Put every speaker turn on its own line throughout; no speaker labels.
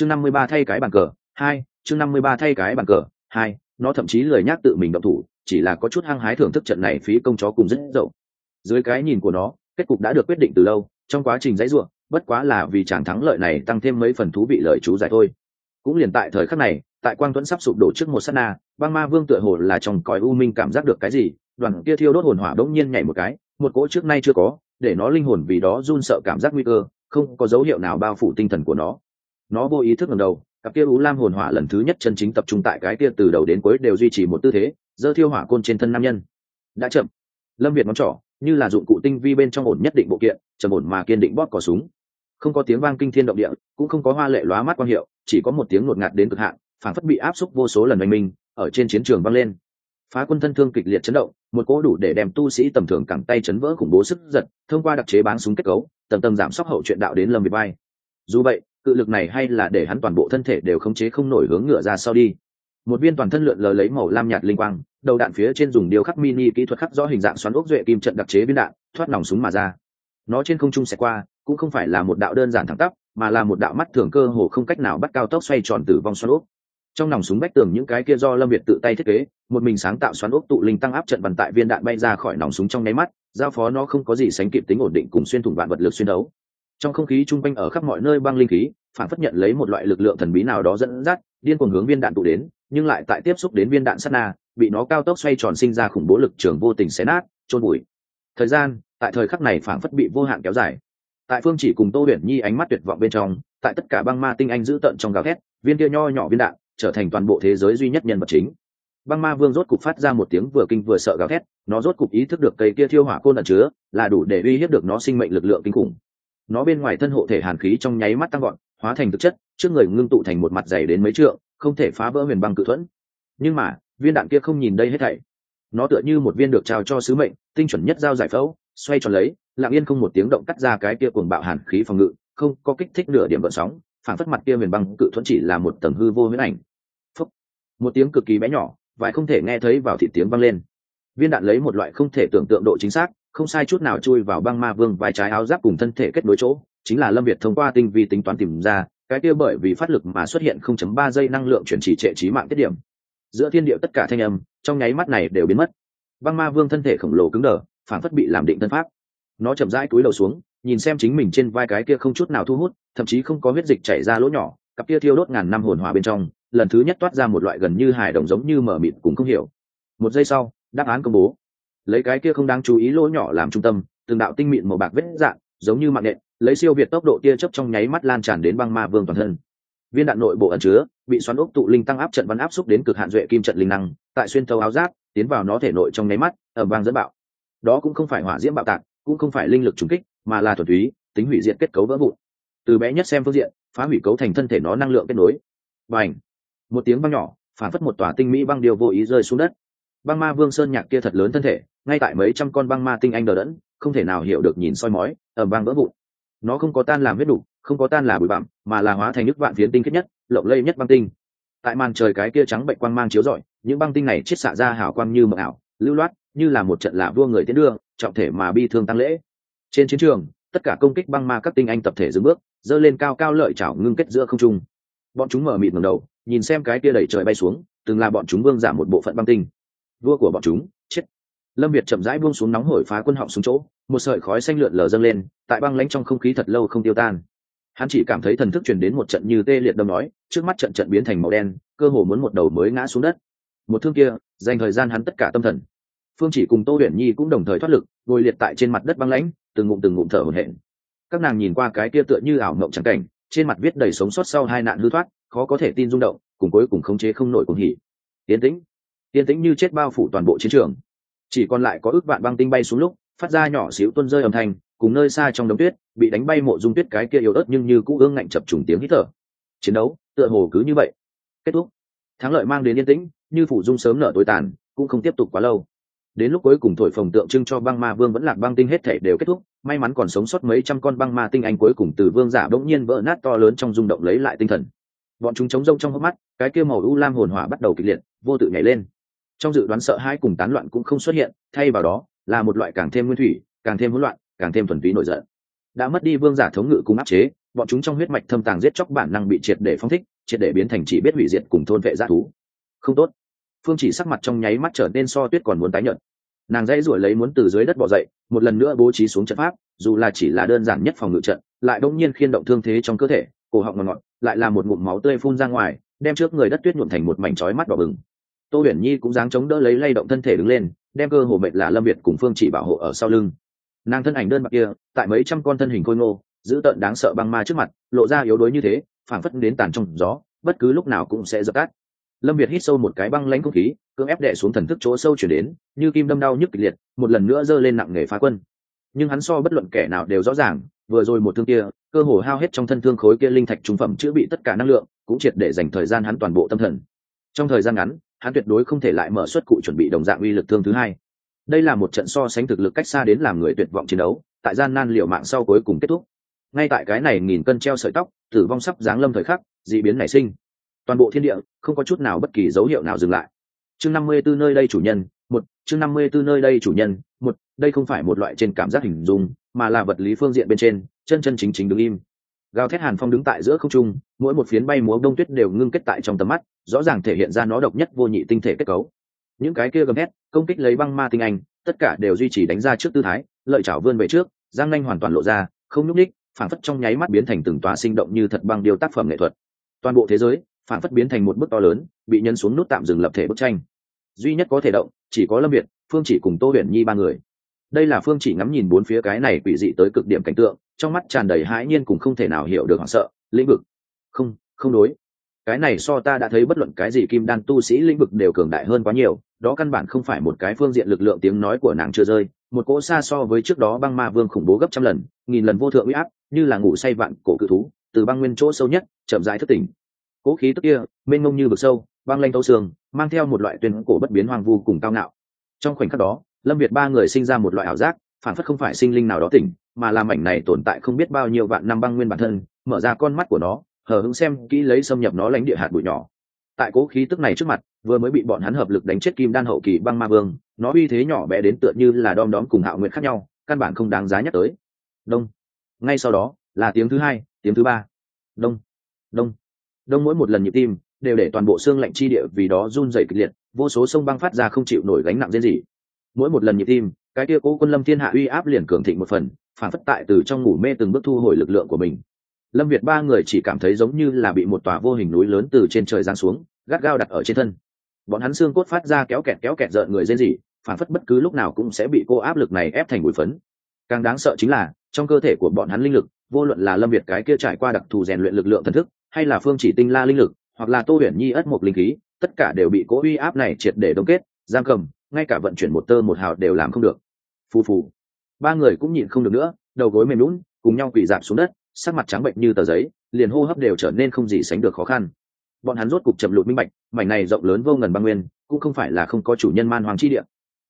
chương năm mươi ba thay cái bàn cờ, hai, chương năm mươi ba thay cái bàn cờ, hai, nó thậm chí lười nhác tự mình động thủ, chỉ là có chút hăng hái thưởng thức trận này phí công chó cùng rất dậu. Dưới cái nhìn của nó, kết cục đã được quyết định từ lâu, trong quá trình dãy ruộng, bất quá là vì chàng thắng lợi này tăng thêm mấy phần thú vị lợi chú giải thôi. Cũng liền tại thời khắc này, tại quang tuấn sắp sụp đổ trước một sát na, băng ma vương tựa hồ là trong còi u minh cảm giác được cái gì, đoàn kia thiêu đốt hồn hỏa đống nhiên nhảy một cái, một cỗ trước nay chưa có, để nó linh hồn vì đó run sợ cảm giác nguy cơ, không có dấu hiệu nào bao phủ tinh thần của nó nó vô ý thức ngầm đầu, cặp kia u lam hồn hỏa lần thứ nhất chân chính tập trung tại cái kia từ đầu đến cuối đều duy trì một tư thế dơ thiêu hỏa côn trên thân nam nhân. Đã chậm. Lâm việt ngón trỏ, như là dụng cụ tinh vi bên trong ổn nhất định bộ kiện, trầm ổn mà kiên định bóp cò súng. Không có tiếng vang kinh thiên động địa, cũng không có hoa lệ lóa mắt quang hiệu, chỉ có một tiếng ngột ngạt đến cực hạn phản phất bị áp xúc vô số lần oanh minh, ở trên chiến trường vang lên. Phá quân thân thương kịch liệt chấn động, một cỗ đủ để đem tu sĩ tầm thường cẳng tay chấn vỡ khủng bố sức giật, thông qua đặc chế bán súng kết cấu, tầng tầng giảm sóc hậu chuyện đạo đến lâm việt bay. dù vậy cự lực này hay là để hắn toàn bộ thân thể đều khống chế không nổi hướng ngựa ra sau đi. Một viên toàn thân lượn lờ lấy màu lam nhạt linh quang, đầu đạn phía trên dùng điêu khắc mini kỹ thuật khắc rõ hình dạng xoắn ốc duệ kim trận đặc chế viên đạn, thoát nòng súng mà ra. Nó trên không trung sẽ qua, cũng không phải là một đạo đơn giản thẳng tắp, mà là một đạo mắt thường cơ hồ không cách nào bắt cao tốc xoay tròn tử vong xoắn ốc. Trong nòng súng bách tường những cái kia do lâm việt tự tay thiết kế, một mình sáng tạo xoắn ốc tụ linh tăng áp trận bàn tại viên đạn bay ra khỏi nòng súng trong nháy mắt, giao phó nó không có gì sánh kịp tính ổn định cùng xuyên thủng vạn vật lực xuyên đấu trong không khí chung quanh ở khắp mọi nơi băng linh khí, phản phất nhận lấy một loại lực lượng thần bí nào đó dẫn dắt, điên cuồng hướng viên đạn tụ đến, nhưng lại tại tiếp xúc đến viên đạn sát na, bị nó cao tốc xoay tròn sinh ra khủng bố lực trường vô tình xé nát trôn bụi thời gian, tại thời khắc này phản phất bị vô hạn kéo dài. Tại phương chỉ cùng tô huyền nhi ánh mắt tuyệt vọng bên trong, tại tất cả băng ma tinh anh giữ tận trong gào thét, viên kia nho nhỏ viên đạn trở thành toàn bộ thế giới duy nhất nhân vật chính. Băng ma vương rốt cục phát ra một tiếng vừa kinh vừa sợ gào thét, nó rốt cục ý thức được cây kia thiêu hỏa côn ẩn chứa là đủ để uy hiếp được nó sinh mệnh lực lượng kinh khủng nó bên ngoài thân hộ thể hàn khí trong nháy mắt tăng gọn hóa thành thực chất, trước người ngưng tụ thành một mặt dày đến mấy trượng, không thể phá vỡ huyền băng cự thuẫn. Nhưng mà, viên đạn kia không nhìn đây hết thảy. Nó tựa như một viên được trao cho sứ mệnh, tinh chuẩn nhất giao giải phẫu, xoay tròn lấy, lặng yên không một tiếng động cắt ra cái kia cuồng bạo hàn khí phòng ngự, không có kích thích nửa điểm vận sóng, phản phất mặt kia huyền băng cự thuẫn chỉ là một tầng hư vô huyễn ảnh. Phúc. một tiếng cực kỳ bé nhỏ, vài không thể nghe thấy vào thị tiếng vang lên. Viên đạn lấy một loại không thể tưởng tượng độ chính xác không sai chút nào chui vào băng ma vương vài trái áo giáp cùng thân thể kết nối chỗ, chính là lâm việt thông qua tinh vi tính toán tìm ra, cái kia bởi vì phát lực mà xuất hiện 0.3 giây năng lượng chuyển chỉ trệ trí mạng tiết điểm. Giữa thiên địa tất cả thanh âm, trong nháy mắt này đều biến mất. Băng ma vương thân thể khổng lồ cứng đờ phản phất bị làm định thân pháp. Nó chậm rãi cúi đầu xuống, nhìn xem chính mình trên vai cái kia không chút nào thu hút, thậm chí không có huyết dịch chảy ra lỗ nhỏ, cặp kia thiêu đốt ngàn năm hồn hỏa bên trong, lần thứ nhất toát ra một loại gần như hài đồng giống như mở mịt cũng không hiểu. Một giây sau, đáp án công bố lấy cái kia không đáng chú ý lỗ nhỏ làm trung tâm, từng đạo tinh mịn màu bạc vết dạng, giống như mạng nện, lấy siêu việt tốc độ tia chớp trong nháy mắt lan tràn đến băng ma vương toàn thân. Viên đạn nội bộ ẩn chứa, bị xoắn ốc tụ linh tăng áp trận văn áp xúc đến cực hạn duệ kim trận linh năng, tại xuyên thấu áo giáp, tiến vào nó thể nội trong nháy mắt ở vang dẫn bạo. Đó cũng không phải hỏa diễm bạo tạc, cũng không phải linh lực trùng kích, mà là thuần túy, tính hủy diệt kết cấu vỡ vụn. Từ bé nhất xem phương diện, phá hủy cấu thành thân thể nó năng lượng kết nối. Và ảnh một tiếng băng nhỏ, phản phất một tòa tinh mỹ băng điều vô ý rơi xuống đất băng ma vương sơn nhạc kia thật lớn thân thể, ngay tại mấy trăm con băng ma tinh anh đờ đẫn, không thể nào hiểu được nhìn soi mói ở băng vỡ vụn. Nó không có tan làm huyết đủ không có tan là bụi bặm, mà là hóa thành nước vạn phiến tinh kết nhất, lộng lây nhất băng tinh. Tại màn trời cái kia trắng bệnh quang mang chiếu rọi, những băng tinh này chiết xạ ra hào quang như mờ ảo, lưu loát, như là một trận lạ vua người tiến đưa, trọng thể mà bi thương tăng lễ. Trên chiến trường, tất cả công kích băng ma các tinh anh tập thể dừng bước, dơ lên cao cao lợi chảo ngưng kết giữa không trung. Bọn chúng mở mịt ngầm đầu, nhìn xem cái kia đẩy trời bay xuống, từng là bọn chúng vương giảm một bộ phận băng tinh vua của bọn chúng, chết. Lâm việt chậm rãi buông xuống nóng hổi phá quân họng xuống chỗ, một sợi khói xanh lượn lờ dâng lên, tại băng lánh trong không khí thật lâu không tiêu tan. Hắn chỉ cảm thấy thần thức truyền đến một trận như tê liệt đâm nói, trước mắt trận trận biến thành màu đen, cơ hồ muốn một đầu mới ngã xuống đất. Một thương kia, dành thời gian hắn tất cả tâm thần. Phương chỉ cùng tô huyền nhi cũng đồng thời thoát lực, ngồi liệt tại trên mặt đất băng lãnh, từng ngụm từng ngụm thở hổn hển. Các nàng nhìn qua cái kia tựa như ảo mộng trắng cảnh, trên mặt viết đầy sống sót sau hai nạn hư thoát, khó có thể tin rung động, cùng cuối cùng khống chế không nổi cùng hỉ. Tiến tĩnh yên tĩnh như chết bao phủ toàn bộ chiến trường. Chỉ còn lại có ước vạn băng tinh bay xuống lúc, phát ra nhỏ xíu tuôn rơi âm thanh, cùng nơi xa trong đống tuyết, bị đánh bay mộ dung tuyết cái kia yếu ớt nhưng như cũ ương ngạnh chập trùng tiếng hít thở. Chiến đấu, tựa hồ cứ như vậy. Kết thúc. Thắng lợi mang đến yên tĩnh, như phủ dung sớm nở tối tàn, cũng không tiếp tục quá lâu. Đến lúc cuối cùng thổi phồng tượng trưng cho băng ma vương vẫn lạc băng tinh hết thể đều kết thúc, may mắn còn sống sót mấy trăm con băng ma tinh anh cuối cùng từ vương giả bỗng nhiên vỡ nát to lớn trong rung động lấy lại tinh thần. Bọn chúng chống rông trong hốc mắt, cái kia màu u lam hồn hỏa bắt đầu kịch liệt, vô tự nhảy lên trong dự đoán sợ hãi cùng tán loạn cũng không xuất hiện, thay vào đó là một loại càng thêm nguyên thủy, càng thêm hỗn loạn, càng thêm thuần túy nổi giận. Đã mất đi vương giả thống ngự cùng áp chế, bọn chúng trong huyết mạch thâm tàng giết chóc bản năng bị triệt để phong thích, triệt để biến thành chỉ biết hủy diệt cùng thôn vệ g thú. Không tốt. Phương chỉ sắc mặt trong nháy mắt trở nên so tuyết còn muốn tái nhận nàng dãy ruổi lấy muốn từ dưới đất bỏ dậy, một lần nữa bố trí xuống trận pháp, dù là chỉ là đơn giản nhất phòng ngự trận, lại đông nhiên khiên động thương thế trong cơ thể, cổ họng ngọt ngọt, lại là một ngụm máu tươi phun ra ngoài, đem trước người đất tuyết nhuộm thành một mảnh trói mắt đỏ bừng tô huyền nhi cũng dáng chống đỡ lấy lay động thân thể đứng lên, đem cơ hồ mệnh là lâm việt cùng phương chỉ bảo hộ ở sau lưng. Nàng thân ảnh đơn bạc kia, tại mấy trăm con thân hình khôi ngô, giữ tợn đáng sợ băng ma trước mặt, lộ ra yếu đuối như thế, phảng phất đến tàn trong gió, bất cứ lúc nào cũng sẽ dập tắt. Lâm việt hít sâu một cái băng lãnh không khí, cưỡng ép đệ xuống thần thức chỗ sâu chuyển đến, như kim đâm đau nhức kịch liệt, một lần nữa giơ lên nặng nghề phá quân. Nhưng hắn so bất luận kẻ nào đều rõ ràng, vừa rồi một thương kia, cơ hồ hao hết trong thân thương khối kia linh thạch trung phẩm chữa bị tất cả năng lượng, cũng triệt để dành thời gian hắn toàn bộ tâm thần. Trong thời gian ngắn hắn tuyệt đối không thể lại mở xuất cụ chuẩn bị đồng dạng uy lực thương thứ hai. Đây là một trận so sánh thực lực cách xa đến làm người tuyệt vọng chiến đấu, tại gian nan liệu mạng sau cuối cùng kết thúc. Ngay tại cái này nghìn cân treo sợi tóc, tử vong sắp giáng lâm thời khắc dị biến nảy sinh. Toàn bộ thiên địa, không có chút nào bất kỳ dấu hiệu nào dừng lại. Chương năm mươi b ố nơi đây chủ nhân, một, chương năm mươi b ố nơi đây chủ nhân, một, đây không phải một loại trên cảm giác hình dung, mà là vật lý phương diện bên trên, chân chân chính chính đứng im gào thét hàn phong đứng tại giữa không trung, mỗi một phiến bay múa đông tuyết đều ngưng kết tại trong tầm mắt, rõ ràng thể hiện ra nó độc nhất vô nhị tinh thể kết cấu. Những cái kia gầm hét công kích lấy băng ma tinh anh, tất cả đều duy trì đánh ra trước tư thái, lợi chảo vươn về trước, giang nanh hoàn toàn lộ ra, không nhúc ních phản phất trong nháy mắt biến thành từng tòa sinh động như thật băng điều tác phẩm nghệ thuật. Toàn bộ thế giới phản phất biến thành một bức to lớn, bị nhân xuống nút tạm dừng lập thể bức tranh. Duy nhất có thể động, chỉ có lâm việt, phương chỉ cùng tô huyền nhi ba người. Đây là phương chỉ ngắm nhìn bốn phía cái này quỷ dị tới cực điểm cảnh tượng trong mắt tràn đầy hãi nhiên cùng không thể nào hiểu được hoảng sợ, lĩnh vực? Không không đối. Cái này so ta đã thấy bất luận cái gì kim đan tu sĩ lĩnh vực đều cường đại hơn quá nhiều, đó căn bản không phải một cái phương diện lực lượng tiếng nói của nàng chưa rơi, một cỗ xa so với trước đó băng ma vương khủng bố gấp trăm lần, nghìn lần vô thượng uy áp, như là ngủ say vạn cổ cự thú, từ băng nguyên chỗ sâu nhất, chậm rãi thất tỉnh. Cỗ khí tức kia, mênh mông như vực sâu, băng lanh tâu xương, mang theo một loại tuyên cổ bất biến hoang vu cùng cao ngạo. Trong khoảnh khắc đó, lâm việt ba người sinh ra một loại ảo giác, phản phất không phải sinh linh nào đó tỉnh mà làm mảnh này tồn tại không biết bao nhiêu vạn năm băng nguyên bản thân, mở ra con mắt của nó, hờ hững xem kỹ lấy xâm nhập nó lánh địa hạt bụi nhỏ. Tại cố khí tức này trước mặt, vừa mới bị bọn hắn hợp lực đánh chết kim đan hậu kỳ băng ma vương, nó uy thế nhỏ bé đến tựa như là đom đóm cùng hạo nguyện khác nhau, căn bản không đáng giá nhắc tới. Đông. Ngay sau đó, là tiếng thứ hai, tiếng thứ ba. Đông. Đông. Đông mỗi một lần nhịp tim, đều để toàn bộ xương lạnh chi địa vì đó run dày kịch liệt, vô số sông băng phát ra không chịu nổi gánh nặng riêng gì mỗi một lần nhịp tim, cái kia cố quân lâm thiên hạ uy áp liền cường thịnh một phần phản phất tại từ trong ngủ mê từng bước thu hồi lực lượng của mình. Lâm việt ba người chỉ cảm thấy giống như là bị một tòa vô hình núi lớn từ trên trời giáng xuống, gắt gao đặt ở trên thân. Bọn hắn xương cốt phát ra kéo kẹt kéo kẹt rợn người rên rỉ, phản phất bất cứ lúc nào cũng sẽ bị cô áp lực này ép thành bụi phấn. Càng đáng sợ chính là, trong cơ thể của bọn hắn linh lực, vô luận là lâm việt cái kia trải qua đặc thù rèn luyện lực lượng thần thức, hay là phương chỉ tinh la linh lực, hoặc là tô huyền nhi ất một linh khí, tất cả đều bị cố uy áp này triệt để đông kết, giam cầm, ngay cả vận chuyển một tơ một hào đều làm không được. Phù phù ba người cũng nhịn không được nữa, đầu gối mềm lún cùng nhau quỳ dạp xuống đất, sắc mặt trắng bệnh như tờ giấy, liền hô hấp đều trở nên không gì sánh được khó khăn. Bọn hắn rốt cục chậm lụt minh bạch, mảnh này rộng lớn vô ngần băng nguyên, cũng không phải là không có chủ nhân man hoàng chi địa.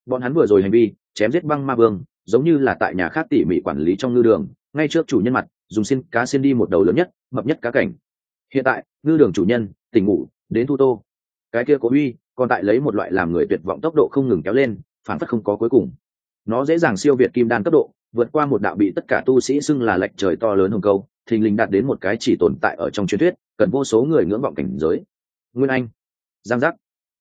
Bọn hắn vừa rồi hành vi, chém giết băng ma vương, giống như là tại nhà khác tỉ mỉ quản lý trong ngư đường, ngay trước chủ nhân mặt, dùng xin cá xin đi một đầu lớn nhất, mập nhất cá cảnh. Hiện tại, ngư đường chủ nhân, tỉnh ngủ, đến thu tô. Cái kia cố uy, còn tại lấy một loại làm người tuyệt vọng tốc độ không ngừng kéo lên phản phất không có cuối cùng nó dễ dàng siêu việt kim đan cấp độ, vượt qua một đạo bị tất cả tu sĩ xưng là lệnh trời to lớn hồng câu, thình lình đạt đến một cái chỉ tồn tại ở trong truyền thuyết, cần vô số người ngưỡng vọng cảnh giới. Nguyên anh, giang giác.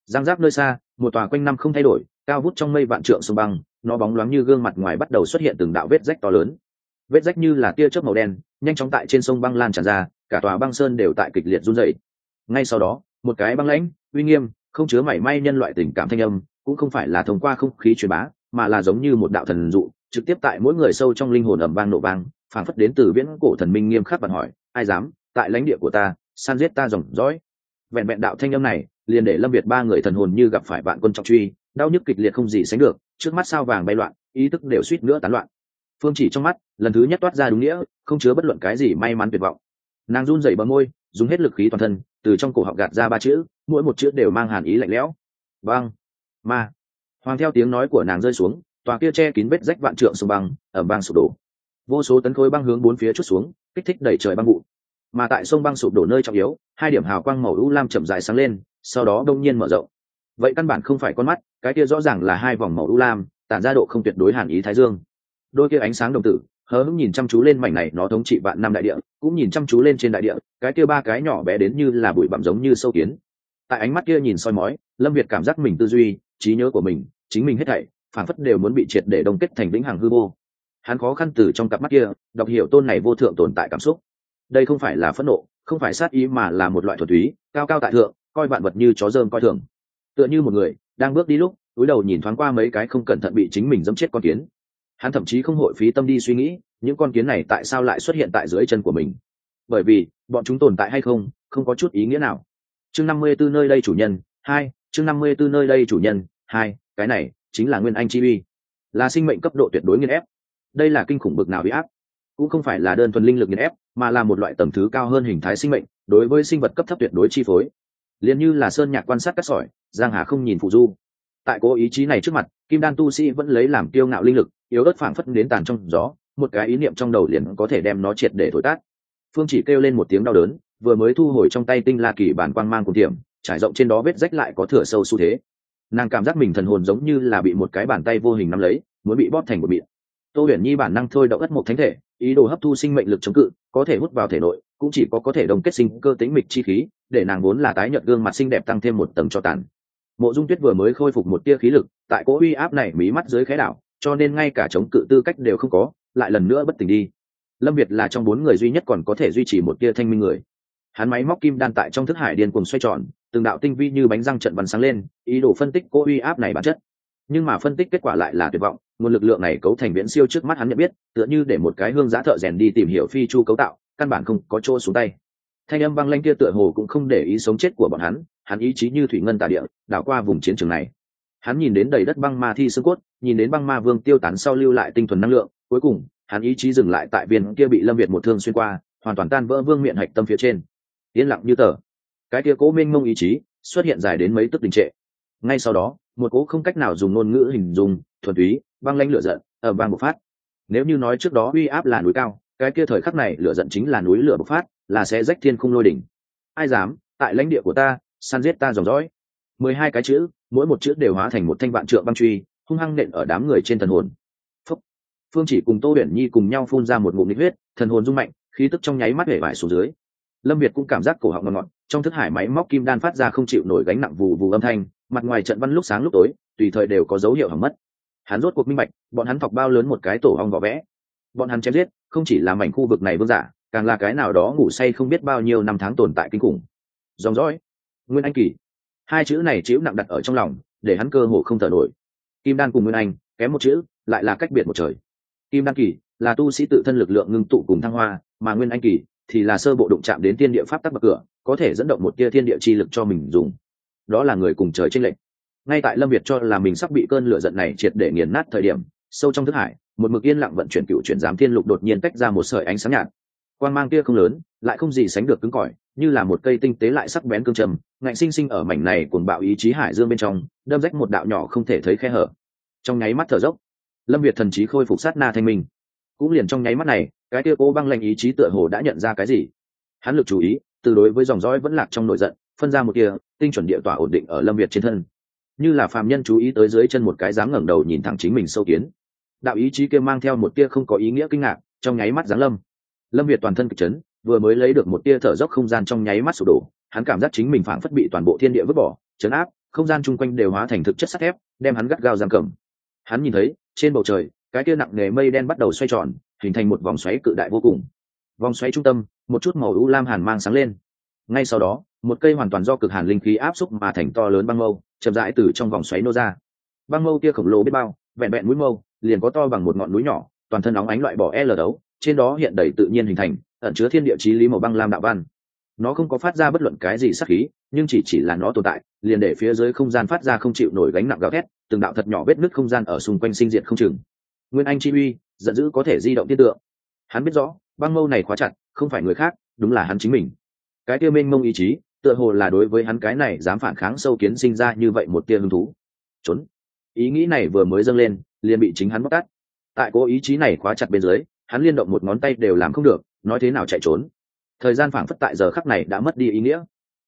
Giang giác nơi xa, một tòa quanh năm không thay đổi, cao vút trong mây vạn trượng sông băng, nó bóng loáng như gương mặt ngoài bắt đầu xuất hiện từng đạo vết rách to lớn. Vết rách như là tia chớp màu đen, nhanh chóng tại trên sông băng lan tràn ra, cả tòa băng sơn đều tại kịch liệt run dậy ngay sau đó, một cái băng lãnh, uy nghiêm, không chứa mảy may nhân loại tình cảm thanh âm, cũng không phải là thông qua không khí truyền bá mà là giống như một đạo thần dụ trực tiếp tại mỗi người sâu trong linh hồn ẩm vang nổ vang phảng phất đến từ viễn cổ thần minh nghiêm khắc bạn hỏi ai dám tại lãnh địa của ta san giết ta dòng dõi? Vẹn vẹn đạo thanh âm này liền để lâm việt ba người thần hồn như gặp phải bạn quân trọng truy đau nhức kịch liệt không gì sánh được trước mắt sao vàng bay loạn ý thức đều suýt nữa tán loạn. Phương chỉ trong mắt lần thứ nhất toát ra đúng nghĩa không chứa bất luận cái gì may mắn tuyệt vọng. Nàng run rẩy bờ môi dùng hết lực khí toàn thân từ trong cổ họng gạt ra ba chữ mỗi một chữ đều mang hàn ý lạnh lẽo. Vang, ma hoàng theo tiếng nói của nàng rơi xuống, tòa kia che kín vết rách vạn trượng sông băng ở băng sụp đổ. Vô số tấn khối băng hướng bốn phía chút xuống, kích thích đẩy trời băng vụ. Mà tại sông băng sụp đổ nơi trọng yếu, hai điểm hào quang màu u lam chậm dài sáng lên, sau đó đông nhiên mở rộng. Vậy căn bản không phải con mắt, cái kia rõ ràng là hai vòng màu u lam, tản ra độ không tuyệt đối hàn ý thái dương. Đôi kia ánh sáng đồng tử hớ hững nhìn chăm chú lên mảnh này, nó thống trị vạn năm đại địa, cũng nhìn chăm chú lên trên đại địa, cái kia ba cái nhỏ bé đến như là bụi bặm giống như sâu kiến. Tại ánh mắt kia nhìn soi mói, lâm việt cảm giác mình tư duy, trí nhớ của mình chính mình hết thảy phản phất đều muốn bị triệt để đồng kết thành vĩnh hằng hư vô. Hắn khó khăn từ trong cặp mắt kia, đọc hiểu tôn này vô thượng tồn tại cảm xúc. Đây không phải là phẫn nộ, không phải sát ý mà là một loại thuật túy, cao cao tại thượng, coi vạn vật như chó dơm coi thường. Tựa như một người, đang bước đi lúc, túi đầu nhìn thoáng qua mấy cái không cẩn thận bị chính mình dẫm chết con kiến. Hắn thậm chí không hội phí tâm đi suy nghĩ, những con kiến này tại sao lại xuất hiện tại dưới chân của mình? Bởi vì, bọn chúng tồn tại hay không không có chút ý nghĩa nào. Chương năm mươi b ố nơi đây chủ nhân, hai, chương năm mươi b ố nơi đây chủ nhân, hai cái này chính là nguyên anh chi uy. Là sinh mệnh cấp độ tuyệt đối nghiên ép. Đây là kinh khủng bực nào bị áp. Cũng không phải là đơn thuần linh lực nghiền ép, mà là một loại tầm thứ cao hơn hình thái sinh mệnh, đối với sinh vật cấp thấp tuyệt đối chi phối. Liền như là sơn nhạc quan sát cắt sỏi, giang hà không nhìn phụ du. Tại cố ý chí này trước mặt, kim đan tu sĩ vẫn lấy làm kiêu ngạo linh lực, yếu ớt phảng phất đến tàn trong gió, một cái ý niệm trong đầu liền có thể đem nó triệt để thổi tát. Phương chỉ kêu lên một tiếng đau đớn, vừa mới thu hồi trong tay tinh la kỳ bản quang mang cùng tiệm, trải rộng trên đó vết rách lại có thửa sâu xu thế nàng cảm giác mình thần hồn giống như là bị một cái bàn tay vô hình nắm lấy, muốn bị bóp thành một miệng. Tô huyền nhi bản năng thôi động ất một thánh thể, ý đồ hấp thu sinh mệnh lực chống cự, có thể hút vào thể nội, cũng chỉ có có thể đồng kết sinh cơ tính mịch chi khí, để nàng vốn là tái nhợt gương mặt xinh đẹp tăng thêm một tầng cho tàn. Mộ dung tuyết vừa mới khôi phục một tia khí lực, tại cỗ uy áp này mí mắt dưới khái đảo, cho nên ngay cả chống cự tư cách đều không có, lại lần nữa bất tỉnh đi. Lâm việt là trong bốn người duy nhất còn có thể duy trì một tia thanh minh người. Hắn máy móc kim đan tại trong thức hải điên cuồng xoay tròn từng đạo tinh vi như bánh răng trận bắn sáng lên, ý đồ phân tích cô uy áp này bản chất. Nhưng mà phân tích kết quả lại là tuyệt vọng, nguồn lực lượng này cấu thành viễn siêu trước mắt hắn nhận biết, tựa như để một cái hương giá thợ rèn đi tìm hiểu phi chu cấu tạo, căn bản không có chỗ xuống tay. Thanh âm băng lanh kia tựa hồ cũng không để ý sống chết của bọn hắn hắn ý chí như thủy ngân tà địa, đảo qua vùng chiến trường này. Hắn nhìn đến đầy đất băng ma thi xương cốt, nhìn đến băng ma vương tiêu tán sau lưu lại tinh thuần năng lượng, cuối cùng, hắn ý chí dừng lại tại viên kia bị lâm việt một thương xuyên qua, hoàn toàn tan vỡ vương miệng hạch tâm phía trên. Yên lặng như tờ cái kia cố minh mông ý chí xuất hiện dài đến mấy tức đình trệ. Ngay sau đó, một cố không cách nào dùng ngôn ngữ hình dung, thuần túy, băng lãnh lửa giận, ở bang bộc phát. Nếu như nói trước đó uy áp là núi cao, cái kia thời khắc này lửa giận chính là núi lửa bộc phát, là sẽ rách thiên khung lôi đỉnh. Ai dám, tại lãnh địa của ta, săn giết ta dòng dõi. Mười hai cái chữ, mỗi một chữ đều hóa thành một thanh vạn trượng băng truy, hung hăng nện ở đám người trên thần hồn. Phúc. phương chỉ cùng tô huyền nhi cùng nhau phun ra một ngụm nhiệt huyết, thần hồn rung mạnh, khí tức trong nháy mắt hể vải xuống dưới lâm việt cũng cảm giác cổ họng ngọt ngọt, trong thức hải máy móc kim đan phát ra không chịu nổi gánh nặng vù vù âm thanh, mặt ngoài trận văn lúc sáng lúc tối, tùy thời đều có dấu hiệu hỏng mất. Hắn rốt cuộc minh bạch, bọn hắn thọc bao lớn một cái tổ hong vỏ vẽ. Bọn hắn chém giết, không chỉ là mảnh khu vực này vương giả, càng là cái nào đó ngủ say không biết bao nhiêu năm tháng tồn tại kinh khủng. Dòng dõi. Nguyên anh kỳ. Hai chữ này chịu nặng đặt ở trong lòng, để hắn cơ hồ không thở nổi. Kim đan cùng nguyên anh, kém một chữ, lại là cách biệt một trời. Kim đan kỳ là tu sĩ tự thân lực lượng ngưng tụ cùng thăng hoa, mà nguyên anh kỳ thì là sơ bộ đụng chạm đến tiên địa pháp tắc bậc cửa, có thể dẫn động một tia thiên địa chi lực cho mình dùng. Đó là người cùng trời tranh lệch. Ngay tại lâm việt cho là mình sắp bị cơn lửa giận này triệt để nghiền nát thời điểm, sâu trong thức hải, một mực yên lặng vận chuyển cựu chuyển giám thiên lục đột nhiên tách ra một sợi ánh sáng nhạt. Quan mang kia không lớn, lại không gì sánh được cứng cỏi, như là một cây tinh tế lại sắc bén cương trầm, ngạnh sinh sinh ở mảnh này cuồng bạo ý chí hải dương bên trong, đâm rách một đạo nhỏ không thể thấy khe hở. Trong nháy mắt thở dốc, lâm việt thần trí khôi phục sát na thanh minh. Cũng liền trong nháy mắt này cái kia cố băng lệnh ý chí tựa hồ đã nhận ra cái gì? Hắn lực chú ý, từ đối với dòng dõi vẫn lạc trong nội giận, phân ra một kia tinh chuẩn địa tỏa ổn định ở lâm việt trên thân. Như là phàm nhân chú ý tới dưới chân một cái dám ngẩng đầu nhìn thẳng chính mình sâu kiến. Đạo ý chí kia mang theo một tia không có ý nghĩa kinh ngạc, trong nháy mắt giáng lâm. Lâm việt toàn thân kịch chấn, vừa mới lấy được một tia thở dốc không gian trong nháy mắt sụp đổ, hắn cảm giác chính mình phảng phất bị toàn bộ thiên địa vứt bỏ, chấn áp, không gian chung quanh đều hóa thành thực chất sắt thép, đem hắn gắt gao giam cầm. Hắn nhìn thấy, trên bầu trời, cái kia nặng nề mây đen bắt đầu xoay tròn hình thành một vòng xoáy cự đại vô cùng. Vòng xoáy trung tâm, một chút màu u lam hàn mang sáng lên. Ngay sau đó, một cây hoàn toàn do cực hàn linh khí áp xúc mà thành to lớn băng mâu, chậm rãi từ trong vòng xoáy nô ra. Băng mâu kia khổng lồ biết bao, vẹn vẹn mũi mâu, liền có to bằng một ngọn núi nhỏ, toàn thân óng ánh loại bỏ l đấu, trên đó hiện đầy tự nhiên hình thành, ẩn chứa thiên địa chí lý màu băng lam đạo văn. Nó không có phát ra bất luận cái gì sắc khí, nhưng chỉ chỉ là nó tồn tại, liền để phía dưới không gian phát ra không chịu nổi gánh nặng gào thét, từng đạo thật nhỏ vết nứt không gian ở xung quanh sinh diệt không chừng. Nguyên anh chi uy giận dữ có thể di động tiên tượng. Hắn biết rõ, băng mâu này khóa chặt, không phải người khác, đúng là hắn chính mình. Cái tiêu minh mông ý chí, tựa hồ là đối với hắn cái này dám phản kháng sâu kiến sinh ra như vậy một tia hứng thú. Trốn. Ý nghĩ này vừa mới dâng lên, liền bị chính hắn bóc tát. Tại cố ý chí này khóa chặt bên dưới, hắn liên động một ngón tay đều làm không được, nói thế nào chạy trốn. Thời gian phảng phất tại giờ khắc này đã mất đi ý nghĩa.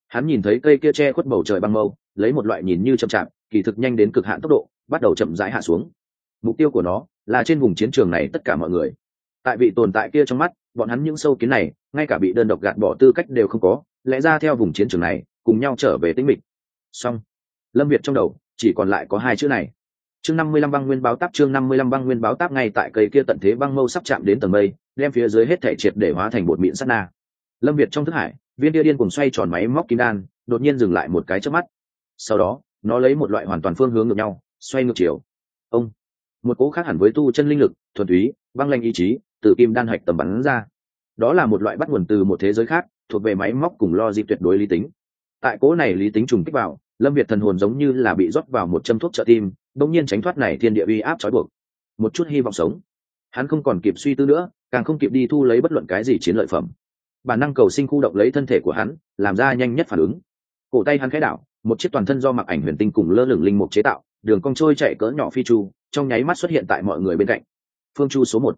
Hắn nhìn thấy cây kia che khuất bầu trời băng mâu, lấy một loại nhìn như chậm chạp, kỳ thực nhanh đến cực hạn tốc độ, bắt đầu chậm rãi hạ xuống. Mục tiêu của nó là trên vùng chiến trường này tất cả mọi người. Tại vị tồn tại kia trong mắt, bọn hắn những sâu kiến này, ngay cả bị đơn độc gạt bỏ tư cách đều không có, lẽ ra theo vùng chiến trường này, cùng nhau trở về tính mịch. Xong. Lâm việt trong đầu, chỉ còn lại có hai chữ này. Chương năm mươi lăm băng nguyên báo táp, chương năm mươi lăm băng nguyên báo táp ngay tại cây kia tận thế băng mâu sắp chạm đến tầng mây, đem phía dưới hết thể triệt để hóa thành bột mịn sắt na. Lâm việt trong thức hải, viên đĩa điên cùng xoay tròn máy móc kim đan, đột nhiên dừng lại một cái trước mắt. Sau đó, nó lấy một loại hoàn toàn phương hướng ngược nhau, xoay ngược chiều. Ông một cỗ khác hẳn với tu chân linh lực, thuần túy, băng lanh ý chí, từ kim đan hạch tầm bắn ra. Đó là một loại bắt nguồn từ một thế giới khác, thuộc về máy móc cùng lo dịp tuyệt đối lý tính. Tại cỗ này lý tính trùng kích vào, lâm việt thần hồn giống như là bị rót vào một châm thuốc trợ tim đông nhiên tránh thoát này thiên địa uy áp trói buộc. Một chút hy vọng sống. Hắn không còn kịp suy tư nữa, càng không kịp đi thu lấy bất luận cái gì chiến lợi phẩm. Bản năng cầu sinh khu động lấy thân thể của hắn, làm ra nhanh nhất phản ứng. Cổ tay hắn khẽ đảo, một chiếc toàn thân do mặc ảnh huyền tinh cùng lơ lửng linh mục chế tạo, đường cong trôi chạy cỡ nhỏ phi chu trong nháy mắt xuất hiện tại mọi người bên cạnh. Phương chu số một.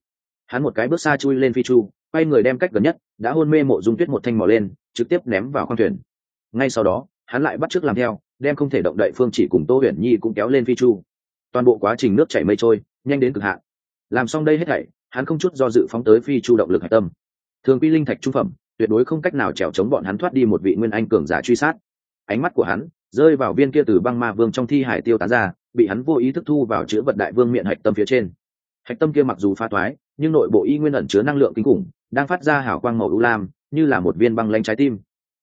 Hắn một cái bước xa chui lên phi chu, quay người đem cách gần nhất, đã hôn mê mộ dung tuyết một thanh mò lên, trực tiếp ném vào khoang thuyền. Ngay sau đó, hắn lại bắt t làm theo, đem không thể động đậy phương chỉ cùng tô huyền nhi cũng kéo lên phi chu. Toàn bộ quá trình nước chảy mây trôi, nhanh đến cực hạn. Làm xong đây hết thảy, hắn không chút do dự phóng tới phi chu động lực hạch tâm. Thường quy linh thạch trung phẩm, tuyệt đối không cách nào trèo chống bọn hắn thoát đi một vị nguyên anh cường giả truy sát. Ánh mắt của hắn rơi vào viên kia từ băng ma vương trong thi hải tiêu tán ra, bị hắn vô ý thức thu vào chữ vật đại vương miệng hạch tâm phía trên. Hạch tâm kia mặc dù pha toái nhưng nội bộ y nguyên ẩn chứa năng lượng kinh khủng, đang phát ra hào quang màu u lam, như là một viên băng lanh trái tim.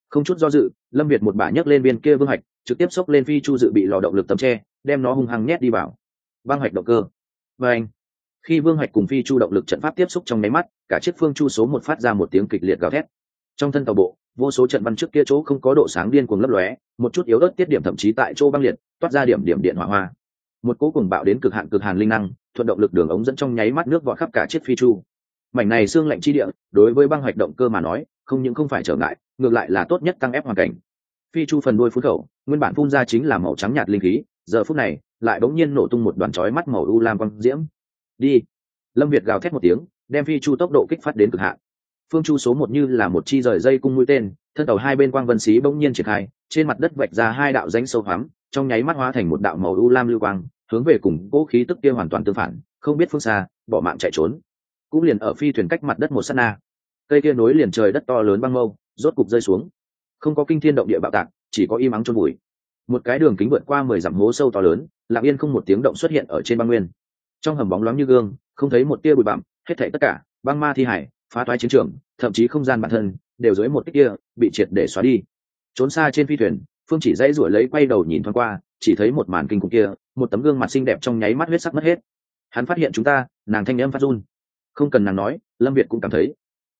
Không chút do dự, lâm việt một bả nhấc lên viên kia vương hạch, trực tiếp xốc lên phi chu dự bị lò động lực tấm tre, đem nó hung hăng nhét đi vào. Băng hạch động cơ. Và anh khi vương hạch cùng phi chu động lực trận pháp tiếp xúc trong máy mắt, cả chiếc phương chu số một phát ra một tiếng kịch liệt gào thét. Trong thân tàu bộ vô số trận văn trước kia chỗ không có độ sáng điên cuồng lấp lóe, một chút yếu ớt tiết điểm thậm chí tại chỗ băng liệt, toát ra điểm điểm điện hỏa hoa. Một cố cùng bạo đến cực hạn cực hàn linh năng, thuận động lực đường ống dẫn trong nháy mắt nước vọt khắp cả chiếc phi chu. Mảnh này xương lạnh chi địa, đối với băng hoạch động cơ mà nói, không những không phải trở ngại, ngược lại là tốt nhất tăng ép hoàn cảnh. Phi chu phần đuôi phun khẩu, nguyên bản phun ra chính là màu trắng nhạt linh khí, giờ phút này, lại bỗng nhiên nổ tung một đoàn chói mắt màu u lam quang diễm. Đi! Lâm việt gào thét một tiếng, đem phi chu tốc độ kích phát đến cực hạn phương chu số một như là một chi rời dây cung mũi tên, thân tàu hai bên quang vân xí bỗng nhiên triển khai, trên mặt đất vạch ra hai đạo rãnh sâu hoắm, trong nháy mắt hóa thành một đạo màu u lam lưu quang, hướng về cùng cỗ khí tức kia hoàn toàn tương phản, không biết phương xa, bỏ mạng chạy trốn. Cũng liền ở phi thuyền cách mặt đất một sát na. Cây kia nối liền trời đất to lớn băng mâu, rốt cục rơi xuống. Không có kinh thiên động địa bạo tạc, chỉ có im ắng trôn bụi. Một cái đường kính vượt qua mười dặm hố sâu to lớn, lặng yên không một tiếng động xuất hiện ở trên băng nguyên. Trong hầm bóng loáng như gương, không thấy một tia bụi bặm, hết thảy tất cả, băng ma thi hải phá toái chiến trường, thậm chí không gian bản thân đều dưới một kích kia bị triệt để xóa đi. Trốn xa trên phi thuyền, phương chỉ dãy ruổi lấy quay đầu nhìn thoáng qua, chỉ thấy một màn kinh khủng kia, một tấm gương mặt xinh đẹp trong nháy mắt huyết sắc mất hết. Hắn phát hiện chúng ta, nàng thanh âm phát run. Không cần nàng nói, lâm việt cũng cảm thấy.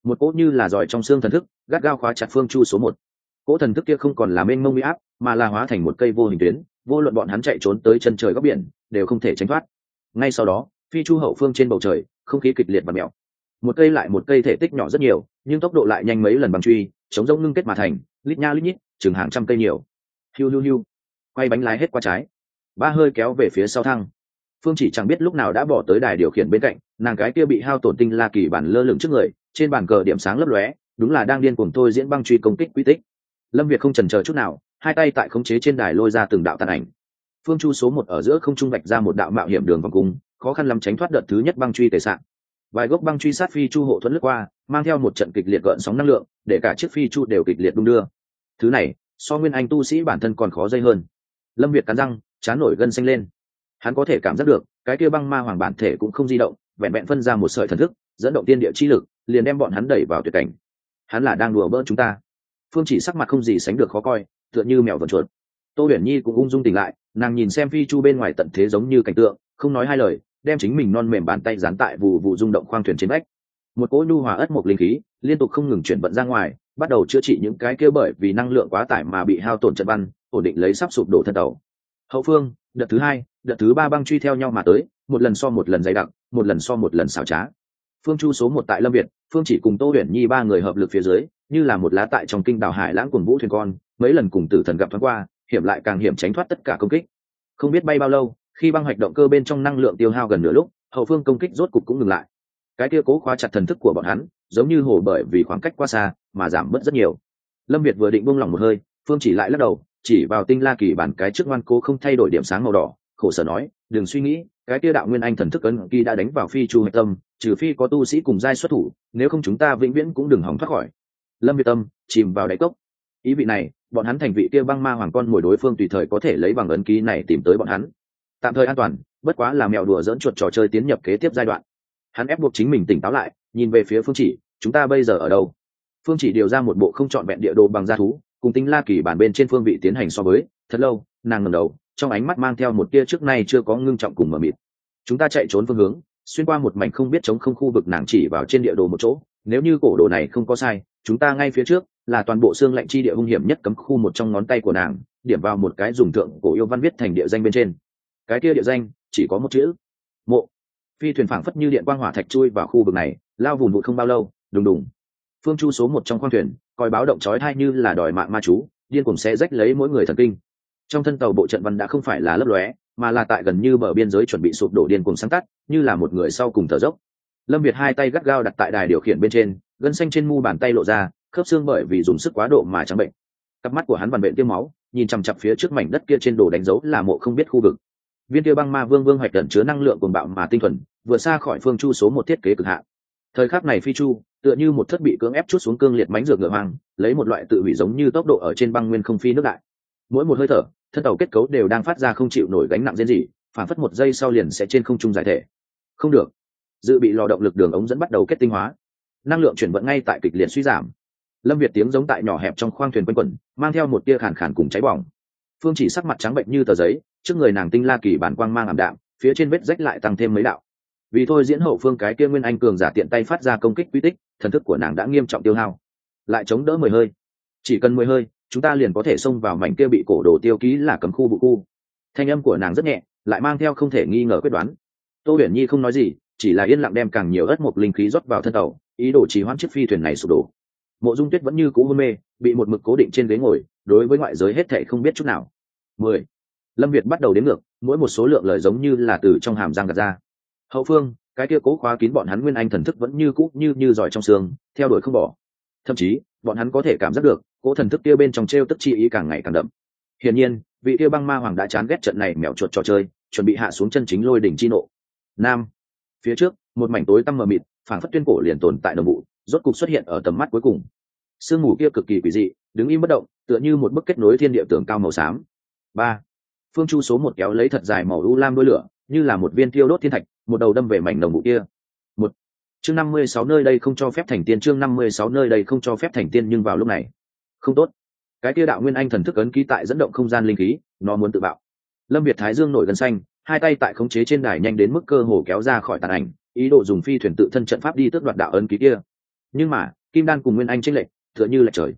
Một cỗ như là giỏi trong xương thần thức, gắt gao khóa chặt phương chu số một. Cỗ thần thức kia không còn là mênh mông bị áp, mà là hóa thành một cây vô hình tuyến, vô luận bọn hắn chạy trốn tới chân trời góc biển, đều không thể tránh thoát. Ngay sau đó, phi chu hậu phương trên bầu trời, không khí kịch liệt và mèo một cây lại một cây thể tích nhỏ rất nhiều, nhưng tốc độ lại nhanh mấy lần bằng truy, chống rông ngưng kết mà thành, lít nha lít nhít, chừng hàng trăm cây nhiều. Hiu hiu hiu. Quay bánh lái hết qua trái. Ba hơi kéo về phía sau thăng phương chỉ chẳng biết lúc nào đã bỏ tới đài điều khiển bên cạnh, nàng cái kia bị hao tổn tinh la kỳ bản lơ lửng trước người, trên bàn cờ điểm sáng lấp lóe, đúng là đang điên cuồng thôi diễn băng truy công kích quy tích. Lâm việt không trần chờ chút nào, hai tay tại khống chế trên đài lôi ra từng đạo tàn ảnh. Phương chu số một ở giữa không trung vạch ra một đạo mạo hiểm đường vòng cung, khó khăn lắm tránh thoát đợt thứ nhất băng truy tề sạn vài gốc băng truy sát phi chu hộ thuẫn lướt qua, mang theo một trận kịch liệt gợn sóng năng lượng, để cả chiếc phi chu đều kịch liệt đung đưa. Thứ này, so nguyên anh tu sĩ bản thân còn khó dây hơn. Lâm việt cắn răng, chán nổi gân xanh lên. Hắn có thể cảm giác được, cái kia băng ma hoàng bản thể cũng không di động, vẹn vẹn phân ra một sợi thần thức, dẫn động tiên địa chi lực, liền đem bọn hắn đẩy vào tuyệt cảnh. Hắn là đang đùa bỡn chúng ta. Phương chỉ sắc mặt không gì sánh được khó coi, tựa như mèo vần chuột. Tô huyền nhi cũng ung dung tỉnh lại, nàng nhìn xem phi chu bên ngoài tận thế giống như cảnh tượng, không nói hai lời đem chính mình non mềm bàn tay dán tại vụ vụ rung động khoang thuyền trên vách. Một cỗ nhu hòa ất một linh khí liên tục không ngừng chuyển vận ra ngoài, bắt đầu chữa trị những cái kia bởi vì năng lượng quá tải mà bị hao tổn trận văn, ổn định lấy sắp sụp đổ thân tàu. Hậu phương, đợt thứ hai, đợt thứ ba băng truy theo nhau mà tới, một lần so một lần dày đặc, một lần so một lần xảo trá. Phương chu số một tại lâm việt, phương chỉ cùng tô huyền nhi ba người hợp lực phía dưới, như là một lá tại trong kinh đảo hải lãng cùng vũ thuyền con, mấy lần cùng tử thần gặp thoáng qua, hiểm lại càng hiểm tránh thoát tất cả công kích. Không biết bay bao lâu khi băng hoạch động cơ bên trong năng lượng tiêu hao gần nửa lúc, hậu phương công kích rốt cục cũng ngừng lại. Cái kia cố khóa chặt thần thức của bọn hắn, giống như hồ bởi vì khoảng cách quá xa mà giảm bớt rất nhiều. Lâm việt vừa định buông lỏng một hơi, phương chỉ lại lắc đầu, chỉ vào tinh la kỳ bản cái trước ngoan cố không thay đổi điểm sáng màu đỏ, khổ sở nói, đừng suy nghĩ, cái kia đạo nguyên anh thần thức ấn kỳ đã đánh vào phi chu hạch tâm, trừ phi có tu sĩ cùng giai xuất thủ, nếu không chúng ta vĩnh viễn cũng đừng hỏng thoát khỏi. Lâm việt tâm chìm vào đáy cốc. Ý vị này, bọn hắn thành vị kia băng ma hoàng con mồi đối phương tùy thời có thể lấy bằng ấn ký này tìm tới bọn hắn tạm thời an toàn, bất quá là mèo đùa dỡn chuột trò chơi tiến nhập kế tiếp giai đoạn. Hắn ép buộc chính mình tỉnh táo lại, nhìn về phía phương chỉ, chúng ta bây giờ ở đâu? Phương chỉ điều ra một bộ không trọn vẹn địa đồ bằng da thú, cùng tinh la kỳ bản bên trên phương vị tiến hành so với. Thật lâu, nàng ngầm đầu, trong ánh mắt mang theo một tia trước nay chưa có ngưng trọng cùng mờ mịt. Chúng ta chạy trốn phương hướng, xuyên qua một mảnh không biết chống không khu vực nàng chỉ vào trên địa đồ một chỗ. Nếu như cổ đồ này không có sai, chúng ta ngay phía trước, là toàn bộ xương lạnh chi địa hung hiểm nhất cấm khu một trong ngón tay của nàng, điểm vào một cái dùng thượng cổ yêu văn viết thành địa danh bên trên cái kia địa danh chỉ có một chữ, mộ. Phi thuyền phảng phất như điện quang hỏa thạch chui vào khu vực này, lao vùng vụt không bao lâu, đùng đùng. Phương chu số một trong khoang thuyền, coi báo động trói thai như là đòi mạng ma chú, điên cùng sẽ rách lấy mỗi người thần kinh. Trong thân tàu bộ trận văn đã không phải là lấp lóe, mà là tại gần như bờ biên giới chuẩn bị sụp đổ điên cùng sáng tắt như là một người sau cùng thở dốc. Lâm việt hai tay gắt gao đặt tại đài điều khiển bên trên, gân xanh trên mu bàn tay lộ ra, khớp xương bởi vì dùng sức quá độ mà trắng bệnh. Cặp mắt của hắn vằn bệnh tiêm máu, nhìn chằm chặp phía trước mảnh đất kia trên đồ đánh dấu là mộ không biết khu vực viên tiêu băng ma vương vương hoạch tận chứa năng lượng cuồng bạo mà tinh thuần vừa xa khỏi phương chu số một thiết kế cực hạn. Thời khắc này phi chu, tựa như một thất bị cưỡng ép chút xuống cương liệt mánh dược ngựa hoang, lấy một loại tự hủy giống như tốc độ ở trên băng nguyên không phi nước đại. Mỗi một hơi thở, thân tàu kết cấu đều đang phát ra không chịu nổi gánh nặng diễn gì, phản phất một giây sau liền sẽ trên không trung giải thể. Không được. Dự bị lò động lực đường ống dẫn bắt đầu kết tinh hóa. Năng lượng chuyển vận ngay tại kịch liệt suy giảm. Lâm việt tiếng giống tại nhỏ hẹp trong khoang thuyền quanh quẩn, mang theo một tia khàn khàn cùng cháy bỏng. Phương chỉ sắc mặt trắng bệnh như tờ giấy trước người nàng tinh la kỳ bản quang mang ảm đạm, phía trên vết rách lại tăng thêm mấy đạo. Vì thôi diễn hậu phương cái kia nguyên anh cường giả tiện tay phát ra công kích quy tích, thần thức của nàng đã nghiêm trọng tiêu hao. Lại chống đỡ mười hơi. Chỉ cần mười hơi, chúng ta liền có thể xông vào mảnh kia bị cổ đồ tiêu ký là cấm khu vụ khu. Thanh âm của nàng rất nhẹ, lại mang theo không thể nghi ngờ quyết đoán. Tô huyền nhi không nói gì, chỉ là yên lặng đem càng nhiều ớt một linh khí rót vào thân tàu, ý đồ trì hoãn chiếc phi thuyền này sụp đổ. Mộ dung tuyết vẫn như cũ hôn mê, bị một mực cố định trên ghế ngồi, đối với ngoại giới hết thệ không biết chút nào. Mười lâm việt bắt đầu đến ngược mỗi một số lượng lời giống như là từ trong hàm răng gạt ra. Hậu phương cái kia cố khóa kín bọn hắn nguyên anh thần thức vẫn như cũ như như giỏi trong xương theo đuổi không bỏ. Thậm chí bọn hắn có thể cảm giác được cố thần thức kia bên trong t r e o tức chi ý càng ngày càng đậm. Hiển nhiên vị kia băng ma hoàng đã chán ghét trận này mèo chuột trò chơi chuẩn bị hạ xuống chân chính lôi đỉnh chi nộ. Nam phía trước một mảnh tối tăm mờ mịt phảng phất tuyên cổ liền tồn tại đồng vụ, rốt cục xuất hiện ở tầm mắt cuối cùng. Sương mù kia cực kỳ quỷ dị đứng im bất động tựa như một bức kết nối thiên địa tường cao màu xám. Ba phương chu số một kéo lấy thật dài màu u lam đôi lửa, như là một viên tiêu đốt thiên thạch, một đầu đâm về mảnh đồng vụ kia. Một. Chương năm mươi sáu nơi đây không cho phép thành tiên, chương năm mươi sáu nơi đây không cho phép thành tiên nhưng vào lúc này. Không tốt. Cái kia đạo nguyên anh thần thức ấn ký tại dẫn động không gian linh khí, nó muốn tự bạo. Lâm việt thái dương nổi gần xanh, hai tay tại khống chế trên đài nhanh đến mức cơ hồ kéo ra khỏi tàn ảnh, ý đồ dùng phi thuyền tự thân trận pháp đi tước đoạt đạo ấn ký kia. Nhưng mà, kim đan cùng nguyên anh tranh lệch, tựa như lệch trời.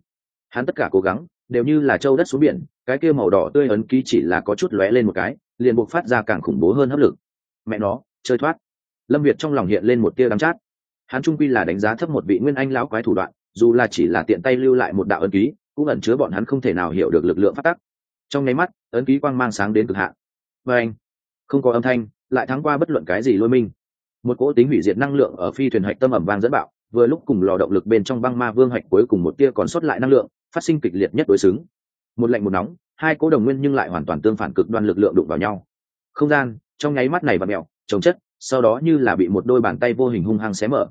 Hắn tất cả cố gắng đều như là châu đất xuống biển, cái kia màu đỏ tươi ấn ký chỉ là có chút lóe lên một cái, liền buộc phát ra càng khủng bố hơn hấp lực. Mẹ nó, chơi thoát. Lâm việt trong lòng hiện lên một tia đắm chát. Hắn trung quy là đánh giá thấp một vị nguyên anh lão quái thủ đoạn, dù là chỉ là tiện tay lưu lại một đạo ấn ký, cũng ẩn chứa bọn hắn không thể nào hiểu được lực lượng phát tắc trong nháy mắt, ấn ký quang mang sáng đến cực hạn. Và anh, không có âm thanh, lại thắng qua bất luận cái gì lôi minh. Một cỗ tính hủy diệt năng lượng ở phi thuyền hạch tâm ẩm vang dẫn bạo, vừa lúc cùng lò động lực bên trong băng ma vương hạch cuối cùng một tia còn sót lại năng lượng phát sinh kịch liệt nhất đối xứng. Một lạnh một nóng, hai cố đồng nguyên nhưng lại hoàn toàn tương phản cực đoan lực lượng đụng vào nhau. Không gian, trong nháy mắt này và mẹo trồng chất, sau đó như là bị một đôi bàn tay vô hình hung hăng xé mở.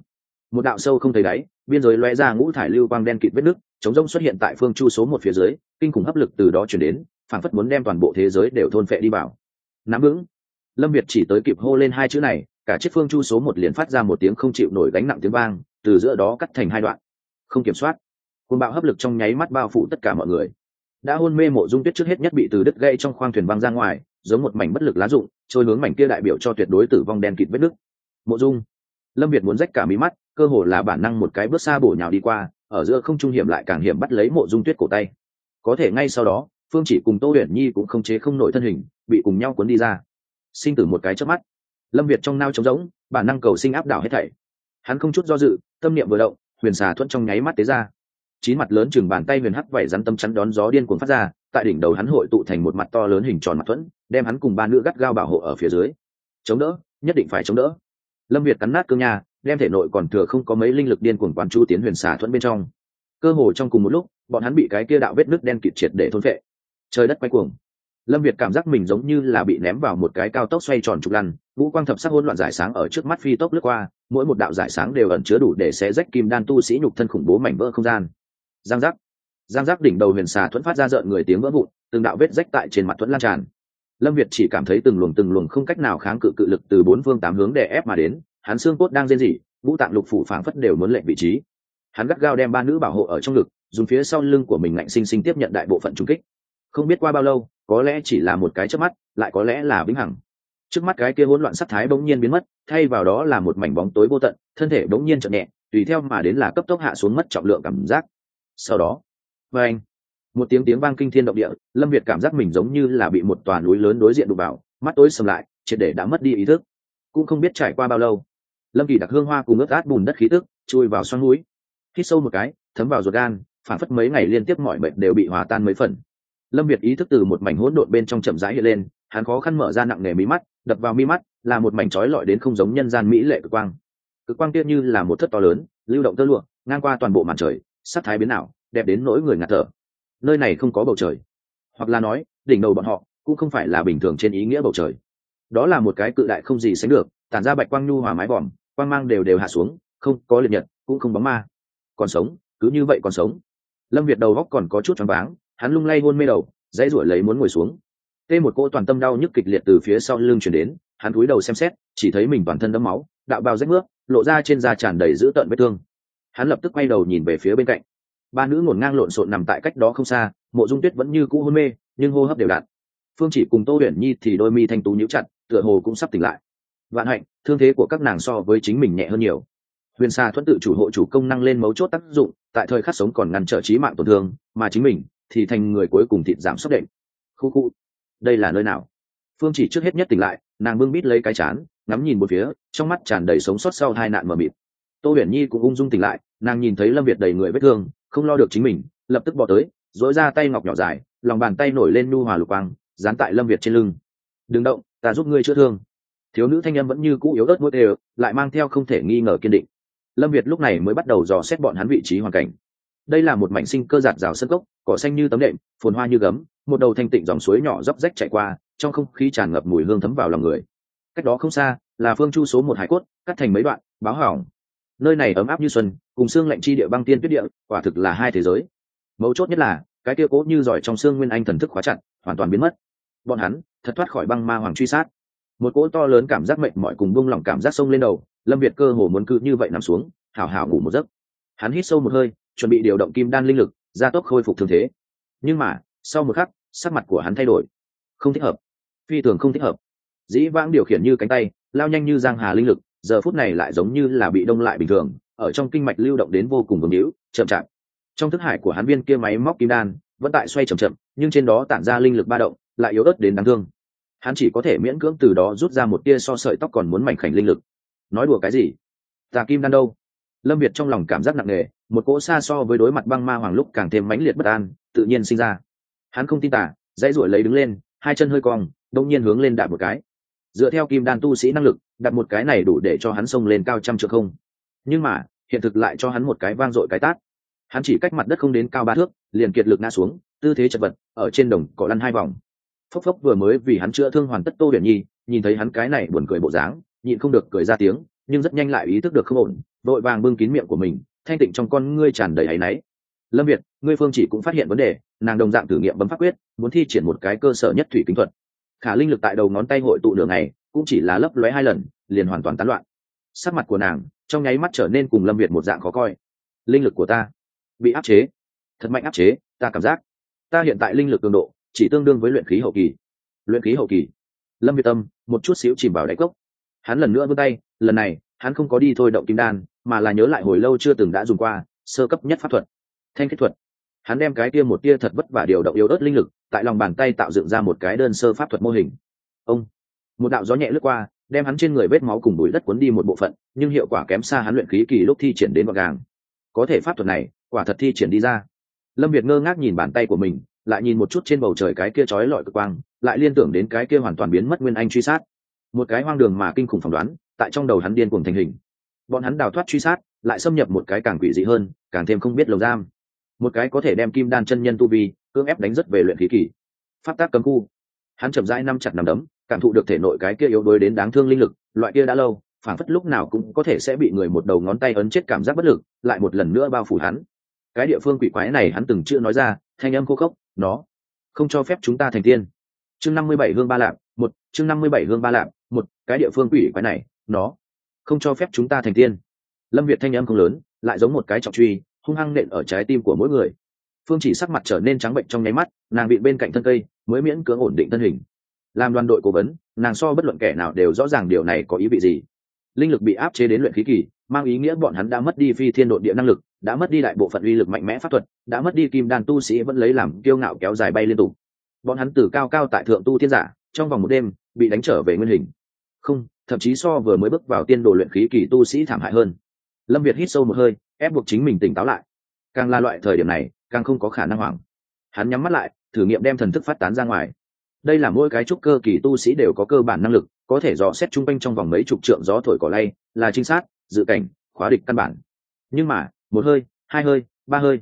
Một đạo sâu không thấy đáy, biên giới loe ra ngũ thải lưu quang đen kịt vết nước chống rông xuất hiện tại phương chu số một phía dưới, kinh khủng hấp lực từ đó chuyển đến, phảng phất muốn đem toàn bộ thế giới đều thôn phệ đi vào. Nắm vững. Lâm việt chỉ tới kịp hô lên hai chữ này, cả chiếc phương chu số một liền phát ra một tiếng không chịu nổi gánh nặng tiếng vang, từ giữa đó cắt thành hai đoạn. Không kiểm soát côn bạo hấp lực trong nháy mắt bao phủ tất cả mọi người. Đã hôn mê mộ dung tuyết trước hết nhất bị từ đứt gây trong khoang thuyền văng ra ngoài, giống một mảnh bất lực lá rụng, trôi hướng mảnh kia đại biểu cho tuyệt đối tử vong đen kịt vết nứt. Mộ dung. Lâm việt muốn rách cả mí mắt, cơ hồ là bản năng một cái bước xa bổ nhào đi qua, ở giữa không trung hiểm lại càng hiểm bắt lấy mộ dung tuyết cổ tay. Có thể ngay sau đó, phương chỉ cùng tô huyền nhi cũng không chế không nổi thân hình, bị cùng nhau cuốn đi ra. Sinh tử một cái trước mắt. Lâm việt trong nao trống rỗng, bản năng cầu sinh áp đảo hết thảy. Hắn không chút do dự, tâm niệm vừa động, huyền xà thuận trong nháy mắt tế ra chín mặt lớn chừng bàn tay huyền hắc vảy rắn tâm chắn đón gió điên cuồng phát ra, tại đỉnh đầu hắn hội tụ thành một mặt to lớn hình tròn mặt thuẫn, đem hắn cùng ba nữ gắt gao bảo hộ ở phía dưới. Chống đỡ, nhất định phải chống đỡ. Lâm việt cắn nát cương nhà đem thể nội còn thừa không có mấy linh lực điên cuồng quán chu tiến huyền xả thuẫn bên trong. Cơ hồ trong cùng một lúc, bọn hắn bị cái kia đạo vết nước đen kịt triệt để thôn vệ trời đất quay cuồng. Lâm việt cảm giác mình giống như là bị ném vào một cái cao tốc xoay tròn trục lăn vũ quang thập sắc hỗn loạn giải sáng ở trước mắt phi tốc lướt qua, mỗi một đạo giải sáng đều ẩn chứa đủ để xé rách kim đan tu sĩ nhục thân khủng bố mảnh vỡ không gian giang giác. Giang giác đỉnh đầu huyền xà thuẫn phát ra rợn người tiếng vỡ vụn, từng đạo vết rách tại trên mặt thuẫn lan tràn. Lâm việt chỉ cảm thấy từng luồng từng luồng không cách nào kháng cự cự lực từ bốn phương tám hướng đè ép mà đến, hắn xương cốt đang rên rỉ vũ tạng lục phủ phảng phất đều muốn lệnh vị trí. Hắn gắt gao đem ba nữ bảo hộ ở trong ngực, dùng phía sau lưng của mình ngạnh sinh sinh tiếp nhận đại bộ phận trung kích. Không biết qua bao lâu, có lẽ chỉ là một cái chớp mắt, lại có lẽ là vĩnh hằng. Trước mắt cái kia hỗn loạn sắc thái bỗng nhiên biến mất, thay vào đó là một mảnh bóng tối vô tận, thân thể bỗng nhiên chậm nhẹ, tùy theo mà đến là cấp tốc hạ xuống mất trọng lượng cảm giác sau đó, và anh, một tiếng tiếng vang kinh thiên động địa, lâm việt cảm giác mình giống như là bị một tòa núi lớn đối diện đụng vào, mắt tối sầm lại, triệt để đã mất đi ý thức. Cũng không biết trải qua bao lâu, lâm kỳ đặc hương hoa cùng ướt át bùn đất khí tức, chui vào xoắn núi. Hít sâu một cái, thấm vào ruột gan, phản phất mấy ngày liên tiếp mọi bệnh đều bị hòa tan mấy phần. Lâm việt ý thức từ một mảnh hỗn độn bên trong chậm rãi hiện lên, hắn khó khăn mở ra nặng nề mí mắt, đập vào mi mắt, là một mảnh trói lọi đến không giống nhân gian mỹ lệ cực quang. Cực quang kia như là một thất to lớn, lưu động tơ lụa, ngang qua toàn bộ màn trời sắc thái biến ảo, đẹp đến nỗi người ngạt thở. Nơi này không có bầu trời. Hoặc là nói, đỉnh đầu bọn họ cũng không phải là bình thường trên ý nghĩa bầu trời. Đó là một cái cự đại không gì sánh được, tản ra bạch quang nhu hòa mái vòm, quang mang đều đều hạ xuống, không có liệt nhật, cũng không bóng ma. Còn sống, cứ như vậy còn sống. Lâm việt đầu góc còn có chút choáng váng, hắn lung lay hôn mê đầu, dãy ruổi lấy muốn ngồi xuống. Tê một cỗ toàn tâm đau nhức kịch liệt từ phía sau lưng chuyển đến, hắn cúi đầu xem xét, chỉ thấy mình toàn thân đẫm máu, đạo bao rách nước, lộ ra trên da tràn đầy dữ tợn vết thương hắn lập tức quay đầu nhìn về phía bên cạnh. Ba nữ ngổn ngang lộn xộn nằm tại cách đó không xa, mộ dung tuyết vẫn như cũ hôn mê, nhưng hô hấp đều đặn. Phương chỉ cùng tô huyền nhi thì đôi mi thanh tú nhíu chặt, tựa hồ cũng sắp tỉnh lại. Vạn hạnh, thương thế của các nàng so với chính mình nhẹ hơn nhiều. Huyền xa thuẫn tự chủ hộ chủ công năng lên mấu chốt tác dụng, tại thời khắc sống còn ngăn trở trí mạng tổn thương, mà chính mình thì thành người cuối cùng thịt giảm sốc đệm. Khu khu, đây là nơi nào? Phương chỉ trước hết nhất tỉnh lại, nàng bưng bít lấy cái chán, ngắm nhìn một phía, trong mắt tràn đầy sống sót sau hai nạn mờ mịt. Tô huyền nhi cũng ung dung tỉnh lại nàng nhìn thấy lâm việt đầy người vết thương, không lo được chính mình, lập tức bỏ tới dỗi ra tay ngọc nhỏ dài, lòng bàn tay nổi lên nu hòa lục quang, dán tại lâm việt trên lưng. Đừng động, ta giúp ngươi chữa thương. Thiếu nữ thanh â m vẫn như cũ yếu ớt mỗi đều, lại mang theo không thể nghi ngờ kiên định. Lâm việt lúc này mới bắt đầu dò xét bọn hắn vị trí hoàn cảnh. Đây là một mảnh sinh cơ giạt rào sân cốc, cỏ xanh như tấm đệm, phồn hoa như gấm, một đầu thanh tịnh dòng suối nhỏ dốc rách chạy qua, trong không khí tràn ngập mùi hương thấm vào lòng người. Cách đó không xa, là phương chu số một hải cốt, cắt thành mấy đoạn, báo hỏng. Nơi này ấm áp như xuân cùng xương lạnh chi địa băng tiên tuyết địa, quả thực là hai thế giới. Mấu chốt nhất là, cái kia cố như giỏi trong xương nguyên anh thần thức khóa chặt, hoàn toàn biến mất. Bọn hắn, thật thoát khỏi băng ma hoàng truy sát. Một cỗ to lớn cảm giác mệnh mọi cùng bung lỏng cảm giác sông lên đầu, lâm việt cơ hồ muốn cự như vậy nằm xuống, hảo hảo ngủ một giấc. Hắn hít sâu một hơi, chuẩn bị điều động kim đan linh lực, gia tốc khôi phục thương thế. Nhưng mà, sau một khắc, sắc mặt của hắn thay đổi. Không thích hợp. Phi thường không thích hợp. Dĩ vãng điều khiển như cánh tay, lao nhanh như giang hà linh lực, giờ phút này lại giống như là bị đông lại bình thường ở trong kinh mạch lưu động đến vô cùng vương hữu, chậm chạp. Trong thức hải của hắn viên kia máy móc kim đan, vẫn tại xoay chậm chậm, nhưng trên đó tản ra linh lực ba động, lại yếu ớt đến đáng thương. Hắn chỉ có thể miễn cưỡng từ đó rút ra một tia so sợi tóc còn muốn mảnh khảnh linh lực. Nói đùa cái gì? Tà kim đan đâu? Lâm việt trong lòng cảm giác nặng nề, một cỗ xa so với đối mặt băng ma hoàng lúc càng thêm mãnh liệt bất an, tự nhiên sinh ra. Hắn không tin tả dãy ruổi lấy đứng lên, hai chân hơi cong đông nhiên hướng lên đạp một cái. Dựa theo kim đan tu sĩ năng lực đặt một cái này đủ để cho hắn xông lên cao trăm trượng không nhưng mà, hiện thực lại cho hắn một cái vang dội cái tát. Hắn chỉ cách mặt đất không đến cao ba thước, liền kiệt lực ngã xuống, tư thế chật vật, ở trên đồng cỏ lăn hai vòng. Phốc phốc vừa mới vì hắn chữa thương hoàn tất tô huyền nhi, nhìn thấy hắn cái này buồn cười bộ dáng, nhịn không được cười ra tiếng, nhưng rất nhanh lại ý thức được không ổn, vội vàng bưng kín miệng của mình, thanh tịnh trong con ngươi tràn đầy áy náy. Lâm việt, ngươi phương chỉ cũng phát hiện vấn đề, nàng đồng dạng thử nghiệm bấm pháp quyết, muốn thi triển một cái cơ sở nhất thủy kính thuật. Khả linh lực tại đầu ngón tay hội tụ nửa ngày, cũng chỉ là lấp lóe hai lần, liền hoàn toàn tán loạn sắc mặt của nàng trong nháy mắt trở nên cùng lâm việt một dạng khó coi. Linh lực của ta bị áp chế. Thật mạnh áp chế, ta cảm giác. Ta hiện tại linh lực cường độ chỉ tương đương với luyện khí hậu kỳ. Luyện khí hậu kỳ. Lâm việt tâm, một chút xíu chìm vào đáy cốc. Hắn lần nữa vươn tay, lần này, hắn không có đi thôi động kim đan, mà là nhớ lại hồi lâu chưa từng đã dùng qua, sơ cấp nhất pháp thuật. Thanh kết thuật. Hắn đem cái tia một tia thật vất vả điều động yếu ớt linh lực, tại lòng bàn tay tạo dựng ra một cái đơn sơ pháp thuật mô hình. Ông. Một đạo gió nhẹ lướt qua đem hắn trên người vết máu cùng bụi đất cuốn đi một bộ phận, nhưng hiệu quả kém xa hắn luyện khí kỳ lúc thi triển đến gọn gàng. Có thể pháp thuật này, quả thật thi triển đi ra. Lâm việt ngơ ngác nhìn bàn tay của mình, lại nhìn một chút trên bầu trời cái kia trói lọi cực quang, lại liên tưởng đến cái kia hoàn toàn biến mất nguyên anh truy sát. Một cái hoang đường mà kinh khủng phỏng đoán, tại trong đầu hắn điên cuồng thành hình. Bọn hắn đào thoát truy sát, lại xâm nhập một cái càng quỷ dị hơn, càng thêm không biết lồng giam. Một cái có thể đem kim đan chân nhân tu vi, cưỡng ép đánh rất về luyện khí kỳ. Pháp tác cấm khu. Hắn chậm rãi năm chặt nắm đấm cảm thụ được thể nội cái kia yếu đuối đến đáng thương linh lực, loại kia đã lâu phản phất lúc nào cũng có thể sẽ bị người một đầu ngón tay ấn chết cảm giác bất lực, lại một lần nữa bao phủ hắn. Cái địa phương quỷ quái này hắn từng chưa nói ra, thanh âm khô khốc, nó không cho phép chúng ta thành tiên. Chương năm mươi bảy hương ba lạp, một, chương năm mươi bảy hương ba lạp, một, cái địa phương quỷ quái này, nó không cho phép chúng ta thành tiên. Lâm việt thanh âm không lớn, lại giống một cái trọng truy, hung hăng nện ở trái tim của mỗi người. Phương chỉ sắc mặt trở nên trắng bệnh trong nháy mắt, nàng bị bên cạnh thân cây, mới miễn cưỡng ổn định thân hình làm đoàn đội cố vấn, nàng so bất luận kẻ nào đều rõ ràng điều này có ý vị gì. Linh lực bị áp chế đến luyện khí kỳ, mang ý nghĩa bọn hắn đã mất đi phi thiên đội địa năng lực, đã mất đi đại bộ phận uy lực mạnh mẽ pháp thuật, đã mất đi kim đan tu sĩ vẫn lấy làm kiêu ngạo kéo dài bay liên tục. Bọn hắn từ cao cao tại thượng tu thiên giả, trong vòng một đêm, bị đánh trở về nguyên hình. Không, thậm chí so vừa mới bước vào tiên đồ luyện khí kỳ tu sĩ thảm hại hơn. Lâm việt hít sâu một hơi, ép buộc chính mình tỉnh táo lại. Càng là loại thời điểm này, càng không có khả năng hoảng. Hắn nhắm mắt lại, thử nghiệm đem thần thức phát tán ra ngoài đây là mỗi cái trúc cơ kỳ tu sĩ đều có cơ bản năng lực, có thể dò xét chung quanh trong vòng mấy chục trượng gió thổi cỏ lay, là trinh sát, dự cảnh, khóa địch căn bản. Nhưng mà, một hơi, hai hơi, ba hơi.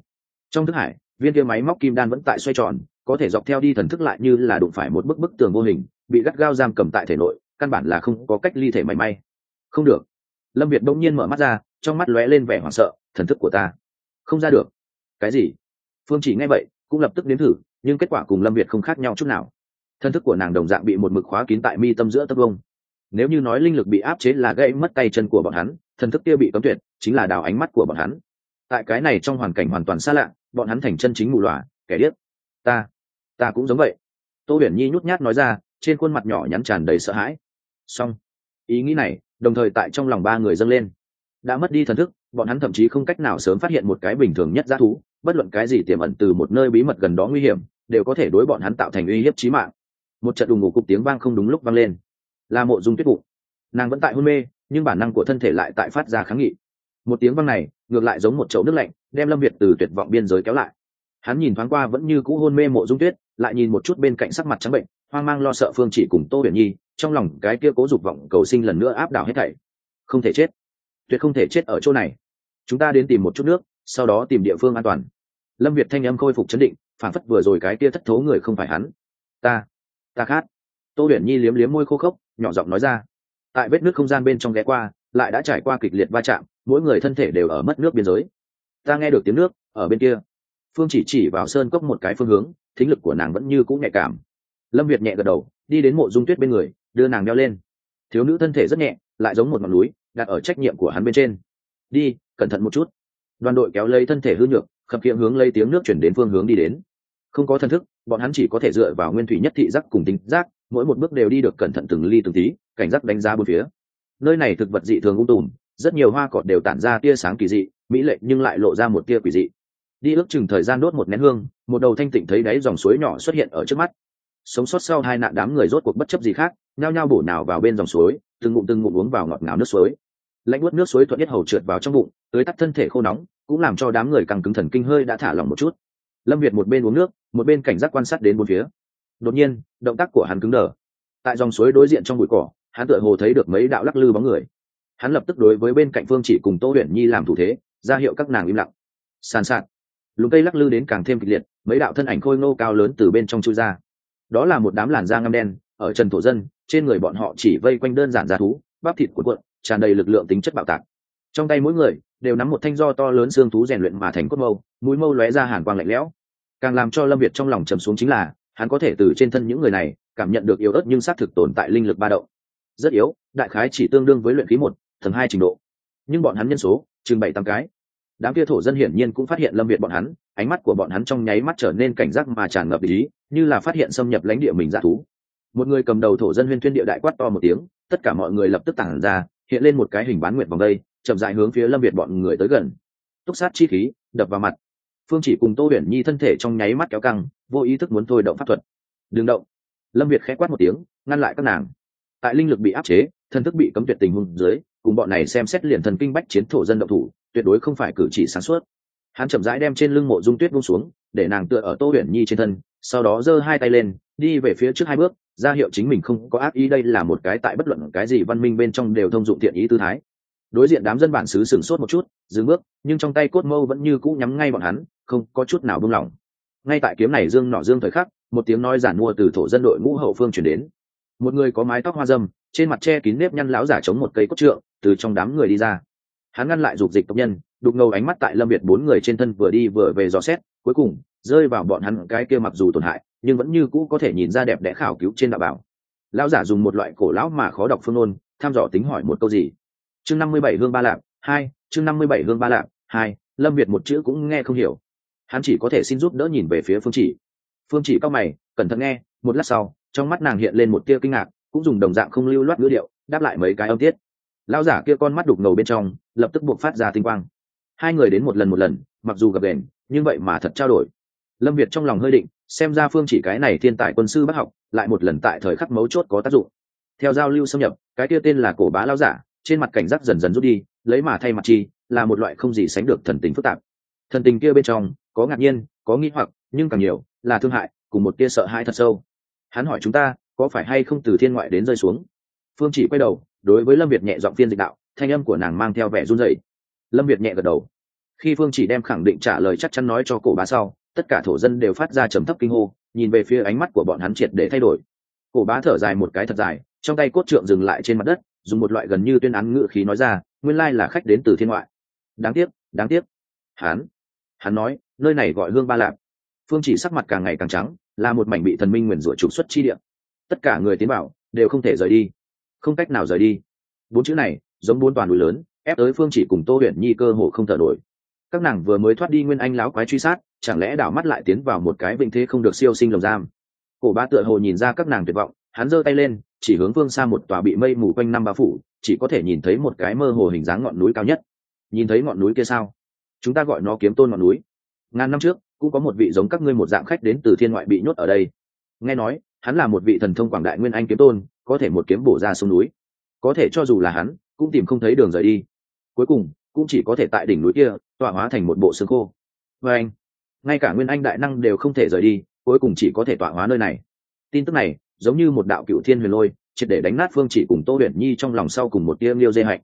Trong thức hải, viên kia máy móc kim đan vẫn tại xoay tròn, có thể dọc theo đi thần thức lại như là đụng phải một bức bức tường vô hình, bị gắt gao giam cầm tại thể nội, căn bản là không có cách ly thể mảy may. Không được. Lâm việt bỗng nhiên mở mắt ra, trong mắt lóe lên vẻ hoảng sợ, thần thức của ta. Không ra được. Cái gì? Phương chỉ nghe vậy, cũng lập tức nếm thử, nhưng kết quả cùng lâm việt không khác nhau chút nào thân thức của nàng đồng dạng bị một mực khóa kín tại mi tâm giữa tấc vông nếu như nói linh lực bị áp chế là gây mất tay chân của bọn hắn thân thức kia bị cấm tuyệt chính là đào ánh mắt của bọn hắn. Tại cái này trong hoàn cảnh hoàn toàn xa lạ bọn hắn thành chân chính mù lòa, kẻ điếc. Ta ta cũng giống vậy. Tô huyền nhi nhút nhát nói ra trên khuôn mặt nhỏ nhắn tràn đầy sợ hãi. Song ý nghĩ này đồng thời tại trong lòng ba người dâng lên. Đã mất đi thần thức bọn hắn thậm chí không cách nào sớm phát hiện một cái bình thường nhất giá thú bất luận cái gì tiềm ẩn từ một nơi bí mật gần đó nguy hiểm đều có thể đối bọn hắn tạo thành uy hiếp trí mạng một trận đùng ngủ cục tiếng vang không đúng lúc vang lên. Là mộ dung tuyết bụng. Nàng vẫn tại hôn mê, nhưng bản năng của thân thể lại tại phát ra kháng nghị. Một tiếng vang này, ngược lại giống một chậu nước lạnh, đem lâm việt từ tuyệt vọng biên giới kéo lại. Hắn nhìn thoáng qua vẫn như cũ hôn mê mộ dung tuyết, lại nhìn một chút bên cạnh sắc mặt trắng bệnh, hoang mang lo sợ phương chỉ cùng tô huyền nhi, trong lòng cái kia cố dục vọng cầu sinh lần nữa áp đảo hết thảy. Không thể chết. Tuyệt không thể chết ở chỗ này. Chúng ta đến tìm một chút nước, sau đó tìm địa phương an toàn. Lâm việt thanh âm khôi phục chấn định, phản phất vừa rồi cái kia thất thố người không phải hắn. Ta ta khát. Tô huyền nhi liếm liếm môi khô khốc, nhỏ giọng nói ra. Tại vết nước không gian bên trong ghé qua, lại đã trải qua kịch liệt va chạm, mỗi người thân thể đều ở mất nước biên giới. Ta nghe được tiếng nước, ở bên kia. Phương chỉ chỉ vào sơn cốc một cái phương hướng, thính lực của nàng vẫn như cũng nhạy cảm. Lâm việt nhẹ gật đầu, đi đến mộ dung tuyết bên người, đưa nàng đeo lên. Thiếu nữ thân thể rất nhẹ, lại giống một ngọn núi, đặt ở trách nhiệm của hắn bên trên. Đi, cẩn thận một chút. Đoàn đội kéo lấy thân thể hư nhược, khập kiệm hướng lấy tiếng nước chuyển đến phương hướng đi đến. Không có thần thức bọn hắn chỉ có thể dựa vào nguyên thủy nhất thị giác cùng tính giác, mỗi một bước đều đi được cẩn thận từng ly từng tí, cảnh giác đánh giá bốn phía. Nơi này thực vật dị thường ung tùm, rất nhiều hoa cọt đều tản ra tia sáng kỳ dị, mỹ lệ nhưng lại lộ ra một tia quỷ dị. Đi ước chừng thời gian đốt một nén hương, một đầu thanh tịnh thấy đáy dòng suối nhỏ xuất hiện ở trước mắt. Sống sót sau hai nạn đám người rốt cuộc bất chấp gì khác, nhao nhao bổ nào vào bên dòng suối, từng ngụm từng ngụm uống vào ngọt ngào nước suối. Lạnh buốt nước suối thuận nhất hầu trượt vào trong bụng tới tắt thân thể khô nóng, cũng làm cho đám người càng cứng thần kinh hơi đã thả lỏng một chút lâm việt một bên uống nước, một bên cảnh giác quan sát đến bốn phía. Đột nhiên, động tác của hắn cứng đờ. Tại dòng suối đối diện trong bụi cỏ, hắn tựa hồ thấy được mấy đạo lắc lư bóng người. Hắn lập tức đối với bên cạnh phương chỉ cùng tô huyền nhi làm thủ thế, ra hiệu các nàng im lặng. Sàn sạt. Lúng cây lắc lư đến càng thêm kịch liệt, mấy đạo thân ảnh khôi ngô cao lớn từ bên trong chui ra. Đó là một đám làn da ngâm đen, ở trần thổ dân, trên người bọn họ chỉ vây quanh đơn giản da thú, bắp thịt cuộn cuộn, tràn đầy lực lượng tính chất bạo tạc. Trong tay mỗi người đều nắm một thanh do to lớn xương thú rèn luyện mà thành cốt mâu, mũi mâu lóe ra hàn quang lạnh lẽo. Càng làm cho lâm việt trong lòng trầm xuống chính là, hắn có thể từ trên thân những người này, cảm nhận được yếu ớt nhưng xác thực tồn tại linh lực ba động. Rất yếu, đại khái chỉ tương đương với luyện khí một thần hai trình độ. Nhưng bọn hắn nhân số, chừng bảy tám cái. Đám kia thổ dân hiển nhiên cũng phát hiện lâm việt bọn hắn, ánh mắt của bọn hắn trong nháy mắt trở nên cảnh giác mà tràn ngập ý, như là phát hiện xâm nhập lãnh địa mình ra thú. Một người cầm đầu thổ dân huyên thuyên địa đại quát to một tiếng, tất cả mọi người lập tức tản ra, hiện lên một cái hình bán nguyện vòng đây chậm dại hướng phía lâm việt bọn người tới gần. Túc sát chi khí, đập vào mặt. Phương chỉ cùng tô huyền nhi thân thể trong nháy mắt kéo căng, vô ý thức muốn thôi động pháp thuật. Đừng động. Lâm việt khẽ quát một tiếng, ngăn lại các nàng. Tại linh lực bị áp chế thân thức bị cấm tuyệt tình huống dưới, cùng bọn này xem xét liền thần kinh bách chiến thổ dân động thủ, tuyệt đối không phải cử chỉ sáng suốt. Hắn chậm rãi đem trên lưng mộ dung tuyết buông xuống, để nàng tựa ở tô huyền nhi trên thân, sau đó giơ hai tay lên, đi về phía trước hai bước, ra hiệu chính mình không có ác ý đây là một cái tại bất luận cái gì văn minh bên trong đều thông dụng thiện ý tư thái đối diện đám dân bản xứ sửng sốt một chút, dừng bước, nhưng trong tay cốt mâu vẫn như cũ nhắm ngay bọn hắn, không có chút nào buông lỏng. Ngay tại kiếm này dương nọ dương thời khắc, một tiếng nói giản mua từ thổ dân đội ngũ hậu phương chuyển đến. Một người có mái tóc hoa dâm, trên mặt che kín nếp nhăn lão giả chống một cây cốt trượng, từ trong đám người đi ra. Hắn ngăn lại dục dịch tộc nhân, đục ngầu ánh mắt tại lâm việt bốn người trên thân vừa đi vừa về dò xét, cuối cùng, rơi vào bọn hắn cái kia mặc dù tổn hại, nhưng vẫn như cũ có thể nhìn ra đẹp đẽ khảo cứu trên đạo bảo. Lão giả dùng một loại cổ lão mà khó đọc phương ôn tham dò tính hỏi một câu gì chương năm mươi bảy hương ba lạp, hai, chương năm mươi bảy hương ba lạp, hai, lâm việt một chữ cũng nghe không hiểu. Hắn chỉ có thể xin giúp đỡ nhìn về phía phương chỉ. Phương chỉ cao mày, cẩn thận nghe, một lát sau, trong mắt nàng hiện lên một tia kinh ngạc, cũng dùng đồng dạng không lưu loát ngữ điệu, đáp lại mấy cái âm tiết. Lão giả kia con mắt đục ngầu bên trong, lập tức buộc phát ra tinh quang. Hai người đến một lần một lần, mặc dù gặp đèn nhưng vậy mà thật trao đổi. Lâm việt trong lòng hơi định, xem ra phương chỉ cái này thiên tài quân sư bác học, lại một lần tại thời khắc mấu chốt có tác dụng. Theo giao lưu xâm nhập, cái kia tên là cổ bá lao giả trên mặt cảnh giác dần dần rút đi, lấy mà thay mặt chi, là một loại không gì sánh được thần tình phức tạp. Thần tình kia bên trong, có ngạc nhiên, có nghĩ hoặc, nhưng càng nhiều, là thương hại, cùng một tia sợ hãi thật sâu. Hắn hỏi chúng ta, có phải hay không từ thiên ngoại đến rơi xuống? Phương chỉ quay đầu, đối với lâm việt nhẹ giọng phiên dịch đạo, thanh âm của nàng mang theo vẻ run rẩy. Lâm việt nhẹ gật đầu. Khi phương chỉ đem khẳng định trả lời chắc chắn nói cho cổ bá sau, tất cả thổ dân đều phát ra trầm thấp kinh hô, nhìn về phía ánh mắt của bọn hắn triệt để thay đổi. Cổ bá thở dài một cái thật dài, trong tay cốt trượng dừng lại trên mặt đất dùng một loại gần như tuyên án ngự khí nói ra, nguyên lai là khách đến từ thiên ngoại. Đáng tiếc đáng tiếc. Hắn hắn nói, nơi này gọi hương ba lạp. Phương chỉ sắc mặt càng ngày càng trắng, là một mảnh bị thần minh nguyền rủa trục xuất chi địa. Tất cả người tiến bảo đều không thể rời đi. Không cách nào rời đi. Bốn chữ này, giống bốn toàn núi lớn, ép tới phương chỉ cùng tô uyển nhi cơ hồ không thở nổi. Các nàng vừa mới thoát đi nguyên anh láo quái truy sát, chẳng lẽ đảo mắt lại tiến vào một cái vinh thế không được siêu sinh lồng giam? Cổ ba tựa hồ nhìn ra các nàng tuyệt vọng, hắn giơ tay lên chỉ hướng phương xa một tòa bị mây mù quanh năm bao phủ, chỉ có thể nhìn thấy một cái mơ hồ hình dáng ngọn núi cao nhất. Nhìn thấy ngọn núi kia sao? Chúng ta gọi nó kiếm tôn ngọn núi. Ngàn năm trước, cũng có một vị giống các ngươi một dạng khách đến từ thiên ngoại bị nhốt ở đây. Nghe nói, hắn là một vị thần thông quảng đại nguyên anh kiếm tôn, có thể một kiếm bổ ra sông núi. Có thể cho dù là hắn, cũng tìm không thấy đường rời đi. Cuối cùng, cũng chỉ có thể tại đỉnh núi kia, tọa hóa thành một bộ xương khô. Và anh, ngay cả nguyên anh đại năng đều không thể rời đi, cuối cùng chỉ có thể tọa hóa nơi này. Tin tức này giống như một đạo cựu thiên huyền lôi, triệt để đánh nát phương chỉ cùng tô huyền nhi trong lòng sau cùng một tia liêu dê hạnh.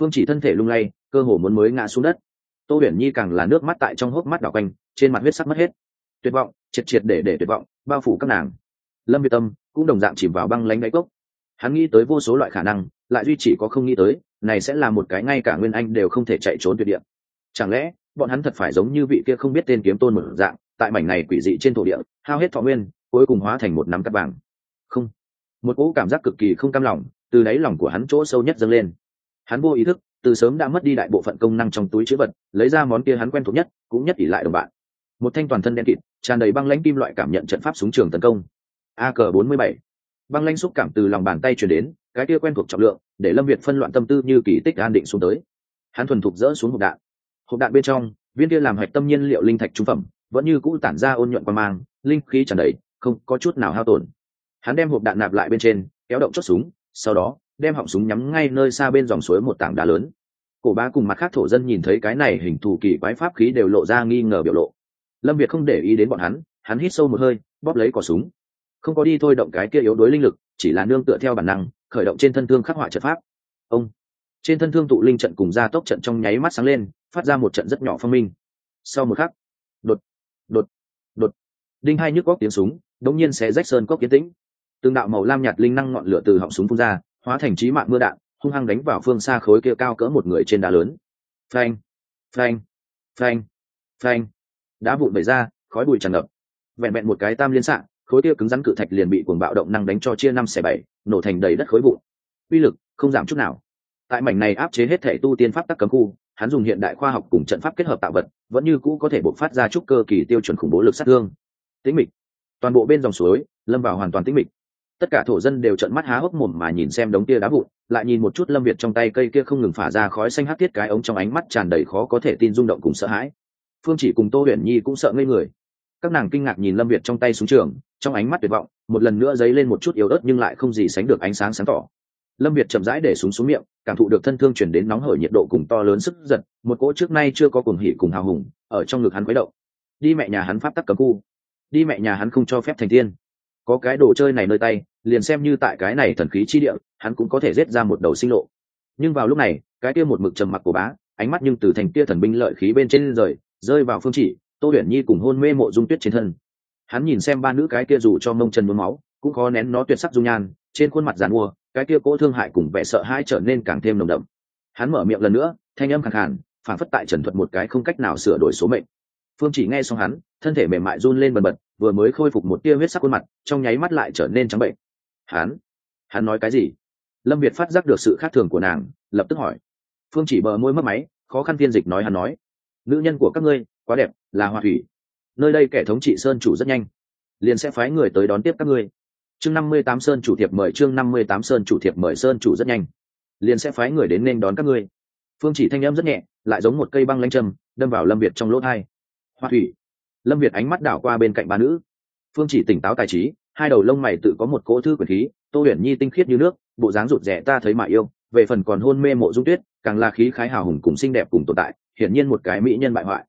Phương chỉ thân thể lung lay, cơ hồ muốn mới ngã xuống đất. Tô huyền nhi càng là nước mắt tại trong hốc mắt đỏ quanh, trên mặt huyết sắc mất hết. Tuyệt vọng, triệt triệt để để tuyệt vọng, bao phủ các nàng. Lâm việt tâm cũng đồng dạng chìm vào băng lánh đáy cốc. Hắn nghĩ tới vô số loại khả năng, lại duy chỉ có không nghĩ tới, này sẽ là một cái ngay cả nguyên anh đều không thể chạy trốn tuyệt địa. Chẳng lẽ, bọn hắn thật phải giống như vị kia không biết tên kiếm tôn một dạng, tại mảnh này quỷ dị trên thổ địa, hao hết thọ nguyên, cuối cùng hóa thành một nắm cắt vàng một cỗ cảm giác cực kỳ không cam lòng, từ đáy lòng của hắn chỗ sâu nhất dâng lên. Hắn vô ý thức, từ sớm đã mất đi đại bộ phận công năng trong túi chữ vật, lấy ra món kia hắn quen thuộc nhất, cũng nhất ỷ lại đồng bạn. Một thanh toàn thân đen kịt, tràn đầy băng lãnh kim loại cảm nhận trận pháp súng trường tấn công. A cờ bốn mươi bảy. Băng lãnh xúc cảm từ lòng bàn tay chuyển đến, cái kia quen thuộc trọng lượng, để lâm việt phân loạn tâm tư như kỳ tích an định xuống tới. Hắn thuần thục dỡ xuống hộp đạn. Hộp đạn bên trong, viên kia làm hạch tâm nhiên liệu linh thạch trung phẩm, vẫn như cũ tản ra ôn nhuận qua mang, linh khí tràn đầy, không có chút nào hao tổn hắn đem hộp đạn nạp lại bên trên, kéo động chốt súng, sau đó, đem họng súng nhắm ngay nơi xa bên dòng suối một tảng đá lớn. Cổ bá cùng mặt khác thổ dân nhìn thấy cái này hình thù kỳ quái pháp khí đều lộ ra nghi ngờ biểu lộ. Lâm việt không để ý đến bọn hắn hắn hít sâu một hơi, bóp lấy cỏ súng. Không có đi thôi động cái kia yếu đuối linh lực, chỉ là nương tựa theo bản năng, khởi động trên thân thương khắc họa trận pháp. Ông! Trên thân thương tụ linh trận cùng ra tốc trận trong nháy mắt sáng lên, phát ra một trận rất nhỏ phong minh. Sau một khắc, đột đột đột. Đinh hai nhức góc tiếng súng, đống nhiên sẽ rách sơn cốc kiến tĩnh từng đạo màu lam nhạt linh năng ngọn lửa từ họng súng phun ra, hóa thành trí mạng mưa đạn, hung hăng đánh vào phương xa khối kia cao cỡ một người trên đá lớn. Phanh phanh phanh phanh. Đá vụn bể ra, khói bụi tràn ngập. Vẹn vẹn một cái tam liên xạ, khối kia cứng rắn cự thạch liền bị cuồng bạo động năng đánh cho chia năm xẻ bảy, nổ thành đầy đất khối vụn. Uy lực, không giảm chút nào. Tại mảnh này áp chế hết thể tu tiên pháp tắc cấm khu, hắn dùng hiện đại khoa học cùng trận pháp kết hợp tạo vật, vẫn như cũ có thể bộc phát ra chút cơ kỳ tiêu chuẩn khủng bố lực sát thương. Tĩnh mịch. Toàn bộ bên dòng suối, lâm vào hoàn toàn tĩnh mịch tất cả thổ dân đều trợn mắt há hốc mồm mà nhìn xem đống kia đá vụn, lại nhìn một chút lâm việt trong tay cây kia không ngừng phả ra khói xanh hát tiết cái ống trong ánh mắt tràn đầy khó có thể tin rung động cùng sợ hãi. Phương chỉ cùng tô huyền nhi cũng sợ ngây người. Các nàng kinh ngạc nhìn lâm việt trong tay xuống trường, trong ánh mắt tuyệt vọng, một lần nữa dấy lên một chút yếu ớt nhưng lại không gì sánh được ánh sáng sáng tỏ. Lâm việt chậm rãi để súng xuống miệng, cảm thụ được thân thương chuyển đến nóng hởi nhiệt độ cùng to lớn sức giật, một cỗ trước nay chưa có cuồng hỉ cùng hào hùng, ở trong ngực hắn quấy động. Đi mẹ nhà hắn pháp tắc cấm khu. Đi mẹ nhà hắn không cho phép thành tiên có cái đồ chơi này nơi tay, liền xem như tại cái này thần khí chi địa, hắn cũng có thể giết ra một đầu sinh lộ. Nhưng vào lúc này, cái kia một mực trầm mặc của bá, ánh mắt nhưng từ thành kia thần binh lợi khí bên trên rời, rơi vào phương chỉ, tô huyền nhi cùng hôn mê mộ dung tuyết trên thân. Hắn nhìn xem ba nữ cái kia dù cho mông chân muốn máu, cũng khó nén nó tuyệt sắc dung nhan, trên khuôn mặt giàn mua, cái kia cỗ thương hại cùng vẻ sợ hãi trở nên càng thêm nồng đậm. Hắn mở miệng lần nữa, thanh âm khẳng hẳn phản phất tại trần thuật một cái không cách nào sửa đổi số mệnh. Phương chỉ nghe xong hắn thân thể mềm mại run lên bần bật, vừa mới khôi phục một tia huyết sắc khuôn mặt, trong nháy mắt lại trở nên trắng bệnh. Hắn? Hắn nói cái gì? Lâm việt phát giác được sự khác thường của nàng, lập tức hỏi. Phương chỉ bờ môi mất máy, khó khăn phiên dịch nói hắn nói. Nữ nhân của các ngươi, quá đẹp, là hoa thủy. Nơi đây kẻ thống trị sơn chủ rất nhanh. Liền sẽ phái người tới đón tiếp các ngươi. Chương năm mươi tám sơn chủ thiệp mời chương năm mươi tám sơn chủ thiệp mời sơn chủ rất nhanh. Liền sẽ phái người đến nên đón các ngươi. Phương chỉ thanh âm rất nhẹ, lại giống một cây băng lanh châm, đâm vào lâm việt trong lỗ thai hoa thủy lâm việt ánh mắt đảo qua bên cạnh ba nữ. Phương chỉ tỉnh táo tài trí, hai đầu lông mày tự có một cỗ thư quyền khí, tô huyền nhi tinh khiết như nước, bộ dáng rụt rẻ ta thấy mà yêu, về phần còn hôn mê mộ dung tuyết, càng là khí khái hào hùng cùng xinh đẹp cùng tồn tại, hiển nhiên một cái mỹ nhân bại hoại.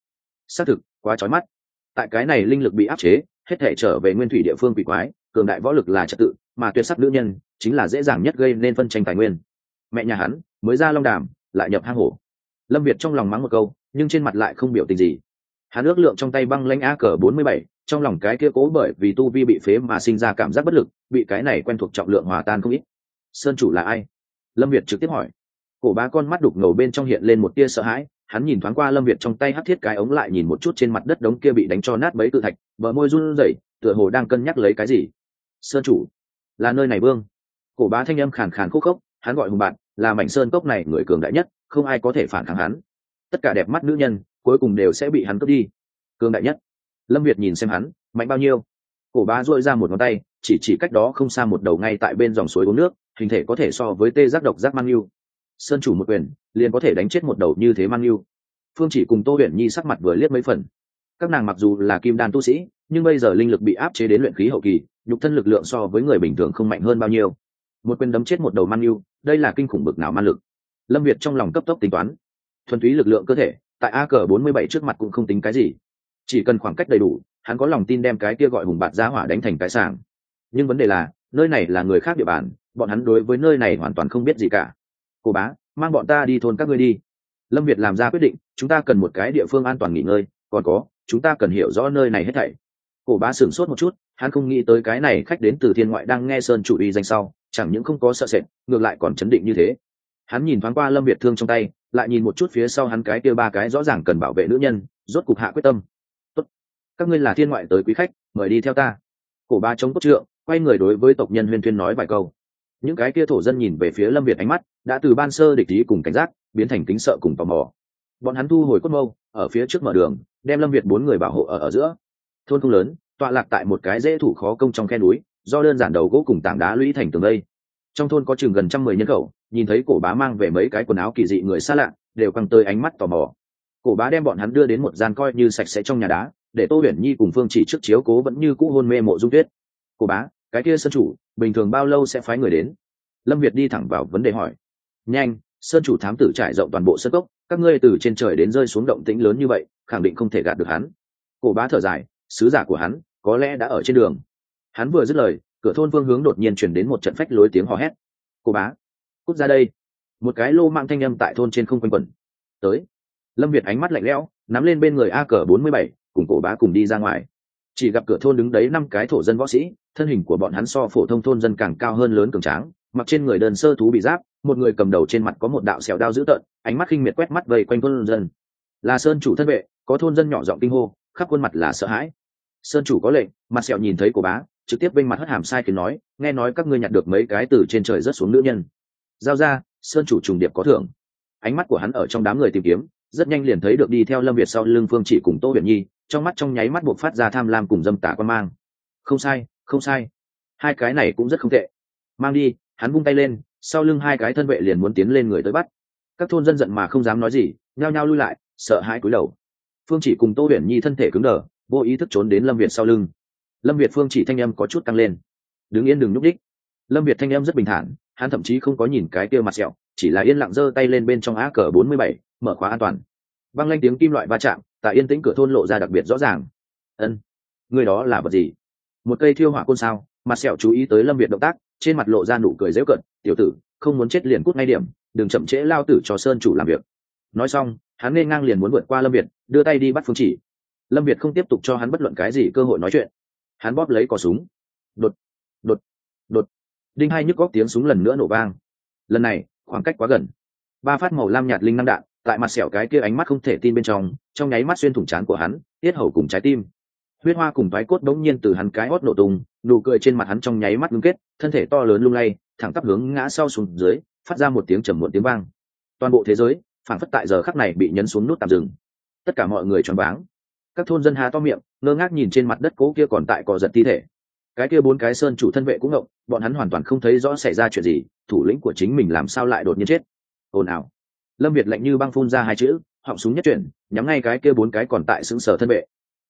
Xác thực, quá trói mắt. Tại cái này linh lực bị áp chế, hết thể trở về nguyên thủy địa phương quỷ quái, cường đại võ lực là trật tự, mà tuyệt sắc nữ nhân, chính là dễ dàng nhất gây nên phân tranh tài nguyên. Mẹ nhà hắn, mới ra long đàm, lại nhập hang hổ. Lâm việt trong lòng mắng một câu, nhưng trên mặt lại không biểu tình gì hắn ước lượng trong tay băng lãnh a cờ bốn mươi bảy, trong lòng cái kia cố bởi vì tu vi bị phế mà sinh ra cảm giác bất lực, bị cái này quen thuộc trọng lượng hòa tan không ít. Sơn chủ là ai? Lâm việt trực tiếp hỏi. Cổ ba con mắt đục ngầu bên trong hiện lên một tia sợ hãi, hắn nhìn thoáng qua lâm việt trong tay hắt thiết cái ống lại nhìn một chút trên mặt đất đống kia bị đánh cho nát mấy tự thạch, bờ môi run rẩy, tựa hồ đang cân nhắc lấy cái gì. Sơn chủ, là nơi này vương. Cổ bá thanh âm khàn khàn khúc khốc, hắn gọi hùng bạn, là mảnh sơn cốc này người cường đại nhất, không ai có thể phản kháng hắn. Tất cả đẹp mắt nữ nhân cuối cùng đều sẽ bị hắn cướp đi. Cương đại nhất. Lâm việt nhìn xem hắn, mạnh bao nhiêu? Cổ bá dội ra một ngón tay, chỉ chỉ cách đó không xa một đầu ngay tại bên dòng suối uống nước, hình thể có thể so với tê giác độc giác mang yêu. Sơn chủ một quyền, liền có thể đánh chết một đầu như thế mang yêu. Phương chỉ cùng tô huyền nhi sắc mặt vừa liếc mấy phần. Các nàng mặc dù là kim đan tu sĩ, nhưng bây giờ linh lực bị áp chế đến luyện khí hậu kỳ, nhục thân lực lượng so với người bình thường không mạnh hơn bao nhiêu. Một quyền đấm chết một đầu mang yêu, đây là kinh khủng bực nào man lực. Lâm việt trong lòng cấp tốc tính toán. Thuần túy lực lượng cơ thể tại a cờ bốn mươi bảy trước mặt cũng không tính cái gì. Chỉ cần khoảng cách đầy đủ, hắn có lòng tin đem cái kia gọi hùng bạt giá hỏa đánh thành cái sàng nhưng vấn đề là, nơi này là người khác địa bàn, bọn hắn đối với nơi này hoàn toàn không biết gì cả. Cô bá, mang bọn ta đi thôn các ngươi đi. Lâm việt làm ra quyết định, chúng ta cần một cái địa phương an toàn nghỉ ngơi, còn có, chúng ta cần hiểu rõ nơi này hết thảy. Cổ bá sửng sốt một chút, hắn không nghĩ tới cái này khách đến từ thiên ngoại đang nghe sơn chủ y danh sau, chẳng những không có sợ sệt, ngược lại còn chấn định như thế. Hắn nhìn thoáng qua lâm việt thương trong tay lại nhìn một chút phía sau hắn cái kia ba cái rõ ràng cần bảo vệ nữ nhân, rốt cục hạ quyết tâm. Tốt. các ngươi là thiên ngoại tới quý khách, mời đi theo ta. Cổ ba chống cốt trượng, quay người đối với tộc nhân huyên thuyên nói vài câu. Những cái kia thổ dân nhìn về phía lâm việt ánh mắt, đã từ ban sơ địch ý cùng cảnh giác, biến thành kính sợ cùng tò mò. Bọn hắn thu hồi cốt mâu, ở phía trước mở đường, đem lâm việt bốn người bảo hộ ở ở giữa. Thôn không lớn, tọa lạc tại một cái dễ thủ khó công trong khe núi, do đơn giản đầu gỗ cùng tảng đá lũy thành tường đây trong thôn có chừng gần trăm mười nhân khẩu, nhìn thấy cổ bá mang về mấy cái quần áo kỳ dị người xa lạ, đều căng tơi ánh mắt tò mò. Cổ bá đem bọn hắn đưa đến một gian coi như sạch sẽ trong nhà đá, để tô huyền nhi cùng phương chỉ trước chiếu cố vẫn như cũ hôn mê mộ dung tuyết. Cổ bá, cái kia sân chủ, bình thường bao lâu sẽ phái người đến? Lâm việt đi thẳng vào vấn đề hỏi. Nhanh, sơn chủ thám tử trải rộng toàn bộ sân cốc, các ngươi từ trên trời đến rơi xuống động tĩnh lớn như vậy, khẳng định không thể gạt được hắn. Cổ bá thở dài, sứ giả của hắn, có lẽ đã ở trên đường. Hắn vừa dứt lời cửa thôn phương hướng đột nhiên chuyển đến một trận phách lối tiếng hò hét. Cô bá, cút ra đây. Một cái lô mạng thanh âm tại thôn trên không quanh quẩn. Tới. Lâm việt ánh mắt lạnh lẽo, nắm lên bên người a cờ bốn mươi bảy, cùng cổ bá cùng đi ra ngoài. Chỉ gặp cửa thôn đứng đấy năm cái thổ dân võ sĩ, thân hình của bọn hắn so phổ thông thôn dân càng cao hơn lớn cường tráng, mặc trên người đơn sơ thú bị giáp, một người cầm đầu trên mặt có một đạo xẻo đao dữ tợn, ánh mắt khinh miệt quét mắt vây quanh thôn dân. Là sơn chủ thân vệ, có thôn dân nhỏ giọng kinh hô, khắp khuôn mặt là sợ hãi. Sơn chủ có lệnh, mặt sẹo nhìn thấy cổ bá trực tiếp bên mặt hất hàm sai khiến nói, nghe nói các ngươi nhặt được mấy cái từ trên trời rớt xuống nữ nhân. Giao ra, sơn chủ trùng điệp có thưởng. Ánh mắt của hắn ở trong đám người tìm kiếm, rất nhanh liền thấy được đi theo lâm việt sau lưng phương chỉ cùng tô huyền nhi, trong mắt trong nháy mắt buộc phát ra tham lam cùng dâm tả quan mang. Không sai không sai. Hai cái này cũng rất không tệ. Mang đi, hắn vung tay lên, sau lưng hai cái thân vệ liền muốn tiến lên người tới bắt. Các thôn dân giận mà không dám nói gì, nhao nhao lui lại, sợ hãi cúi đầu. Phương chỉ cùng tô huyền nhi thân thể cứng đờ, vô ý thức trốn đến lâm việt sau lưng lâm việt phương chỉ thanh âm có chút tăng lên. Đứng yên đừng nhúc đích lâm việt thanh âm rất bình thản, hắn thậm chí không có nhìn cái kia mặt sẹo, chỉ là yên lặng giơ tay lên bên trong á cờ bốn mươi bảy, mở khóa an toàn. Văng lanh tiếng kim loại va chạm, tại yên tĩnh cửa thôn lộ ra đặc biệt rõ ràng. Ân, người đó là vật gì? Một cây thiêu hỏa côn sao? Mặt sẹo chú ý tới lâm việt động tác, trên mặt lộ ra nụ cười dễu cận tiểu tử, không muốn chết liền cút ngay điểm, đừng chậm trễ lao tử cho sơn chủ làm việc. Nói xong, hắn nên ngang liền muốn vượt qua lâm việt, đưa tay đi bắt phương chỉ. Lâm việt không tiếp tục cho hắn bất luận cái gì cơ hội nói chuyện hắn bóp lấy cò súng. Đột đột đột. Đinh hai nhức góc tiếng súng lần nữa nổ vang. Lần này, khoảng cách quá gần. Ba phát màu lam nhạt linh năng đạn, tại mặt sẹo cái kia ánh mắt không thể tin bên trong trong nháy mắt xuyên thủng trán của hắn, tiết hầu cùng trái tim. Huyết hoa cùng vái cốt đống nhiên từ hắn cái hót nổ tung, nụ cười trên mặt hắn trong nháy mắt ngưng kết, thân thể to lớn lung lay, thẳng tắp hướng ngã sau xuống dưới, phát ra một tiếng trầm muộn tiếng vang. Toàn bộ thế giới phản phất tại giờ khắc này bị nhấn xuống nút tạm dừng. Tất cả mọi người choáng váng các thôn dân há to miệng, ngơ ngác nhìn trên mặt đất cố kia còn tại cò giật thi thể. Cái kia bốn cái sơn chủ thân vệ cũng ngộng, bọn hắn hoàn toàn không thấy rõ xảy ra chuyện gì, thủ lĩnh của chính mình làm sao lại đột nhiên chết. Ồn ào. Lâm việt lạnh như băng phun ra hai chữ, họng súng nhất chuyển, nhắm ngay cái kia bốn cái còn tại xứng sở thân vệ.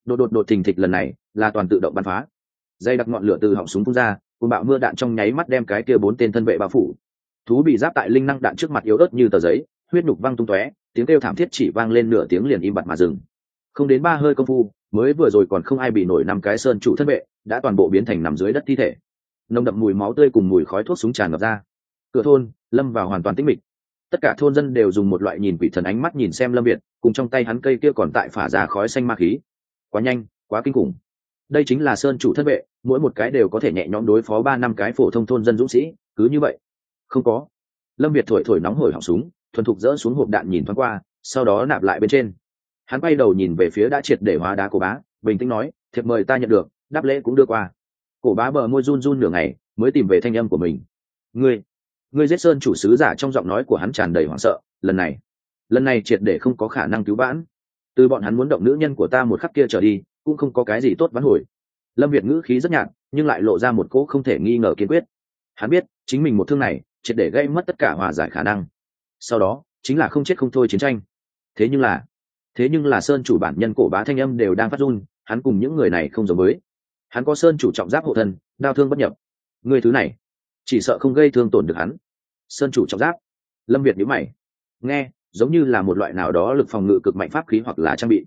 Đột đột đột thình thịch lần này, là toàn tự động bắn phá. Dây đặc ngọn lửa từ họng súng phun ra cùng bạo mưa đạn trong nháy mắt đem cái kia bốn tên thân vệ bao phủ. Thú bị giáp tại linh năng đạn trước mặt yếu ớt như tờ giấy, huyết nhục văng tung tóe, tiếng kêu thảm thiết chỉ vang lên nửa tiếng liền im bặt mà dừng không đến ba hơi công phu, mới vừa rồi còn không ai bị nổi năm cái sơn chủ thân vệ đã toàn bộ biến thành nằm dưới đất thi thể. Nồng đậm mùi máu tươi cùng mùi khói thuốc súng tràn ngập ra. Cửa thôn, lâm vào hoàn toàn tĩnh mịch. Tất cả thôn dân đều dùng một loại nhìn quỷ thần ánh mắt nhìn xem lâm việt, cùng trong tay hắn cây kia còn tại phả ra khói xanh ma khí. Quá nhanh, quá kinh khủng. Đây chính là sơn chủ thân vệ mỗi một cái đều có thể nhẹ nhõm đối phó ba năm cái phổ thông thôn dân dũng sĩ, cứ như vậy. Không có. Lâm việt thổi thổi nóng hổi họng súng, thuần thục dỡ xuống hộp đạn nhìn thoáng qua, sau đó nạp lại bên trên hắn quay đầu nhìn về phía đã triệt để hóa đá cổ bá, bình tĩnh nói, thiệp mời ta nhận được, đáp lễ cũng đưa qua. Cổ bá bờ môi run run nửa ngày, mới tìm về thanh âm của mình. Ngươi ngươi giết sơn chủ sứ giả trong giọng nói của hắn tràn đầy hoảng sợ, lần này lần này triệt để không có khả năng cứu vãn. Từ bọn hắn muốn động nữ nhân của ta một khắc kia trở đi, cũng không có cái gì tốt vãn hồi. Lâm việt ngữ khí rất nhạt, nhưng lại lộ ra một cỗ không thể nghi ngờ kiên quyết. Hắn biết, chính mình một thương này, triệt để gây mất tất cả hòa giải khả năng. Sau đó, chính là không chết không thôi chiến tranh. Thế nhưng là thế nhưng là sơn chủ bản nhân cổ bá thanh âm đều đang phát run, hắn cùng những người này không giống với. Hắn có sơn chủ trọng giáp hộ thân đau thương bất nhập. Người thứ này, chỉ sợ không gây thương tổn được hắn. Sơn chủ trọng giáp. Lâm việt nhữ mày. Nghe, giống như là một loại nào đó lực phòng ngự cực mạnh pháp khí hoặc là trang bị.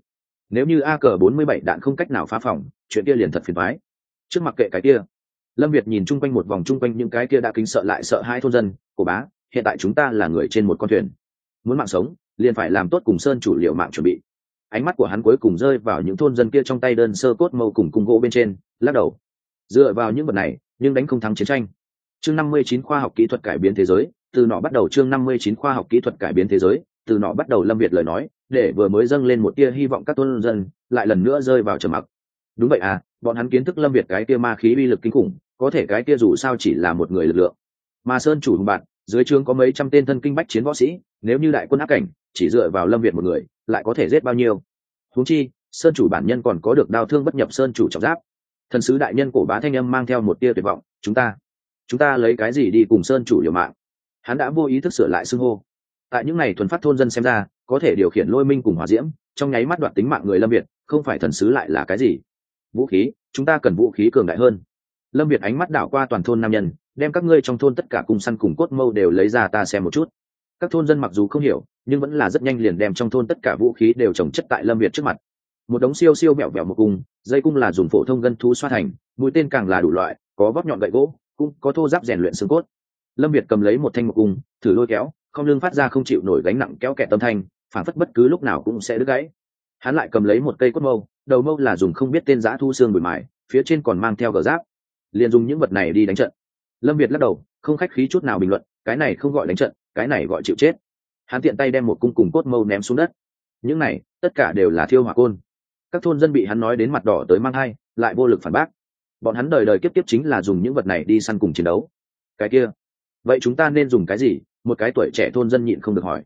Nếu như a cờ bốn mươi bảy đạn không cách nào phá phòng, chuyện kia liền thật phiền mái trước mặt kệ cái kia. Lâm việt nhìn chung quanh một vòng chung quanh những cái kia đã kính sợ lại sợ hai thôn dân, cổ bá, hiện tại chúng ta là người trên một con thuyền. Muốn mạng sống liền phải làm tốt cùng sơn chủ liệu mạng chuẩn bị. Ánh mắt của hắn cuối cùng rơi vào những thôn dân kia trong tay đơn sơ cốt mâu cùng cung gỗ bên trên, lắc đầu. Dựa vào những vật này, nhưng đánh không thắng chiến tranh. Chương năm mươi chín khoa học kỹ thuật cải biến thế giới, từ nọ bắt đầu chương năm mươi chín khoa học kỹ thuật cải biến thế giới, từ nọ bắt đầu lâm việt lời nói, để vừa mới dâng lên một tia hy vọng các thôn dân, lại lần nữa rơi vào trầm mặc. Đúng vậy à bọn hắn kiến thức lâm việt cái tia ma khí uy lực kinh khủng, có thể cái tia dù sao chỉ là một người lực lượng. Mà sơn chủ hùng bạn, dưới trướng có mấy trăm tên thân kinh bách chiến võ sĩ, nếu như đại quân áp cảnh chỉ dựa vào lâm việt một người, lại có thể giết bao nhiêu? Huống chi, sơn chủ bản nhân còn có được đau thương bất nhập sơn chủ trọng giáp. Thần sứ đại nhân cổ bá thanh âm mang theo một tia tuyệt vọng, chúng ta chúng ta lấy cái gì đi cùng sơn chủ liều mạng? Hắn đã vô ý thức sửa lại xưng hô. Tại những ngày thuần phát thôn dân xem ra, có thể điều khiển lôi minh cùng hòa diễm, trong nháy mắt đoạt tính mạng người lâm việt, không phải thần sứ lại là cái gì? Vũ khí, chúng ta cần vũ khí cường đại hơn. Lâm việt ánh mắt đảo qua toàn thôn nam nhân, đem các ngươi trong thôn tất cả cùng săn cùng cốt mâu đều lấy ra ta xem một chút các thôn dân mặc dù không hiểu, nhưng vẫn là rất nhanh liền đem trong thôn tất cả vũ khí đều trồng chất tại lâm việt trước mặt. Một đống siêu siêu mẹo mẹo một cung dây cung là dùng phổ thông gân thu xoa thành, mũi tên càng là đủ loại, có vóc nhọn gậy gỗ, cũng có thô giáp rèn luyện xương cốt. Lâm việt cầm lấy một thanh một cung thử lôi kéo, không lương phát ra không chịu nổi gánh nặng kéo kẹt tâm thanh phản phất bất cứ lúc nào cũng sẽ đứt gãy. Hắn lại cầm lấy một cây cốt mâu, đầu mâu là dùng không biết tên giã thu xương bụi mài, phía trên còn mang theo gờ giáp. Liền dùng những vật này đi đánh trận. Lâm việt lắc đầu, không khách khí chút nào bình luận, cái này không gọi đánh trận cái này gọi chịu chết. Hắn tiện tay đem một cung cùng cốt mâu ném xuống đất. Những này, tất cả đều là thiêu hỏa côn. Các thôn dân bị hắn nói đến mặt đỏ tới mang hai lại vô lực phản bác. Bọn hắn đời đời kiếp kiếp chính là dùng những vật này đi săn cùng chiến đấu. Cái kia, vậy chúng ta nên dùng cái gì? Một cái tuổi trẻ thôn dân nhịn không được hỏi.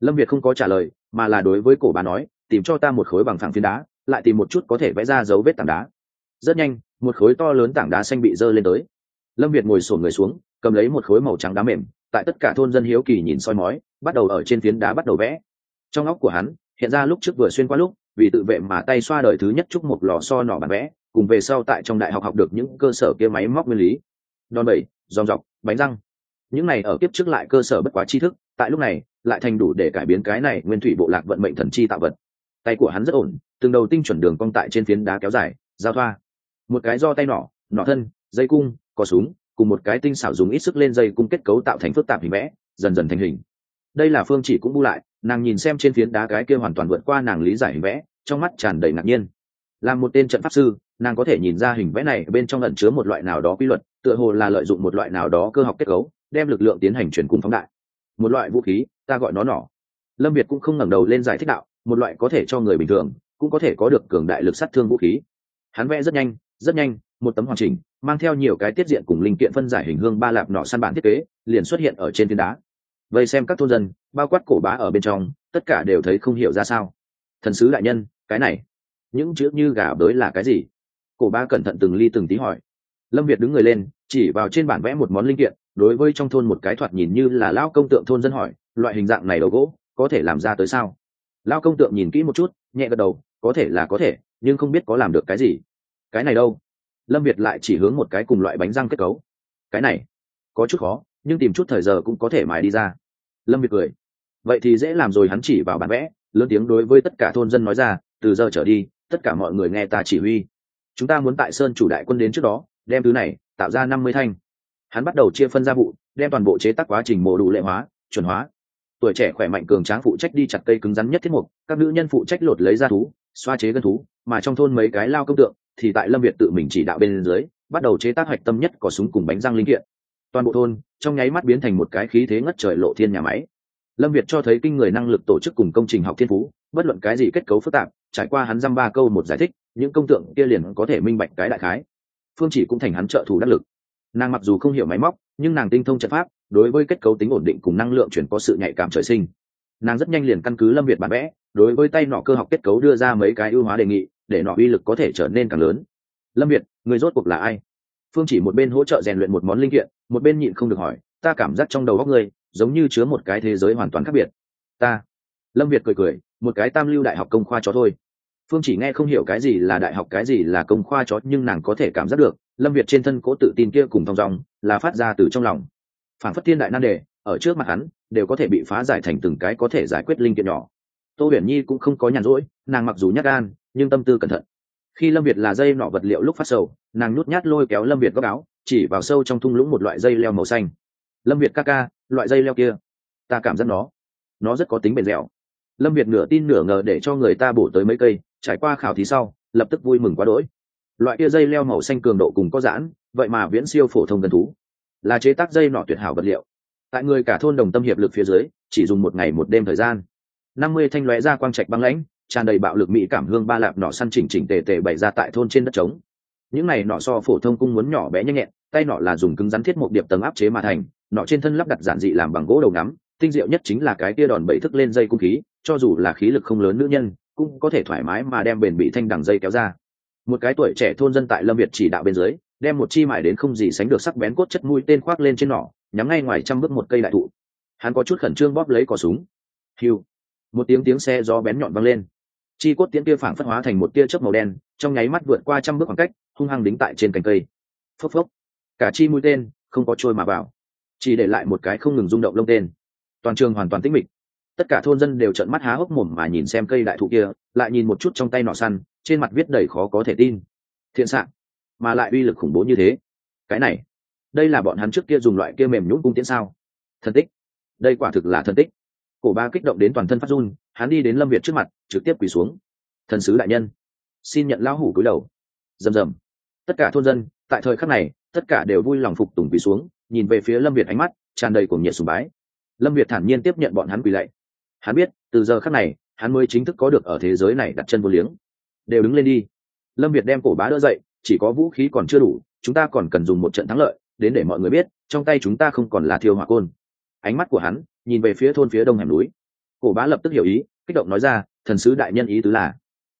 Lâm việt không có trả lời, mà là đối với cổ bà nói, tìm cho ta một khối bằng phẳng phiến đá, lại tìm một chút có thể vẽ ra dấu vết tảng đá. Rất nhanh, một khối to lớn tảng đá xanh bị dơ lên tới. Lâm việt ngồi sổn người xuống, cầm lấy một khối màu trắng đá mềm tại tất cả thôn dân hiếu kỳ nhìn soi mói, bắt đầu ở trên phiến đá bắt đầu vẽ. Trong óc của hắn, hiện ra lúc trước vừa xuyên qua lúc, vì tự vệ mà tay xoa đời thứ nhất chúc một lò so nỏ bản vẽ, cùng về sau tại trong đại học học được những cơ sở kia máy móc nguyên lý. Đòn bẩy, dòng dọc, bánh răng. Những này ở kiếp trước lại cơ sở bất quá tri thức, tại lúc này, lại thành đủ để cải biến cái này nguyên thủy bộ lạc vận mệnh thần chi tạo vật. Tay của hắn rất ổn, từng đầu tinh chuẩn đường cong tại trên phiến đá kéo dài, giao thoa. Một cái do tay nỏ nỏ thân, dây cung có súng cùng một cái tinh xảo dùng ít sức lên dây cung kết cấu tạo thành phức tạp hình vẽ, dần dần thành hình. Đây là phương chỉ cũng bu lại, nàng nhìn xem trên phiến đá cái kia hoàn toàn vượt qua nàng lý giải hình vẽ, trong mắt tràn đầy ngạc nhiên. Làm một tên trận pháp sư, nàng có thể nhìn ra hình vẽ này bên trong ẩn chứa một loại nào đó quy luật, tựa hồ là lợi dụng một loại nào đó cơ học kết cấu, đem lực lượng tiến hành chuyển cung phóng đại. Một loại vũ khí, ta gọi nó nỏ. Lâm việt cũng không ngẩng đầu lên giải thích đạo, một loại có thể cho người bình thường, cũng có thể có được cường đại lực sát thương vũ khí. Hắn vẽ rất nhanh rất nhanh, một tấm hoàn chỉnh mang theo nhiều cái tiết diện cùng linh kiện phân giải hình hương ba lạp nọ săn bản thiết kế, liền xuất hiện ở trên thiên đá. Vậy xem các thôn dân, bao quát cổ bá ở bên trong, tất cả đều thấy không hiểu ra sao. Thần sứ đại nhân, cái này, những chữ như gà bới là cái gì? Cổ ba cẩn thận từng ly từng tí hỏi. Lâm việt đứng người lên, chỉ vào trên bản vẽ một món linh kiện, đối với trong thôn một cái thoạt nhìn như là lao công tượng thôn dân hỏi, loại hình dạng này đầu gỗ, có thể làm ra tới sao? Lao công tượng nhìn kỹ một chút, nhẹ gật đầu, có thể là có thể, nhưng không biết có làm được cái gì. Cái này đâu? Lâm việt lại chỉ hướng một cái cùng loại bánh răng kết cấu. Cái này, có chút khó, nhưng tìm chút thời giờ cũng có thể mài đi ra. Lâm việt cười. Vậy thì dễ làm rồi, hắn chỉ vào bản vẽ, lớn tiếng đối với tất cả thôn dân nói ra, từ giờ trở đi, tất cả mọi người nghe ta chỉ huy. Chúng ta muốn tại sơn chủ đại quân đến trước đó, đem thứ này, tạo ra năm mươi thanh. Hắn bắt đầu chia phân ra vụ, đem toàn bộ chế tác quá trình mổ đủ lệ hóa, chuẩn hóa. Tuổi trẻ khỏe mạnh cường tráng phụ trách đi chặt cây cứng rắn nhất thiết mục, các nữ nhân phụ trách lột lấy ra thú xoa chế gân thú, mà trong thôn mấy cái lao công tượng thì tại lâm việt tự mình chỉ đạo bên dưới, bắt đầu chế tác hạch tâm nhất có súng cùng bánh răng linh kiện. Toàn bộ thôn trong nháy mắt biến thành một cái khí thế ngất trời lộ thiên nhà máy. Lâm việt cho thấy kinh người năng lực tổ chức cùng công trình học thiên phú, bất luận cái gì kết cấu phức tạp, trải qua hắn dăm ba câu một giải thích, những công tượng kia liền có thể minh bạch cái đại khái. Phương chỉ cũng thành hắn trợ thủ đắc lực. Nàng mặc dù không hiểu máy móc, nhưng nàng tinh thông trận pháp, đối với kết cấu tính ổn định cùng năng lượng chuyển có sự nhạy cảm trời sinh. Nàng rất nhanh liền căn cứ lâm việt bản vẽ đối với tay nọ cơ học kết cấu đưa ra mấy cái ưu hóa đề nghị, để nọ uy lực có thể trở nên càng lớn. Lâm việt, người rốt cuộc là ai? Phương chỉ một bên hỗ trợ rèn luyện một món linh kiện, một bên nhịn không được hỏi, ta cảm giác trong đầu góc ngươi, giống như chứa một cái thế giới hoàn toàn khác biệt. Ta. Lâm việt cười cười, một cái tam lưu đại học công khoa chó thôi. Phương chỉ nghe không hiểu cái gì là đại học, cái gì là công khoa chó, nhưng nàng có thể cảm giác được, lâm việt trên thân cố tự tin kia cùng thong dòng là phát ra từ trong lòng. Phản phất thiên đại nan đề, ở trước mặt hắn, đều có thể bị phá giải thành từng cái có thể giải quyết linh kiện nhỏ tô huyền nhi cũng không có nhàn rỗi, nàng mặc dù nhát gan, nhưng tâm tư cẩn thận. Khi lâm việt là dây nọ vật liệu lúc phát sầu, nàng nhút nhát lôi kéo lâm việt góc áo, chỉ vào sâu trong thung lũng một loại dây leo màu xanh. Lâm việt ca ca, loại dây leo kia, ta cảm giác nó nó rất có tính bền dẻo. Lâm việt nửa tin nửa ngờ để cho người ta bổ tới mấy cây, trải qua khảo thí sau, lập tức vui mừng quá đỗi. Loại kia dây leo màu xanh cường độ cùng có giãn, vậy mà viễn siêu phổ thông gần thú. Là chế tác dây nọ tuyệt hảo vật liệu. Tại người cả thôn đồng tâm hiệp lực phía dưới, chỉ dùng một ngày một đêm thời gian năm mươi thanh lóe ra quang trạch băng lãnh, tràn đầy bạo lực mỹ cảm hương ba lạp nọ săn chỉnh chỉnh tề tề bày ra tại thôn trên đất trống. Những này nọ so phổ thông cung muốn nhỏ bé nhanh nhẹn, tay nọ là dùng cứng rắn thiết một điệp tầng áp chế mà thành nọ trên thân lắp đặt giản dị làm bằng gỗ đầu ngắm, tinh diệu nhất chính là cái kia đòn bẩy thức lên dây cung khí, cho dù là khí lực không lớn nữ nhân, cũng có thể thoải mái mà đem bền bị thanh đằng dây kéo ra. Một cái tuổi trẻ thôn dân tại lâm việt chỉ đạo bên dưới, đem một chi mải đến không gì sánh được sắc bén cốt chất mũi tên khoác lên trên nỏ, nhắm ngay ngoài trăm bước một cây đại thụ. Hắn có chút khẩn trương bóp lấy cò súng. Hiu một tiếng tiếng xe gió bén nhọn văng lên. Chi cốt tiễn kia phảng phất hóa thành một tia chớp màu đen, trong nháy mắt vượt qua trăm bước khoảng cách, hung hăng đính tại trên cành cây. Phốc phốc. Cả chi mũi tên không có trôi mà vào, chỉ để lại một cái không ngừng rung động lông tên. Toàn trường hoàn toàn tĩnh mịch. Tất cả thôn dân đều trợn mắt há hốc mồm mà nhìn xem cây đại thụ kia, lại nhìn một chút trong tay nọ săn, trên mặt viết đầy khó có thể tin. Thiện s mà lại uy lực khủng bố như thế. Cái này, đây là bọn hắn trước kia dùng loại kia mềm nhũn cung tiễn sao? Thân tích. Đây quả thực là thân tích cổ ba kích động đến toàn thân phát run, hắn đi đến lâm việt trước mặt, trực tiếp quỳ xuống. Thần sứ đại nhân, xin nhận lão hủ cúi đầu. Rầm rầm. Tất cả thôn dân, tại thời khắc này, tất cả đều vui lòng phục tùng quỳ xuống, nhìn về phía lâm việt ánh mắt, tràn đầy cuồng nhiệt sùng bái. Lâm việt thản nhiên tiếp nhận bọn hắn quỳ lạy. Hắn biết, từ giờ khắc này, hắn mới chính thức có được ở thế giới này đặt chân vô liếng. Đều đứng lên đi. Lâm việt đem cổ bá đỡ dậy, chỉ có vũ khí còn chưa đủ, chúng ta còn cần dùng một trận thắng lợi, đến để mọi người biết, trong tay chúng ta không còn là thiêu hỏa côn. Ánh mắt của hắn nhìn về phía thôn phía đông hẻm núi. Cổ bá lập tức hiểu ý, kích động nói ra, thần sứ đại nhân ý tứ là,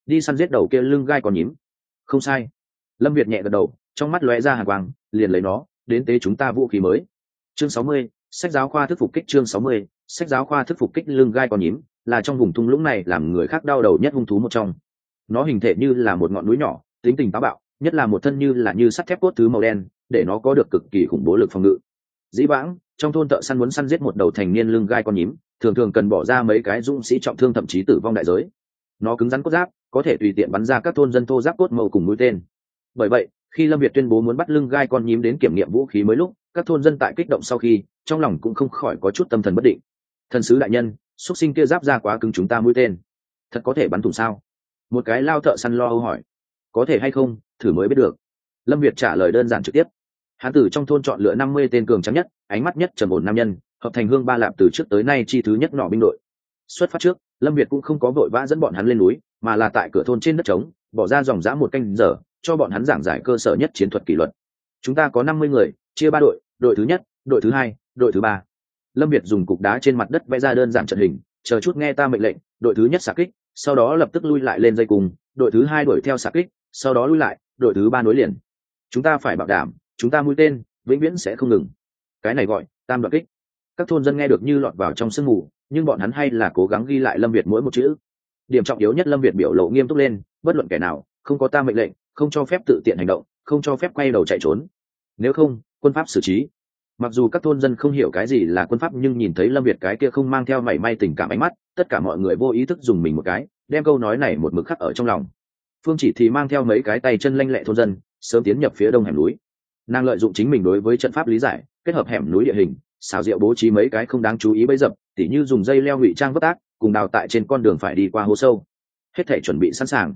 đi săn giết đầu kia lưng gai còn nhím. Không sai. Lâm việt nhẹ gật đầu, trong mắt lóe ra hàng quang, liền lấy nó, đến tế chúng ta vũ khí mới. Chương sáu mươi, sách giáo khoa thức phục kích chương sáu mươi, sách giáo khoa thức phục kích lưng gai còn nhím, là trong vùng thung lũng này làm người khác đau đầu nhất hung thú một trong. Nó hình thể như là một ngọn núi nhỏ, tính tình táo bạo, nhất là một thân như là như sắt thép cốt thứ màu đen, để nó có được cực kỳ khủng bố lực phòng ngự dĩ vãng, trong thôn thợ săn muốn săn giết một đầu thành niên lưng gai con nhím, thường thường cần bỏ ra mấy cái dũng sĩ trọng thương thậm chí tử vong đại giới. Nó cứng rắn cốt giáp, có thể tùy tiện bắn ra các thôn dân thô giáp cốt màu cùng mũi tên. Bởi vậy, khi lâm việt tuyên bố muốn bắt lưng gai con nhím đến kiểm nghiệm vũ khí mới lúc, các thôn dân tại kích động sau khi, trong lòng cũng không khỏi có chút tâm thần bất định. Thần sứ đại nhân xuất sinh kia giáp ra quá cứng chúng ta mũi tên. Thật có thể bắn thủng sao? Một cái lao thợ săn lo âu hỏi. Có thể hay không? Thử mới biết được. Lâm việt trả lời đơn giản trực tiếp hán tử trong thôn chọn lựa năm mươi tên cường trắng nhất, ánh mắt nhất trầm ổn nam nhân, hợp thành hương ba lạp từ trước tới nay chi thứ nhất nọ binh đội. Xuất phát trước, lâm việt cũng không có vội vã dẫn bọn hắn lên núi, mà là tại cửa thôn trên đất trống, bỏ ra dòng dã một canh giờ, cho bọn hắn giảng giải cơ sở nhất chiến thuật kỷ luật. Chúng ta có năm mươi người, chia ba đội đội thứ nhất, đội thứ hai, đội thứ ba. Lâm việt dùng cục đá trên mặt đất vẽ ra đơn giản trận hình, chờ chút nghe ta mệnh lệnh, đội thứ nhất xạ kích, sau đó lập tức lui lại lên dây cùng, đội thứ hai đuổi theo xạ kích, sau đó lui lại, đội thứ ba nối liền. Chúng ta phải bảo đảm chúng ta mũi tên vĩnh viễn sẽ không ngừng. Cái này gọi tam đoạn kích. Các thôn dân nghe được như lọt vào trong sương mù, nhưng bọn hắn hay là cố gắng ghi lại lâm việt mỗi một chữ. Điểm trọng yếu nhất lâm việt biểu lộ nghiêm túc lên, bất luận kẻ nào, không có ta mệnh lệnh, không cho phép tự tiện hành động, không cho phép quay đầu chạy trốn. Nếu không, quân pháp xử trí. Mặc dù các thôn dân không hiểu cái gì là quân pháp, nhưng nhìn thấy lâm việt cái kia không mang theo mảy may tình cảm ánh mắt, tất cả mọi người vô ý thức dùng mình một cái, đem câu nói này một mực khắc ở trong lòng. Phương chỉ thì mang theo mấy cái tay chân lanh lẹ thôn dân, sớm tiến nhập phía đông hẻm núi nàng lợi dụng chính mình đối với trận pháp lý giải, kết hợp hẻm núi địa hình, xào rượu bố trí mấy cái không đáng chú ý bấy dập, tỉ như dùng dây leo ngụy trang vất tác cùng đào tại trên con đường phải đi qua hố sâu. Hết thể chuẩn bị sẵn sàng.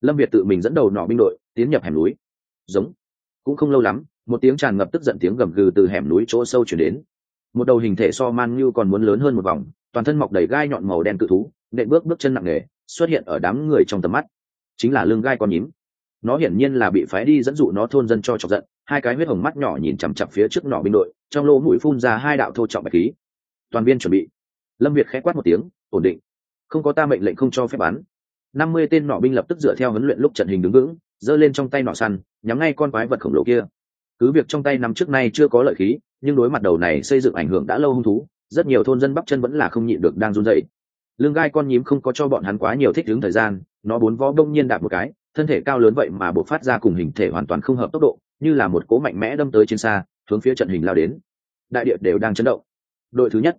Lâm việt tự mình dẫn đầu nọ binh đội, tiến nhập hẻm núi. Giống. Cũng không lâu lắm, một tiếng tràn ngập tức giận tiếng gầm gừ từ hẻm núi chỗ sâu chuyển đến. Một đầu hình thể so man như còn muốn lớn hơn một vòng, toàn thân mọc đầy gai nhọn màu đen cự thú, nện bước bước chân nặng nề, xuất hiện ở đám người trong tầm mắt. Chính là lưng gai con nhím. Nó hiển nhiên là bị phái đi dẫn dụ nó thôn dân cho chọc giận hai cái huyết hồng mắt nhỏ nhìn chằm chằm phía trước nỏ binh đội, trong lỗ mũi phun ra hai đạo thô trọng bạch khí. Toàn viên chuẩn bị. Lâm việt khẽ quát một tiếng, ổn định. Không có ta mệnh lệnh không cho phép bắn. Năm mươi tên nỏ binh lập tức dựa theo huấn luyện lúc trận hình đứng vững, giơ lên trong tay nỏ săn, nhắm ngay con quái vật khổng lồ kia. Cứ việc trong tay nằm trước nay chưa có lợi khí, nhưng đối mặt đầu này xây dựng ảnh hưởng đã lâu hung thú, rất nhiều thôn dân bắp chân vẫn là không nhịn được đang run dậy lương gai con nhím không có cho bọn hắn quá nhiều thích ứng thời gian, nó bốn vó đông nhiên đạp một cái, thân thể cao lớn vậy mà buộc phát ra cùng hình thể hoàn toàn không hợp tốc độ như là một cố mạnh mẽ đâm tới trên xa, hướng phía trận hình lao đến. Đại địa đều đang chấn động. Đội thứ nhất,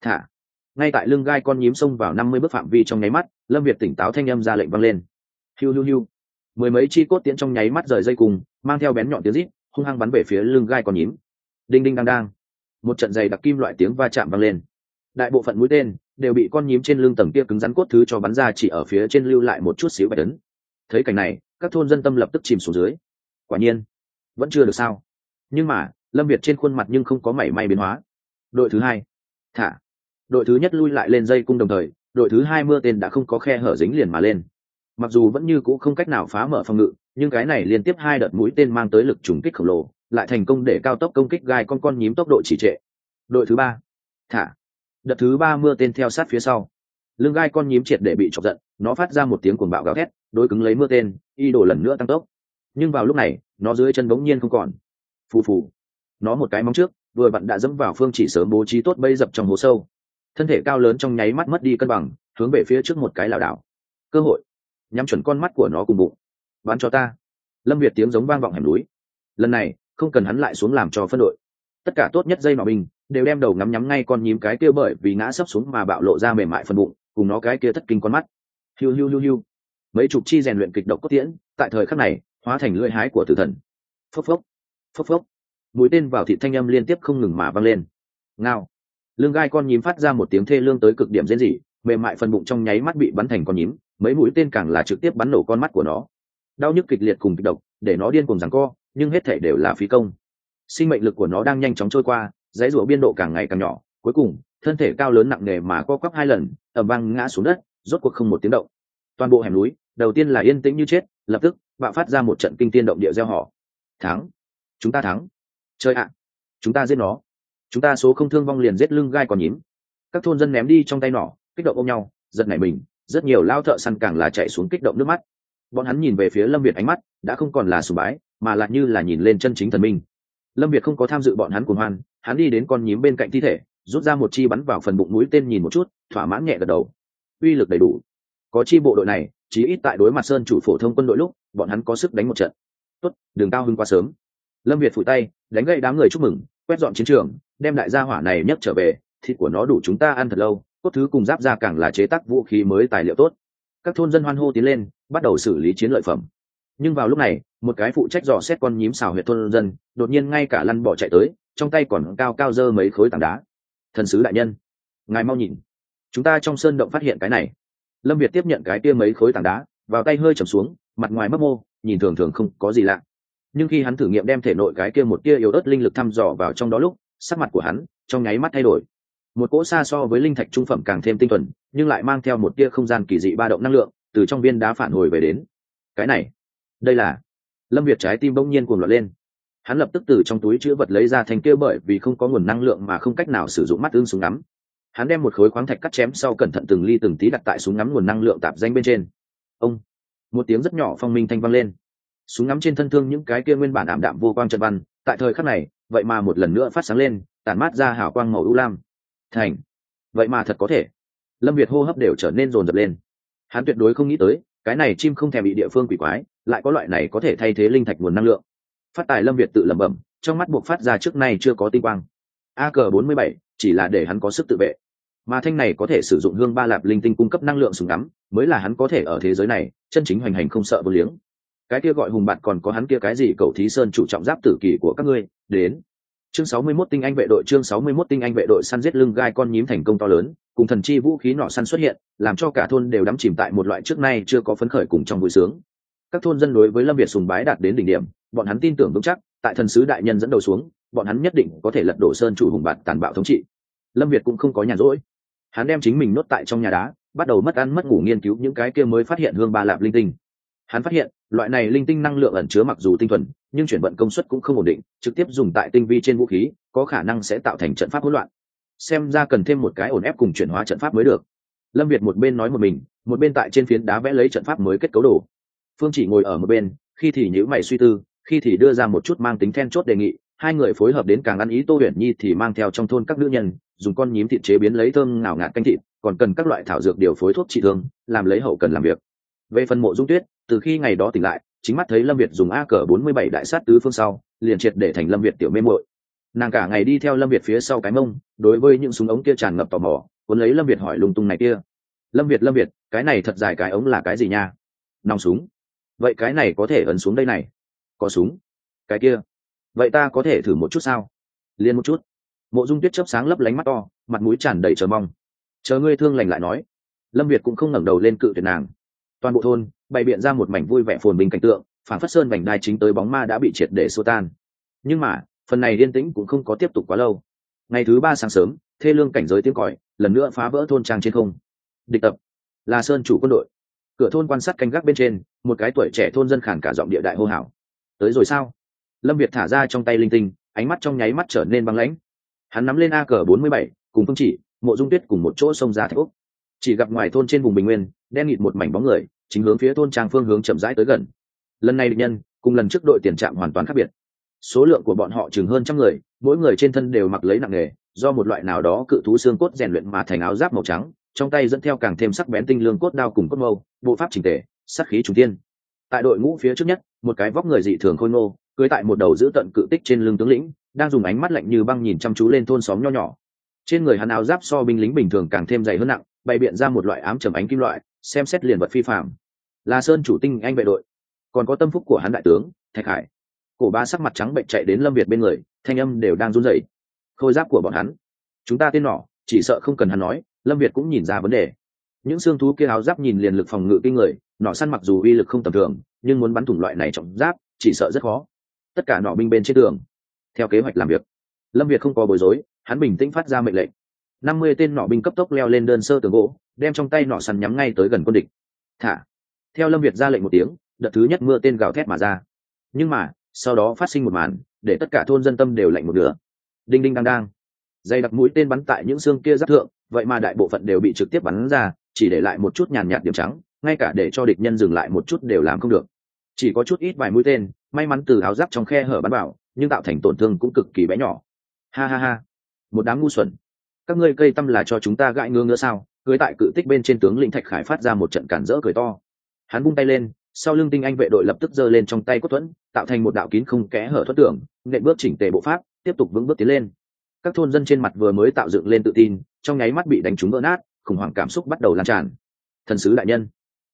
thả. Ngay tại lưng gai con nhím xông vào năm mươi bước phạm vi trong nháy mắt, lâm việt tỉnh táo thanh â m ra lệnh vang lên. Hiu hiu hiu. Mười mấy chi cốt tiễn trong nháy mắt rời dây cùng, mang theo bén nhọn tiếng rít, hung hăng bắn về phía lưng gai con nhím. Đinh đinh đang đang. Một trận giày đặc kim loại tiếng va chạm vang lên. Đại bộ phận mũi tên đều bị con nhím trên lưng tầng kia cứng rắn cốt thứ cho bắn ra chỉ ở phía trên lưu lại một chút xíu bạch tấn thấy cảnh này, các thôn dân tâm lập tức chìm xuống dưới. Quả nhiên vẫn chưa được sao? Nhưng mà, lâm việt trên khuôn mặt nhưng không có mảy may biến hóa. Đội thứ hai. Thả. Đội thứ nhất lui lại lên dây cung đồng thời, đội thứ hai mưa tên đã không có khe hở dính liền mà lên. Mặc dù vẫn như c ũ không cách nào phá mở phòng ngự, nhưng cái này liên tiếp hai đợt mũi tên mang tới lực trùng kích khổng lồ, lại thành công để cao tốc công kích gai con con nhím tốc độ chỉ trệ. Đội thứ ba. Thả. Đợt thứ ba mưa tên theo sát phía sau. Lưng gai con nhím triệt để bị chọc giận, nó phát ra một tiếng cuồng bạo gào thét, đối cứng lấy mưa tên, y đổ lần nữa tăng tốc. Nhưng vào lúc này nó dưới chân bỗng nhiên không còn. Phù phù. Nó một cái móng trước, vừa vặn đã dẫm vào phương chỉ sớm bố trí tốt bây dập trong hố sâu. Thân thể cao lớn trong nháy mắt mất đi cân bằng, hướng về phía trước một cái lảo đảo. Cơ hội. Nhắm chuẩn con mắt của nó cùng bụng. Bán cho ta. Lâm việt tiếng giống vang vọng hẻm núi. Lần này, không cần hắn lại xuống làm cho phân đội. Tất cả tốt nhất dây nọ bình đều đem đầu ngắm nhắm ngay con nhím cái kia bởi vì ngã sấp xuống mà bạo lộ ra mềm mại phần bụng, cùng nó cái kia thất kinh con mắt. Hiu hiu hiu hiu. Mấy chục chi rèn luyện kịch độc cốt tiễn, tại thời khắc này hóa thành lưỡi hái của tử thần. Phốc phốc phốc phốc. Mũi tên vào thị thanh âm liên tiếp không ngừng mà văng lên. Ngao. Lưng gai con nhím phát ra một tiếng thê lương tới cực điểm diễn dị mềm mại phần bụng trong nháy mắt bị bắn thành con nhím, mấy mũi tên càng là trực tiếp bắn nổ con mắt của nó. Đau nhức kịch liệt cùng kịch độc, để nó điên cùng rằng co, nhưng hết thể đều là phí công. Sinh mệnh lực của nó đang nhanh chóng trôi qua, dãy rủa biên độ càng ngày càng nhỏ, cuối cùng, thân thể cao lớn nặng nề mà co quắp hai lần ẩm văng ngã xuống đất, rốt cuộc không một tiếng động. Toàn bộ hẻm núi, đầu tiên là yên tĩnh như chết, lập tức bạo phát ra một trận kinh tiên động địa gieo họ. Thắng. Chúng ta thắng. Chơi ạ. Chúng ta giết nó. Chúng ta số không thương vong liền giết lưng gai còn nhím. Các thôn dân ném đi trong tay nỏ, kích động ôm nhau, giật nảy mình. Rất nhiều lao thợ săn càng là chạy xuống kích động nước mắt. Bọn hắn nhìn về phía lâm việt ánh mắt, đã không còn là sùng bái, mà lại như là nhìn lên chân chính thần minh. Lâm việt không có tham dự bọn hắn cùng hoan, hắn đi đến con nhím bên cạnh thi thể, rút ra một chi bắn vào phần bụng núi tên nhìn một chút, thỏa mãn nhẹ gật đầu. Uy lực đầy đủ. Có chi bộ đội này, chí ít tại đối mặt sơn chủ phổ thông quân đội lúc bọn hắn có sức đánh một trận. Tốt, đường cao hưng quá sớm. Lâm việt phủi tay, đánh gậy đám người chúc mừng, quét dọn chiến trường, đem đại gia hỏa này nhấc trở về, thịt của nó đủ chúng ta ăn thật lâu, cốt thứ cùng giáp ra càng là chế tác vũ khí mới tài liệu tốt. Các thôn dân hoan hô tiến lên, bắt đầu xử lý chiến lợi phẩm. Nhưng vào lúc này, một cái phụ trách dò xét con nhím xào huyệt thôn dân, đột nhiên ngay cả lăn bỏ chạy tới, trong tay còn cao cao dơ mấy khối tảng đá. Thần sứ đại nhân, ngài mau nhìn. Chúng ta trong sơn động phát hiện cái này. Lâm việt tiếp nhận cái kia mấy khối tảng đá, vào tay hơi trầm xuống mặt ngoài mấp mô, nhìn thường thường không có gì lạ. Nhưng khi hắn thử nghiệm đem thể nội cái kia một tia yếu ớt linh lực thăm dò vào trong đó lúc, sắc mặt của hắn trong nháy mắt thay đổi. Một cỗ xa so với linh thạch trung phẩm càng thêm tinh thuần, nhưng lại mang theo một tia không gian kỳ dị ba động năng lượng từ trong viên đá phản hồi về đến. Cái này, đây là lâm việt trái tim bỗng nhiên cuồng loạn lên. Hắn lập tức từ trong túi chữ vật lấy ra thành kia bởi vì không có nguồn năng lượng mà không cách nào sử dụng mắt ương súng ngắm. Hắn đem một khối khoáng thạch cắt chém sau cẩn thận từng ly từng tí đặt tại súng ngắm nguồn năng lượng tạp danh bên trên. Ông một tiếng rất nhỏ phong minh thanh vang lên. Súng ngắm trên thân thương những cái kia nguyên bản ảm đạm vô quang trận văn, tại thời khắc này, vậy mà một lần nữa phát sáng lên, tản mát ra hào quang màu ưu lam. Thành! Vậy mà thật có thể! Lâm việt hô hấp đều trở nên rồn rập lên. Hắn tuyệt đối không nghĩ tới, cái này chim không thèm bị địa phương quỷ quái, lại có loại này có thể thay thế linh thạch nguồn năng lượng. Phát tài lâm việt tự lẩm bẩm, trong mắt buộc phát ra trước nay chưa có tinh quang. A cờ bốn mươi bảy, chỉ là để hắn có sức tự vệ mà thanh này có thể sử dụng hương ba lạp linh tinh cung cấp năng lượng súng ngắm, mới là hắn có thể ở thế giới này, chân chính hoành hành không sợ vô liếng. Cái kia gọi hùng bạn còn có hắn kia cái gì cầu thí sơn chủ trọng giáp tử kỳ của các ngươi? Đến. Chương 61 tinh anh vệ đội, chương 61 tinh anh vệ đội săn giết lưng gai con nhím thành công to lớn, cùng thần chi vũ khí nọ săn xuất hiện, làm cho cả thôn đều đắm chìm tại một loại trước nay chưa có phấn khởi cùng trong vui sướng. Các thôn dân đối với lâm việt sùng bái đạt đến đỉnh điểm, bọn hắn tin tưởng vững chắc, tại thần sứ đại nhân dẫn đầu xuống, bọn hắn nhất định có thể lật đổ sơn chủ hùng bạn tàn bạo thống trị. Lâm việt cũng không có nhàn rỗi hắn đem chính mình nuốt tại trong nhà đá, bắt đầu mất ăn mất ngủ nghiên cứu những cái kia mới phát hiện hương ba lạp linh tinh. Hắn phát hiện, loại này linh tinh năng lượng ẩn chứa mặc dù tinh thuần, nhưng chuyển vận công suất cũng không ổn định, trực tiếp dùng tại tinh vi trên vũ khí, có khả năng sẽ tạo thành trận pháp hỗn loạn. Xem ra cần thêm một cái ổn ép cùng chuyển hóa trận pháp mới được. Lâm việt một bên nói một mình, một bên tại trên phiến đá vẽ lấy trận pháp mới kết cấu đồ. Phương chỉ ngồi ở một bên, khi thì nhữ mày suy tư, khi thì đưa ra một chút mang tính then chốt đề nghị hai người phối hợp đến càng ăn ý tô huyền nhi thì mang theo trong thôn các nữ nhân, dùng con nhím thịt chế biến lấy thơm ngào ngạt canh thịt, còn cần các loại thảo dược điều phối thuốc trị thương, làm lấy hậu cần làm việc. Về phần mộ dung tuyết, từ khi ngày đó tỉnh lại, chính mắt thấy lâm việt dùng a cờ bốn mươi bảy đại sát tứ phương sau, liền triệt để thành lâm việt tiểu mê muội. Nàng cả ngày đi theo lâm việt phía sau cái mông, đối với những súng ống kia tràn ngập tò mò, cuốn lấy lâm việt hỏi lung tung này kia. Lâm việt lâm việt, cái này thật dài cái ống là cái gì nha? Nòng súng. Vậy cái này có thể ấn xuống đây này. Có súng. Cái kia vậy ta có thể thử một chút sao? Liền một chút. Mộ dung tuyết chớp sáng lấp lánh mắt to, mặt mũi tràn đầy chờ mong. Chờ ngươi thương lành lại nói. Lâm việt cũng không ngẩng đầu lên cự tuyệt nàng. Toàn bộ thôn bày biện ra một mảnh vui vẻ phồn bình cảnh tượng phản phất sơn vành đai chính tới bóng ma đã bị triệt để xô tan. Nhưng mà, phần này yên tĩnh cũng không có tiếp tục quá lâu. Ngày thứ ba sáng sớm, thê lương cảnh giới tiếng còi lần nữa phá vỡ thôn trang trên không. Địch tập là sơn chủ quân đội. Cửa thôn quan sát canh gác bên trên, một cái tuổi trẻ thôn dân khản cả giọng địa đại hô hào. Tới rồi sao? Lâm việt thả ra trong tay linh tinh, ánh mắt trong nháy mắt trở nên băng lãnh. Hắn nắm lên a cờ bốn mươi bảy, cùng phương chỉ, mộ dung tuyết cùng một chỗ xông ra thạch úc chỉ gặp ngoài thôn trên vùng bình nguyên, đen nghịt một mảnh bóng người, chính hướng phía thôn trang phương hướng chậm rãi tới gần. Lần này địch nhân, cùng lần trước đội tiền trạm hoàn toàn khác biệt. Số lượng của bọn họ chừng hơn trăm người, mỗi người trên thân đều mặc lấy nặng nghề, do một loại nào đó cự thú xương cốt rèn luyện mà thành áo giáp màu trắng, trong tay dẫn theo càng thêm sắc bén tinh lương cốt đao cùng cốt mâu, bộ pháp trình tề sắc khí trung tiên tại đội ngũ phía trước nhất, một cái vóc người dị thường khôi ngô cưới tại một đầu giữ tận cự tích trên lưng tướng lĩnh, đang dùng ánh mắt lạnh như băng nhìn chăm chú lên thôn xóm nho nhỏ. Trên người hắn áo giáp so binh lính bình thường càng thêm dày hơn nặng, bày biện ra một loại ám trầm ánh kim loại, xem xét liền vật phi phạm là sơn chủ tinh anh vệ đội. Còn có tâm phúc của hắn đại tướng, thạch hải. Cổ ba sắc mặt trắng bệnh chạy đến lâm việt bên người, thanh âm đều đang run rẩy. Khôi giáp của bọn hắn. Chúng ta tên nỏ chỉ sợ không cần hắn nói, lâm việt cũng nhìn ra vấn đề. Những xương thú kia áo giáp nhìn liền lực phòng ngự kinh người nỏ săn mặc dù uy lực không tầm thường, nhưng muốn bắn thủng loại này trọng giáp, chỉ sợ rất khó tất cả nỏ binh bên trên tường. Theo kế hoạch làm việc, lâm việt không có bối rối, hắn bình tĩnh phát ra mệnh lệnh. Năm mươi tên nỏ binh cấp tốc leo lên đơn sơ tường gỗ, đem trong tay nỏ săn nhắm ngay tới gần quân địch. Thả. Theo lâm việt ra lệnh một tiếng, đợt thứ nhất mưa tên gào thét mà ra. Nhưng mà, sau đó phát sinh một màn, để tất cả thôn dân tâm đều lạnh một nửa. Đinh đinh đang đang. Dây đặc mũi tên bắn tại những xương kia giáp thượng, vậy mà đại bộ phận đều bị trực tiếp bắn ra, chỉ để lại một chút nhàn nhạt điểm trắng, ngay cả để cho địch nhân dừng lại một chút đều làm không được chỉ có chút ít vài mũi tên, may mắn từ áo giáp trong khe hở bắn vào, nhưng tạo thành tổn thương cũng cực kỳ bé nhỏ. Ha ha ha. Một đám ngu xuẩn. Các ngươi cây tâm là cho chúng ta gãi ngứa ngứa sao? Cưới tại cự tích bên trên tướng lĩnh thạch khải phát ra một trận cản rỡ cười to. Hắn bung tay lên, sau lưng tinh anh vệ đội lập tức giơ lên trong tay cốt thuẫn, tạo thành một đạo kín không kẽ hở thoát tưởng nện bước chỉnh tề bộ pháp, tiếp tục vững bước tiến lên. Các thôn dân trên mặt vừa mới tạo dựng lên tự tin, trong nháy mắt bị đánh trúng vỡ nát, khủng hoảng cảm xúc bắt đầu lan tràn. Thần sứ đại nhân,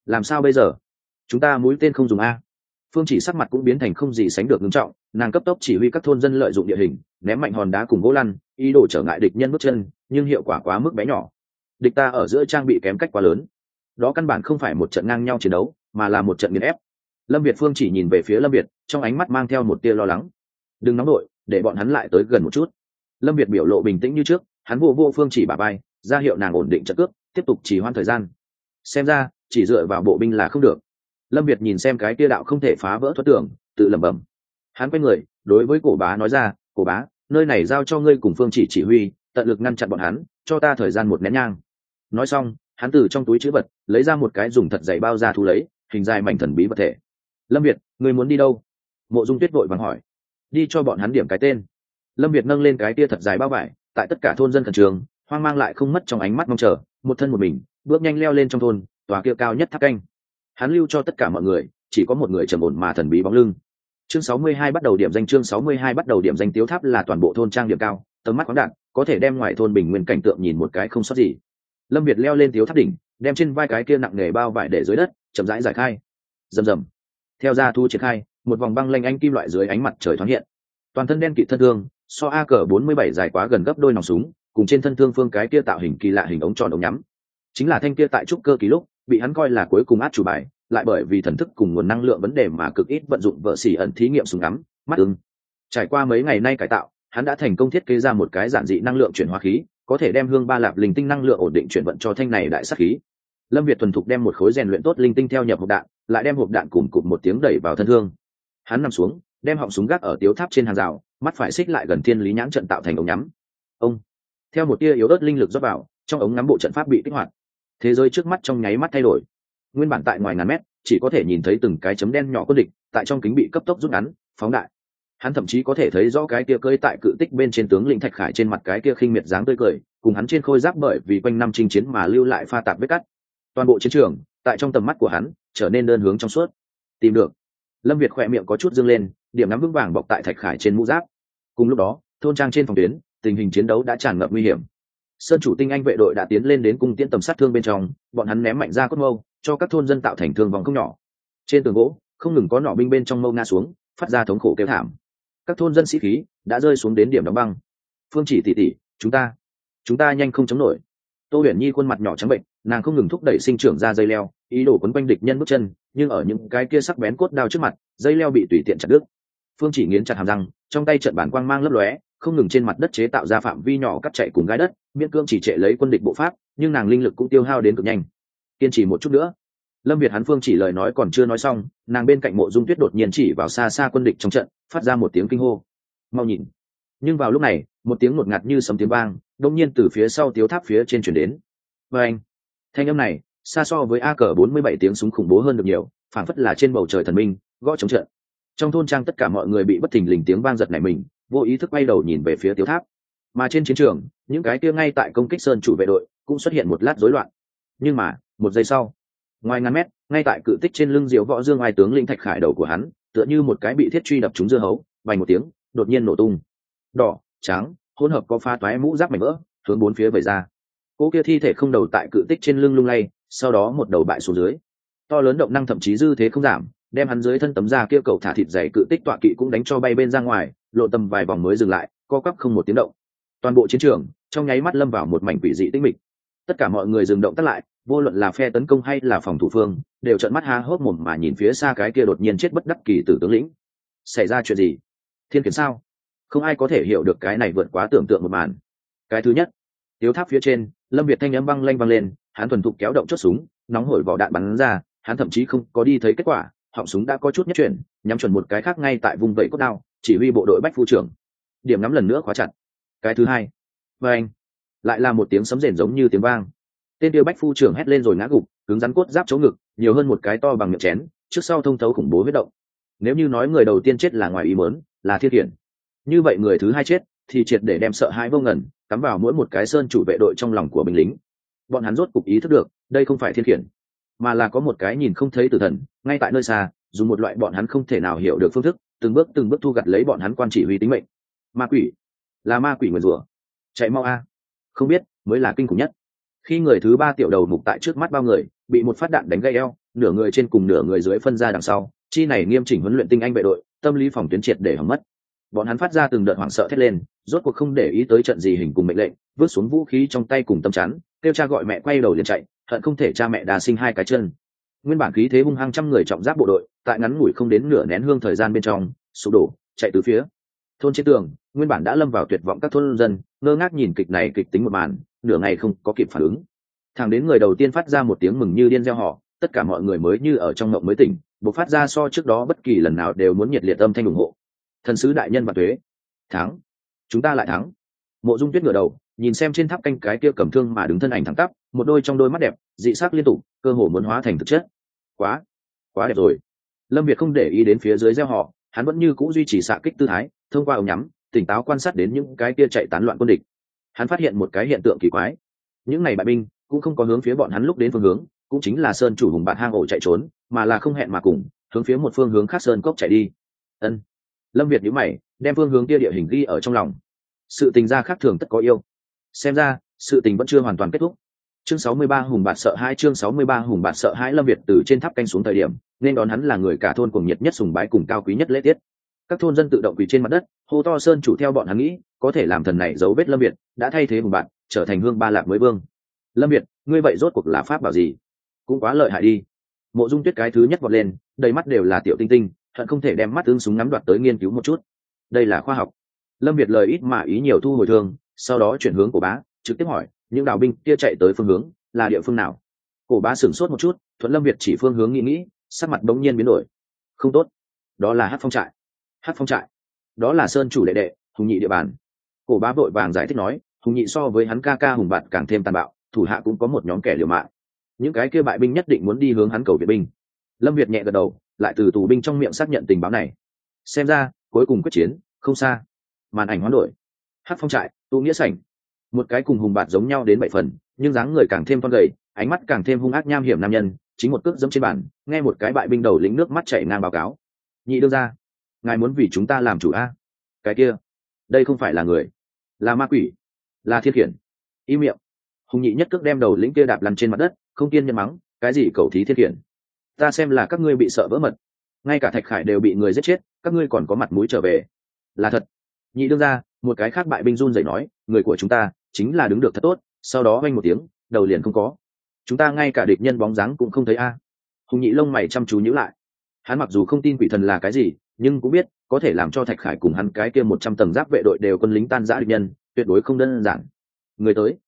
làm sao bây giờ? Chúng ta mũi tên không dùng a phương chỉ sắc mặt cũng biến thành không gì sánh được ngưng trọng, nàng cấp tốc chỉ huy các thôn dân lợi dụng địa hình, ném mạnh hòn đá cùng gỗ lăn, ý đồ trở ngại địch nhân bước chân, nhưng hiệu quả quá mức bé nhỏ. Địch ta ở giữa trang bị kém cách quá lớn. Đó căn bản không phải một trận ngang nhau chiến đấu, mà là một trận nghiền ép. Lâm việt phương chỉ nhìn về phía lâm việt, trong ánh mắt mang theo một tia lo lắng. Đừng nóng đội, để bọn hắn lại tới gần một chút. Lâm việt biểu lộ bình tĩnh như trước, hắn vô vô phương chỉ bà bay ra hiệu nàng ổn định trận cước, tiếp tục chỉ hoãn thời gian. Xem ra, chỉ dựa vào bộ binh là không được lâm việt nhìn xem cái tia đạo không thể phá vỡ thoát tưởng, tự lẩm bẩm. Hắn quay người, đối với cổ bá nói ra, cổ bá, nơi này giao cho ngươi cùng phương chỉ chỉ huy, tận lực ngăn chặn bọn hắn, cho ta thời gian một nén nhang. Nói xong, hắn từ trong túi chữ vật, lấy ra một cái dùng thật dày bao ra thu lấy, hình dài mảnh thần bí vật thể. Lâm việt người muốn đi đâu? Mộ dung tuyết vội vàng hỏi. Đi cho bọn hắn điểm cái tên. Lâm việt nâng lên cái tia thật dài bao vải, tại tất cả thôn dân khẩn trường hoang mang lại không mất trong ánh mắt mong chờ, một thân một mình, bước nhanh leo lên trong thôn, tòa kia cao nhất tháp canh hắn lưu cho tất cả mọi người, chỉ có một người trầm ổn mà thần bí bóng lưng. Chương 62 bắt đầu điểm danh, chương 62 bắt đầu điểm danh tiếu tháp là toàn bộ thôn trang điểm cao, tầm mắt khoáng đạn có thể đem ngoài thôn bình nguyên cảnh tượng nhìn một cái không sót gì. Lâm việt leo lên tiếu tháp đỉnh, đem trên vai cái kia nặng nề bao vải để dưới đất, chậm rãi giải khai. Rầm rầm. Theo ra thu triển khai, một vòng băng lanh anh kim loại dưới ánh mặt trời thoáng hiện. Toàn thân đen kịt thân thương, so a cờ bốn mươi bảy dài quá gần gấp đôi nòng súng, cùng trên thân thương phương cái kia tạo hình kỳ lạ hình ống tròn ống nhắm. Chính là thanh kia tại trúc cơ ký lúc bị hắn coi là cuối cùng át chủ bài, lại bởi vì thần thức cùng nguồn năng lượng vấn đề mà cực ít vận dụng vợ xỉ ẩn thí nghiệm súng ngắm, mắt ưng. Trải qua mấy ngày nay cải tạo, hắn đã thành công thiết kế ra một cái giản dị năng lượng chuyển hóa khí, có thể đem hương ba lạp linh tinh năng lượng ổn định chuyển vận cho thanh này đại sắc khí. Lâm việt thuần thục đem một khối rèn luyện tốt linh tinh theo nhập hộp đạn, lại đem hộp đạn cùng cụt một tiếng đẩy vào thân thương hắn nằm xuống, đem họng súng gác ở tiếu tháp trên hàng rào, mắt phải xích lại gần thiên lý nhãn trận tạo thành ống nhắm. Ông, theo một tia yếu ớt linh lực rót vào, trong ống ngắm bộ trận pháp bị kích hoạt thế giới trước mắt trong nháy mắt thay đổi. Nguyên bản tại ngoài ngàn mét, chỉ có thể nhìn thấy từng cái chấm đen nhỏ quân địch, tại trong kính bị cấp tốc rút ngắn, phóng đại. Hắn thậm chí có thể thấy rõ cái kia cơi tại cự tích bên trên tướng lĩnh thạch khải trên mặt cái kia khinh miệt dáng tươi cười, cùng hắn trên khôi giáp bởi vì quanh năm chinh chiến mà lưu lại pha tạp vết cắt. Toàn bộ chiến trường, tại trong tầm mắt của hắn, trở nên đơn hướng trong suốt. Tìm được. Lâm việt khỏe miệng có chút dâng lên, điểm nắm vững vàng bọc tại thạch khải trên mũ giáp. Cùng lúc đó, thôn trang trên phòng tuyến, tình hình chiến đấu đã tràn ngập nguy hiểm sơn chủ tinh anh vệ đội đã tiến lên đến cung tiễn tầm sát thương bên trong, bọn hắn ném mạnh ra cốt mâu, cho các thôn dân tạo thành thương vòng không nhỏ. Trên tường gỗ, không ngừng có nỏ binh bên trong mâu nga xuống, phát ra thống khổ kêu thảm. Các thôn dân sĩ khí đã rơi xuống đến điểm đóng băng. Phương chỉ tỉ tỉ chúng ta chúng ta nhanh không chống nổi. Tô huyền nhi khuôn mặt nhỏ trắng bệnh, nàng không ngừng thúc đẩy sinh trưởng ra dây leo, ý đồ quấn quanh địch nhân bước chân, nhưng ở những cái kia sắc bén cốt đao trước mặt, dây leo bị tùy tiện chặt đứt. Phương chỉ nghiến chặt hàm răng, trong tay trận bản quang mang lấp lóe không ngừng trên mặt đất chế tạo ra phạm vi nhỏ cắt chạy cùng gai đất, miễn cương chỉ trệ lấy quân địch bộ pháp, nhưng nàng linh lực cũng tiêu hao đến cực nhanh. Kiên trì một chút nữa. Lâm việt hắn phương chỉ lời nói còn chưa nói xong, nàng bên cạnh mộ dung tuyết đột nhiên chỉ vào xa xa quân địch trong trận, phát ra một tiếng kinh hô. Mau nhìn. Nhưng vào lúc này, một tiếng ngột ngạt như sấm tiếng vang đông nhiên từ phía sau tiếu tháp phía trên chuyển đến. Và anh, thanh âm này, xa so với a cờ bốn mươi bảy tiếng súng khủng bố hơn được nhiều, phảng phất là trên bầu trời thần minh, gõ chống trận. Trong thôn trang tất cả mọi người bị bất thình lình tiếng vang giật này mình vô ý thức bay đầu nhìn về phía tiếu tháp. Mà trên chiến trường, những cái kia ngay tại công kích sơn chủ vệ đội cũng xuất hiện một lát rối loạn. Nhưng mà, một giây sau, ngoài ngàn mét, ngay tại cự tích trên lưng diệu võ dương ai tướng linh thạch khải đầu của hắn, tựa như một cái bị thiết truy đập trúng dưa hấu vành một tiếng, đột nhiên nổ tung. Đỏ, trắng, hỗn hợp có pha toái mũ giáp mảnh vỡ, hướng bốn phía vẩy ra. Cỗ kia thi thể không đầu tại cự tích trên lưng lung lay, sau đó một đầu bại xuống dưới. To lớn động năng thậm chí dư thế không giảm, đem hắn dưới thân tấm da kia cầu thả thịt dày cự tích tọa kỵ cũng đánh cho bay bên ra ngoài lộ tầm vài vòng mới dừng lại, co cắp không một tiếng động. Toàn bộ chiến trường, trong nháy mắt lâm vào một mảnh quỷ dị tĩnh mịch. Tất cả mọi người dừng động tắt lại, vô luận là phe tấn công hay là phòng thủ phương, đều trợn mắt há hốc mồm mà nhìn phía xa cái kia đột nhiên chết bất đắc kỳ tử tướng lĩnh. Xảy ra chuyện gì? Thiên kiến sao? Không ai có thể hiểu được cái này vượt quá tưởng tượng một màn. Cái thứ nhất, tiếu tháp phía trên, lâm việt thanh n m băng lanh băng lên, hắn thuần thục kéo động chốt súng, nóng hổi vỏ đạn bắn ra, hắn thậm chí không có đi thấy kết quả, họng súng đã có chút nhất chuyển, nhắm chuẩn một cái khác ngay tại vùng vẫy cốt đao chỉ huy bộ đội bách phu trưởng. Điểm ngắm lần nữa khóa chặt. Cái thứ hai. Và anh. Lại là một tiếng sấm rền giống như tiếng vang. Tên tiêu bách phu trưởng hét lên rồi ngã gục, cứng rắn cốt giáp chỗ ngực, nhiều hơn một cái to bằng miệng chén, trước sau thông thấu khủng bố huyết động. Nếu như nói người đầu tiên chết là ngoài ý mớn là thiết hiển. Như vậy người thứ hai chết, thì triệt để đem sợ hãi vô ngẩn cắm vào mỗi một cái sơn chủ vệ đội trong lòng của binh lính. Bọn hắn rốt cục ý thức được, đây không phải thiên khiển mà là có một cái nhìn không thấy tử thần, ngay tại nơi xa, dùng một loại bọn hắn không thể nào hiểu được phương thức từng bước từng bước thu gặt lấy bọn hắn quan chỉ huy tính mệnh. Ma quỷ. Là ma quỷ nguyền rủa. Chạy mau a. Không biết, mới là kinh khủng nhất. Khi người thứ ba tiểu đầu mục tại trước mắt bao người, bị một phát đạn đánh gây eo, nửa người trên cùng nửa người dưới phân ra đằng sau, chi này nghiêm chỉnh huấn luyện tinh anh vệ đội, tâm lý phòng tuyến triệt để hỏng mất. Bọn hắn phát ra từng đợt hoảng sợ thét lên, rốt cuộc không để ý tới trận gì hình cùng mệnh lệnh, vứt xuống vũ khí trong tay cùng tâm chắn, kêu cha gọi mẹ quay đầu liền chạy, hận không thể cha mẹ đà sinh hai cái chân nguyên bản khí thế hung hăng trăm người trọng giáp bộ đội tại ngắn ngủi không đến nửa nén hương thời gian bên trong sụp đổ chạy từ phía thôn trên tường nguyên bản đã lâm vào tuyệt vọng các thôn dân ngơ ngác nhìn kịch này kịch tính một màn nửa ngày không có kịp phản ứng. Thằng đến người đầu tiên phát ra một tiếng mừng như điên gieo họ tất cả mọi người mới như ở trong mộng mới tỉnh buộc phát ra so trước đó bất kỳ lần nào đều muốn nhiệt liệt âm thanh ủng hộ. Thần sứ đại nhân và thuế, thắng. Chúng ta lại thắng. Mộ dung tuyết ngửa đầu nhìn xem trên tháp canh cái kia cầm thương mà đứng thân ảnh thẳng tắp, một đôi trong đôi mắt đẹp, dị sắc liên tục, cơ hồ muốn hóa thành thực chất. Quá quá đẹp rồi. Lâm việt không để ý đến phía dưới gieo họ, hắn vẫn như c ũ duy trì xạ kích tư thái, thông qua ống nhắm, tỉnh táo quan sát đến những cái kia chạy tán loạn quân địch. Hắn phát hiện một cái hiện tượng kỳ quái. Những ngày bại binh cũng không có hướng phía bọn hắn lúc đến phương hướng, cũng chính là sơn chủ hùng bạn hang ổ chạy trốn, mà là không hẹn mà cùng, hướng phía một phương hướng khác sơn cốc chạy đi. Ân. Lâm việt nhữ mày, đem phương hướng kia địa hình ghi ở trong lòng. Sự tình gia khác thường tất có yêu xem ra, sự tình vẫn chưa hoàn toàn kết thúc. Chương 63 hùng bạt sợ hai chương 63 hùng bạt sợ hãi lâm việt từ trên tháp canh xuống thời điểm, nên đón hắn là người cả thôn cuồng nhiệt nhất sùng bái cùng cao quý nhất lễ tiết. Các thôn dân tự động quỳ trên mặt đất, hô to sơn chủ theo bọn hắn nghĩ, có thể làm thần này dấu vết lâm việt, đã thay thế hùng bạt, trở thành hương ba lạc mới vương. Lâm việt, ngươi vậy rốt cuộc là pháp bảo gì? Cũng quá lợi hại đi. Mộ dung tuyết cái thứ nhất vọt lên, đầy mắt đều là tiểu tinh tinh thận không thể đem mắt tương súng nắm đoạt tới nghiên cứu một chút. Đây là khoa học. Lâm việt lời ít mà ý nhiều thu hồi thương sau đó chuyển hướng của bá, trực tiếp hỏi, những đào binh kia chạy tới phương hướng là địa phương nào? Cổ bá sửng sốt một chút, thuận lâm việt chỉ phương hướng nghĩ nghĩ, sắc mặt bỗng nhiên biến đổi. Không tốt, đó là hát phong trại hát phong trại, đó là sơn chủ đệ đệ, hùng nhị địa bàn. Cổ bá vội vàng giải thích nói, hùng nhị so với hắn ca ca hùng bạt càng thêm tàn bạo, thủ hạ cũng có một nhóm kẻ liều mạng. Những cái kia bại binh nhất định muốn đi hướng hắn cầu viện binh. Lâm việt nhẹ gật đầu, lại từ tù binh trong miệng xác nhận tình báo này. Xem ra, cuối cùng quyết chiến không xa. Màn ảnh hoán đổi hát phong trại tụ nghĩa sảnh. Một cái cùng hùng bạt giống nhau đến bảy phần, nhưng dáng người càng thêm con gầy, ánh mắt càng thêm hung ác nham hiểm nam nhân, chính một cước dẫm trên bàn, nghe một cái bại binh đầu lính nước mắt chảy ngang báo cáo. Nhị đưa ra ngài muốn vì chúng ta làm chủ a? Cái kia, đây không phải là người, là ma quỷ, là thiên khiển. Y miệng. Hùng nhị nhất cước đem đầu lĩnh kia đạp lăn trên mặt đất, không kiên nhân mắng, cái gì cầu thí thiên khiển? Ta xem là các ngươi bị sợ vỡ mật. Ngay cả thạch khải đều bị người giết chết, các ngươi còn có mặt mũi trở về. Là thật. Nhị đương ra một cái khác bại binh run rẩy nói, người của chúng ta chính là đứng được thật tốt. Sau đó oanh một tiếng, đầu liền không có. Chúng ta ngay cả địch nhân bóng dáng cũng không thấy a. Hùng nhị lông mày chăm chú nhữ lại. Hắn mặc dù không tin quỷ thần là cái gì, nhưng cũng biết có thể làm cho thạch khải cùng hắn cái kia một trăm tầng giáp vệ đội đều quân lính tan giã địch nhân, tuyệt đối không đơn giản. Người tới,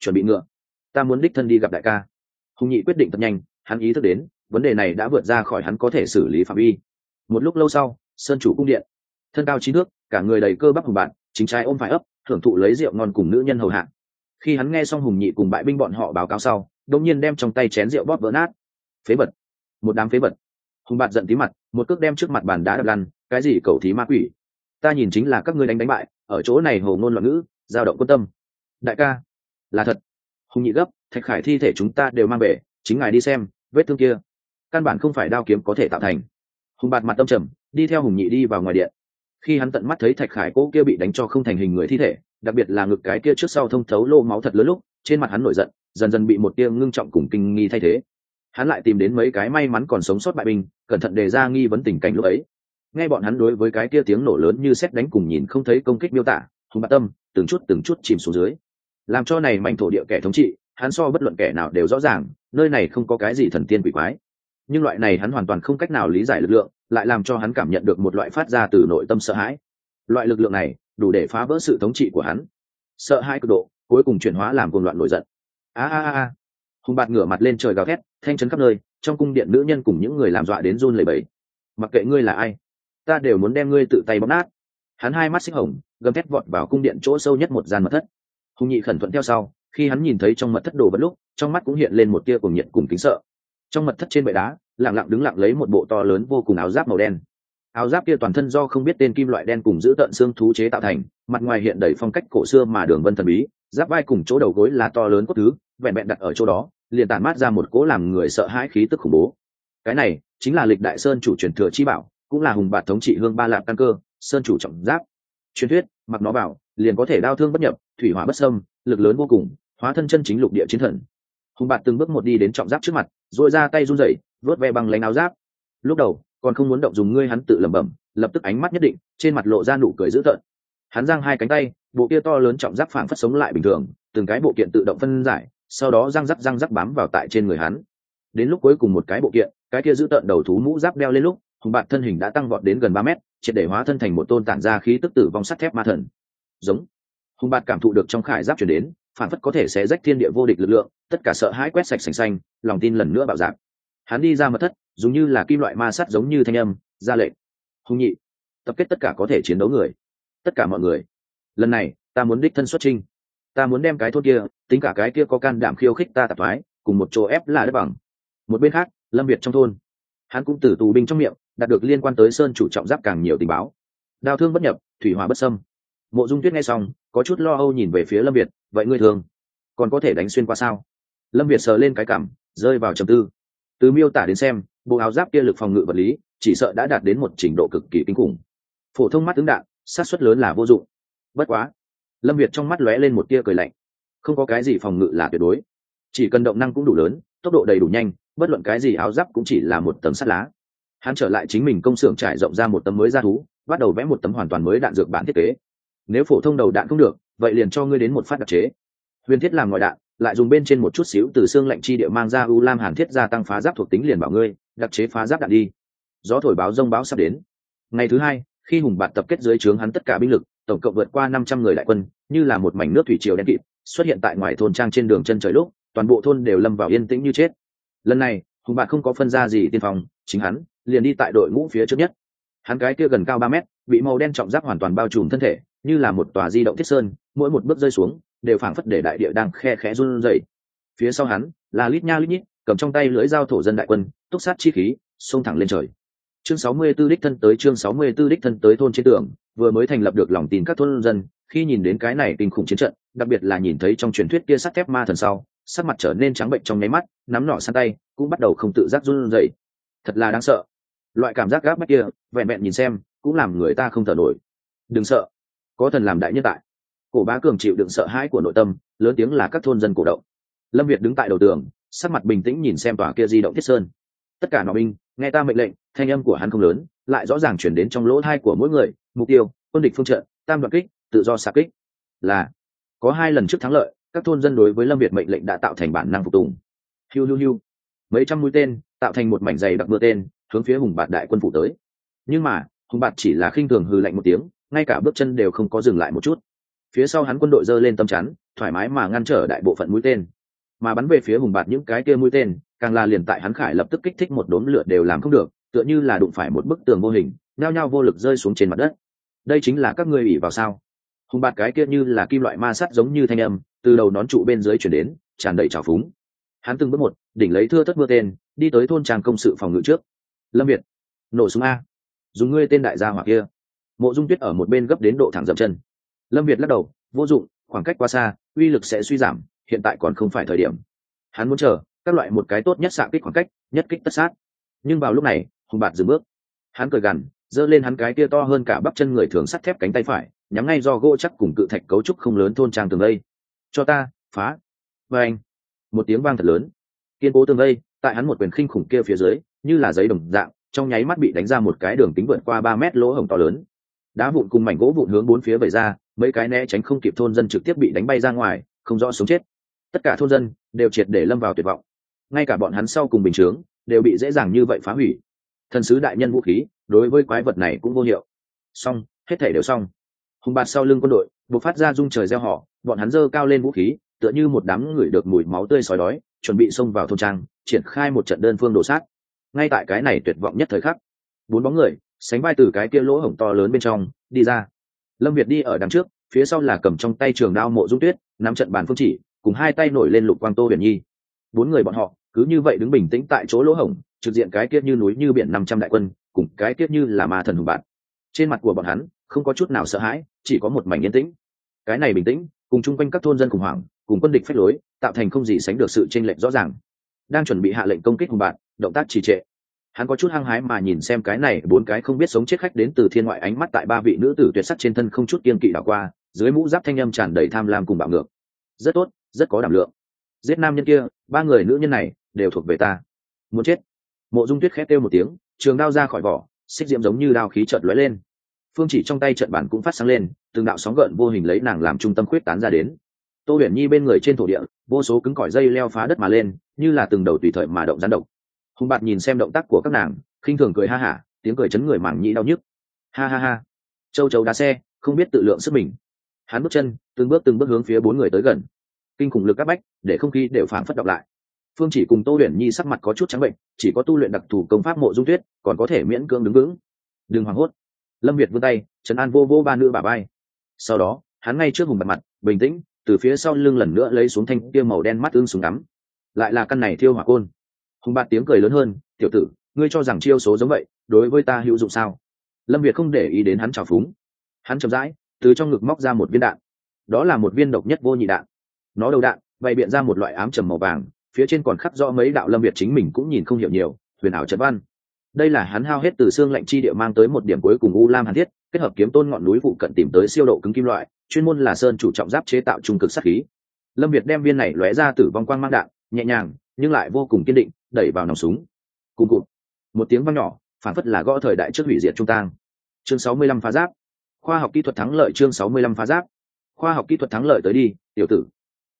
chuẩn bị ngựa. Ta muốn đích thân đi gặp đại ca. Hùng nhị quyết định thật nhanh, hắn ý thức đến, vấn đề này đã vượt ra khỏi hắn có thể xử lý phạm vi. Một lúc lâu sau, sơn chủ cung điện. Thân cao trí nước cả người đầy cơ bắp hùng bạn, chính trái ôm phải ấp, thưởng thụ lấy rượu ngon cùng nữ nhân hầu hạ. Khi hắn nghe xong hùng nhị cùng bại binh bọn họ báo cáo sau đông nhiên đem trong tay chén rượu bóp vỡ nát. Phế vật. Một đám phế vật. Hùng bạn giận tí mặt, một cước đem trước mặt bàn đá đập lăn, cái gì cầu thí ma quỷ. Ta nhìn chính là các ngươi đánh đánh bại, ở chỗ này hồ ngôn loạn ngữ, giao động quân tâm. Đại ca. Là thật. Hùng nhị gấp, thạch khải thi thể chúng ta đều mang về, chính ngài đi xem, vết thương kia. Căn bản không phải đao kiếm có thể tạo thành. Hùng bạt mặt tâm trầm, đi theo hùng nhị đi vào ngoài điện khi hắn tận mắt thấy thạch khải cỗ kia bị đánh cho không thành hình người thi thể, đặc biệt là ngực cái kia trước sau thông thấu lô máu thật lớn lúc, trên mặt hắn nổi giận, dần dần bị một tia ngưng trọng cùng kinh nghi thay thế. Hắn lại tìm đến mấy cái may mắn còn sống sót bại binh, cẩn thận đề ra nghi vấn tình cảnh lúc ấy. Nghe bọn hắn đối với cái kia tiếng nổ lớn như xét đánh cùng nhìn không thấy công kích miêu tả, hùng bạc tâm từng chút từng chút chìm xuống dưới. Làm cho này mảnh thổ địa kẻ thống trị, hắn so bất luận kẻ nào đều rõ ràng, nơi này không có cái gì thần tiên quỷ quái nhưng loại này hắn hoàn toàn không cách nào lý giải lực lượng, lại làm cho hắn cảm nhận được một loại phát ra từ nội tâm sợ hãi. Loại lực lượng này đủ để phá vỡ sự thống trị của hắn. Sợ hãi cực độ, cuối cùng chuyển hóa làm cuồng loạn nổi giận. A a a hùng bạt ngửa mặt lên trời gào thét, thanh chấn khắp nơi, trong cung điện nữ nhân cùng những người làm dọa đến run lẩy bẩy. Mặc kệ ngươi là ai, ta đều muốn đem ngươi tự tay bóp nát. Hắn hai mắt xích hồng, gầm thét vọt vào cung điện chỗ sâu nhất một gian mật thất. Hùng nhị khẩn thuận theo sau, khi hắn nhìn thấy trong mật thất đồ vật lúc, trong mắt cũng hiện lên một tia cùng nhiệt cùng kính sợ trong mật thất trên bệ đá, lặng lặng đứng lặng lấy một bộ to lớn vô cùng áo giáp màu đen. Áo giáp kia toàn thân do không biết tên kim loại đen cùng giữ tận xương thú chế tạo thành, mặt ngoài hiện đầy phong cách cổ xưa mà đường vân thần bí, giáp vai cùng chỗ đầu gối là to lớn cốt thứ, vẹn vẹn đặt ở chỗ đó, liền tản mát ra một cỗ làm người sợ hãi khí tức khủng bố. Cái này chính là lịch đại sơn chủ truyền thừa chi bảo, cũng là hùng bạt thống trị hương ba lạc căn cơ, sơn chủ trọng giáp. Truyền thuyết, mặc nó vào, liền có thể đau thương bất nhập, thủy hỏa bất sâm lực lớn vô cùng, hóa thân chân chính lục địa chiến thần hùng bạt từng bước một đi đến trọng giáp trước mặt dội ra tay run rẩy, vớt ve bằng lấy áo giáp. Lúc đầu, còn không muốn động dùng ngươi hắn tự lẩm bẩm, lập tức ánh mắt nhất định, trên mặt lộ ra nụ cười dữ tợn. Hắn giang hai cánh tay, bộ kia to lớn trọng giáp phảng phất sống lại bình thường, từng cái bộ kiện tự động phân giải, sau đó răng rắc răng rắc bám vào tại trên người hắn. Đến lúc cuối cùng một cái bộ kiện, cái kia giữ tợn đầu thú mũ giáp đeo lên lúc, hùng bạt thân hình đã tăng vọt đến gần ba mét, triệt để hóa thân thành một tôn tản ra khí tức tử vong sắt thép ma thần. Giống. Hùng bạt cảm thụ được trong khải giáp chuyển đến phản phất có thể sẽ rách thiên địa vô địch lực lượng, tất cả sợ hãi quét sạch sành xanh, lòng tin lần nữa bạo dạp hắn đi ra mật thất, dùng như là kim loại ma sắt giống như thanh âm, ra lệnh. Hùng nhị, tập kết tất cả có thể chiến đấu người, tất cả mọi người. Lần này, ta muốn đích thân xuất trinh ta muốn đem cái thôn kia, tính cả cái kia có can đảm khiêu khích ta tạp thoái, cùng một chỗ ép là đất bằng. Một bên khác, lâm việt trong thôn, hắn cũng từ tù binh trong miệng, đạt được liên quan tới sơn chủ trọng giáp càng nhiều tình báo. Đao thương bất nhập, thủy hòa bất sâm mộ dung tuyết nghe xong, có chút lo âu nhìn về phía lâm việt, vậy ngươi thường còn có thể đánh xuyên qua sao? Lâm việt sờ lên cái cảm, rơi vào trầm tư. Từ miêu tả đến xem, bộ áo giáp kia lực phòng ngự vật lý, chỉ sợ đã đạt đến một trình độ cực kỳ kinh khủng. Phổ thông mắt tướng đạn sát xuất lớn là vô dụng. Bất quá, lâm việt trong mắt lóe lên một tia cười lạnh. Không có cái gì phòng ngự là tuyệt đối. Chỉ cần động năng cũng đủ lớn, tốc độ đầy đủ nhanh, bất luận cái gì áo giáp cũng chỉ là một tấm sắt lá. Hắn trở lại chính mình công xưởng trải rộng ra một tấm mới ra thú, bắt đầu vẽ một tấm hoàn toàn mới đạn dược bản thiết kế nếu phổ thông đầu đạn không được vậy liền cho ngươi đến một phát đặc chế. Huyền thiết làm ngoại đạn lại dùng bên trên một chút xíu từ xương lạnh chi địa mang ra u lam hàn thiết gia tăng phá giáp thuộc tính liền bảo ngươi đặc chế phá giáp đạn đi. Gió thổi báo rông báo sắp đến. Ngày thứ hai khi hùng bạt tập kết dưới trướng hắn tất cả binh lực tổng cộng vượt qua năm trăm người đại quân như là một mảnh nước thủy triều đen kịt xuất hiện tại ngoài thôn trang trên đường chân trời lúc toàn bộ thôn đều lâm vào yên tĩnh như chết. Lần này hùng bạt không có phân ra gì tiên phòng, chính hắn liền đi tại đội ngũ phía trước nhất. Hắn cái kia gần cao ba mét bị màu đen trọng giáp hoàn toàn bao trùm thân thể như là một tòa di động thiết sơn, mỗi một bước rơi xuống, đều phảng phất để đại địa đang khe khẽ run rẩy. Phía sau hắn, là lít nha lít nhít, cầm trong tay lưỡi dao thổ dân đại quân, túc sát chi khí, xông thẳng lên trời. Chương 64 đích thân tới chương 64 đích thân tới thôn trên tường, vừa mới thành lập được lòng tin các thôn dân, khi nhìn đến cái này kinh khủng chiến trận, đặc biệt là nhìn thấy trong truyền thuyết kia sắt thép ma thần sau, sắc mặt trở nên trắng bệnh trong nháy mắt, nắm nỏ sang tay, cũng bắt đầu không tự giác run rẩy. Thật là đáng sợ. Loại cảm giác gáp mắt kia, vẹn vẹn nhìn xem, cũng làm người ta không thở nổi. Đừng sợ có thần làm đại nhân tại. Cổ bá cường chịu đựng sợ hãi của nội tâm, lớn tiếng là các thôn dân cổ động. Lâm việt đứng tại đầu tường, sắc mặt bình tĩnh nhìn xem tòa kia di động thiết sơn. Tất cả nọ binh, nghe ta mệnh lệnh, thanh âm của hắn không lớn, lại rõ ràng chuyển đến trong lỗ thai của mỗi người, mục tiêu, quân địch phương trận, tam đoạn kích, tự do xạ kích. Là, có hai lần trước thắng lợi, các thôn dân đối với lâm việt mệnh lệnh đã tạo thành bản năng phục tùng. Hiu hiu hiu. Mấy trăm mũi tên, tạo thành một mảnh dày đặc mưa tên, hướng phía hùng bạt đại quân phủ tới. Nhưng mà, hùng bạt chỉ là khinh thường hư lạnh một tiếng ngay cả bước chân đều không có dừng lại một chút. Phía sau hắn quân đội dơ lên tâm chắn, thoải mái mà ngăn trở đại bộ phận mũi tên. Mà bắn về phía hùng bạt những cái kia mũi tên, càng là liền tại hắn khải lập tức kích thích một đốm lửa đều làm không được, tựa như là đụng phải một bức tường vô hình, nhao nhao vô lực rơi xuống trên mặt đất. Đây chính là các ngươi ủy vào sao? Hùng bạt cái kia như là kim loại ma sắt giống như thanh âm, từ đầu nón trụ bên dưới chuyển đến, tràn đầy trào phúng. Hắn từng bước một, đỉnh lấy thưa thất mưa tên, đi tới thôn trang công sự phòng ngự trước. Lâm việt, nổ súng a. Dùng ngươi tên đại gia hỏa kia mộ dung tuyết ở một bên gấp đến độ thẳng dậm chân. Lâm việt lắc đầu vô dụng khoảng cách quá xa uy lực sẽ suy giảm hiện tại còn không phải thời điểm. Hắn muốn chờ các loại một cái tốt nhất xạ kích khoảng cách nhất kích tất sát. Nhưng vào lúc này hùng bạt dừng bước. Hắn cười gằn giơ lên hắn cái tia to hơn cả bắp chân người thường sắt thép cánh tay phải nhắm ngay do gỗ chắc cùng cự thạch cấu trúc không lớn thôn trang tường lây. cho ta phá. Và anh. Một tiếng vang thật lớn. Kiên cố tường lây, tại hắn một quyền khinh khủng kia phía dưới như là giấy đồng dạng trong nháy mắt bị đánh ra một cái đường tính vượt qua ba mét lỗ hổng to lớn đá vụn cùng mảnh gỗ vụn hướng bốn phía vẩy ra, mấy cái né tránh không kịp thôn dân trực tiếp bị đánh bay ra ngoài, không rõ sống chết. Tất cả thôn dân đều triệt để lâm vào tuyệt vọng. Ngay cả bọn hắn sau cùng bình chướng đều bị dễ dàng như vậy phá hủy. Thần sứ đại nhân vũ khí đối với quái vật này cũng vô hiệu. Xong, hết thể đều xong. Hùng bạt sau lưng quân đội buộc phát ra rung trời gieo họ, bọn hắn dơ cao lên vũ khí, tựa như một đám người được mùi máu tươi sói đói, chuẩn bị xông vào thôn trang, triển khai một trận đơn phương đổ sát. Ngay tại cái này tuyệt vọng nhất thời khắc, bốn bóng người sánh vai từ cái kia lỗ hổng to lớn bên trong, đi ra. Lâm việt đi ở đằng trước, phía sau là cầm trong tay trường đao mộ dung tuyết, nắm trận bàn phương chỉ, cùng hai tay nổi lên lục quang tô huyền nhi. Bốn người bọn họ, cứ như vậy đứng bình tĩnh tại chỗ lỗ hổng, trực diện cái kiết như núi như biển năm trăm đại quân, cùng cái kiết như là ma thần hùng bạn. Trên mặt của bọn hắn, không có chút nào sợ hãi, chỉ có một mảnh yên tĩnh. Cái này bình tĩnh, cùng chung quanh các thôn dân khủng hoảng, cùng quân địch phách lối, tạo thành không gì sánh được sự chênh lệch rõ ràng. Đang chuẩn bị hạ lệnh công kích hùng bạn, động tác trì trệ hắn có chút hăng hái mà nhìn xem cái này bốn cái không biết sống chết khách đến từ thiên ngoại ánh mắt tại ba vị nữ tử tuyệt sắc trên thân không chút kiên kỵ đảo qua, dưới mũ giáp thanh âm tràn đầy tham lam cùng bạo ngược. Rất tốt, rất có đảm lượng. Giết nam nhân kia, ba người nữ nhân này đều thuộc về ta. Muốn chết. Mộ dung tuyết khét kêu một tiếng, trường đao ra khỏi vỏ, xích diễm giống như đao khí trợt lóe lên. Phương chỉ trong tay trận bản cũng phát sáng lên, từng đạo sóng gợn vô hình lấy nàng làm trung tâm khuyết tán ra đến. Tô huyền nhi bên người trên thổ địa, vô số cứng cỏi dây leo phá đất mà lên, như là từng đầu tùy thời mà động gián độc hùng bạt nhìn xem động tác của các nàng, khinh thường cười ha hả, tiếng cười chấn người mảng nhĩ đau nhức. Ha ha ha. Châu chấu đá xe, không biết tự lượng sức mình. Hắn bước chân, từng bước từng bước hướng phía bốn người tới gần. Kinh khủng lực các bách, để không khí đều phảng phất đọc lại. Phương chỉ cùng tô luyện nhi sắc mặt có chút trắng bệnh, chỉ có tu luyện đặc thù công pháp mộ dung tuyết, còn có thể miễn cưỡng đứng vững. Đừng hoảng hốt. Lâm việt vươn tay, trấn an vô vô ba nữ bà bay sau đó, hắn ngay trước hùng bật mặt, bình tĩnh, từ phía sau lưng lần nữa lấy xuống thanh kia màu đen mắt ương súng ngắm. Lại là căn này thiêu hỏa côn hùng bạt tiếng cười lớn hơn, tiểu tử, ngươi cho rằng chiêu số giống vậy, đối với ta hữu dụng sao? Lâm việt không để ý đến hắn trào phúng. Hắn chậm rãi, từ trong ngực móc ra một viên đạn. Đó là một viên độc nhất vô nhị đạn. Nó đầu đạn, bày biện ra một loại ám trầm màu vàng, phía trên còn khắc rõ mấy đạo lâm việt chính mình cũng nhìn không hiểu nhiều, huyền ảo trật văn. Đây là hắn hao hết từ xương lạnh chi địa mang tới một điểm cuối cùng u lam hàn thiết, kết hợp kiếm tôn ngọn núi vụ cận tìm tới siêu độ cứng kim loại, chuyên môn là sơn chủ trọng giáp chế tạo trung cực sắc khí. Lâm việt đem viên này lóe ra từ vong quang mang đạn, nhẹ nhàng, nhưng lại vô cùng kiên định đẩy vào nòng súng. Cùng cụt. Một tiếng vang nhỏ, phản phất là gõ thời đại trước hủy diệt trung tang. Chương 65 phá giáp. Khoa học kỹ thuật thắng lợi chương 65 phá giáp. Khoa học kỹ thuật thắng lợi tới đi, tiểu tử.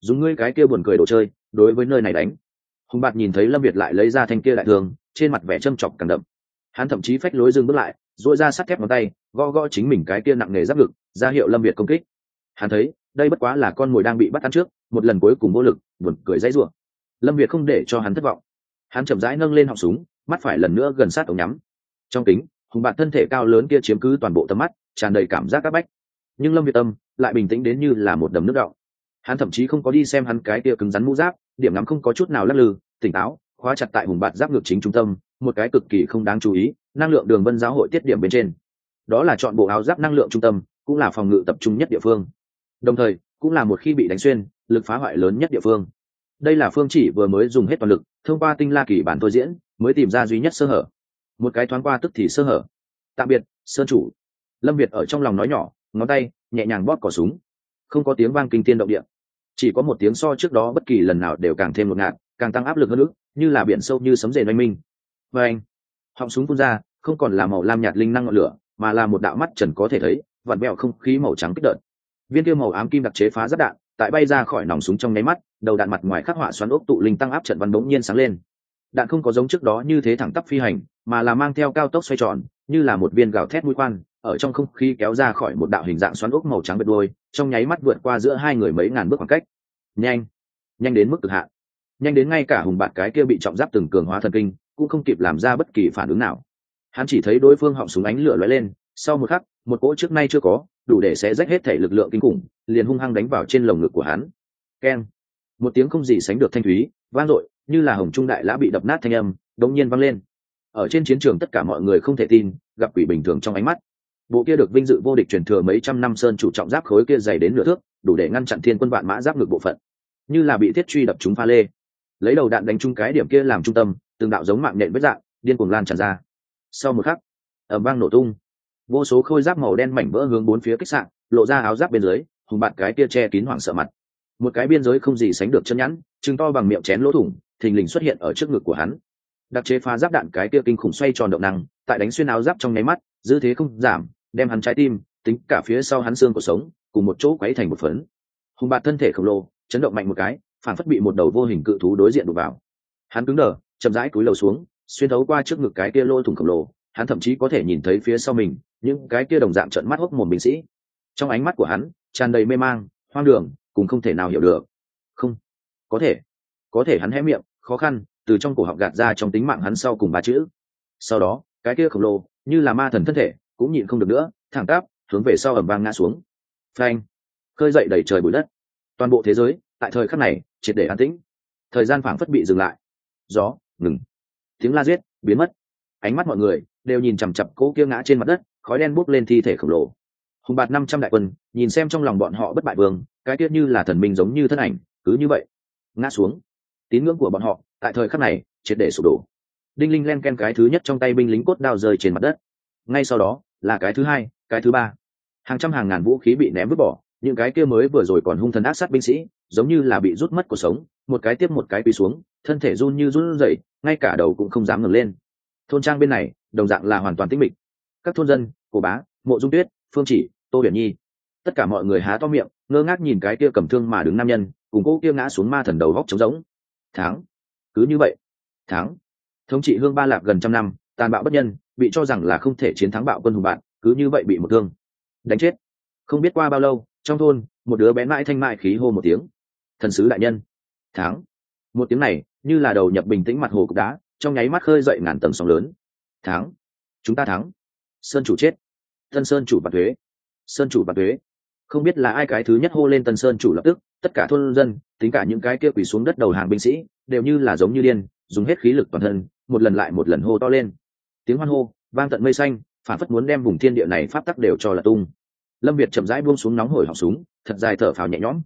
Dùng ngươi cái kia buồn cười đồ chơi, đối với nơi này đánh. Hùng bạt nhìn thấy lâm việt lại lấy ra thanh kia đại thường, trên mặt vẻ châm chọc càng đậm. Hắn thậm chí phách lối dừng bước lại dội ra sắt thép ngón tay, gõ gõ chính mình cái kia nặng nề giáp ngực, ra hiệu lâm việt công kích. Hắn thấy, đây bất quá là con mồi đang bị bắt ăn trước, một lần cuối cùng vô lực, buồn cười dãy rủa. Lâm việt không để cho hắn thất vọng hắn chậm rãi nâng lên họng súng, mắt phải lần nữa gần sát ống nhắm. Trong kính, hùng bạn thân thể cao lớn kia chiếm cứ toàn bộ tầm mắt, tràn đầy cảm giác c áp bách. Nhưng lâm việt tâm lại bình tĩnh đến như là một đầm nước đọng. Hắn thậm chí không có đi xem hắn cái kia cứng rắn mũ giáp, điểm ngắm không có chút nào lắc lư, tỉnh táo, khóa chặt tại hùng bạt giáp ngược chính trung tâm, một cái cực kỳ không đáng chú ý, năng lượng đường vân giáo hội tiết điểm bên trên. Đó là chọn bộ áo giáp năng lượng trung tâm, cũng là phòng ngự tập trung nhất địa phương. Đồng thời, cũng là một khi bị đánh xuyên, lực phá hoại lớn nhất địa phương đây là phương chỉ vừa mới dùng hết toàn lực, thông qua tinh la kỳ bản thôi diễn, mới tìm ra duy nhất sơ hở. Một cái thoáng qua tức thì sơ hở. Tạm biệt, sơn chủ. Lâm việt ở trong lòng nói nhỏ, ngón tay, nhẹ nhàng bóp cỏ súng. Không có tiếng vang kinh tiên động địa. Chỉ có một tiếng so trước đó bất kỳ lần nào đều càng thêm ngột ngạt, càng tăng áp lực hơn nữa, như là biển sâu như sấm rền oanh minh. Và anh, họng súng phun ra, không còn là màu lam nhạt linh năng ngọn lửa, mà là một đạo mắt trần có thể thấy, vặn vẹo không khí màu trắng kích đợt viên tiêu màu ám kim đặc chế phá giáp đạn tại bay ra khỏi nòng súng trong nháy mắt, đầu đạn mặt ngoài khắc họa xoắn ốc tụ linh tăng áp trận văn bỗng nhiên sáng lên. Đạn không có giống trước đó như thế thẳng tắp phi hành, mà là mang theo cao tốc xoay tròn, như là một viên gào thét mũi khoan, ở trong không khí kéo ra khỏi một đạo hình dạng xoắn ốc màu trắng bệt đôi trong nháy mắt vượt qua giữa hai người mấy ngàn bước khoảng cách. Nhanh nhanh đến mức cực hạn. Nhanh đến ngay cả hùng bạt cái kia bị trọng giáp từng cường hóa thần kinh, cũng không kịp làm ra bất kỳ phản ứng nào. Hắn chỉ thấy đối phương họng súng ánh lửa lóe lên, sau một khắc, một cỗ trước nay chưa có đủ để sẽ rách hết thể lực lượng kinh khủng, liền hung hăng đánh vào trên lồng ngực của hắn. Keng. Một tiếng không gì sánh được thanh thúy, vang dội, như là hồng trung đại lã bị đập nát thanh âm, đống nhiên vang lên. Ở trên chiến trường tất cả mọi người không thể tin, gặp quỷ bình thường trong ánh mắt. Bộ kia được vinh dự vô địch truyền thừa mấy trăm năm sơn chủ trọng giáp khối kia dày đến nửa thước, đủ để ngăn chặn thiên quân vạn mã giáp ngực bộ phận. Như là bị thiết truy đập chúng pha lê. Lấy đầu đạn đánh chung cái điểm kia làm trung tâm, từng đạo giống mạng nhện vết dạng, điên cuồng lan tràn ra. Sau một khắc ẩm vang nổ tung vô số khôi giáp màu đen mảnh vỡ hướng bốn phía kích sạn lộ ra áo giáp bên dưới, hùng bạn cái kia che kín hoảng sợ mặt. Một cái biên giới không gì sánh được chân nhẵn chừng to bằng miệng chén lỗ thủng, thình lình xuất hiện ở trước ngực của hắn. Đặc chế phá giáp đạn cái kia kinh khủng xoay tròn động năng, tại đánh xuyên áo giáp trong nháy mắt, dư thế không giảm, đem hắn trái tim, tính cả phía sau hắn xương của sống, cùng một chỗ quấy thành một phấn. Hùng bạt thân thể khổng lồ, chấn động mạnh một cái, phản phất bị một đầu vô hình cự thú đối diện đụt vào. Hắn cứng đờ, chậm rãi cúi lầu xuống, xuyên thấu qua trước ngực cái kia lỗ thủng khổng lồ, hắn thậm chí có thể nhìn thấy phía sau mình những cái kia đồng dạng trợn mắt hốc mồm binh sĩ. Trong ánh mắt của hắn, tràn đầy mê mang, hoang đường, cùng không thể nào hiểu được. Không, có thể. Có thể hắn hé miệng, khó khăn, từ trong cổ họng gạt ra trong tính mạng hắn sau cùng ba chữ. Sau đó, cái kia khổng lồ, như là ma thần thân thể, cũng nhịn không được nữa, thẳng tắp, hướng về sau ẩm vang ngã xuống. Phanh. Khơi dậy đầy trời bụi đất. Toàn bộ thế giới, tại thời khắc này, triệt để an tĩnh. Thời gian phảng phất bị dừng lại. Gió, ngừng. Tiếng la giết, biến mất. Ánh mắt mọi người, đều nhìn chằm chặp cỗ kia ngã trên mặt đất khói đen bốc lên thi thể khổng lồ. Hùng bạt năm trăm đại quân, nhìn xem trong lòng bọn họ bất bại vương, cái tiết như là thần minh giống như thân ảnh, cứ như vậy, ngã xuống. Tín ngưỡng của bọn họ, tại thời khắc này, triệt để sụp đổ. Đinh linh len ken cái thứ nhất trong tay binh lính cốt đao rơi trên mặt đất. Ngay sau đó, là cái thứ hai, cái thứ ba. Hàng trăm hàng ngàn vũ khí bị ném vứt bỏ, những cái kia mới vừa rồi còn hung thần ác sát binh sĩ, giống như là bị rút mất cuộc sống, một cái tiếp một cái quỳ xuống, thân thể run như run rẩy, ngay cả đầu cũng không dám ngẩng lên. Thôn trang bên này, đồng dạng là hoàn toàn tĩnh mịch các thôn dân, cổ bá, mộ dung tuyết, phương chỉ, tô huyền nhi. Tất cả mọi người há to miệng, ngơ ngác nhìn cái kia cầm thương mà đứng nam nhân, cùng cô kia ngã xuống ma thần đầu góc trống rỗng. Tháng cứ như vậy. Tháng thống trị hương ba lạp gần trăm năm, tàn bạo bất nhân, bị cho rằng là không thể chiến thắng bạo quân hùng bạn, cứ như vậy bị một thương. Đánh chết. Không biết qua bao lâu, trong thôn, một đứa bé mãi thanh mại khí hô một tiếng. Thần sứ đại nhân. Tháng một tiếng này, như là đầu nhập bình tĩnh mặt hồ cục đá, trong nháy mắt khơi dậy ngàn tầng sóng lớn. Tháng chúng ta thắng sơn chủ chết. Tân sơn chủ bạc thuế. Sơn chủ bạc thuế. Không biết là ai cái thứ nhất hô lên tân sơn chủ lập tức, tất cả thôn dân, tính cả những cái kia quỳ xuống đất đầu hàng binh sĩ, đều như là giống như điên, dùng hết khí lực toàn thân, một lần lại một lần hô to lên. Tiếng hoan hô, vang tận mây xanh, phản phất muốn đem vùng thiên địa này pháp tắc đều cho là tung. Lâm việt chậm rãi buông xuống nóng hổi họng súng, thật dài thở phào nhẹ nhõm.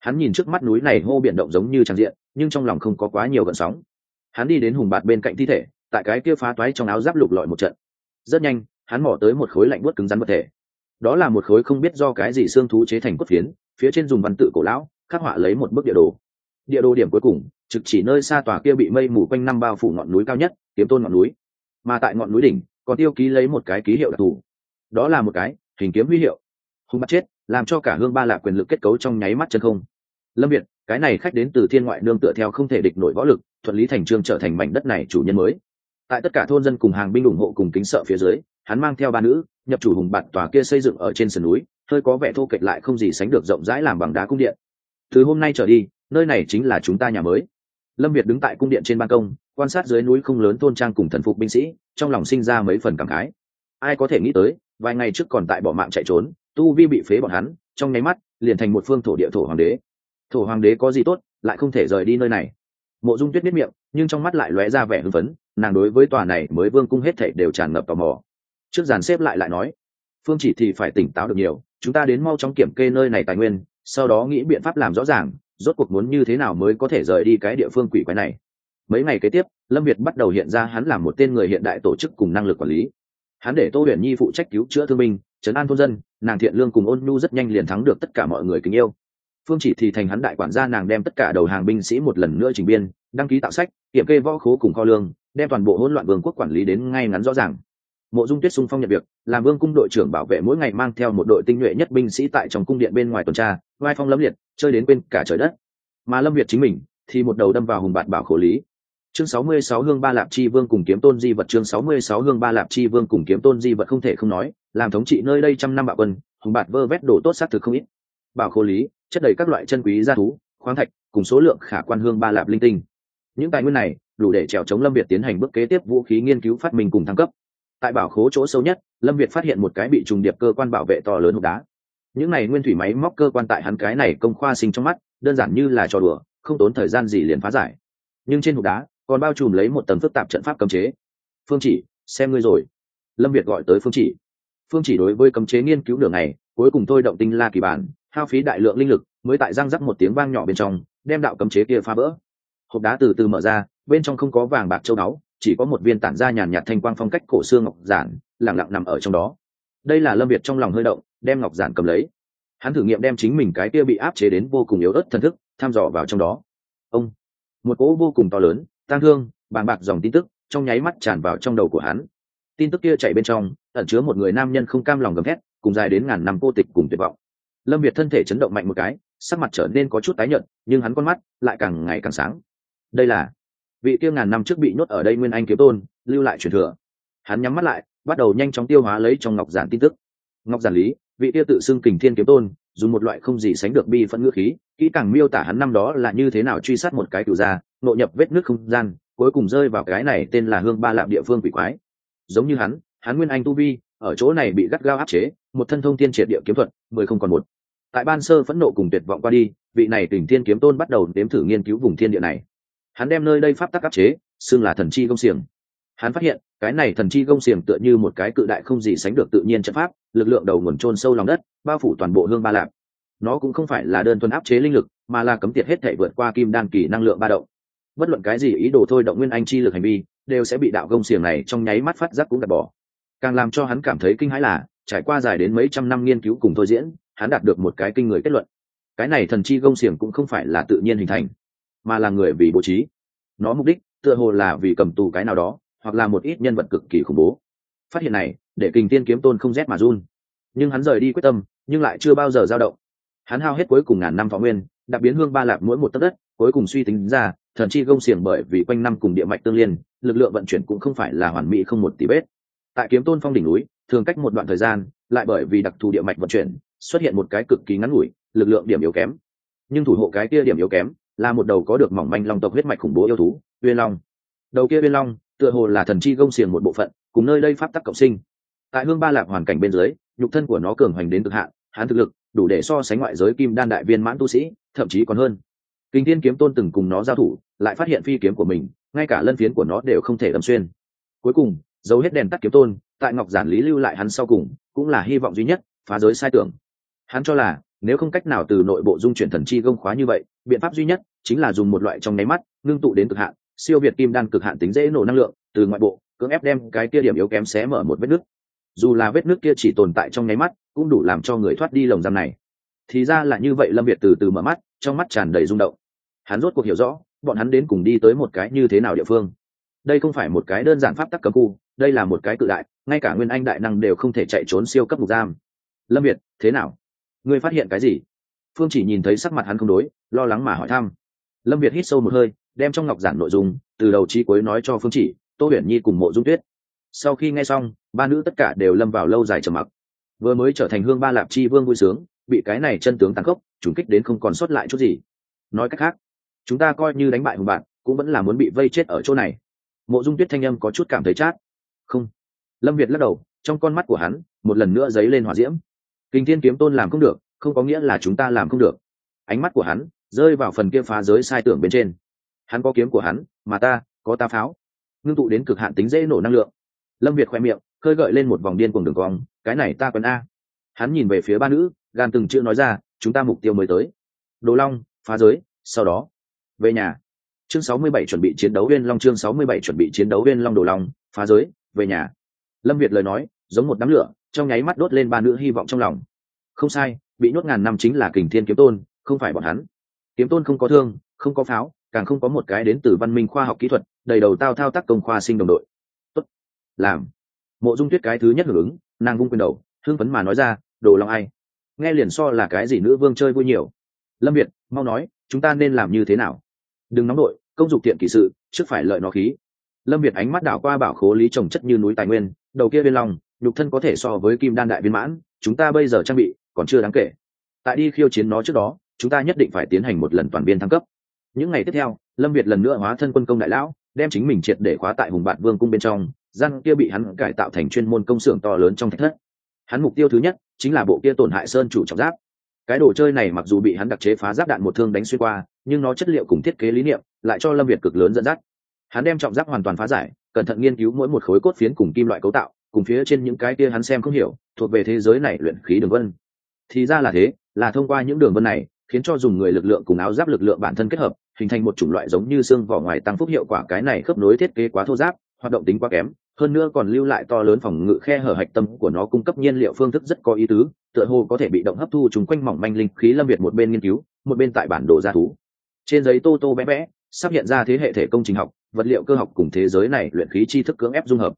Hắn nhìn trước mắt núi này hô biển động giống như trang diện, nhưng trong lòng không có quá nhiều gợn sóng. Hắn đi đến hùng bạt bên cạnh thi thể, tại cái kia phá toái trong áo giáp lục lọi một trận. Rất nhanh hắn mỏ tới một khối lạnh buốt cứng rắn vật thể. Đó là một khối không biết do cái gì xương thú chế thành cốt phiến, phía trên dùng văn tự cổ lão, khắc họa lấy một bức địa đồ. Địa đồ điểm cuối cùng, trực chỉ nơi xa tòa kia bị mây mù quanh năm bao phủ ngọn núi cao nhất, kiếm tôn ngọn núi. Mà tại ngọn núi đỉnh, còn tiêu ký lấy một cái ký hiệu đặc thù. Đó là một cái hình kiếm huy hiệu. Hung bắt chết, làm cho cả hương ba lạc quyền lực kết cấu trong nháy mắt chân không. Lâm việt, cái này khách đến từ thiên ngoại nương tựa theo không thể địch nổi võ lực, thuận lý thành trương trở thành mảnh đất này chủ nhân mới. Tại tất cả thôn dân cùng hàng binh ủng hộ cùng kính sợ phía dưới hắn mang theo ba nữ, nhập chủ hùng bạt tòa kia xây dựng ở trên sườn núi, hơi có vẻ thô kệch lại không gì sánh được rộng rãi làm bằng đá cung điện. Từ hôm nay trở đi, nơi này chính là chúng ta nhà mới. Lâm việt đứng tại cung điện trên ban công, quan sát dưới núi không lớn thôn trang cùng thần phục binh sĩ, trong lòng sinh ra mấy phần cảm khái. Ai có thể nghĩ tới, vài ngày trước còn tại bỏ mạng chạy trốn, tu vi bị phế bọn hắn, trong nháy mắt, liền thành một phương thổ địa thổ hoàng đế. Thổ hoàng đế có gì tốt, lại không thể rời đi nơi này. Mộ dung tuyết biết miệng, nhưng trong mắt lại lóe ra vẻ hưng phấn, nàng đối với tòa này mới vương cung hết thảy đều tràn ngập tò mò trước dàn xếp lại lại nói, phương chỉ thì phải tỉnh táo được nhiều, chúng ta đến mau chóng kiểm kê nơi này tài nguyên, sau đó nghĩ biện pháp làm rõ ràng, rốt cuộc muốn như thế nào mới có thể rời đi cái địa phương quỷ quái này. Mấy ngày kế tiếp, lâm việt bắt đầu hiện ra hắn là một tên người hiện đại tổ chức cùng năng lực quản lý. Hắn để tô huyền nhi phụ trách cứu chữa thương binh, trấn an thôn dân, nàng thiện lương cùng ôn nhu rất nhanh liền thắng được tất cả mọi người kính yêu. Phương chỉ thì thành hắn đại quản gia, nàng đem tất cả đầu hàng binh sĩ một lần nữa trình biên, đăng ký tạo sách, kiểm kê võ khố cùng kho lương, đem toàn bộ hỗn loạn vương quốc quản lý đến ngay ngắn rõ ràng mộ dung tuyết sung phong nhận việc, làm vương cung đội trưởng bảo vệ mỗi ngày mang theo một đội tinh nhuệ nhất binh sĩ tại trong cung điện bên ngoài tuần tra, vai phong lâm liệt, chơi đến quên cả trời đất. Mà lâm việt chính mình thì một đầu đâm vào hùng bạt bảo khổ lý. Chương 66 hương ba lạp chi vương cùng kiếm tôn di vật, chương 66 hương ba lạp chi vương cùng kiếm tôn di vật không thể không nói, làm thống trị nơi đây trăm năm bạo quân, hùng bạt vơ vét đồ tốt xác thực không ít. Bảo khổ lý, chất đầy các loại chân quý gia thú, khoáng thạch, cùng số lượng khả quan hương ba lạp linh tinh. Những tài nguyên này đủ để trèo chống lâm việt tiến hành bước kế tiếp vũ khí nghiên cứu phát minh cùng thăng cấp tại bảo khố chỗ sâu nhất, lâm việt phát hiện một cái bị trùng điệp cơ quan bảo vệ to lớn hộp đá. Những này nguyên thủy máy móc cơ quan tại hắn cái này công khoa sinh trong mắt, đơn giản như là trò đùa, không tốn thời gian gì liền phá giải. Nhưng trên hộp đá, còn bao trùm lấy một tầng phức tạp trận pháp cấm chế. Phương chỉ, xem ngươi rồi. Lâm việt gọi tới phương chỉ. Phương chỉ đối với cấm chế nghiên cứu đường này cuối cùng thôi động tinh la kỳ bản, hao phí đại lượng linh lực, mới tại răng rắc một tiếng vang nhỏ bên trong, đem đạo cấm chế kia phá vỡ. Hộp đá từ từ mở ra, bên trong không có vàng bạc châu báu chỉ có một viên tản ra nhàn nhạt thanh quang phong cách cổ xương ngọc giản lẳng lặng nằm ở trong đó. Đây là lâm việt trong lòng hơi động, đem ngọc giản cầm lấy. Hắn thử nghiệm đem chính mình cái kia bị áp chế đến vô cùng yếu ớt thần thức, tham dò vào trong đó. Ông, một cỗ vô cùng to lớn, tang thương, bàng bạc dòng tin tức, trong nháy mắt tràn vào trong đầu của hắn. Tin tức kia chạy bên trong, ẩn chứa một người nam nhân không cam lòng gầm thét, cùng dài đến ngàn năm cô tịch cùng tuyệt vọng. Lâm việt thân thể chấn động mạnh một cái, sắc mặt trở nên có chút tái nhợt, nhưng hắn con mắt lại càng ngày càng sáng. Đây là vị kia ngàn năm trước bị nhốt ở đây nguyên anh kiếm tôn, lưu lại truyền thừa. Hắn nhắm mắt lại, bắt đầu nhanh chóng tiêu hóa lấy trong ngọc giản tin tức. Ngọc giản lý, vị kia tự xưng kình thiên kiếm tôn, dùng một loại không gì sánh được bi phân ngữ khí, kỹ càng miêu tả hắn năm đó là như thế nào truy sát một cái cựu gia, nội nhập vết nước không gian, cuối cùng rơi vào cái này tên là hương ba lạp địa phương quỷ quái. Giống như hắn hắn nguyên anh tu vi, ở chỗ này bị gắt gao áp chế, một thân thông thiên triệt địa kiếm thuật, mười không còn một. Tại ban sơ phẫn nộ cùng tuyệt vọng qua đi, vị này tỉnh thiên kiếm tôn bắt đầu đếm thử nghiên cứu vùng thiên địa này hắn đem nơi đây pháp tắc áp chế, xưng là thần chi công xiềng. Hắn phát hiện, cái này thần chi công xiềng tựa như một cái cự đại không gì sánh được tự nhiên trận pháp, lực lượng đầu nguồn trôn sâu lòng đất, bao phủ toàn bộ hương ba lạp. Nó cũng không phải là đơn thuần áp chế linh lực, mà là cấm tiệt hết thể vượt qua kim đan kỳ năng lượng ba động. Bất luận cái gì ý đồ thôi động nguyên anh chi lực hành vi, đều sẽ bị đạo công xiềng này trong nháy mắt phát giác cũng đặt bỏ. Càng làm cho hắn cảm thấy kinh hãi là, trải qua dài đến mấy trăm năm nghiên cứu cùng thôi diễn, hắn đạt được một cái kinh người kết luận. Cái này thần chi công xiềng cũng không phải là tự nhiên hình thành mà là người vì bố trí. Nó mục đích tựa hồ là vì cầm tù cái nào đó, hoặc là một ít nhân vật cực kỳ khủng bố. Phát hiện này, để kình tiên kiếm tôn không rét mà run. Nhưng hắn rời đi quyết tâm, nhưng lại chưa bao giờ dao động. Hắn hao hết cuối cùng ngàn năm võ nguyên đặc biến hương ba lạc mỗi một tấc đất, cuối cùng suy tính ra, thần chi gông xiềng bởi vì quanh năm cùng địa mạch tương liên, lực lượng vận chuyển cũng không phải là hoàn mỹ không một tỷ bết tại kiếm tôn phong đỉnh núi, thường cách một đoạn thời gian, lại bởi vì đặc thù địa mạch vận chuyển, xuất hiện một cái cực kỳ ngắn ngủi, lực lượng điểm yếu kém. Nhưng thủ hộ cái kia điểm yếu kém là một đầu có được mỏng manh long tộc huyết mạch khủng bố yêu thú, uyên long. Đầu kia uyên long, tựa hồ là thần chi gông xiềng một bộ phận, cùng nơi đây pháp tắc cộng sinh. Tại hương ba lạc hoàn cảnh bên dưới, nhục thân của nó cường hoành đến cực hạn, hắn thực lực đủ để so sánh ngoại giới kim đan đại viên mãn tu sĩ, thậm chí còn hơn. Kinh thiên kiếm tôn từng cùng nó giao thủ, lại phát hiện phi kiếm của mình, ngay cả lân phiến của nó đều không thể đâm xuyên. Cuối cùng giấu hết đèn tắt kiếm tôn, tại ngọc giản lý lưu lại hắn sau cùng, cũng là hy vọng duy nhất, phá giới sai tưởng. Hắn cho là, nếu không cách nào từ nội bộ dung chuyển thần chi gông khóa như vậy biện pháp duy nhất chính là dùng một loại trong nháy mắt ngưng tụ đến cực hạn, siêu việt kim đan cực hạn tính dễ nổ năng lượng, từ ngoại bộ, cưỡng ép đem cái kia điểm yếu kém xé mở một vết nứt. Dù là vết nứt kia chỉ tồn tại trong nháy mắt, cũng đủ làm cho người thoát đi lồng giam này. Thì ra là như vậy, lâm việt từ từ mở mắt, trong mắt tràn đầy rung động. Hắn rốt cuộc hiểu rõ, bọn hắn đến cùng đi tới một cái như thế nào địa phương. Đây không phải một cái đơn giản pháp tắc cấm khu, đây là một cái cự đại, ngay cả nguyên anh đại năng đều không thể chạy trốn siêu cấp mục giam. Lâm việt, thế nào? Ngươi phát hiện cái gì? Phương chỉ nhìn thấy sắc mặt hắn không đối, lo lắng mà hỏi thăm. Lâm việt hít sâu một hơi, đem trong ngọc giản nội dung, từ đầu chi cuối nói cho phương chỉ, tô huyền nhi cùng mộ dung tuyết. Sau khi nghe xong, ba nữ tất cả đều lâm vào lâu dài trầm mặc. Vừa mới trở thành hương ba lạp chi vương vui sướng, bị cái này chân tướng tăng khốc, trùng kích đến không còn sót lại chút gì. Nói cách khác, chúng ta coi như đánh bại hùng bạn cũng vẫn là muốn bị vây chết ở chỗ này. Mộ dung tuyết thanh âm có chút cảm thấy chát. Không. Lâm việt lắc đầu, trong con mắt của hắn, một lần nữa dấy lên hỏa diễm. Kinh thiên kiếm tôn làm không được không có nghĩa là chúng ta làm không được. Ánh mắt của hắn rơi vào phần kia phá giới sai tưởng bên trên. Hắn có kiếm của hắn, mà ta có ta pháo. Ngưng tụ đến cực hạn tính dễ nổ năng lượng. Lâm việt khoe miệng, khơi gợi lên một vòng điên cùng đường cong, cái này ta quen a. Hắn nhìn về phía ba nữ, gan từng chữ nói ra, chúng ta mục tiêu mới tới. Đồ long, phá giới, sau đó, về nhà. Chương 67 chuẩn bị chiến đấu viên long, chương 67 chuẩn bị chiến đấu viên long đồ long, phá giới, về nhà. Lâm việt lời nói, giống một đám lửa, trong nháy mắt đốt lên ba nữ hy vọng trong lòng. Không sai bị nhốt ngàn năm chính là kình thiên kiếm tôn, không phải bọn hắn. Kiếm tôn không có thương, không có pháo, càng không có một cái đến từ văn minh khoa học kỹ thuật, đầy đầu tao thao tác công khoa sinh đồng đội. Tốt. Làm. Mộ dung tuyết cái thứ nhất hưởng ứng, nàng vung quyền đầu, thương phấn mà nói ra, đồ long ai? Nghe liền so là cái gì nữ vương chơi vui nhiều. Lâm việt, mau nói, chúng ta nên làm như thế nào? Đừng nóng đội, công dục thiện kỳ sự, trước phải lợi nó khí. Lâm việt ánh mắt đảo qua bảo khố lý trồng chất như núi tài nguyên, đầu kia viên lòng, nhục thân có thể so với kim đan đại viên mãn, chúng ta bây giờ trang bị còn chưa đáng kể. Tại đi khiêu chiến nó trước đó, chúng ta nhất định phải tiến hành một lần toàn biên thăng cấp. Những ngày tiếp theo, lâm việt lần nữa hóa thân quân công đại lão, đem chính mình triệt để khóa tại hùng bạn vương cung bên trong, gian kia bị hắn cải tạo thành chuyên môn công xưởng to lớn trong thạch thất. Hắn mục tiêu thứ nhất, chính là bộ kia tổn hại sơn chủ trọng giáp. Cái đồ chơi này mặc dù bị hắn đặc chế phá giáp đạn một thương đánh xuyên qua, nhưng nó chất liệu cùng thiết kế lý niệm lại cho lâm việt cực lớn dẫn dắt. Hắn đem trọng giáp hoàn toàn phá giải, cẩn thận nghiên cứu mỗi một khối cốt phiến cùng kim loại cấu tạo, cùng phía trên những cái kia hắn xem không hiểu, thuộc về thế giới này luyện khí đường vân thì ra là thế, là thông qua những đường vân này, khiến cho dùng người lực lượng cùng áo giáp lực lượng bản thân kết hợp, hình thành một chủng loại giống như xương vỏ ngoài tăng phúc hiệu quả cái này khớp nối thiết kế quá thô giáp, hoạt động tính quá kém, hơn nữa còn lưu lại to lớn phòng ngự khe hở hạch tâm của nó cung cấp nhiên liệu phương thức rất có ý tứ, tựa hồ có thể bị động hấp thu chúng quanh mỏng manh linh khí lâm việt một bên nghiên cứu, một bên tại bản đồ gia thú. Trên giấy tô tô bé bé, sắp hiện ra thế hệ thể công trình học, vật liệu cơ học cùng thế giới này luyện khí tri thức cưỡng ép dung hợp.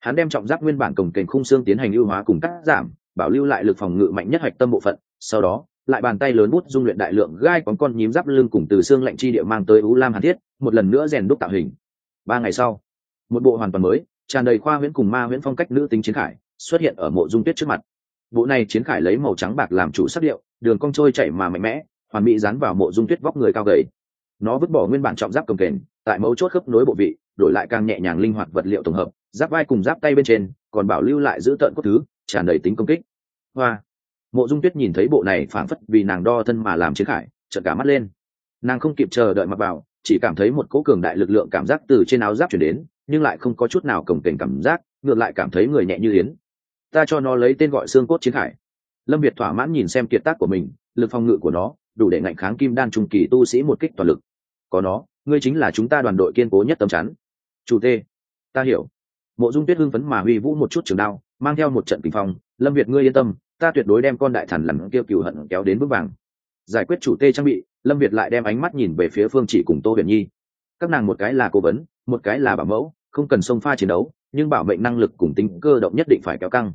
Hắn đem trọng giáp nguyên bản cổng kềnh khung xương tiến hành ưu hóa cùng cắt giảm bảo lưu lại lực phòng ngự mạnh nhất hoạch tâm bộ phận, sau đó, lại bàn tay lớn bút dung luyện đại lượng gai quấn con nhím giáp lưng cùng từ xương lạnh chi địa mang tới u lam hàn thiết, một lần nữa rèn đúc tạo hình. Ba ngày sau, một bộ hoàn toàn mới, tràn đầy khoa huyễn cùng ma huyễn phong cách nữ tính chiến khải, xuất hiện ở mộ dung tuyết trước mặt. Bộ này chiến khải lấy màu trắng bạc làm chủ sắc điệu, đường cong trôi chảy mà mạnh mẽ, hoàn mỹ dán vào mộ dung tuyết vóc người cao gầy. Nó vứt bỏ nguyên bản trọng giáp cầm kềnh tại mấu chốt khớp nối bộ vị, đổi lại càng nhẹ nhàng linh hoạt vật liệu tổng hợp, giáp vai cùng giáp tay bên trên, còn bảo lưu lại giữ tợn cốt thứ tràn đầy tính công kích. Hoa. Mộ dung tuyết nhìn thấy bộ này phảng phất vì nàng đo thân mà làm chiến khải, trợn cả mắt lên. Nàng không kịp chờ đợi mặc vào chỉ cảm thấy một cỗ cường đại lực lượng cảm giác từ trên áo giáp chuyển đến, nhưng lại không có chút nào cổng kềnh cảm giác, ngược lại cảm thấy người nhẹ như yến. Ta cho nó lấy tên gọi xương cốt chiến khải. Lâm việt thỏa mãn nhìn xem kiệt tác của mình, lực phòng ngự của nó đủ để ngạnh kháng kim đan trung kỳ tu sĩ một kích toàn lực. Có nó, ngươi chính là chúng ta đoàn đội kiên cố nhất tầm chắn. Chủ tê. Ta hiểu. Mộ dung tuyết hưng phấn mà huy vũ một chút trường đao mang theo một trận kinh phong, lâm việt ngươi yên tâm, ta tuyệt đối đem con đại thần lằn kêu cừu hận kéo đến bước vàng. Giải quyết chủ tê trang bị, lâm việt lại đem ánh mắt nhìn về phía phương chỉ cùng tô huyền nhi. Các nàng một cái là cố vấn, một cái là bảo mẫu, không cần xông pha chiến đấu, nhưng bảo mệnh năng lực cùng tính cơ động nhất định phải kéo căng.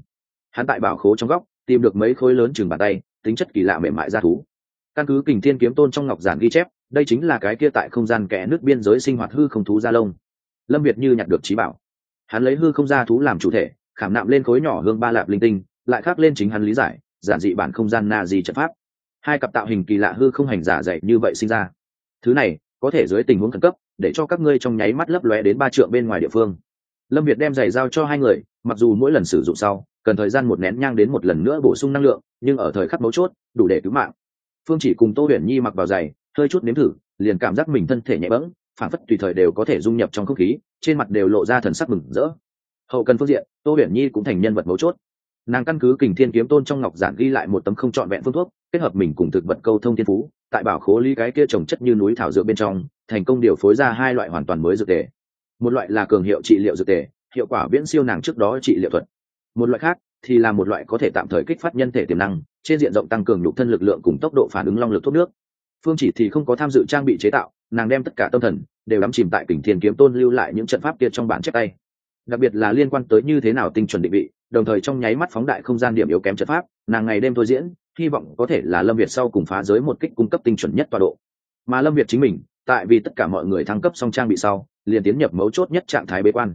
Hắn tại bảo khố trong góc, tìm được mấy khối lớn chừng bàn tay, tính chất kỳ lạ mềm mại ra thú. Căn cứ kình thiên kiếm tôn trong ngọc giản ghi chép, đây chính là cái kia tại không gian kẽ nước biên giới sinh hoạt hư không thú gia lông. Lâm việt như nhặt được trí bảo. Hắn lấy hư không gia thú làm chủ thể khảm nạm lên khối nhỏ hương ba lạp linh tinh, lại khắc lên chính hắn lý giải, giản dị bản không gian na di trận pháp. Hai cặp tạo hình kỳ lạ hư không hành giả dạy như vậy sinh ra. Thứ này, có thể dưới tình huống khẩn cấp, để cho các ngươi trong nháy mắt lấp lóe đến ba trượng bên ngoài địa phương. Lâm việt đem giày giao cho hai người, mặc dù mỗi lần sử dụng sau, cần thời gian một nén nhang đến một lần nữa bổ sung năng lượng, nhưng ở thời khắc mấu chốt, đủ để cứu mạng. Phương chỉ cùng tô huyền nhi mặc vào giày, hơi chút nếm thử, liền cảm giác mình thân thể nhẹ bẫng phản phất tùy thời đều có thể dung nhập trong không khí, trên mặt đều lộ ra thần sắc mừng rỡ hậu cần phương diện, tô huyền nhi cũng thành nhân vật mấu chốt. Nàng căn cứ kình thiên kiếm tôn trong ngọc giản ghi lại một tấm không trọn vẹn phương thuốc, kết hợp mình cùng thực vật câu thông thiên phú, tại bảo khố ly cái kia trồng chất như núi thảo dược bên trong, thành công điều phối ra hai loại hoàn toàn mới dược tề. Một loại là cường hiệu trị liệu dược tề, hiệu quả viễn siêu nàng trước đó trị liệu thuật. Một loại khác thì là một loại có thể tạm thời kích phát nhân thể tiềm năng, trên diện rộng tăng cường nhục thân lực lượng cùng tốc độ phản ứng long lực thuốc nước. Phương chỉ thì không có tham dự trang bị chế tạo, nàng đem tất cả tâm thần đều đắm chìm tại kình thiên kiếm tôn lưu lại những trận pháp kia trong bản chép tay đặc biệt là liên quan tới như thế nào tinh chuẩn định vị, đồng thời trong nháy mắt phóng đại không gian điểm yếu kém trận pháp, nàng ngày đêm thôi diễn, hy vọng có thể là lâm việt sau cùng phá giới một kích cung cấp tinh chuẩn nhất tọa độ. Mà lâm việt chính mình, tại vì tất cả mọi người thăng cấp song trang bị sau, liền tiến nhập mấu chốt nhất trạng thái bế quan.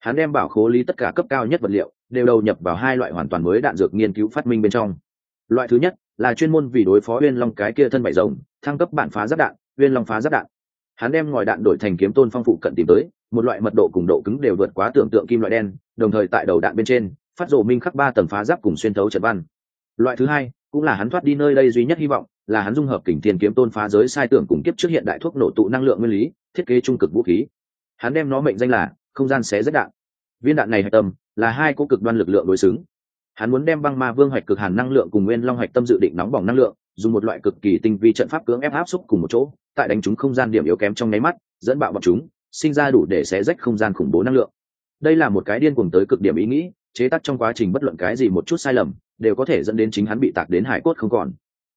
Hắn đem bảo khố lý tất cả cấp cao nhất vật liệu, đều đầu nhập vào hai loại hoàn toàn mới đạn dược nghiên cứu phát minh bên trong. Loại thứ nhất là chuyên môn vì đối phó uyên long cái kia thân bảy rồng, thăng cấp bản phá giáp đạn, uyên long phá giáp đạn. Hắn đem ngòi đạn đổi thành kiếm tôn phong phụ cận tìm tới một loại mật độ cùng độ cứng đều vượt quá tưởng tượng kim loại đen, đồng thời tại đầu đạn bên trên, phát rộ minh khắc ba tầng phá giáp cùng xuyên thấu trận văn. Loại thứ hai, cũng là hắn thoát đi nơi đây duy nhất hy vọng, là hắn dung hợp kình thiên kiếm tôn phá giới sai tưởng cùng kiếp trước hiện đại thuốc nổ tụ năng lượng nguyên lý, thiết kế trung cực vũ khí. Hắn đem nó mệnh danh là không gian xé rách đạn. Viên đạn này hạch tâm là hai cố cực đoan lực lượng đối xứng. Hắn muốn đem băng ma vương hoạch cực hàn năng lượng cùng nguyên long hoạch tâm dự định nóng bỏng năng lượng, dùng một loại cực kỳ tinh vi trận pháp cưỡng ép áp xúc cùng một chỗ, tại đánh chúng không gian điểm yếu kém trong nháy mắt, dẫn bạo bọc chúng sinh ra đủ để xé rách không gian khủng bố năng lượng. Đây là một cái điên cuồng tới cực điểm ý nghĩ, chế tác trong quá trình bất luận cái gì một chút sai lầm, đều có thể dẫn đến chính hắn bị tạc đến hải cốt không còn.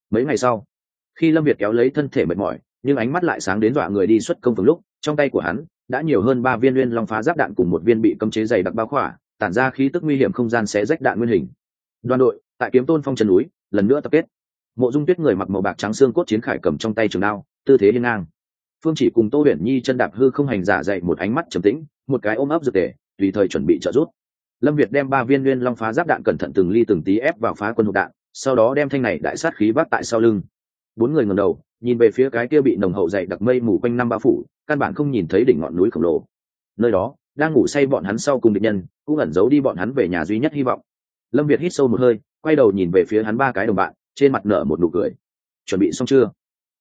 Mấy ngày sau, khi lâm việt kéo lấy thân thể mệt mỏi, nhưng ánh mắt lại sáng đến dọa người đi xuất công phường lúc, trong tay của hắn đã nhiều hơn ba viên nguyên long phá giáp đạn cùng một viên bị cấm chế dày đặc bao khỏa, tản ra khí tức nguy hiểm không gian xé rách đạn nguyên hình. Đoàn đội, tại kiếm tôn phong trần núi, lần nữa tập kết. Mộ dung tuyết người mặc màu bạc trắng xương cốt chiến khải cầm trong tay trường đao, tư thế hiên ngang phương chỉ cùng tô huyền nhi chân đạp hư không hành giả dậy một ánh mắt trầm tĩnh, một cái ôm ấp dược tề, tùy thời chuẩn bị trợ giúp. Lâm việt đem ba viên nguyên long phá giáp đạn cẩn thận từng ly từng tí ép vào phá quân hộp đạn, sau đó đem thanh này đại sát khí vác tại sau lưng. Bốn người ngầm đầu, nhìn về phía cái kia bị nồng hậu dày đặc mây mù quanh năm bao phủ, căn bản không nhìn thấy đỉnh ngọn núi khổng lồ. Nơi đó, đang ngủ say bọn hắn sau cùng địch nhân, cũng ẩn giấu đi bọn hắn về nhà duy nhất hy vọng. Lâm việt hít sâu một hơi, quay đầu nhìn về phía hắn ba cái đồng bạn, trên mặt nở một nụ cười. Chuẩn bị xong chưa?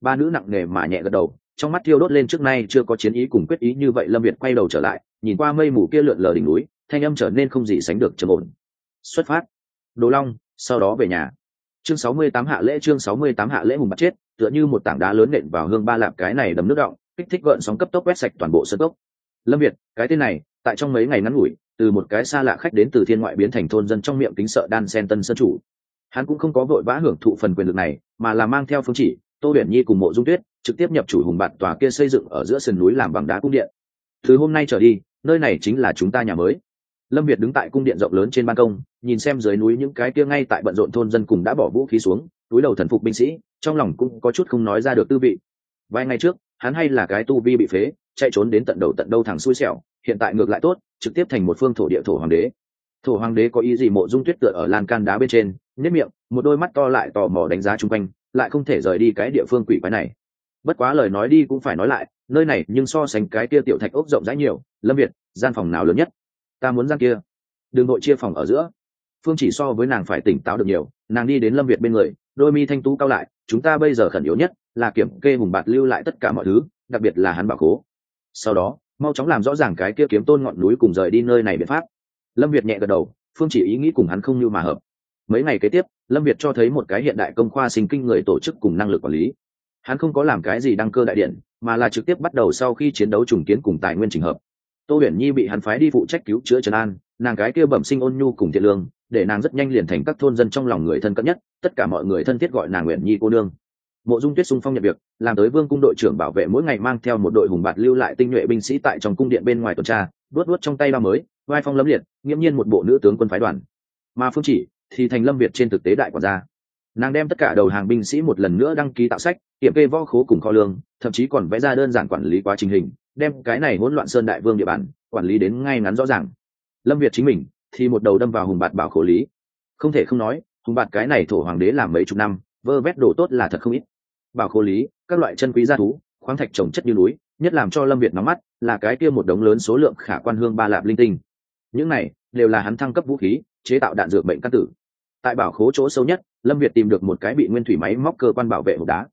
Ba nữ nặng nề mà nhẹ gật đầu trong mắt thiêu đốt lên trước nay chưa có chiến ý cùng quyết ý như vậy, lâm việt quay đầu trở lại, nhìn qua mây mù kia lượn lờ đỉnh núi, thanh âm trở nên không gì sánh được trầm ổn. Xuất phát. Đồ long, sau đó về nhà. Chương sáu mươi tám hạ lễ, chương sáu mươi tám hạ lễ hùng bắt chết, tựa như một tảng đá lớn nện vào hương ba lạp cái này đầm nước động, kích thích gợn sóng cấp tốc quét sạch toàn bộ sân cốc. Lâm việt, cái tên này, tại trong mấy ngày ngắn ngủi, từ một cái xa lạ khách đến từ thiên ngoại biến thành thôn dân trong miệng kính sợ đan sen tân sân chủ. Hắn cũng không có vội vã hưởng thụ phần quyền lực này, mà là mang theo phương chỉ, tô huyền nhi cùng mộ dung tuyết trực tiếp nhập chủ hùng bạt tòa kia xây dựng ở giữa sườn núi làm bằng đá cung điện. Từ hôm nay trở đi, nơi này chính là chúng ta nhà mới. Lâm việt đứng tại cung điện rộng lớn trên ban công, nhìn xem dưới núi những cái kia ngay tại bận rộn thôn dân cùng đã bỏ vũ khí xuống, túi đầu thần phục binh sĩ, trong lòng cũng có chút không nói ra được tư vị. Vài ngày trước, hắn hay là cái tu vi bị phế, chạy trốn đến tận đầu tận đâu thẳng xui xẻo, hiện tại ngược lại tốt, trực tiếp thành một phương thổ địa thổ hoàng đế. Thổ hoàng đế có ý gì mộ dung tuyết tựa ở lan can đá bên trên nhất miệng, một đôi mắt to lại tò mò đánh giá chung quanh, lại không thể rời đi cái địa phương quỷ quái này bất quá lời nói đi cũng phải nói lại, nơi này nhưng so sánh cái kia tiểu thạch ốc rộng rãi nhiều, lâm việt, gian phòng nào lớn nhất? Ta muốn gian kia. Đường nội chia phòng ở giữa. Phương chỉ so với nàng phải tỉnh táo được nhiều, nàng đi đến lâm việt bên người, đôi mi thanh tú cao lại, chúng ta bây giờ khẩn yếu nhất là kiểm kê hùng bạt lưu lại tất cả mọi thứ, đặc biệt là hắn bảo cố. Sau đó, mau chóng làm rõ ràng cái kia kiếm tôn ngọn núi cùng rời đi nơi này biện pháp. Lâm việt nhẹ gật đầu, phương chỉ ý nghĩ cùng hắn không như mà hợp. Mấy ngày kế tiếp, lâm việt cho thấy một cái hiện đại công khoa sinh kinh người tổ chức cùng năng lực quản lý hắn không có làm cái gì đăng cơ đại điện, mà là trực tiếp bắt đầu sau khi chiến đấu trùng kiến cùng tài nguyên trình hợp. Tô huyền nhi bị hắn phái đi phụ trách cứu chữa trần an, nàng cái kia bẩm sinh ôn nhu cùng thiện lương, để nàng rất nhanh liền thành các thôn dân trong lòng người thân cận nhất, tất cả mọi người thân thiết gọi nàng nguyện nhi cô nương. Mộ dung tuyết sung phong nhận việc, làm tới vương cung đội trưởng bảo vệ mỗi ngày mang theo một đội hùng bạt lưu lại tinh nhuệ binh sĩ tại trong cung điện bên ngoài tuần tra đuốt đuốt trong tay ba mới, vai phong lâm liệt, nghiễm nhiên một bộ nữ tướng quân phái đoàn. Mà phương chỉ thì thành lâm việt trên thực tế đại quản gia nàng đem tất cả đầu hàng binh sĩ một lần nữa đăng ký tạo sách tiệm kê võ khố cùng kho lương, thậm chí còn vẽ ra đơn giản quản lý quá trình hình, đem cái này hỗn loạn sơn đại vương địa bàn quản lý đến ngay ngắn rõ ràng. Lâm việt chính mình thì một đầu đâm vào hùng bạt bảo khổ lý. Không thể không nói, hùng bạt cái này thổ hoàng đế làm mấy chục năm, vơ vét đồ tốt là thật không ít. Bảo khổ lý, các loại chân quý gia thú, khoáng thạch trồng chất như núi, nhất làm cho lâm việt nóng mắt là cái kia một đống lớn số lượng khả quan hương ba lạp linh tinh. Những này đều là hắn thăng cấp vũ khí, chế tạo đạn dược bệnh căn tử tại bảo khố chỗ sâu nhất, lâm việt tìm được một cái bị nguyên thủy máy móc cơ quan bảo vệ hộp đá.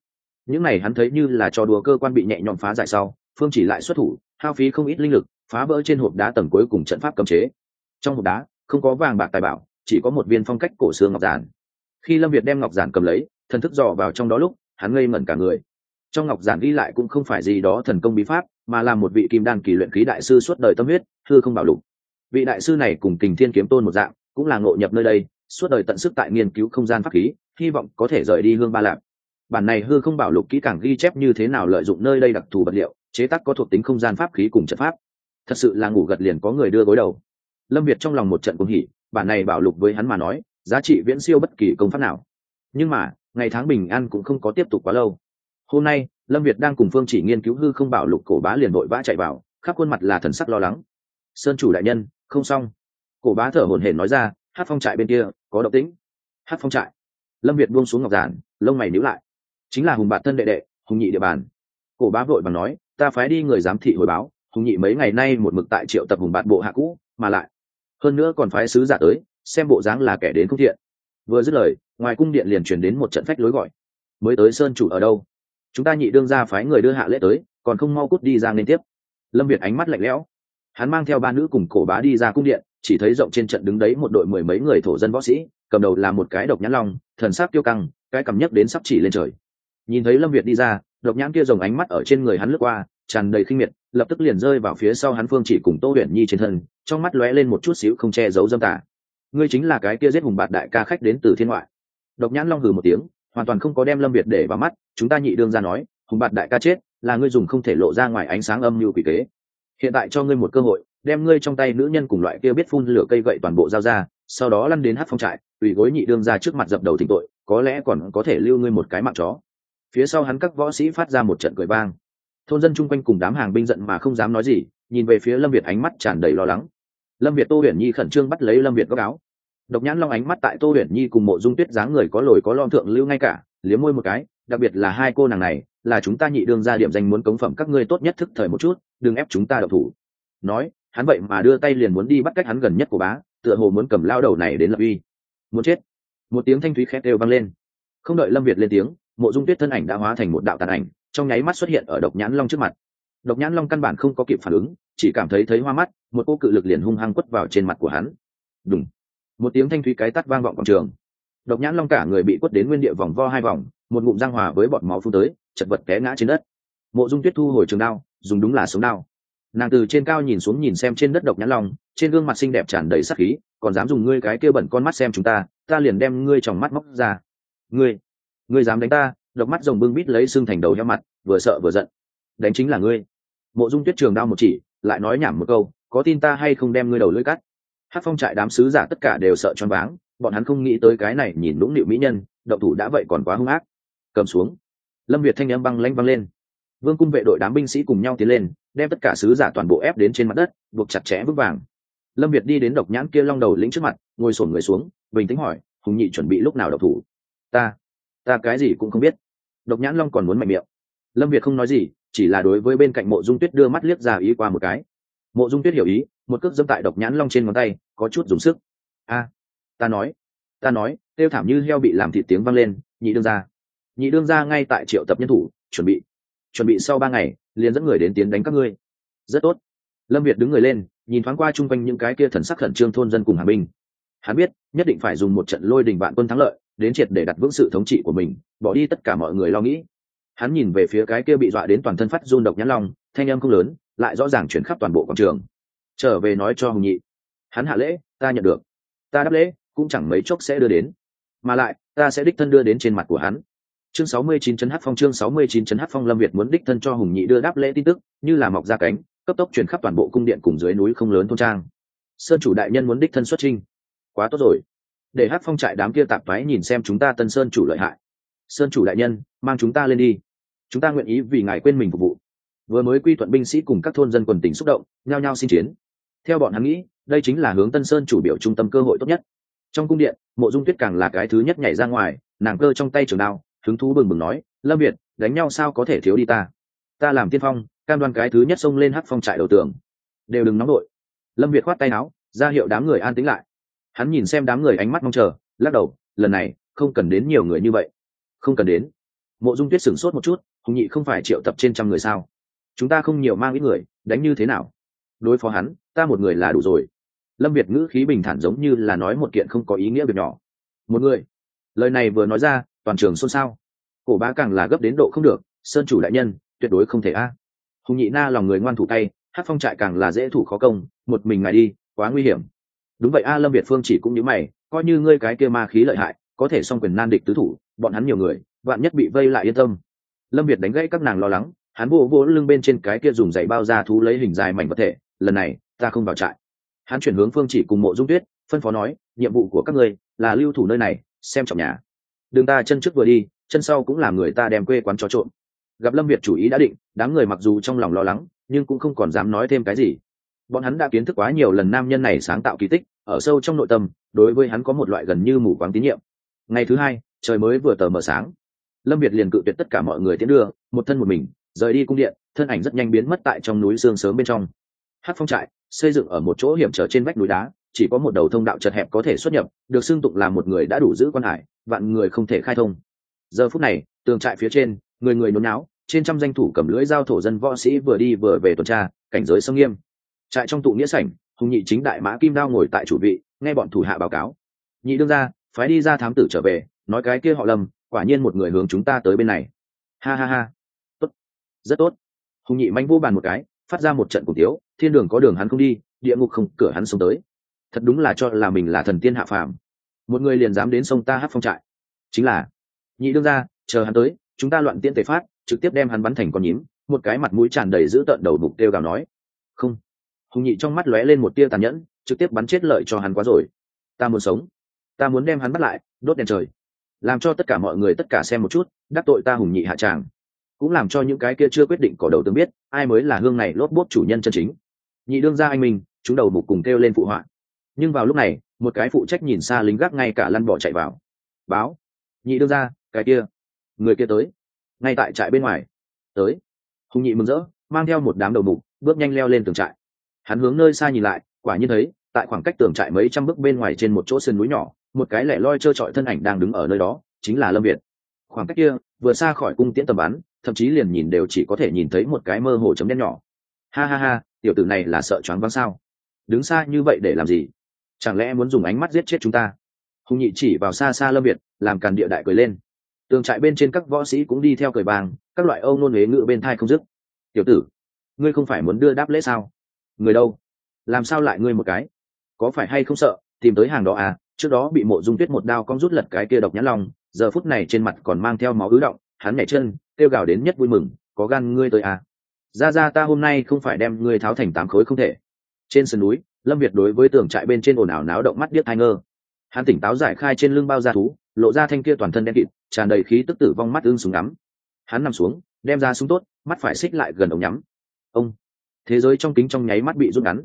Những này hắn thấy như là trò đùa cơ quan bị nhẹ nhõm phá giải sau, phương chỉ lại xuất thủ, hao phí không ít linh lực, phá vỡ trên hộp đá tầng cuối cùng trận pháp cấm chế. Trong hộp đá, không có vàng bạc tài bảo, chỉ có một viên phong cách cổ xương ngọc giản. Khi lâm việt đem ngọc giản cầm lấy, thần thức dò vào trong đó lúc, hắn ngây ngẩn cả người. Trong ngọc giản ghi lại cũng không phải gì đó thần công bí pháp, mà là một vị kim đan kỳ luyện khí đại sư suốt đời tâm huyết thư không bảo lục. Vị đại sư này cùng kình thiên kiếm tôn một dạng, cũng là ngộ nhập nơi đây suốt đời tận sức tại nghiên cứu không gian pháp khí, hy vọng có thể rời đi hương ba Lạc. bản này hư không bảo lục kỹ càng ghi chép như thế nào lợi dụng nơi đây đặc thù vật liệu, chế tác có thuộc tính không gian pháp khí cùng trận pháp. Thật sự là ngủ gật liền có người đưa gối đầu. Lâm việt trong lòng một trận cuồng hỉ, bản này bảo lục với hắn mà nói, giá trị viễn siêu bất kỳ công pháp nào. Nhưng mà, ngày tháng bình an cũng không có tiếp tục quá lâu. Hôm nay, lâm việt đang cùng phương chỉ nghiên cứu hư không bảo lục cổ bá liền vội vã chạy vào, khắp khuôn mặt là thần sắc lo lắng. Sơn chủ đại nhân, không xong. Cổ bá thở hổn hển nói ra hát phong trại bên kia, có động tĩnh. Hát phong trại. Lâm việt buông xuống ngọc giản, lông mày níu lại. Chính là hùng bạn thân đệ đệ, hùng nhị địa bàn. Cổ bá vội bằng nói, ta phái đi người giám thị hồi báo, hùng nhị mấy ngày nay một mực tại triệu tập hùng bạn bộ hạ cũ, mà lại hơn nữa còn phái sứ giả tới, xem bộ dáng là kẻ đến không thiện. Vừa dứt lời, ngoài cung điện liền chuyển đến một trận phách lối gọi. Mới tới sơn chủ ở đâu? Chúng ta nhị đương ra phái người đưa hạ lễ tới, còn không mau cút đi ra liên tiếp. Lâm việt ánh mắt lạnh lẽo. Hắn mang theo ba nữ cùng cổ bá đi ra cung điện chỉ thấy rộng trên trận đứng đấy một đội mười mấy người thổ dân võ sĩ, cầm đầu là một cái độc nhãn long, thần sắc tiêu căng, cái cầm nhấc đến sắp chỉ lên trời. Nhìn thấy lâm việt đi ra, độc nhãn kia dòng ánh mắt ở trên người hắn lướt qua, tràn đầy khinh miệt, lập tức liền rơi vào phía sau hắn phương chỉ cùng tô huyền nhi trên thân, trong mắt lóe lên một chút xíu không che giấu dâm tả ngươi chính là cái kia giết hùng bạt đại ca khách đến từ thiên ngoại. Độc nhãn long hừ một tiếng, hoàn toàn không có đem lâm việt để vào mắt, chúng ta nhị đương ra nói, hùng bạt đại ca chết, là ngươi dùng không thể lộ ra ngoài ánh sáng âm mưu quỷ kế. Hiện tại cho ngươi một cơ hội đem ngươi trong tay nữ nhân cùng loại kia biết phun lửa cây gậy toàn bộ giao ra, sau đó lăn đến hát phong trại ủy gối nhị đương ra trước mặt dập đầu thỉnh tội, có lẽ còn có thể lưu ngươi một cái mạng chó. Phía sau hắn các võ sĩ phát ra một trận cười vang. Thôn dân chung quanh cùng đám hàng binh giận mà không dám nói gì, nhìn về phía lâm việt ánh mắt tràn đầy lo lắng. Lâm việt tô huyền nhi khẩn trương bắt lấy lâm việt góc áo. Độc nhãn long ánh mắt tại tô huyền nhi cùng mộ dung tuyết dáng người có lồi có lon thượng lưu ngay cả, liếm môi một cái, đặc biệt là hai cô nàng này, là chúng ta nhị đương ra điểm danh muốn cống phẩm các ngươi tốt nhất thức thời một chút, đừng ép chúng ta độc thủ. Nói hắn vậy mà đưa tay liền muốn đi bắt cách hắn gần nhất của bá, tựa hồ muốn cầm lao đầu này đến lập uy. Muốn chết. Một tiếng thanh thúy khét đều vang lên. Không đợi lâm việt lên tiếng, mộ dung tuyết thân ảnh đã hóa thành một đạo tàn ảnh, trong nháy mắt xuất hiện ở độc nhãn long trước mặt. Độc nhãn long căn bản không có kịp phản ứng, chỉ cảm thấy thấy hoa mắt, một cô cự lực liền hung hăng quất vào trên mặt của hắn. Đúng một tiếng thanh thúy cái tắt vang vọng quảng trường. Độc nhãn long cả người bị quất đến nguyên địa vòng vo hai vòng, một ngụm giang hòa với bọt máu phun tới, chật vật té ngã trên đất. Mộ dung tuyết thu hồi trường đao, dùng đúng là sống đao nàng từ trên cao nhìn xuống nhìn xem trên đất độc nhãn long, trên gương mặt xinh đẹp tràn đầy sắc khí, còn dám dùng ngươi cái kia bẩn con mắt xem chúng ta ta liền đem ngươi trong mắt móc ra. Ngươi ngươi dám đánh ta, độc mắt rồng bưng bít lấy xương thành đầu heo mặt, vừa sợ vừa giận. Đánh chính là ngươi. Mộ dung tuyết trường đao một chỉ, lại nói nhảm một câu, có tin ta hay không đem ngươi đầu lưỡi cắt? Hát phong trại đám sứ giả tất cả đều sợ choáng váng, bọn hắn không nghĩ tới cái này nhìn lũng nịu mỹ nhân, động thủ đã vậy còn quá hung ác. Cầm xuống. Lâm việt thanh âm băng lanh băng lên. Vương cung vệ đội đám binh sĩ cùng nhau tiến lên đem tất cả sứ giả toàn bộ ép đến trên mặt đất, buộc chặt chẽ vững vàng. Lâm việt đi đến độc nhãn kia long đầu lĩnh trước mặt, ngồi sổn người xuống, bình tĩnh hỏi, hùng nhị chuẩn bị lúc nào độc thủ? Ta ta cái gì cũng không biết. Độc nhãn long còn muốn mạnh miệng. Lâm việt không nói gì, chỉ là đối với bên cạnh mộ dung tuyết đưa mắt liếc ra ý qua một cái. Mộ dung tuyết hiểu ý, một cước dâm tại độc nhãn long trên ngón tay, có chút dùng sức. A, ta nói ta nói. Têu thảm như heo bị làm thịt tiếng vang lên, nhị đương ra nhị đương ra ngay tại triệu tập nhân thủ, chuẩn bị chuẩn bị sau ba ngày liền dẫn người đến tiến đánh các ngươi. Rất tốt. Lâm việt đứng người lên, nhìn thoáng qua chung quanh những cái kia thần sắc khẩn trương thôn dân cùng hà binh hắn biết, nhất định phải dùng một trận lôi đình vạn quân thắng lợi, đến triệt để đặt vững sự thống trị của mình, bỏ đi tất cả mọi người lo nghĩ. Hắn nhìn về phía cái kia bị dọa đến toàn thân phát run độc nhãn long, thanh âm không lớn, lại rõ ràng chuyển khắp toàn bộ quảng trường. Trở về nói cho hồng nhị. Hắn hạ lễ, ta nhận được. Ta đáp lễ, cũng chẳng mấy chốc sẽ đưa đến. Mà lại, ta sẽ đích thân đưa đến trên mặt của hắn chương 69 chấn hát phong, chương 69 chấn hát phong, lâm việt muốn đích thân cho hùng nhị đưa đáp lễ tin tức, như là mọc ra cánh, cấp tốc chuyển khắp toàn bộ cung điện cùng dưới núi không lớn thôn trang. Sơn chủ đại nhân muốn đích thân xuất trinh quá tốt rồi. Để hát phong trại đám kia tạp thoái nhìn xem chúng ta tân sơn chủ lợi hại. Sơn chủ đại nhân, mang chúng ta lên đi. Chúng ta nguyện ý vì ngài quên mình phục vụ. Vừa mới quy thuận binh sĩ cùng các thôn dân quần tỉnh xúc động, nhao nhao xin chiến. Theo bọn hắn nghĩ, đây chính là hướng tân sơn chủ biểu trung tâm cơ hội tốt nhất. Trong cung điện, mộ dung tuyết càng là cái thứ nhất nhảy ra ngoài, nàng cơ trong tay trường đao hứng thú bừng bừng nói, lâm việt, đánh nhau sao có thể thiếu đi ta? Ta làm tiên phong, cam đoan cái thứ nhất xông lên hắc phong trại đầu tường. Đều đừng nóng đội. Lâm việt khoát tay áo, ra hiệu đám người an tĩnh lại. Hắn nhìn xem đám người ánh mắt mong chờ, lắc đầu, lần này, không cần đến nhiều người như vậy. Không cần đến. Mộ dung tuyết sửng sốt một chút, hùng nhị không phải triệu tập trên trăm người sao? Chúng ta không nhiều mang ít người, đánh như thế nào? Đối phó hắn, ta một người là đủ rồi. Lâm việt ngữ khí bình thản giống như là nói một kiện không có ý nghĩa việc nhỏ. Một người. Lời này vừa nói ra toàn trường xôn xao. Cổ bá càng là gấp đến độ không được, sơn chủ đại nhân, tuyệt đối không thể a. Hùng nhị na lòng người ngoan thủ tay, hát phong trại càng là dễ thủ khó công, một mình ngài đi, quá nguy hiểm. Đúng vậy a, lâm việt phương chỉ cũng như mày, coi như ngươi cái kia ma khí lợi hại, có thể song quyền nan địch tứ thủ, bọn hắn nhiều người, vạn nhất bị vây lại yên tâm. Lâm việt đánh gãy các nàng lo lắng, hắn vô vô lưng bên trên cái kia dùng giày bao ra thú lấy hình dài mảnh vật thể, lần này, ta không vào trại. Hắn chuyển hướng phương chỉ cùng mộ dung tuyết, phân phó nói, nhiệm vụ của các ngươi là lưu thủ nơi này, xem trọng nhà đường ta chân trước vừa đi, chân sau cũng làm người ta đem quê quán cho trộm. Gặp lâm việt chủ ý đã định, đám người mặc dù trong lòng lo lắng, nhưng cũng không còn dám nói thêm cái gì. Bọn hắn đã kiến thức quá nhiều lần nam nhân này sáng tạo kỳ tích, ở sâu trong nội tâm, đối với hắn có một loại gần như mù quáng tín nhiệm. Ngày thứ hai, trời mới vừa tờ mờ sáng. Lâm việt liền cự tuyệt tất cả mọi người tiến đưa, một thân một mình, rời đi cung điện, thân ảnh rất nhanh biến mất tại trong núi sương sớm bên trong. Hát phong trại, xây dựng ở một chỗ hiểm trở trên vách núi đá chỉ có một đầu thông đạo chật hẹp có thể xuất nhập, được xưng tụng là một người đã đủ giữ quan hải, vạn người không thể khai thông. Giờ phút này, tường trại phía trên, người người nôn náo trên trăm danh thủ cầm lưỡi dao thổ dân võ sĩ vừa đi vừa về tuần tra, cảnh giới sông nghiêm. Trại trong tụ nghĩa sảnh, hùng nhị chính đại mã kim đao ngồi tại chủ vị, nghe bọn thủ hạ báo cáo. Nhị đương ra phái đi ra thám tử trở về, nói cái kia họ lầm quả nhiên một người hướng chúng ta tới bên này. Ha ha ha. Tốt. Rất tốt. Hùng nhị manh vô bàn một cái, phát ra một trận cùng tiếu, thiên đường có đường hắn không đi, địa ngục không, cửa hắn xuống tới thật đúng là cho là mình là thần tiên hạ phàm. Một người liền dám đến sông ta hát phong trại. Chính là, nhị đương ra chờ hắn tới, chúng ta loạn tiễn tề phát, trực tiếp đem hắn bắn thành con nhím, một cái mặt mũi tràn đầy giữ tợn đầu bục kêu gào nói. Không. Hùng nhị trong mắt lóe lên một tia tàn nhẫn, trực tiếp bắn chết lợi cho hắn quá rồi. Ta muốn sống. Ta muốn đem hắn bắt lại, đốt đèn trời. Làm cho tất cả mọi người tất cả xem một chút, đắc tội ta hùng nhị hạ tràng. Cũng làm cho những cái kia chưa quyết định cỏ đầu tương biết, ai mới là hương này lốp bốt chủ nhân chân chính. Nhị đương ra anh mình chúng đầu bục cùng kêu lên phụ họa nhưng vào lúc này, một cái phụ trách nhìn xa lính gác ngay cả lăn bỏ chạy vào. Báo, nhị đương ra cái kia, người kia tới. Ngay tại trại bên ngoài. Tới. Hùng nhị mừng rỡ, mang theo một đám đầu mục, bước nhanh leo lên tường trại. Hắn hướng nơi xa nhìn lại, quả nhiên thấy, tại khoảng cách tường trại mấy trăm bước bên ngoài trên một chỗ sườn núi nhỏ, một cái lẻ loi trơ trọi thân ảnh đang đứng ở nơi đó, chính là lâm việt. Khoảng cách kia, vừa xa khỏi cung tiễn tầm bắn, thậm chí liền nhìn đều chỉ có thể nhìn thấy một cái mơ hồ chấm đen nhỏ. Ha ha ha, tiểu tử này là sợ choáng váng sao? Đứng xa như vậy để làm gì? Chẳng lẽ muốn dùng ánh mắt giết chết chúng ta? Hùng nhị chỉ vào xa xa lâm việt, làm càn địa đại cười lên. Tường trại bên trên các võ sĩ cũng đi theo cười bàng, các loại âu nôn huế ngự bên thai không dứt. Tiểu tử, ngươi không phải muốn đưa đáp lễ sao? Người đâu? Làm sao lại ngươi một cái? Có phải hay không sợ, tìm tới hàng đó à? Trước đó bị mộ dung tuyết một đao con rút lật cái kia độc nhãn lòng giờ phút này trên mặt còn mang theo máu ứ động, hắn nhảy chân, kêu gào đến nhất vui mừng, có gan ngươi tới à? Ra ra ta hôm nay không phải đem ngươi tháo thành tám khối không thể. Trên sườn núi lâm việt đối với tường trại bên trên ồn ào náo động mắt điếc hai ngơ. Hắn tỉnh táo giải khai trên lưng bao da thú, lộ ra thanh kia toàn thân đen kịt, tràn đầy khí tức tử vong mắt ưng súng ngắm. Hắn nằm xuống, đem ra súng tốt, mắt phải xích lại gần ống nhắm. Ông! Thế giới trong kính trong nháy mắt bị rút ngắn.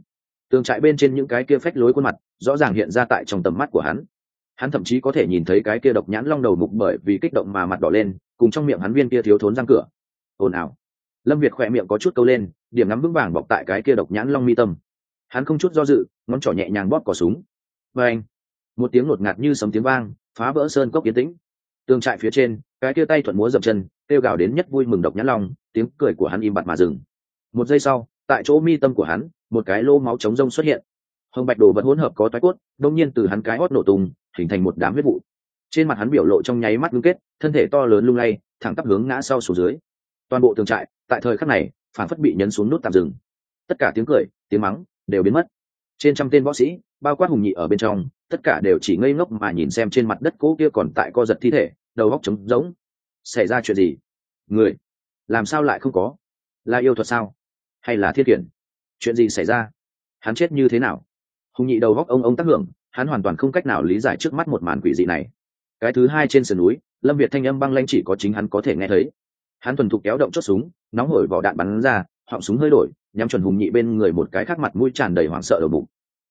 Tường trại bên trên những cái kia phách lối khuôn mặt, rõ ràng hiện ra tại trong tầm mắt của hắn. Hắn thậm chí có thể nhìn thấy cái kia độc nhãn long đầu mục bởi vì kích động mà mặt đỏ lên, cùng trong miệng hắn viên kia thiếu thốn răng cửa. Ồn ào. Lâm việt khỏe miệng có chút câu lên, điểm ngắm vững vàng bọc tại cái kia độc nhãn long mi tâm hắn không chút do dự, ngón trỏ nhẹ nhàng bóp cỏ súng. Và anh một tiếng ngột ngạt như sấm tiếng vang, phá vỡ sơn cốc kiến tĩnh. Tường trại phía trên, cái kia tay thuận múa dập chân, kêu gào đến nhất vui mừng độc nhãn long, tiếng cười của hắn im bặt mà dừng. Một giây sau, tại chỗ mi tâm của hắn, một cái lô máu trống rông xuất hiện. Hồng bạch đồ vật hỗn hợp có toái cốt, đông nhiên từ hắn cái hót nổ tung, hình thành một đám huyết vụ. Trên mặt hắn biểu lộ trong nháy mắt ngưng kết, thân thể to lớn lung lay, thẳng tắp hướng ngã sau xuống dưới. Toàn bộ tường trại, tại thời khắc này, phản phất bị nhấn xuống nút tạm dừng. Tất cả tiếng cười, tiếng mắng đều biến mất. Trên trăm tên võ sĩ, bao quát hùng nhị ở bên trong, tất cả đều chỉ ngây ngốc mà nhìn xem trên mặt đất cỗ kia còn tại co giật thi thể, đầu góc trống rỗng. Xảy ra chuyện gì? Người, làm sao lại không có? Là yêu thuật sao? Hay là thiết kiển? Chuyện gì xảy ra? Hắn chết như thế nào? Hùng nhị đầu góc ông ông tác hưởng, hắn hoàn toàn không cách nào lý giải trước mắt một màn quỷ dị này. Cái thứ hai trên sườn núi, lâm việt thanh âm băng lanh chỉ có chính hắn có thể nghe thấy. Hắn thuần thục kéo động chốt súng, nóng hổi vỏ đạn bắn ra họng súng hơi đổi, nhắm chuẩn hùng nhị bên người một cái khác mặt mũi tràn đầy hoảng sợ đầu bụng.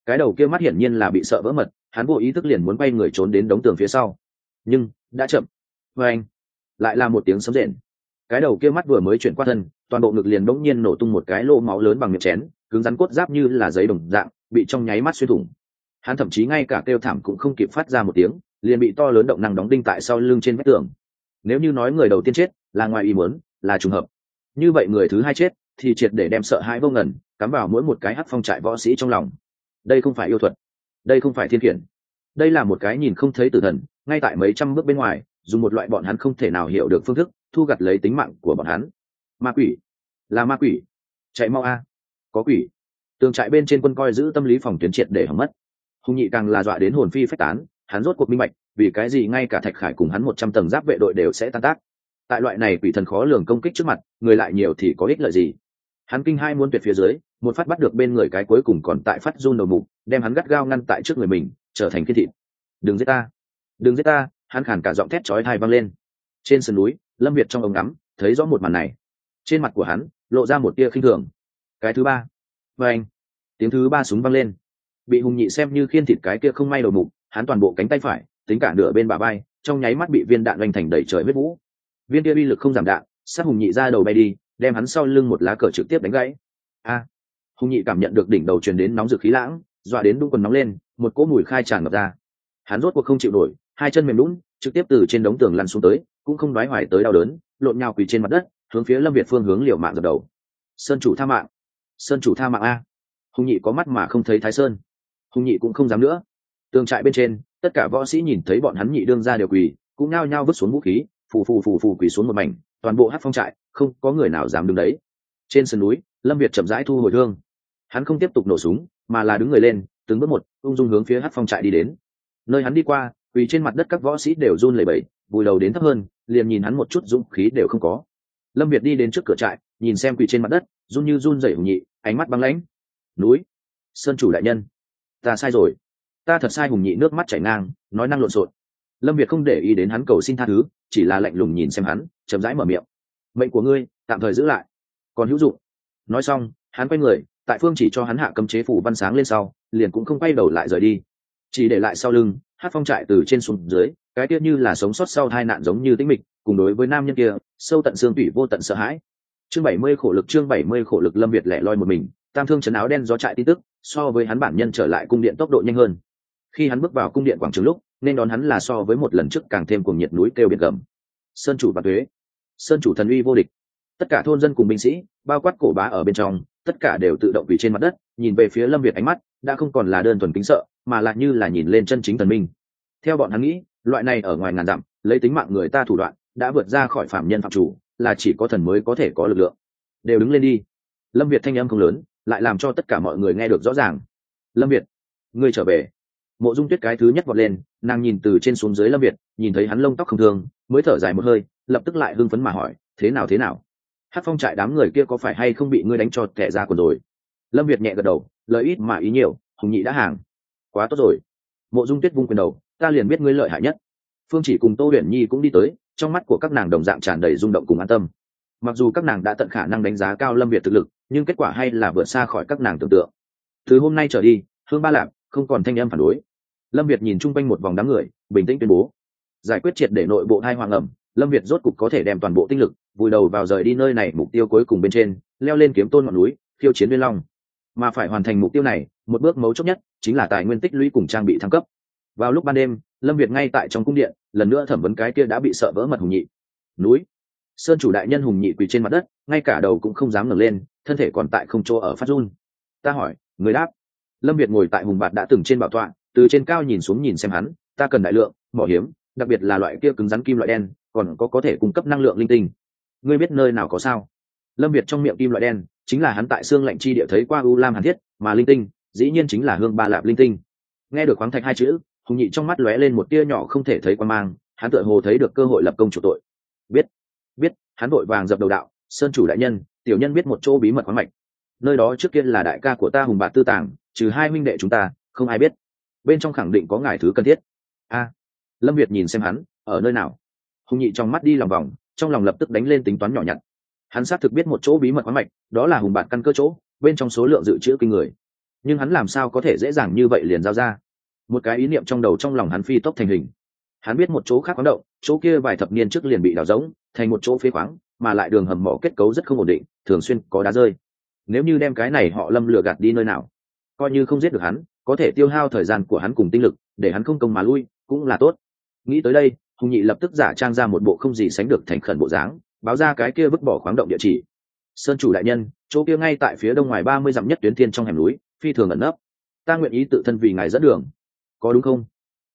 Cái đầu kia mắt hiển nhiên là bị sợ vỡ mật, hắn vô ý thức liền muốn bay người trốn đến đống tường phía sau. Nhưng, đã chậm. Vê anh, lại là một tiếng sấm rền. Cái đầu kia mắt vừa mới chuyển qua thân, toàn bộ ngực liền bỗng nhiên nổ tung một cái lỗ máu lớn bằng miệng chén, cứng rắn cốt giáp như là giấy đồng dạng, bị trong nháy mắt xuyên thủng. Hắn thậm chí ngay cả kêu thảm cũng không kịp phát ra một tiếng, liền bị to lớn động năng đóng đinh tại sau lưng trên vách tường. Nếu như nói người đầu tiên chết, là ngoài ý muốn, là trùng hợp. Như vậy người thứ hai chết thì triệt để đem sợ hãi vô ngần, cắm vào mỗi một cái hát phong trại võ sĩ trong lòng. Đây không phải yêu thuật, đây không phải thiên khiển đây là một cái nhìn không thấy tử thần, ngay tại mấy trăm bước bên ngoài, dùng một loại bọn hắn không thể nào hiểu được phương thức, thu gặt lấy tính mạng của bọn hắn. Ma quỷ, là ma quỷ. Chạy mau a, có quỷ. Tường trại bên trên quân coi giữ tâm lý phòng tuyến triệt để hỏng mất. Hùng nhị càng là dọa đến hồn phi phách tán, hắn rốt cuộc minh bạch, vì cái gì ngay cả thạch khải cùng hắn một trăm tầng giáp vệ đội đều sẽ tan tác. Tại loại này quỷ thần khó lường công kích trước mặt, người lại nhiều thì có ích lợi gì? Hắn kinh hai muốn tuyệt phía dưới, một phát bắt được bên người cái cuối cùng còn tại phát run đầu mục, đem hắn gắt gao ngăn tại trước người mình, trở thành kiên thịt. Đừng giết ta! Đừng giết ta! Hắn khản cả giọng thét chói thai vang lên. Trên sườn núi, lâm việt trong ống ngắm, thấy rõ một màn này. Trên mặt của hắn, lộ ra một tia khinh thường. Cái thứ ba! Và anh! Tiếng thứ ba súng văng lên. Bị hùng nhị xem như khiên thịt cái kia không may đầu mục, hắn toàn bộ cánh tay phải, tính cả nửa bên bà bay trong nháy mắt bị viên đạn oanh thành đẩy trời vết vũ. Viên kia uy lực không giảm đạn, sát hùng nhị ra đầu bay đi đem hắn sau lưng một lá cờ trực tiếp đánh gãy. A, hùng nhị cảm nhận được đỉnh đầu truyền đến nóng rực khí lãng, dọa đến đung quần nóng lên, một cỗ mùi khai tràn ngập ra. Hắn rốt cuộc không chịu nổi, hai chân mềm lún trực tiếp từ trên đống tường lăn xuống tới, cũng không đoái hoài tới đau đớn, lộn nhào quỳ trên mặt đất, hướng phía lâm việt phương hướng liều mạng dập đầu. Sơn chủ tha mạng. Sơn chủ tha mạng a. Hùng nhị có mắt mà không thấy thái sơn. Hùng nhị cũng không dám nữa. Tường trại bên trên, tất cả võ sĩ nhìn thấy bọn hắn nhị đương ra đều quỳ, cũng nao nhao vứt xuống vũ khí, phù phù phù phù quỳ xuống một mảnh toàn bộ hát phong trại, không có người nào dám đứng đấy. Trên sườn núi, lâm việt chậm rãi thu hồi thương hắn không tiếp tục nổ súng, mà là đứng người lên, từng bước một, ung dung hướng phía hát phong trại đi đến. Nơi hắn đi qua, vì trên mặt đất các võ sĩ đều run lẩy bẩy, vùi đầu đến thấp hơn, liền nhìn hắn một chút dũng khí đều không có. Lâm việt đi đến trước cửa trại, nhìn xem quỳ trên mặt đất, run như run rẩy hùng nhị, ánh mắt băng lãnh. Núi, sơn chủ đại nhân. Ta sai rồi. Ta thật sai hùng nhị, nước mắt chảy ngang, nói năng lộn xộn lâm việt không để ý đến hắn cầu xin tha thứ, chỉ là lạnh lùng nhìn xem hắn, chậm rãi mở miệng. Mệnh của ngươi, tạm thời giữ lại. Còn hữu dụng. Nói xong, hắn quay người, tại phương chỉ cho hắn hạ cấm chế phủ văn sáng lên sau, liền cũng không quay đầu lại rời đi. Chỉ để lại sau lưng, hát phong trại từ trên xuống dưới, cái tiết như là sống sót sau hai nạn giống như tĩnh mịch, cùng đối với nam nhân kia, sâu tận xương tủy vô tận sợ hãi. Chương bảy mươi khổ lực, chương bảy mươi khổ lực, lâm việt lẻ loi một mình, tam thương chấn áo đen do trại tin tức, so với hắn bản nhân trở lại cung điện tốc độ nhanh hơn. Khi hắn bước vào cung điện quảng trường lúc nên đón hắn là so với một lần trước càng thêm cuồng nhiệt núi kêu biển gầm. Sơn chủ và thuế sơn chủ thần uy vô địch. Tất cả thôn dân cùng binh sĩ, bao quát cổ bá ở bên trong, tất cả đều tự động vì trên mặt đất, nhìn về phía lâm việt ánh mắt, đã không còn là đơn thuần kính sợ, mà lại như là nhìn lên chân chính thần minh. Theo bọn hắn nghĩ, loại này ở ngoài ngàn dặm, lấy tính mạng người ta thủ đoạn, đã vượt ra khỏi phạm nhân phạm chủ, là chỉ có thần mới có thể có lực lượng. Đều đứng lên đi. Lâm việt thanh âm không lớn, lại làm cho tất cả mọi người nghe được rõ ràng. Lâm việt, ngươi trở về mộ dung tuyết cái thứ nhất vọt lên, nàng nhìn từ trên xuống dưới lâm việt, nhìn thấy hắn lông tóc không thương, mới thở dài một hơi, lập tức lại hưng phấn mà hỏi, thế nào thế nào? Hát phong trại đám người kia có phải hay không bị ngươi đánh cho tẻ ra quần rồi? Lâm việt nhẹ gật đầu, lời ít mà ý nhiều, hùng nhị đã hàng. Quá tốt rồi. Mộ dung tuyết vung quyền đầu, ta liền biết ngươi lợi hại nhất. Phương chỉ cùng tô huyền nhi cũng đi tới, trong mắt của các nàng đồng dạng tràn đầy rung động cùng an tâm. Mặc dù các nàng đã tận khả năng đánh giá cao lâm việt thực lực, nhưng kết quả hay là vượt xa khỏi các nàng tưởng tượng. Từ hôm nay trở đi hương ba lạc không còn thanh âm phản đối. Lâm việt nhìn chung quanh một vòng đám người, bình tĩnh tuyên bố. Giải quyết triệt để nội bộ hai hoàng ẩm, lâm việt rốt cục có thể đem toàn bộ tinh lực, vùi đầu vào rời đi nơi này mục tiêu cuối cùng bên trên, leo lên kiếm tôn ngọn núi, khiêu chiến liên long. Mà phải hoàn thành mục tiêu này, một bước mấu chốt nhất chính là tài nguyên tích lũy cùng trang bị thăng cấp. Vào lúc ban đêm, lâm việt ngay tại trong cung điện, lần nữa thẩm vấn cái kia đã bị sợ vỡ mật hùng nhị. Núi. Sơn chủ đại nhân hùng nhị quỳ trên mặt đất, ngay cả đầu cũng không dám ngẩng lên, thân thể còn tại không chỗ ở phát run. Ta hỏi, người đáp lâm việt ngồi tại hùng bạt đã từng trên bảo tọa, từ trên cao nhìn xuống nhìn xem hắn, ta cần đại lượng, mỏ hiếm, đặc biệt là loại kia cứng rắn kim loại đen, còn có có thể cung cấp năng lượng linh tinh. Ngươi biết nơi nào có sao? Lâm việt trong miệng kim loại đen, chính là hắn tại xương lạnh chi địa thấy qua u lam hàn thiết, mà linh tinh, dĩ nhiên chính là hương ba lạp linh tinh. Nghe được khoáng thạch hai chữ, hùng nhị trong mắt lóe lên một tia nhỏ không thể thấy quan mang, hắn tựa hồ thấy được cơ hội lập công chủ tội. Biết biết. Hắn vội vàng dập đầu đạo, sơn chủ đại nhân, tiểu nhân biết một chỗ bí mật khoáng mạch. Nơi đó trước kia là đại ca của ta hùng bạt tư tàng trừ hai minh đệ chúng ta, không ai biết. Bên trong khẳng định có ngài thứ cần thiết. A. Lâm việt nhìn xem hắn, ở nơi nào? Hùng nhị trong mắt đi lòng vòng, trong lòng lập tức đánh lên tính toán nhỏ nhặt. Hắn xác thực biết một chỗ bí mật khoáng mạch, đó là hùng bạt căn cơ chỗ, bên trong số lượng dự trữ kinh người. Nhưng hắn làm sao có thể dễ dàng như vậy liền giao ra? Một cái ý niệm trong đầu trong lòng hắn phi tốc thành hình. Hắn biết một chỗ khác khoáng động, chỗ kia vài thập niên trước liền bị đào rỗng, thành một chỗ phế khoáng, mà lại đường hầm mỏ kết cấu rất không ổn định, thường xuyên có đá rơi. Nếu như đem cái này họ lâm lừa gạt đi nơi nào? Coi như không giết được hắn, có thể tiêu hao thời gian của hắn cùng tinh lực, để hắn không công mà lui, cũng là tốt. Nghĩ tới đây, hùng nhị lập tức giả trang ra một bộ không gì sánh được thành khẩn bộ dáng, báo ra cái kia vứt bỏ khoáng động địa chỉ. Sơn chủ đại nhân, chỗ kia ngay tại phía đông ngoài ba mươi dặm nhất tuyến thiên trong hẻm núi, phi thường ẩn nấp. Ta nguyện ý tự thân vì ngài dẫn đường. Có đúng không?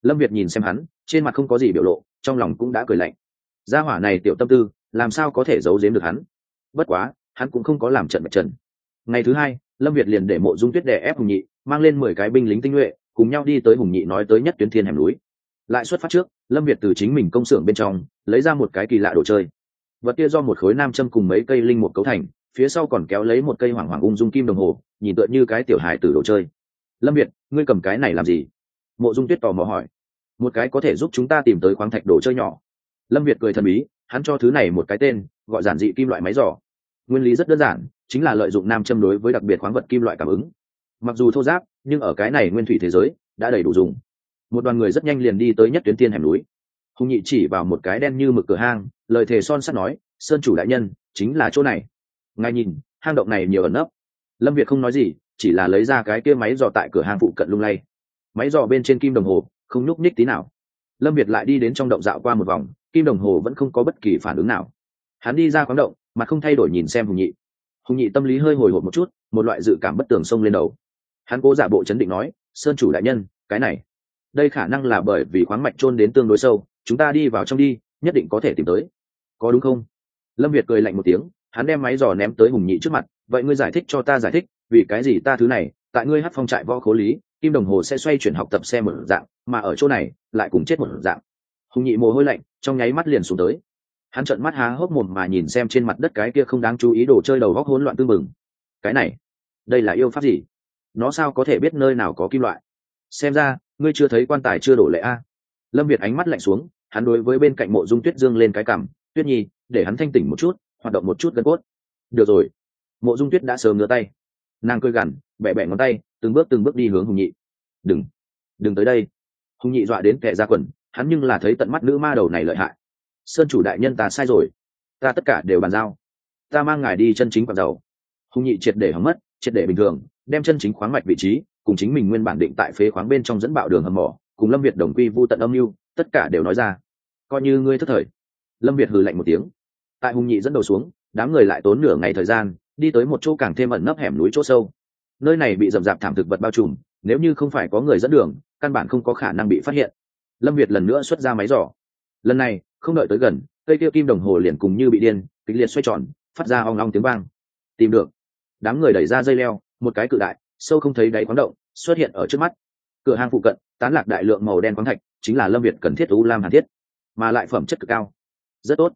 Lâm việt nhìn xem hắn, trên mặt không có gì biểu lộ, trong lòng cũng đã cười lạnh. Gia hỏa này tiểu tâm tư, làm sao có thể giấu giếm được hắn? Bất quá, hắn cũng không có làm trận mặt trần ngày thứ hai, lâm việt liền để mộ dung tuyết đè ép hùng nhị, mang lên mười cái binh lính tinh nhuệ, cùng nhau đi tới hùng nhị nói tới nhất tuyến thiên hẻm núi. Lại xuất phát trước, lâm việt từ chính mình công xưởng bên trong, lấy ra một cái kỳ lạ đồ chơi. Vật kia do một khối nam châm cùng mấy cây linh một cấu thành, phía sau còn kéo lấy một cây hoàng hoàng ung dung kim đồng hồ, nhìn tựa như cái tiểu hài từ đồ chơi. Lâm việt, ngươi cầm cái này làm gì? Mộ dung tuyết tò mò hỏi. Một cái có thể giúp chúng ta tìm tới khoáng thạch đồ chơi nhỏ. Lâm việt cười thần bí, hắn cho thứ này một cái tên, gọi giản dị kim loại máy giỏ. Nguyên lý rất đơn giản chính là lợi dụng nam châm đối với đặc biệt khoáng vật kim loại cảm ứng. Mặc dù thô giáp, nhưng ở cái này nguyên thủy thế giới, đã đầy đủ dùng. Một đoàn người rất nhanh liền đi tới nhất tuyến tiên hẻm núi. Hùng nhị chỉ vào một cái đen như mực cửa hang, lời thề son sắt nói, sơn chủ đại nhân, chính là chỗ này. Ngài nhìn, hang động này nhiều ẩn nấp. Lâm việt không nói gì, chỉ là lấy ra cái kia máy dò tại cửa hang phụ cận lung lay. Máy dò bên trên kim đồng hồ, không nhúc nhích tí nào. Lâm việt lại đi đến trong động dạo qua một vòng, kim đồng hồ vẫn không có bất kỳ phản ứng nào. Hắn đi ra khoáng động mà không thay đổi nhìn xem hùng nhị hùng nhị tâm lý hơi hồi hộp một chút, một loại dự cảm bất tường xông lên đầu. Hắn cố giả bộ chấn định nói, sơn chủ đại nhân, cái này, đây khả năng là bởi vì khoáng mạch trôn đến tương đối sâu, chúng ta đi vào trong đi, nhất định có thể tìm tới. Có đúng không? Lâm việt cười lạnh một tiếng, hắn đem máy giò ném tới hùng nhị trước mặt, vậy ngươi giải thích cho ta giải thích, vì cái gì ta thứ này, tại ngươi hát phong trại võ khố lý, kim đồng hồ sẽ xoay chuyển học tập xe một dạng, mà ở chỗ này, lại cùng chết một dạng. Hùng nhị mồ hôi lạnh, trong nháy mắt liền xuống tới hắn trợn mắt há hốc mồm mà nhìn xem trên mặt đất cái kia không đáng chú ý đồ chơi đầu góc hỗn loạn tư mừng cái này, đây là yêu pháp gì? Nó sao có thể biết nơi nào có kim loại? Xem ra, ngươi chưa thấy quan tài chưa đổ lệ a. Lâm việt ánh mắt lạnh xuống, hắn đối với bên cạnh mộ dung tuyết dương lên cái cằm. Tuyết nhi, để hắn thanh tỉnh một chút, hoạt động một chút gân cốt. Được rồi. Mộ dung tuyết đã sớm ngửa tay. Nàng cười gằn bẹ bẹ ngón tay, từng bước từng bước đi hướng hùng nhị. Đừng đừng tới đây. Hùng nhị dọa đến kẻ ra quần, hắn nhưng là thấy tận mắt nữ ma đầu này lợi hại sơn chủ đại nhân ta sai rồi. Ta tất cả đều bàn giao. Ta mang ngài đi chân chính quạt dầu hùng nhị triệt để hóng mất, triệt để bình thường, đem chân chính khoáng mạch vị trí, cùng chính mình nguyên bản định tại phế khoáng bên trong dẫn bạo đường hầm mỏ, cùng lâm việt đồng quy vu tận âm mưu, tất cả đều nói ra. Coi như ngươi thất thời. Lâm việt hừ lạnh một tiếng. Tại hùng nhị dẫn đầu xuống, đám người lại tốn nửa ngày thời gian, đi tới một chỗ càng thêm ẩn nấp hẻm núi chỗ sâu. Nơi này bị rậm rạp thảm thực vật bao trùm, nếu như không phải có người dẫn đường, căn bản không có khả năng bị phát hiện. Lâm việt lần nữa xuất ra máy giỏ lần này không đợi tới gần, cây kia kim đồng hồ liền cùng như bị điên, kịch liệt xoay tròn, phát ra hoang long tiếng vang. Tìm được. Đám người đẩy ra dây leo, một cái cự đại, sâu không thấy đáy khoáng động, xuất hiện ở trước mắt. Cửa hàng phụ cận, tán lạc đại lượng màu đen khoáng thạch, chính là lâm việt cần thiết u lam hàn thiết, mà lại phẩm chất cực cao. Rất tốt.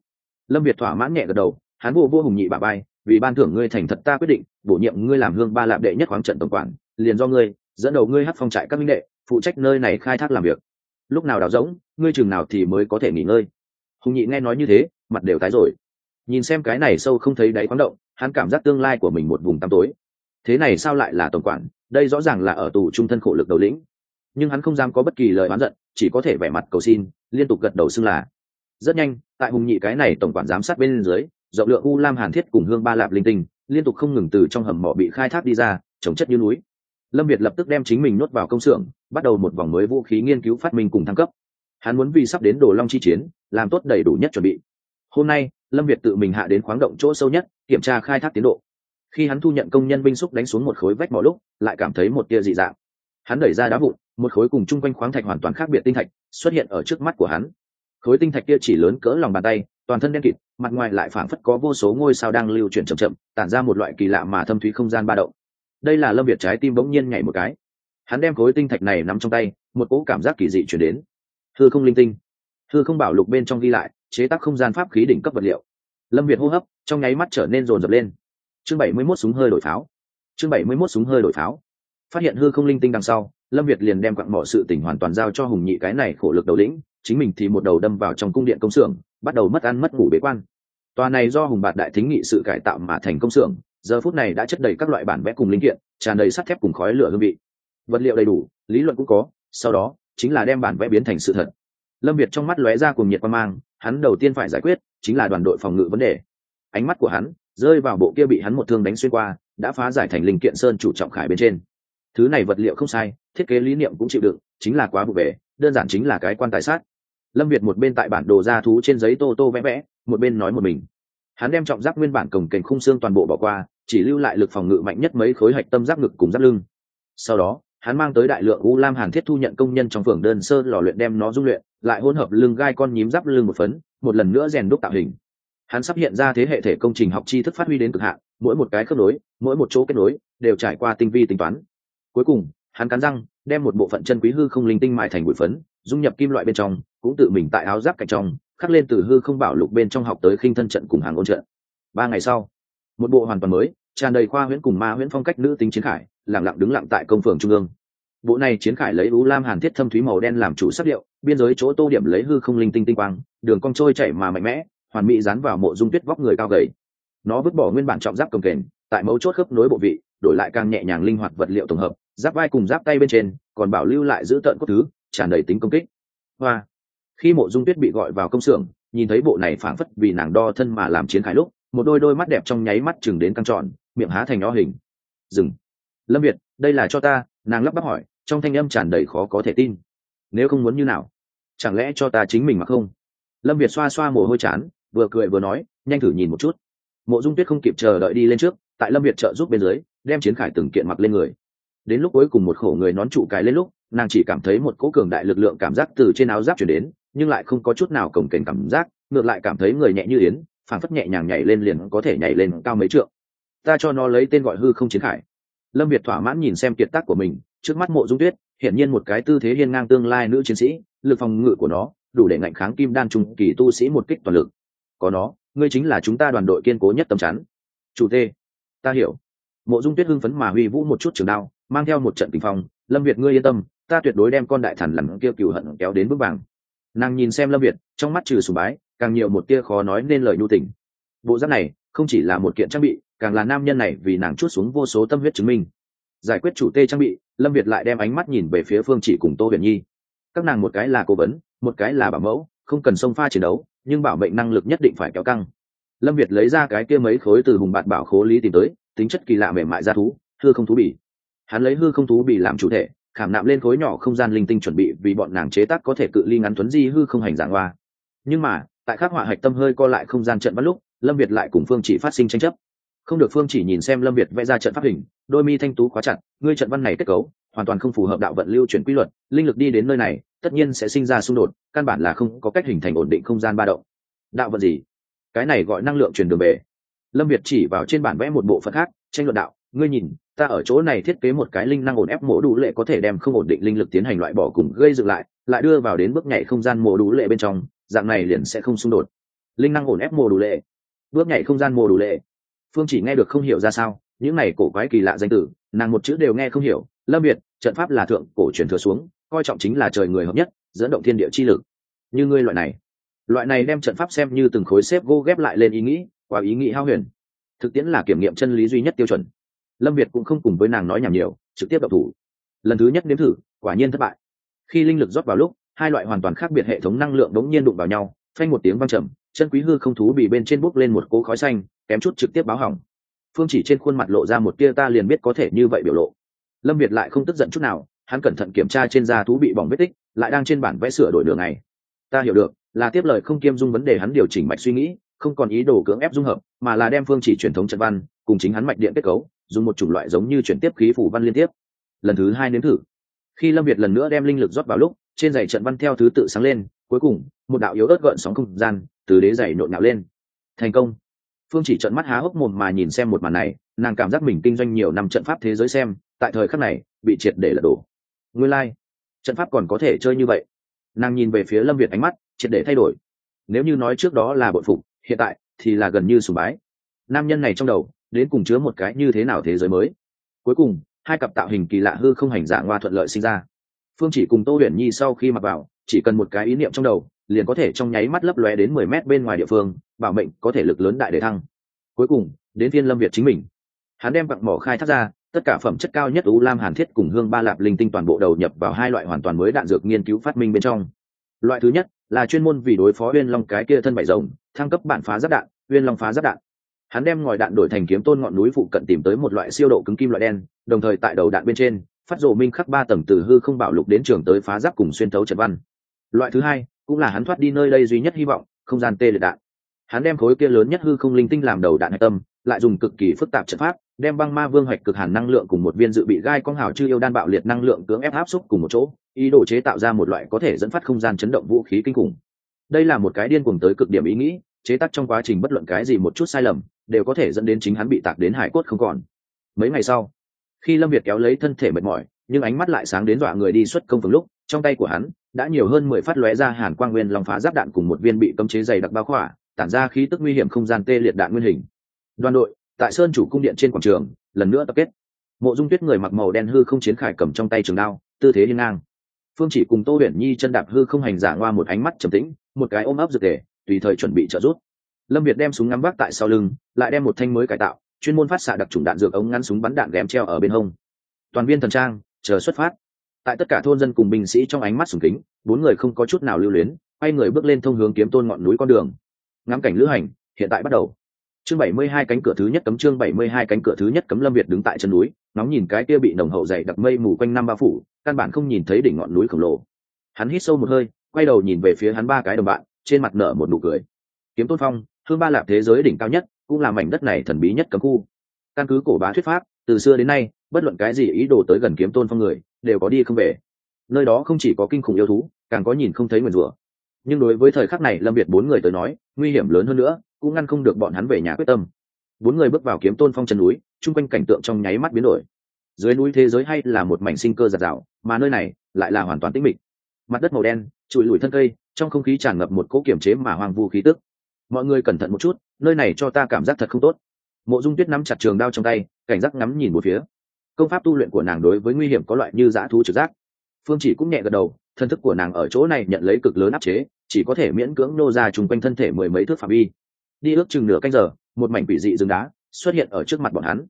Lâm việt thỏa mãn nhẹ gật đầu, hắn vô vô hùng nhị bà bay vì ban thưởng ngươi thành thật ta quyết định, bổ nhiệm ngươi làm hương ba lạp đệ nhất khoáng trận tổng quản, liền do ngươi, dẫn đầu ngươi hát phong trại các minh đệ, phụ trách nơi này khai thác làm việc. Lúc nào đào rỗng, ngươi chừng nào thì mới có thể nghỉ ngơi hùng nhị nghe nói như thế, mặt đều tái rồi. Nhìn xem cái này sâu không thấy đáy khoáng động, hắn cảm giác tương lai của mình một vùng tăm tối. Thế này sao lại là tổng quản? Đây rõ ràng là ở tù trung thân khổ lực đầu lĩnh. Nhưng hắn không dám có bất kỳ lời oán giận, chỉ có thể vẻ mặt cầu xin, liên tục gật đầu xưng là. Rất nhanh, tại hùng nhị cái này tổng quản giám sát bên dưới, rộng lượng u lam hàn thiết cùng hương ba lạp linh tinh, liên tục không ngừng từ trong hầm mỏ bị khai thác đi ra, chống chất như núi. Lâm việt lập tức đem chính mình nuốt vào công xưởng, bắt đầu một vòng mới vũ khí nghiên cứu phát minh cùng thăng cấp hắn muốn vì sắp đến đồ long chi chiến, làm tốt đầy đủ nhất chuẩn bị. Hôm nay, lâm việt tự mình hạ đến khoáng động chỗ sâu nhất, kiểm tra khai thác tiến độ. Khi hắn thu nhận công nhân binh xúc đánh xuống một khối vách mỏ lúc, lại cảm thấy một tia dị dạng. Hắn đẩy ra đá vụn, một khối cùng chung quanh khoáng thạch hoàn toàn khác biệt tinh thạch, xuất hiện ở trước mắt của hắn. Khối tinh thạch kia chỉ lớn cỡ lòng bàn tay, toàn thân đen kịt, mặt ngoài lại phảng phất có vô số ngôi sao đang lưu chuyển chậm chậm, tản ra một loại kỳ lạ mà thâm thúy không gian ba động. Đây là lâm việt trái tim bỗng nhiên nhảy một cái. Hắn đem khối tinh thạch này nắm trong tay, một cỗ cảm giác kỳ dị chuyển đến thư không linh tinh. Thư không bảo lục bên trong ghi lại, chế tác không gian pháp khí đỉnh cấp vật liệu. Lâm việt hô hấp, trong nháy mắt trở nên rồn rập lên. Chương bảy mươi mốt súng hơi đổi pháo. Chương bảy mươi mốt súng hơi đổi pháo. Phát hiện hư không linh tinh đằng sau, lâm việt liền đem quặng mỏ sự tỉnh hoàn toàn giao cho hùng nhị cái này khổ lực đầu lĩnh, chính mình thì một đầu đâm vào trong cung điện công xưởng, bắt đầu mất ăn mất ngủ bế quan. Tòa này do hùng bạt đại thính nghị sự cải tạo mà thành công xưởng, giờ phút này đã chất đầy các loại bản vẽ cùng linh kiện, tràn đầy sắt thép cùng khói lửa hương vị. Vật liệu đầy đủ, lý luận cũng có, sau đó chính là đem bản vẽ biến thành sự thật. Lâm việt trong mắt lóe ra cùng nhiệt quan mang, hắn đầu tiên phải giải quyết, chính là đoàn đội phòng ngự vấn đề. Ánh mắt của hắn rơi vào bộ kia bị hắn một thương đánh xuyên qua, đã phá giải thành linh kiện sơn chủ trọng khải bên trên. Thứ này vật liệu không sai, thiết kế lý niệm cũng chịu đựng, chính là quá vụ về đơn giản chính là cái quan tài sát. Lâm việt một bên tại bản đồ ra thú trên giấy tô tô vẽ vẽ, một bên nói một mình. Hắn đem trọng giác nguyên bản cồng kềnh khung xương toàn bộ bỏ qua, chỉ lưu lại lực phòng ngự mạnh nhất mấy khối hạch tâm giáp ngực cùng giáp lưng. Sau đó hắn mang tới đại lượng u lam hàn thiết thu nhận công nhân trong phường đơn sơ lò luyện đem nó dung luyện, lại hỗn hợp lưng gai con nhím giáp lưng một phấn, một lần nữa rèn đúc tạo hình. Hắn sắp hiện ra thế hệ thể công trình học tri thức phát huy đến cực hạn, mỗi một cái khớp nối, mỗi một chỗ kết nối, đều trải qua tinh vi tính toán. Cuối cùng, hắn cắn răng, đem một bộ phận chân quý hư không linh tinh mại thành bụi phấn, dung nhập kim loại bên trong, cũng tự mình tại áo giáp cạnh trong, khắc lên từ hư không bảo lục bên trong học tới khinh thân trận cùng hàng ôn trận. Ba ngày sau, một bộ hoàn toàn mới, tràn đầy khoa huyễn cùng ma huyễn phong cách nữ tính chiến khải lẳng lặng đứng lặng tại công phường trung ương. Bộ này chiến khải lấy u lam hàn thiết thâm thúy màu đen làm chủ sắc điệu, biên giới chỗ tô điểm lấy hư không linh tinh tinh quang, đường cong trôi chảy mà mạnh mẽ, hoàn mỹ dán vào mộ dung tuyết vóc người cao gầy. Nó vứt bỏ nguyên bản trọng giáp cầm kềnh tại mấu chốt khớp nối bộ vị, đổi lại càng nhẹ nhàng linh hoạt vật liệu tổng hợp, giáp vai cùng giáp tay bên trên, còn bảo lưu lại giữ tợn cốt thứ, tràn đầy tính công kích. Hoa! Khi mộ dung tuyết bị gọi vào công xưởng, nhìn thấy bộ này phảng phất vì nàng đo thân mà làm chiến khải lúc, một đôi đôi mắt đẹp trong nháy mắt chừng đến căng tròn, miệng há thành nó hình. Dừng! Lâm việt, đây là cho ta. Nàng lắp bắp hỏi, trong thanh âm tràn đầy khó có thể tin. Nếu không muốn như nào? Chẳng lẽ cho ta chính mình mà không? Lâm việt xoa xoa mồ hôi chán, vừa cười vừa nói, nhanh thử nhìn một chút. Mộ dung tuyết không kịp chờ đợi đi lên trước, tại lâm việt trợ giúp bên dưới, đem chiến khải từng kiện mặc lên người. Đến lúc cuối cùng một khổ người nón trụ cái lên lúc, nàng chỉ cảm thấy một cỗ cường đại lực lượng cảm giác từ trên áo giáp chuyển đến, nhưng lại không có chút nào cổng kềnh cảm giác, ngược lại cảm thấy người nhẹ như yến, phảng phất nhẹ nhàng nhảy lên liền có thể nhảy lên cao mấy trượng. Ta cho nó lấy tên gọi hư không chiến khải lâm việt thỏa mãn nhìn xem kiệt tác của mình, trước mắt mộ dung tuyết, hiển nhiên một cái tư thế hiên ngang tương lai nữ chiến sĩ, lực phòng ngự của nó đủ để ngạnh kháng kim đan trung kỳ tu sĩ một kích toàn lực. Có nó, ngươi chính là chúng ta đoàn đội kiên cố nhất tầm chắn. Chủ tê, ta hiểu. Mộ dung tuyết hưng phấn mà huy vũ một chút trường đao, mang theo một trận tình phong. Lâm việt, ngươi yên tâm, ta tuyệt đối đem con đại thần làm kia cựu hận kéo đến bước vàng. Nàng nhìn xem lâm việt, trong mắt trừ sùng bái, càng nhiều một tia khó nói nên lời nhu tình. Bộ giáp này không chỉ là một kiện trang bị, càng là nam nhân này vì nàng chút xuống vô số tâm huyết chứng minh. Giải quyết chủ tê trang bị, lâm việt lại đem ánh mắt nhìn về phía phương chỉ cùng tô huyền nhi. Các nàng một cái là cố vấn, một cái là bảo mẫu, không cần xông pha chiến đấu, nhưng bảo mệnh năng lực nhất định phải kéo căng. Lâm việt lấy ra cái kia mấy khối từ hùng bạt bảo khố lý tìm tới, tính chất kỳ lạ mềm mại ra thú, hư không thú bỉ hắn lấy hư không thú bỉ làm chủ thể, khảm nạm lên khối nhỏ không gian linh tinh chuẩn bị vì bọn nàng chế tác có thể cự ly ngắn tuấn di hư không hành dạng hoa. Nhưng mà, tại khắc họa hạch tâm hơi co lại không gian trận bắt lúc lâm việt lại cùng phương chỉ phát sinh tranh chấp. Không được phương chỉ nhìn xem lâm việt vẽ ra trận pháp hình, đôi mi thanh tú khóa chặt, ngươi trận văn này kết cấu, hoàn toàn không phù hợp đạo vận lưu chuyển quy luật, linh lực đi đến nơi này, tất nhiên sẽ sinh ra xung đột, căn bản là không có cách hình thành ổn định không gian ba động. Đạo vận gì? Cái này gọi năng lượng truyền đường về lâm việt chỉ vào trên bản vẽ một bộ phận khác, tranh luận đạo, ngươi nhìn, ta ở chỗ này thiết kế một cái linh năng ổn ép mổ đủ lệ có thể đem không ổn định linh lực tiến hành loại bỏ cùng gây dựng lại lại đưa vào đến bước nhảy không gian mổ đủ lệ bên trong, dạng này liền sẽ không xung đột. Linh năng ổn ép mổ đủ lệ bước nhảy không gian mồ đủ lệ. Phương chỉ nghe được không hiểu ra sao, những này cổ quái kỳ lạ danh tử, nàng một chữ đều nghe không hiểu. Lâm việt, trận pháp là thượng cổ truyền thừa xuống, coi trọng chính là trời người hợp nhất, dẫn động thiên địa chi lực. Như ngươi loại này loại này đem trận pháp xem như từng khối xếp gô ghép lại lên ý nghĩ, qua ý nghĩ hao huyền. Thực tiễn là kiểm nghiệm chân lý duy nhất tiêu chuẩn. Lâm việt cũng không cùng với nàng nói nhảm nhiều, trực tiếp đậu thủ. Lần thứ nhất nếm thử, quả nhiên thất bại. Khi linh lực rót vào lúc, hai loại hoàn toàn khác biệt hệ thống năng lượng đống nhiên đụng vào nhau, phanh một tiếng văng trầm chân quý hư không thú bị bên trên bốc lên một cố khói xanh, kém chút trực tiếp báo hỏng. Phương chỉ trên khuôn mặt lộ ra một tia ta liền biết có thể như vậy biểu lộ. Lâm việt lại không tức giận chút nào, hắn cẩn thận kiểm tra trên da thú bị bỏng vết tích, lại đang trên bản vẽ sửa đổi đường này ta hiểu được, là tiếp lời không kiêm dung vấn đề hắn điều chỉnh mạch suy nghĩ, không còn ý đồ cưỡng ép dung hợp, mà là đem phương chỉ truyền thống trận văn, cùng chính hắn mạch điện kết cấu, dùng một chủng loại giống như chuyển tiếp khí phủ văn liên tiếp. Lần thứ hai nếm thử. Khi lâm việt lần nữa đem linh lực rót vào lúc trên giày trận văn theo thứ tự sáng lên, cuối cùng, một đạo yếu ớt gợn sóng không gian từ đế giày nhộn nhạo lên. Thành công. Phương chỉ trận mắt há hốc mồm mà nhìn xem một màn này, nàng cảm giác mình kinh doanh nhiều năm trận pháp thế giới xem, tại thời khắc này, bị triệt để lật đổ. Nguyên lai、like. trận pháp còn có thể chơi như vậy. Nàng nhìn về phía lâm việt ánh mắt, triệt để thay đổi. Nếu như nói trước đó là bội phục, hiện tại thì là gần như sùng bái. Nam nhân này trong đầu, đến cùng chứa một cái như thế nào thế giới mới? Cuối cùng, hai cặp tạo hình kỳ lạ hư không hành giả ngoa thuận lợi sinh ra phương chỉ cùng tô huyền nhi sau khi mặc vào, chỉ cần một cái ý niệm trong đầu, liền có thể trong nháy mắt lấp lóe đến mười mét bên ngoài địa phương, bảo mệnh có thể lực lớn đại để thăng. Cuối cùng, đến thiên lâm việt chính mình. Hắn đem vặn mỏ khai thác ra, tất cả phẩm chất cao nhất u lam hàn thiết cùng hương ba lạp linh tinh toàn bộ đầu nhập vào hai loại hoàn toàn mới đạn dược nghiên cứu phát minh bên trong. Loại thứ nhất là chuyên môn vì đối phó uyên long cái kia thân bảy rồng, thăng cấp bản phá giáp đạn, uyên long phá giáp đạn. Hắn đem ngòi đạn đổi thành kiếm tôn ngọn núi phụ cận tìm tới một loại siêu độ cứng kim loại đen, đồng thời tại đầu đạn bên trên phát rộ minh khắc ba tầng từ hư không bạo lục đến trường tới phá giáp cùng xuyên thấu trận văn. Loại thứ hai, cũng là hắn thoát đi nơi đây duy nhất hy vọng, không gian tê liệt đạn. Hắn đem khối kia lớn nhất hư không linh tinh làm đầu đạn hạch tâm, lại dùng cực kỳ phức tạp trận pháp, đem băng ma vương hoạch cực hàn năng lượng cùng một viên dự bị gai con hào chư yêu đan bạo liệt năng lượng cưỡng ép áp xúc cùng một chỗ, ý đồ chế tạo ra một loại có thể dẫn phát không gian chấn động vũ khí kinh khủng. Đây là một cái điên cuồng tới cực điểm ý nghĩ, chế tác trong quá trình bất luận cái gì một chút sai lầm, đều có thể dẫn đến chính hắn bị tạc đến hải cốt không còn. Mấy ngày sau khi lâm việt kéo lấy thân thể mệt mỏi, nhưng ánh mắt lại sáng đến dọa người đi xuất công phường lúc, trong tay của hắn đã nhiều hơn mười phát lóe ra hàn quang nguyên lòng phá giáp đạn cùng một viên bị cấm chế dày đặc bao khỏa, tản ra khí tức nguy hiểm không gian tê liệt đạn nguyên hình. Đoàn đội, tại sơn chủ cung điện trên quảng trường, lần nữa tập kết. Mộ dung tuyết người mặc màu đen hư không chiến khải cầm trong tay trường đao, tư thế hiên ngang. Phương chỉ cùng tô huyền nhi chân đạp hư không hành giả ngoa một ánh mắt trầm tĩnh, một cái ôm ấp dược tề, tùy thời chuẩn bị trợ giúp. Lâm việt đem súng ngắm vác tại sau lưng, lại đem một thanh mới cải tạo chuyên môn phát xạ đặc trùng đạn dược ống ngắn súng bắn đạn ghém treo ở bên hông. Toàn viên thần trang, chờ xuất phát. Tại tất cả thôn dân cùng binh sĩ trong ánh mắt sùng kính, bốn người không có chút nào lưu luyến, quay người bước lên thông hướng kiếm tôn ngọn núi con đường. Ngắm cảnh lữ hành, hiện tại bắt đầu. Chương bảy mươi hai cánh cửa thứ nhất cấm chương bảy mươi hai cánh cửa thứ nhất cấm lâm việt đứng tại chân núi nóng nhìn cái kia bị nồng hậu dày đặc mây mù quanh năm bao phủ, căn bản không nhìn thấy đỉnh ngọn núi khổng lồ. Hắn hít sâu một hơi, quay đầu nhìn về phía hắn ba cái đồng bạn, trên mặt nở một nụ cười. Kiếm tôn phong hương ba lạp thế giới đỉnh cao nhất cũng là mảnh đất này thần bí nhất cấm khu. Căn cứ cổ bá thuyết pháp, từ xưa đến nay, bất luận cái gì ý đồ tới gần kiếm tôn phong người, đều có đi không về. Nơi đó không chỉ có kinh khủng yêu thú, càng có nhìn không thấy nguyền rủa. Nhưng đối với thời khắc này lâm việt bốn người tới nói, nguy hiểm lớn hơn nữa, cũng ngăn không được bọn hắn về nhà quyết tâm. Bốn người bước vào kiếm tôn phong chân núi, chung quanh cảnh tượng trong nháy mắt biến đổi. Dưới núi thế giới hay là một mảnh sinh cơ giạt rào, mà nơi này lại là hoàn toàn tĩnh mịch. Mặt đất màu đen, trụi lùi thân cây, trong không khí tràn ngập một cỗ kiểm chế mà hoang vu khí tức mọi người cẩn thận một chút, nơi này cho ta cảm giác thật không tốt. Mộ dung tuyết nắm chặt trường đao trong tay, cảnh giác ngắm nhìn một phía. Công pháp tu luyện của nàng đối với nguy hiểm có loại như dã thú trực giác. Phương chỉ cũng nhẹ gật đầu, thân thức của nàng ở chỗ này nhận lấy cực lớn áp chế, chỉ có thể miễn cưỡng nô ra chung quanh thân thể mười mấy thước phạm vi. Đi ước chừng nửa canh giờ, một mảnh quỷ dị rừng đá xuất hiện ở trước mặt bọn hắn.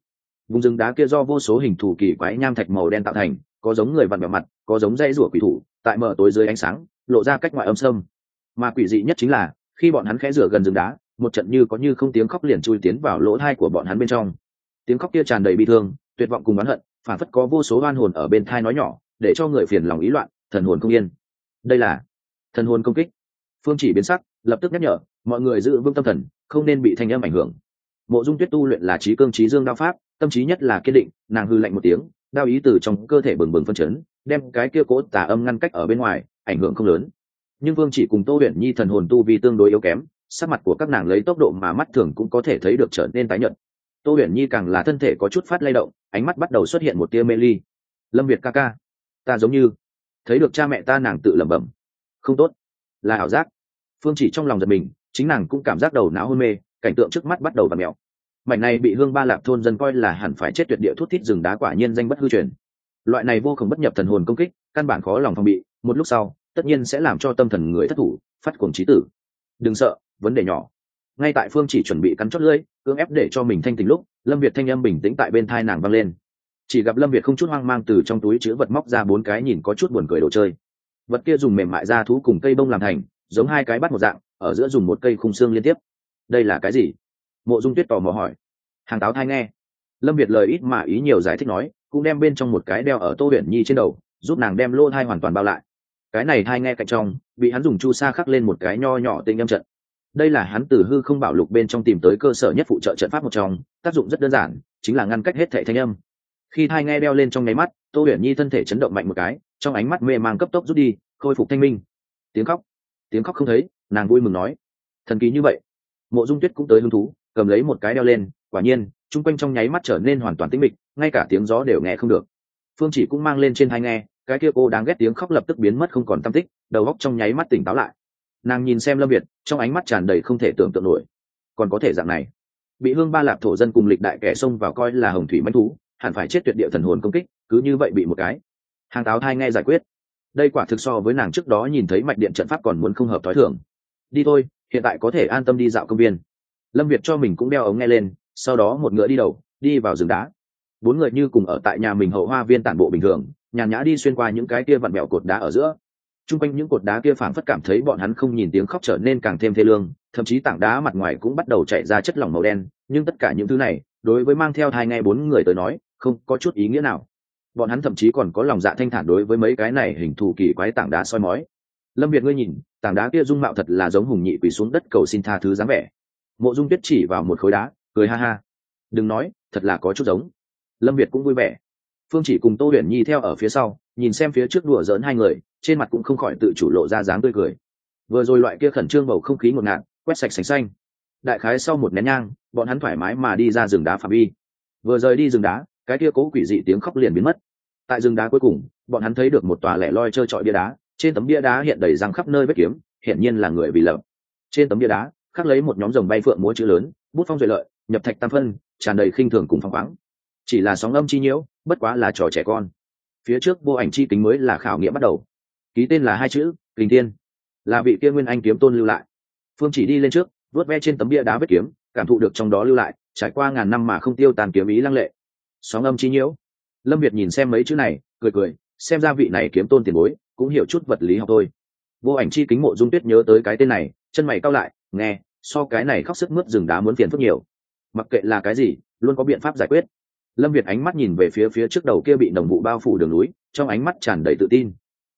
Vùng rừng đá kia do vô số hình thù kỳ quái nham thạch màu đen tạo thành, có giống người vặn bẹo mặt, có giống dây rủa quỷ thủ, tại mở tối dưới ánh sáng, lộ ra cách ngoại âm sâm. Mà quỷ dị nhất chính là khi bọn hắn khẽ rửa gần rừng đá, một trận như có như không tiếng khóc liền chui tiến vào lỗ thai của bọn hắn bên trong. Tiếng khóc kia tràn đầy bi thương, tuyệt vọng cùng oán hận, phản phất có vô số oan hồn ở bên thai nói nhỏ, để cho người phiền lòng ý loạn, thần hồn không yên. Đây là thần hồn công kích. Phương chỉ biến sắc, lập tức nhắc nhở, mọi người giữ vững tâm thần, không nên bị thanh âm ảnh hưởng. Mộ dung tuyết tu luyện là trí cương trí dương đao pháp, tâm trí nhất là kiên định, nàng hư lạnh một tiếng, đao ý từ trong cơ thể bừng bừng phân chấn, đem cái kia cố tà âm ngăn cách ở bên ngoài, ảnh hưởng không lớn nhưng vương chỉ cùng tô huyền nhi thần hồn tu vì tương đối yếu kém, sắc mặt của các nàng lấy tốc độ mà mắt thường cũng có thể thấy được trở nên tái nhợt. Tô huyền nhi càng là thân thể có chút phát lay động, ánh mắt bắt đầu xuất hiện một tia mê ly. Lâm việt ca ca, ta giống như thấy được cha mẹ ta nàng tự lẩm bẩm. Không tốt, là ảo giác. Phương chỉ trong lòng giật mình, chính nàng cũng cảm giác đầu não hôn mê, cảnh tượng trước mắt bắt đầu và mẹo mảnh này bị hương ba lạp thôn dân coi là hẳn phải chết tuyệt địa thuốc thít rừng đá quả nhiên danh bất hư truyền. Loại này vô cùng bất nhập thần hồn công kích, căn bản khó lòng phòng bị, một lúc sau tất nhiên sẽ làm cho tâm thần người thất thủ, phát cuồng trí tử. Đừng sợ, vấn đề nhỏ. Ngay tại phương chỉ chuẩn bị cắn chót lưỡi, cưỡng ép để cho mình thanh tình lúc, lâm việt thanh âm bình tĩnh tại bên thai nàng vang lên. Chỉ gặp lâm việt không chút hoang mang từ trong túi chứa vật móc ra bốn cái nhìn có chút buồn cười đồ chơi. Vật kia dùng mềm mại ra thú cùng cây bông làm thành, giống hai cái bắt một dạng, ở giữa dùng một cây khung xương liên tiếp. Đây là cái gì? Mộ dung tuyết tò mò hỏi. Hàng táo thai nghe. Lâm việt lời ít mà ý nhiều giải thích nói, cũng đem bên trong một cái đeo ở tô huyền nhi trên đầu, giúp nàng đem lô thai hoàn toàn bao lại cái này hai nghe cạnh trong, bị hắn dùng chu sa khắc lên một cái nho nhỏ tinh âm trận. Đây là hắn từ hư không bảo lục bên trong tìm tới cơ sở nhất phụ trợ trận pháp một trong, tác dụng rất đơn giản, chính là ngăn cách hết thệ thanh âm. Khi thai nghe đeo lên trong nháy mắt, tô huyền nhi thân thể chấn động mạnh một cái, trong ánh mắt mê mang cấp tốc rút đi, khôi phục thanh minh. Tiếng khóc tiếng khóc không thấy, nàng vui mừng nói, thần kỳ như vậy. Mộ dung tuyết cũng tới hứng thú, cầm lấy một cái đeo lên, quả nhiên, chung quanh trong nháy mắt trở nên hoàn toàn tĩnh mịch, ngay cả tiếng gió đều nghe không được. Phương chỉ cũng mang lên trên hai nghe cái kia cô đáng ghét tiếng khóc lập tức biến mất không còn tâm tích, đầu góc trong nháy mắt tỉnh táo lại. Nàng nhìn xem lâm việt, trong ánh mắt tràn đầy không thể tưởng tượng nổi. Còn có thể dạng này. Bị hương ba lạp thổ dân cùng lịch đại kẻ xông vào coi là hồng thủy manh thú, hẳn phải chết tuyệt địa thần hồn công kích, cứ như vậy bị một cái. Hàng táo thai nghe giải quyết. Đây quả thực so với nàng trước đó nhìn thấy mạch điện trận pháp còn muốn không hợp t h ó i thường. Đi thôi, hiện tại có thể an tâm đi dạo công viên. Lâm việt cho mình cũng đeo ống nghe lên, sau đó một ngựa đi đầu, đi vào rừng đá. Bốn người như cùng ở tại nhà mình hậu hoa viên tản bộ bình thường nhàn nhã đi xuyên qua những cái kia vặn mẹo cột đá ở giữa. T r u n g quanh những cột đá kia phảng phất cảm thấy bọn hắn không nhìn tiếng khóc trở nên càng thêm thê lương, thậm chí tảng đá mặt ngoài cũng bắt đầu chạy ra chất lỏng màu đen, nhưng tất cả những thứ này, đối với mang theo thai nghe bốn người tới nói, không có chút ý nghĩa nào. Bọn hắn thậm chí còn có lòng dạ thanh thản đối với mấy cái này hình thù kỳ quái tảng đá soi mói. Lâm việt ngươi nhìn, tảng đá kia dung mạo thật là giống hùng nhị quỳ xuống đất cầu xin tha thứ dáng vẻ. Mộ dung tuyết chỉ vào một khối đá, cười ha ha. Đừng nói, thật là có chút giống. Lâm việt cũng vui vẻ phương chỉ cùng tô huyền nhi theo ở phía sau, nhìn xem phía trước đùa dỡn hai người, trên mặt cũng không khỏi tự chủ lộ ra dáng tươi cười. Vừa rồi loại kia khẩn trương bầu không khí ngột ngạt, quét sạch sành xanh. Đại khái sau một nén nhang, bọn hắn thoải mái mà đi ra rừng đá phạm vi. Vừa rời đi rừng đá, cái kia cố quỷ dị tiếng khóc liền biến mất. Tại rừng đá cuối cùng, bọn hắn thấy được một tòa lẻ loi trơ trọi bia đá, trên tấm bia đá hiện đầy răng khắp nơi vết kiếm, hiển nhiên là người bị lợm. Trên tấm bia đá, khắc lấy một nhóm rồng bay phượng múa chữ lớn, bút phong duệ lợi, nhập thạch tam phân, tràn đầy khinh thường cùng phong khoáng chỉ là sóng âm chi nhiễu, bất quá là trò trẻ con. Phía trước vô ảnh chi kính mới là khảo nghiệm bắt đầu. Ký tên là hai chữ, kình tiên. Là vị kia nguyên anh kiếm tôn lưu lại. Phương chỉ đi lên trước, vuốt ve trên tấm bia đá vết kiếm, cảm thụ được trong đó lưu lại, trải qua ngàn năm mà không tiêu tàn kiếm ý lăng lệ. Sóng âm chi nhiễu. Lâm việt nhìn xem mấy chữ này, cười cười, xem ra vị này kiếm tôn tiền bối cũng hiểu chút vật lý học thôi. Vô ảnh chi kính mộ dung tuyết nhớ tới cái tên này, chân mày cao lại, nghe, so cái này khóc sức mướt rừng đá muốn phiền phức nhiều. Mặc kệ là cái gì, luôn có biện pháp giải quyết lâm việt ánh mắt nhìn về phía phía trước đầu kia bị đồng vụ bao phủ đường núi, trong ánh mắt tràn đầy tự tin.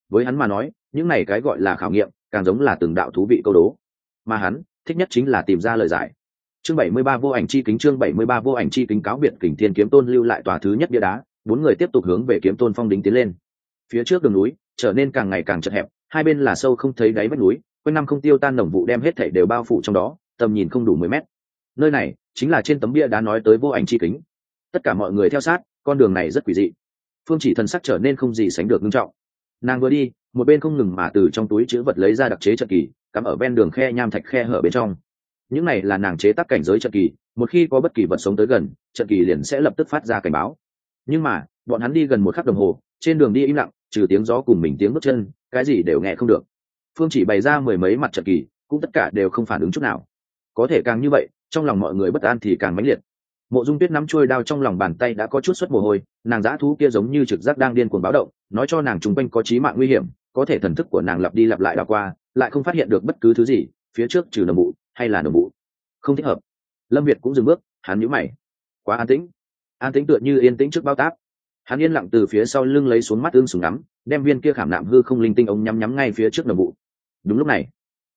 Với hắn mà nói, những này cái gọi là khảo nghiệm, càng giống là từng đạo thú vị câu đố. Mà hắn, thích nhất chính là tìm ra lời giải. Chương bảy mươi ba vô ảnh chi kính, chương bảy mươi ba vô ảnh chi kính cáo biệt kình thiên kiếm tôn lưu lại tòa thứ nhất bia đá, bốn người tiếp tục hướng về kiếm tôn phong đính tiến lên. Phía trước đường núi, trở nên càng ngày càng chật hẹp, hai bên là sâu không thấy đáy vách núi, quanh năm không tiêu tan nồng vụ đem hết thảy đều bao phủ trong đó, tầm nhìn không đủ mười mét. Nơi này chính là trên tấm bia đá nói tới vô ảnh chi kính tất cả mọi người theo sát, con đường này rất quỷ dị. Phương chỉ thần sắc trở nên không gì sánh được nghiêm trọng. Nàng vừa đi, một bên không ngừng mà từ trong túi chữ vật lấy ra đặc chế trận kỳ, cắm ở ven đường khe nham thạch khe hở bên trong. Những này là nàng chế tác cảnh giới trận kỳ, một khi có bất kỳ vật sống tới gần, trận kỳ liền sẽ lập tức phát ra cảnh báo. Nhưng mà, bọn hắn đi gần một khắc đồng hồ, trên đường đi im lặng, trừ tiếng gió cùng mình tiếng bước chân, cái gì đều nghe không được. Phương chỉ bày ra mười mấy mặt trận kỳ, cũng tất cả đều không phản ứng chút nào. Có thể càng như vậy, trong lòng mọi người bất an thì càng mãnh liệt mộ dung tuyết nắm trôi đao trong lòng bàn tay đã có chút suất mồ hôi, nàng dã thú kia giống như trực giác đang điên cuồng báo động, nói cho nàng chung quanh có trí mạng nguy hiểm, có thể thần thức của nàng lặp đi lặp lại đảo qua, lại không phát hiện được bất cứ thứ gì, phía trước trừ nồng mụ hay là nồng mụ. Không thích hợp. Lâm việt cũng dừng bước, hắn nhíu mày. Quá an tĩnh. An tĩnh tựa như yên tĩnh trước bao táp. Hắn yên lặng từ phía sau lưng lấy xuống mắt ương súng ngắm, đem viên kia khảm nạm hư không linh tinh ống nhắm nhắm ngay phía trước nồng mụ. Đúng lúc này,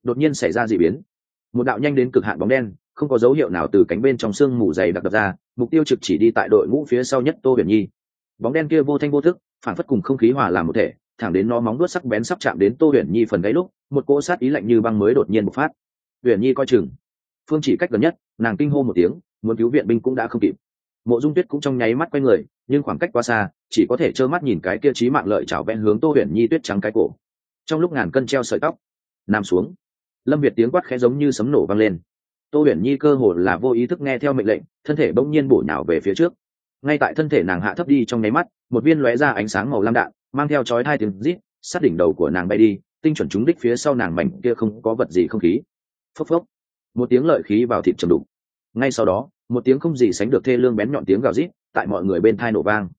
đột nhiên xảy ra d ị biến. Một đạo nhanh đến cực hạn bóng đen không có dấu hiệu nào từ cánh bên trong xương mù dày đặc đập ra, mục tiêu trực chỉ đi tại đội ngũ phía sau nhất tô huyền nhi. Bóng đen kia vô thanh vô thức, phản phất cùng không khí hòa làm một thể, thẳng đến nó móng đuốt sắc bén sắp chạm đến tô huyền nhi phần gáy lúc, một cỗ sát ý lạnh như băng mới đột nhiên bộc phát. Huyền nhi coi chừng. Phương chỉ cách gần nhất, nàng kinh hô một tiếng, muốn cứu viện binh cũng đã không kịp. Mộ dung tuyết cũng trong nháy mắt quay người, nhưng khoảng cách quá xa, chỉ có thể trơ mắt nhìn cái kia trí mạng lợi chảo ven hướng tô huyền nhi tuyết trắng cái cổ. Trong lúc ngàn cân treo sợi tóc, nằm xuống. Lâm việt tiếng quát khẽ giống như sấm nổ vang lên tô huyền nhi cơ hồ là vô ý thức nghe theo mệnh lệnh, thân thể bỗng nhiên bổ nhào về phía trước. Ngay tại thân thể nàng hạ thấp đi trong nháy mắt, một viên lóe ra ánh sáng màu lam đạn mang theo chói hai tiếng rít sát đỉnh đầu của nàng bay đi, tinh chuẩn trúng đích phía sau nàng mảnh kia không có vật gì không khí. Phốc phốc. Một tiếng lợi khí vào thịt trầm đục. Ngay sau đó, một tiếng không gì sánh được thê lương bén nhọn tiếng gào rít tại mọi người bên thai nổ vang.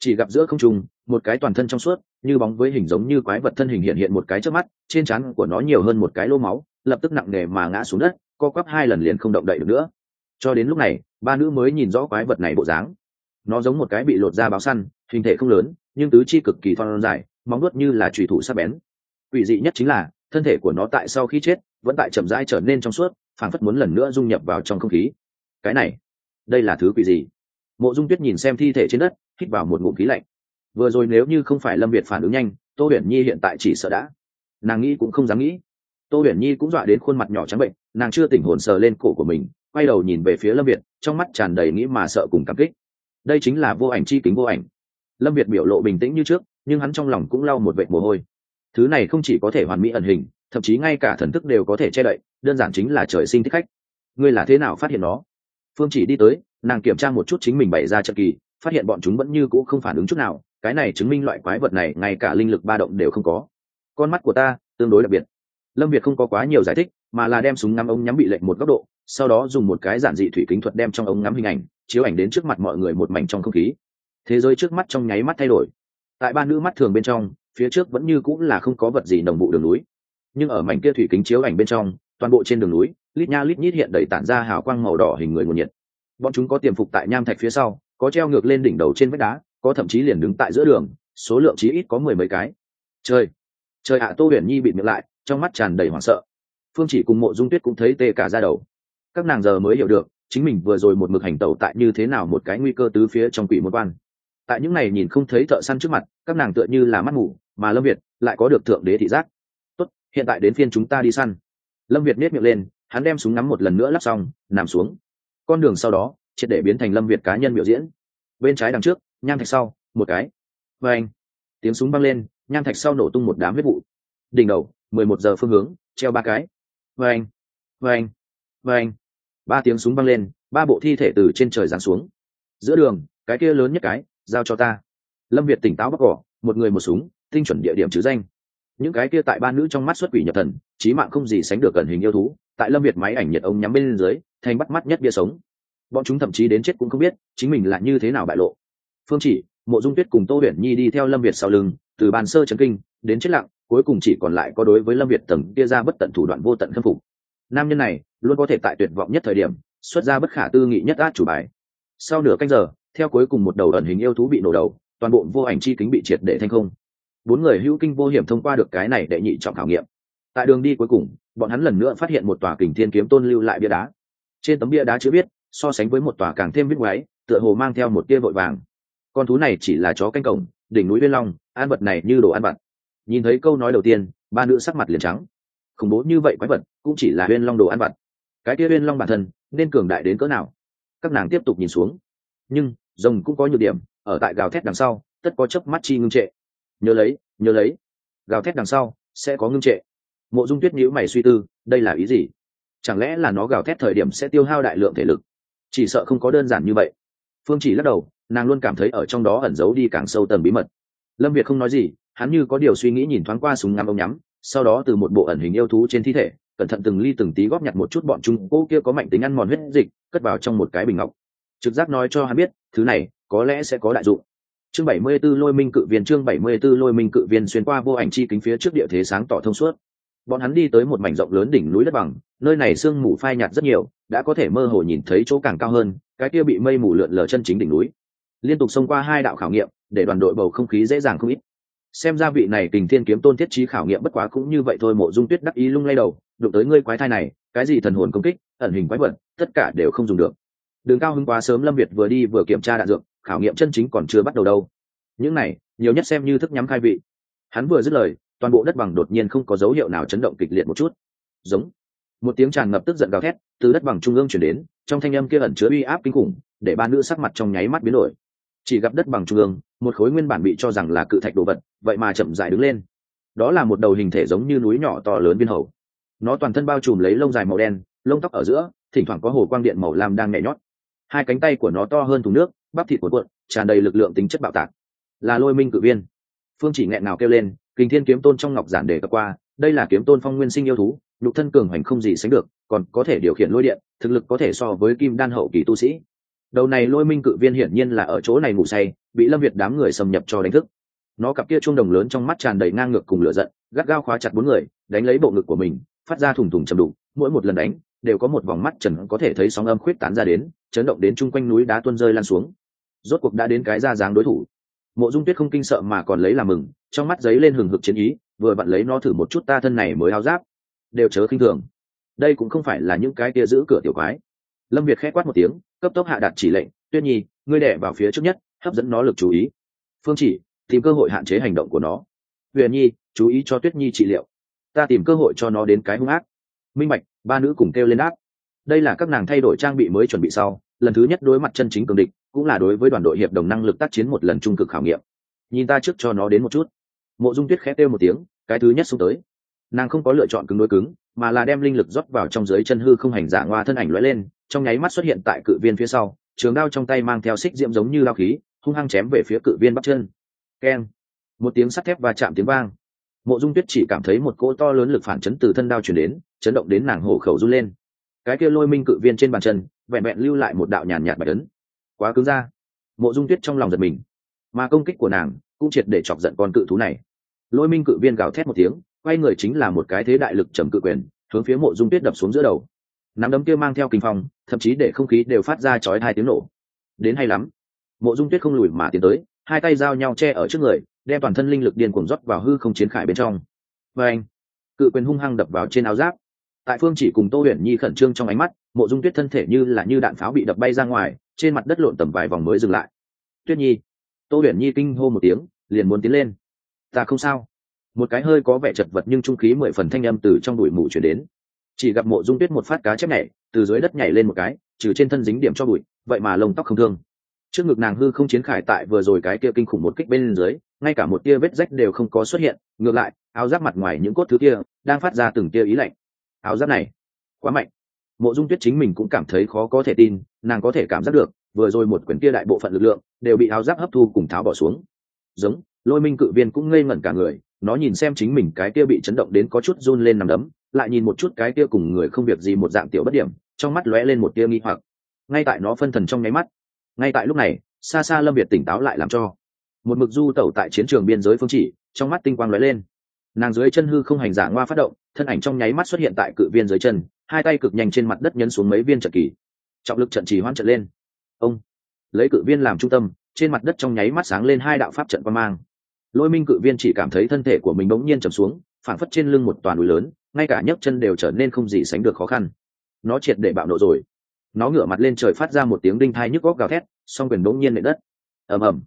Chỉ gặp giữa không trung, một cái toàn thân trong suốt, như bóng với hình giống như quái vật thân hình hiện hiện một cái trước mắt, trên trán của nó nhiều hơn một cái lô máu, lập tức nặng nề mà ngã xuống đất co quắp hai lần liền không động đậy được nữa. Cho đến lúc này, ba nữ mới nhìn rõ quái vật này bộ dáng. Nó giống một cái bị lột da báo săn, hình thể không lớn, nhưng tứ chi cực kỳ thon dài, móng nuốt như là trùy thủ sắc bén. Quỷ dị nhất chính là, thân thể của nó tại sau khi chết, vẫn tại chậm rãi trở nên trong suốt, phảng phất muốn lần nữa dung nhập vào trong không khí. Cái này, đây là thứ quỷ gì? Mộ dung tuyết nhìn xem thi thể trên đất, hít vào một ngụm khí lạnh. Vừa rồi nếu như không phải lâm việt phản ứng nhanh, tô huyền nhi hiện tại chỉ sợ đã. Nàng nghĩ cũng không dám nghĩ tô huyền nhi cũng dọa đến khuôn mặt nhỏ trắng bệnh, nàng chưa tỉnh hồn sờ lên cổ của mình, quay đầu nhìn về phía lâm việt, trong mắt tràn đầy nghĩ mà sợ cùng cảm kích. Đây chính là vô ảnh chi kính vô ảnh. Lâm việt biểu lộ bình tĩnh như trước, nhưng hắn trong lòng cũng lau một vệ mồ hôi. Thứ này không chỉ có thể hoàn mỹ ẩn hình, thậm chí ngay cả thần thức đều có thể che đậy, đơn giản chính là trời sinh thích khách. Ngươi là thế nào phát hiện nó? Phương chỉ đi tới, nàng kiểm tra một chút chính mình bày ra trận kỳ, phát hiện bọn chúng vẫn như cũ không phản ứng chút nào, cái này chứng minh loại quái vật này ngay cả linh lực ba động đều không có. Con mắt của ta tương đối đặc biệt lâm việt không có quá nhiều giải thích, mà là đem súng ngắm ống nhắm bị lệnh một góc độ, sau đó dùng một cái giản dị thủy kính thuật đem trong ống ngắm hình ảnh, chiếu ảnh đến trước mặt mọi người một mảnh trong không khí. Thế giới trước mắt trong nháy mắt thay đổi. Tại ba nữ mắt thường bên trong, phía trước vẫn như cũng là không có vật gì đồng bộ đường núi. Nhưng ở mảnh kia thủy kính chiếu ảnh bên trong, toàn bộ trên đường núi, lít nha lít nhít hiện đầy tản ra hào quang màu đỏ hình người nguồn nhiệt. Bọn chúng có tiềm phục tại nham thạch phía sau, có treo ngược lên đỉnh đầu trên vách đá, có thậm chí liền đứng tại giữa đường, số lượng chí ít có mười mấy cái. Chơi trời ạ, tô huyền nhi bị miệng lại trong mắt tràn đầy hoảng sợ. Phương chỉ cùng mộ dung tuyết cũng thấy tê cả ra đầu. Các nàng giờ mới hiểu được, chính mình vừa rồi một mực hành tẩu tại như thế nào một cái nguy cơ tứ phía trong quỷ một quan. Tại những này nhìn không thấy thợ săn trước mặt, các nàng tựa như là mắt mù, mà lâm việt lại có được thượng đế thị giác. Tốt, hiện tại đến phiên chúng ta đi săn. Lâm việt nếp miệng lên, hắn đem súng ngắm một lần nữa lắp xong, nằm xuống. Con đường sau đó, triệt để biến thành lâm việt cá nhân biểu diễn. Bên trái đằng trước nham thạch sau, một cái. Và anh, tiếng súng băng lên nham thạch sau nổ tung một đám huyết vụ. Đỉnh đầu mười một giờ phương hướng, treo ba cái. Vâng vâng vâng. Ba tiếng súng văng lên, ba bộ thi thể từ trên trời giáng xuống. Giữa đường, cái kia lớn nhất cái, giao cho ta. Lâm việt tỉnh táo bóc cỏ một người một súng, tinh chuẩn địa điểm chứ danh. Những cái kia tại ba nữ trong mắt xuất quỷ nhập thần trí mạng không gì sánh được gần hình yêu thú, tại lâm việt máy ảnh nhiệt ống nhắm bên dưới, thành bắt mắt nhất bia sống. Bọn chúng thậm chí đến chết cũng không biết, chính mình là như thế nào bại lộ. Phương chỉ, mộ dung tuyết cùng tô huyền nhi đi theo lâm việt sau lưng, từ bàn sơ trấn kinh, đến chết lặng cuối cùng chỉ còn lại có đối với lâm việt tầng kia ra bất tận thủ đoạn vô tận khâm phục. Nam nhân này luôn có thể tại tuyệt vọng nhất thời điểm, xuất ra bất khả tư nghị nhất át chủ bài. Sau nửa canh giờ, theo cuối cùng một đầu ẩn hình yêu thú bị nổ đầu, toàn bộ vô ảnh chi kính bị triệt để thành không. Bốn người hữu kinh vô hiểm thông qua được cái này để nhị trọng khảo nghiệm. Tại đường đi cuối cùng, bọn hắn lần nữa phát hiện một tòa kình thiên kiếm tôn lưu lại bia đá. Trên tấm bia đá chữ biết so sánh với một tòa càng thêm viết ngoáy, tựa hồ mang theo một tia vội vàng. Con thú này chỉ là chó canh cổng, đỉnh núi viên long an vật này như đồ ăn vặt nhìn thấy câu nói đầu tiên, ba nữ sắc mặt liền trắng. Khủng bố như vậy quái vật, cũng chỉ là huyên long đồ ăn vặt. Cái kia huyên long bản thân, nên cường đại đến cỡ nào? Các nàng tiếp tục nhìn xuống. Nhưng, rồng cũng có nhược điểm, ở tại gào thét đằng sau, tất có chớp mắt chi ngưng trệ. Nhớ lấy nhớ lấy. Gào thét đằng sau, sẽ có ngưng trệ. Mộ dung tuyết nhữ mày suy tư, đây là ý gì? Chẳng lẽ là nó gào thét thời điểm sẽ tiêu hao đại lượng thể lực? Chỉ sợ không có đơn giản như vậy. Phương chỉ lắc đầu, nàng luôn cảm thấy ở trong đó ẩn giấu đi càng sâu tầm bí mật. Lâm việt không nói gì hắn như có điều suy nghĩ nhìn thoáng qua súng ngắm ông nhắm, sau đó từ một bộ ẩn hình yêu thú trên thi thể, cẩn thận từng ly từng tí góp nhặt một chút bọn chúng. Cô kia có mạnh tính ăn mòn huyết dịch, cất vào trong một cái bình ngọc. Trực giác nói cho hắn biết, thứ này có lẽ sẽ có đại dụng. Chương 74 lôi minh cự viên, chương 74 lôi minh cự viên xuyên qua vô ảnh chi kính phía trước địa thế sáng tỏ thông suốt. Bọn hắn đi tới một mảnh rộng lớn đỉnh núi đất bằng, nơi này sương mù phai nhạt rất nhiều, đã có thể mơ hồ nhìn thấy chỗ càng cao hơn, cái kia bị mây mù lượn lờ chân chính đỉnh núi. Liên tục xông qua hai đạo khảo nghiệm, để đoàn đội bầu không khí dễ dàng không ít xem ra vị này tình thiên kiếm tôn thiết trí khảo nghiệm bất quá cũng như vậy thôi, mộ dung tuyết đắc ý lung lay đầu, đụng tới ngươi quái thai này, cái gì thần hồn công kích, ẩn hình quái vật, tất cả đều không dùng được. Đường cao hưng quá sớm lâm việt vừa đi vừa kiểm tra đạn dược, khảo nghiệm chân chính còn chưa bắt đầu đâu. Những này, nhiều nhất xem như thức nhắm khai vị. Hắn vừa dứt lời, toàn bộ đất bằng đột nhiên không có dấu hiệu nào chấn động kịch liệt một chút. Giống. Một tiếng tràn ngập tức giận gào thét từ đất bằng trung ương chuyển đến, trong thanh âm kia ẩn chứa uy áp kinh khủng, để ba nữ sắc mặt trong nháy mắt biến đổi. Chỉ gặp đất bằng trung ương, một khối nguyên bản bị cho rằng là cự thạch đồ vật vậy mà chậm dài đứng lên. Đó là một đầu hình thể giống như núi nhỏ to lớn viên hầu. Nó toàn thân bao trùm lấy lông dài màu đen, lông tóc ở giữa, thỉnh thoảng có hồ quang điện màu lam đang nhảy nhót. Hai cánh tay của nó to hơn thùng nước, bắp thịt của cuộn, tràn đầy lực lượng tính chất bạo tạc. Là lôi minh cự viên. Phương chỉ nghẹn nào kêu lên, kình thiên kiếm tôn trong ngọc giản đề cập qua, đây là kiếm tôn phong nguyên sinh yêu thú, nhục thân cường hoành không gì sánh được, còn có thể điều khiển lôi điện, thực lực có thể so với kim đan hậu kỳ tu sĩ. Đầu này lôi minh cự viên hiển nhiên là ở chỗ này ngủ say, bị lâm việt đám người xâm nhập cho đánh thức nó cặp kia chuông đồng lớn trong mắt tràn đầy ngang ngược cùng lửa giận, gắt gao khóa chặt bốn người, đánh lấy bộ ngực của mình, phát ra thủng thủng chầm đục, mỗi một lần đánh, đều có một vòng mắt trần có thể thấy sóng âm khuyết tán ra đến, chấn động đến chung quanh núi đá tuôn rơi lan xuống. Rốt cuộc đã đến cái ra dáng đối thủ. Mộ dung tuyết không kinh sợ mà còn lấy làm mừng, trong mắt giấy lên hừng hực chiến ý, vừa vặn lấy nó thử một chút ta thân này mới áo giáp. Đều chớ khinh thường. Đây cũng không phải là những cái kia giữ cửa tiểu quái. Lâm việt khẽ quát một tiếng, cấp tốc hạ đạt chỉ lệnh, tuyết nhi, ngươi đẻ vào phía trước nhất, hấp dẫn nó lực chú ý. Phương chỉ tìm cơ hội hạn chế hành động của nó. Huyền nhi, chú ý cho tuyết nhi trị liệu. Ta tìm cơ hội cho nó đến cái hung ác. Minh bạch, ba nữ cùng kêu lên áp đây là các nàng thay đổi trang bị mới chuẩn bị sau. Lần thứ nhất đối mặt chân chính cường địch, cũng là đối với đoàn đội hiệp đồng năng lực tác chiến một lần trung cực khảo nghiệm. Nhìn ta trước cho nó đến một chút. Mộ dung tuyết khẽ kêu một tiếng, cái thứ nhất xuống tới. Nàng không có lựa chọn cứng đối cứng, mà là đem linh lực rót vào trong dưới chân hư không hành giả ngoa thân ảnh lóe lên, trong nháy mắt xuất hiện tại cự viên phía sau, trường đao trong tay mang theo xích diễm giống như lao khí, hung hăng chém về phía cự viên bắt chân keng. Một tiếng sắt thép và chạm tiếng vang. Mộ dung tuyết chỉ cảm thấy một cỗ to lớn lực phản chấn từ thân đao chuyển đến, chấn động đến nàng hổ khẩu run lên. Cái kia lôi minh cự viên trên bàn chân, vẹn vẹn lưu lại một đạo nhàn nhạt bạch ấn. Quá cứng ra. Mộ dung tuyết trong lòng giật mình. Mà công kích của nàng cũng triệt để chọc giận con cự thú này. Lôi minh cự viên gào thét một tiếng, quay người chính là một cái thế đại lực trầm cự quyền, hướng phía mộ dung tuyết đập xuống giữa đầu. Nắm đấm kia mang theo kinh phong, thậm chí để không khí đều phát ra chói hai tiếng nổ. Đến hay lắm. Mộ dung tuyết không lùi mà tiến tới hai tay giao nhau che ở trước người, đem toàn thân linh lực điên cuồng rót vào hư không chiến khải bên trong. Và anh, cự quyền hung hăng đập vào trên áo giáp. Tại phương chỉ cùng tô huyền nhi khẩn trương trong ánh mắt, mộ dung tuyết thân thể như là như đạn pháo bị đập bay ra ngoài, trên mặt đất lộn tầm vài vòng mới dừng lại. Tuyết nhi, tô huyền nhi kinh hô một tiếng, liền muốn tiến lên. Ta không sao. Một cái hơi có vẻ chật vật nhưng trung khí mười phần thanh âm từ trong đùi mù chuyển đến. Chỉ gặp mộ dung tuyết một phát cá chép nhảy, từ dưới đất nhảy lên một cái, trừ trên thân dính điểm cho bụi, vậy mà lông tóc không thương trước ngực nàng hư không chiến khải tại vừa rồi cái kia kinh khủng một kích bên dưới, ngay cả một tia vết rách đều không có xuất hiện, ngược lại, áo giáp mặt ngoài những cốt thứ kia đang phát ra từng tia ý lạnh. Áo giáp này, quá mạnh. Mộ dung tuyết chính mình cũng cảm thấy khó có thể tin, nàng có thể cảm giác được, vừa rồi một quyển kia đại bộ phận lực lượng đều bị áo giáp hấp thu cùng tháo bỏ xuống. Giống, lôi minh cự viên cũng ngây ngẩn cả người, nó nhìn xem chính mình cái kia bị chấn động đến có chút run lên nằm đấm, lại nhìn một chút cái kia cùng người không việc gì một dạng tiểu bất điểm, trong mắt lóe lên một tia nghi hoặc. Ngay tại nó phân thần trong nháy mắt ngay tại lúc này xa xa lâm việt tỉnh táo lại làm cho. Một mực du tẩu tại chiến trường biên giới phương chỉ, trong mắt tinh quang lóe lên. Nàng dưới chân hư không hành giả ngoa phát động, thân ảnh trong nháy mắt xuất hiện tại cự viên dưới chân, hai tay cực nhanh trên mặt đất nhấn xuống mấy viên trận kỳ. Trọng lực trận trì hoãn trận lên. Ông! Lấy cự viên làm trung tâm, trên mặt đất trong nháy mắt sáng lên hai đạo pháp trận quan mang. Lôi minh cự viên chỉ cảm thấy thân thể của mình bỗng nhiên trầm xuống, phản phất trên lưng một toàn núi lớn, ngay cả nhấc chân đều trở nên không gì sánh được khó khăn. Nó triệt để bạo nộ rồi nó ngửa mặt lên trời phát ra một tiếng đinh thai nhức góc gào thét, song quyền bỗng nhiên nệ đất. Ầm ầm.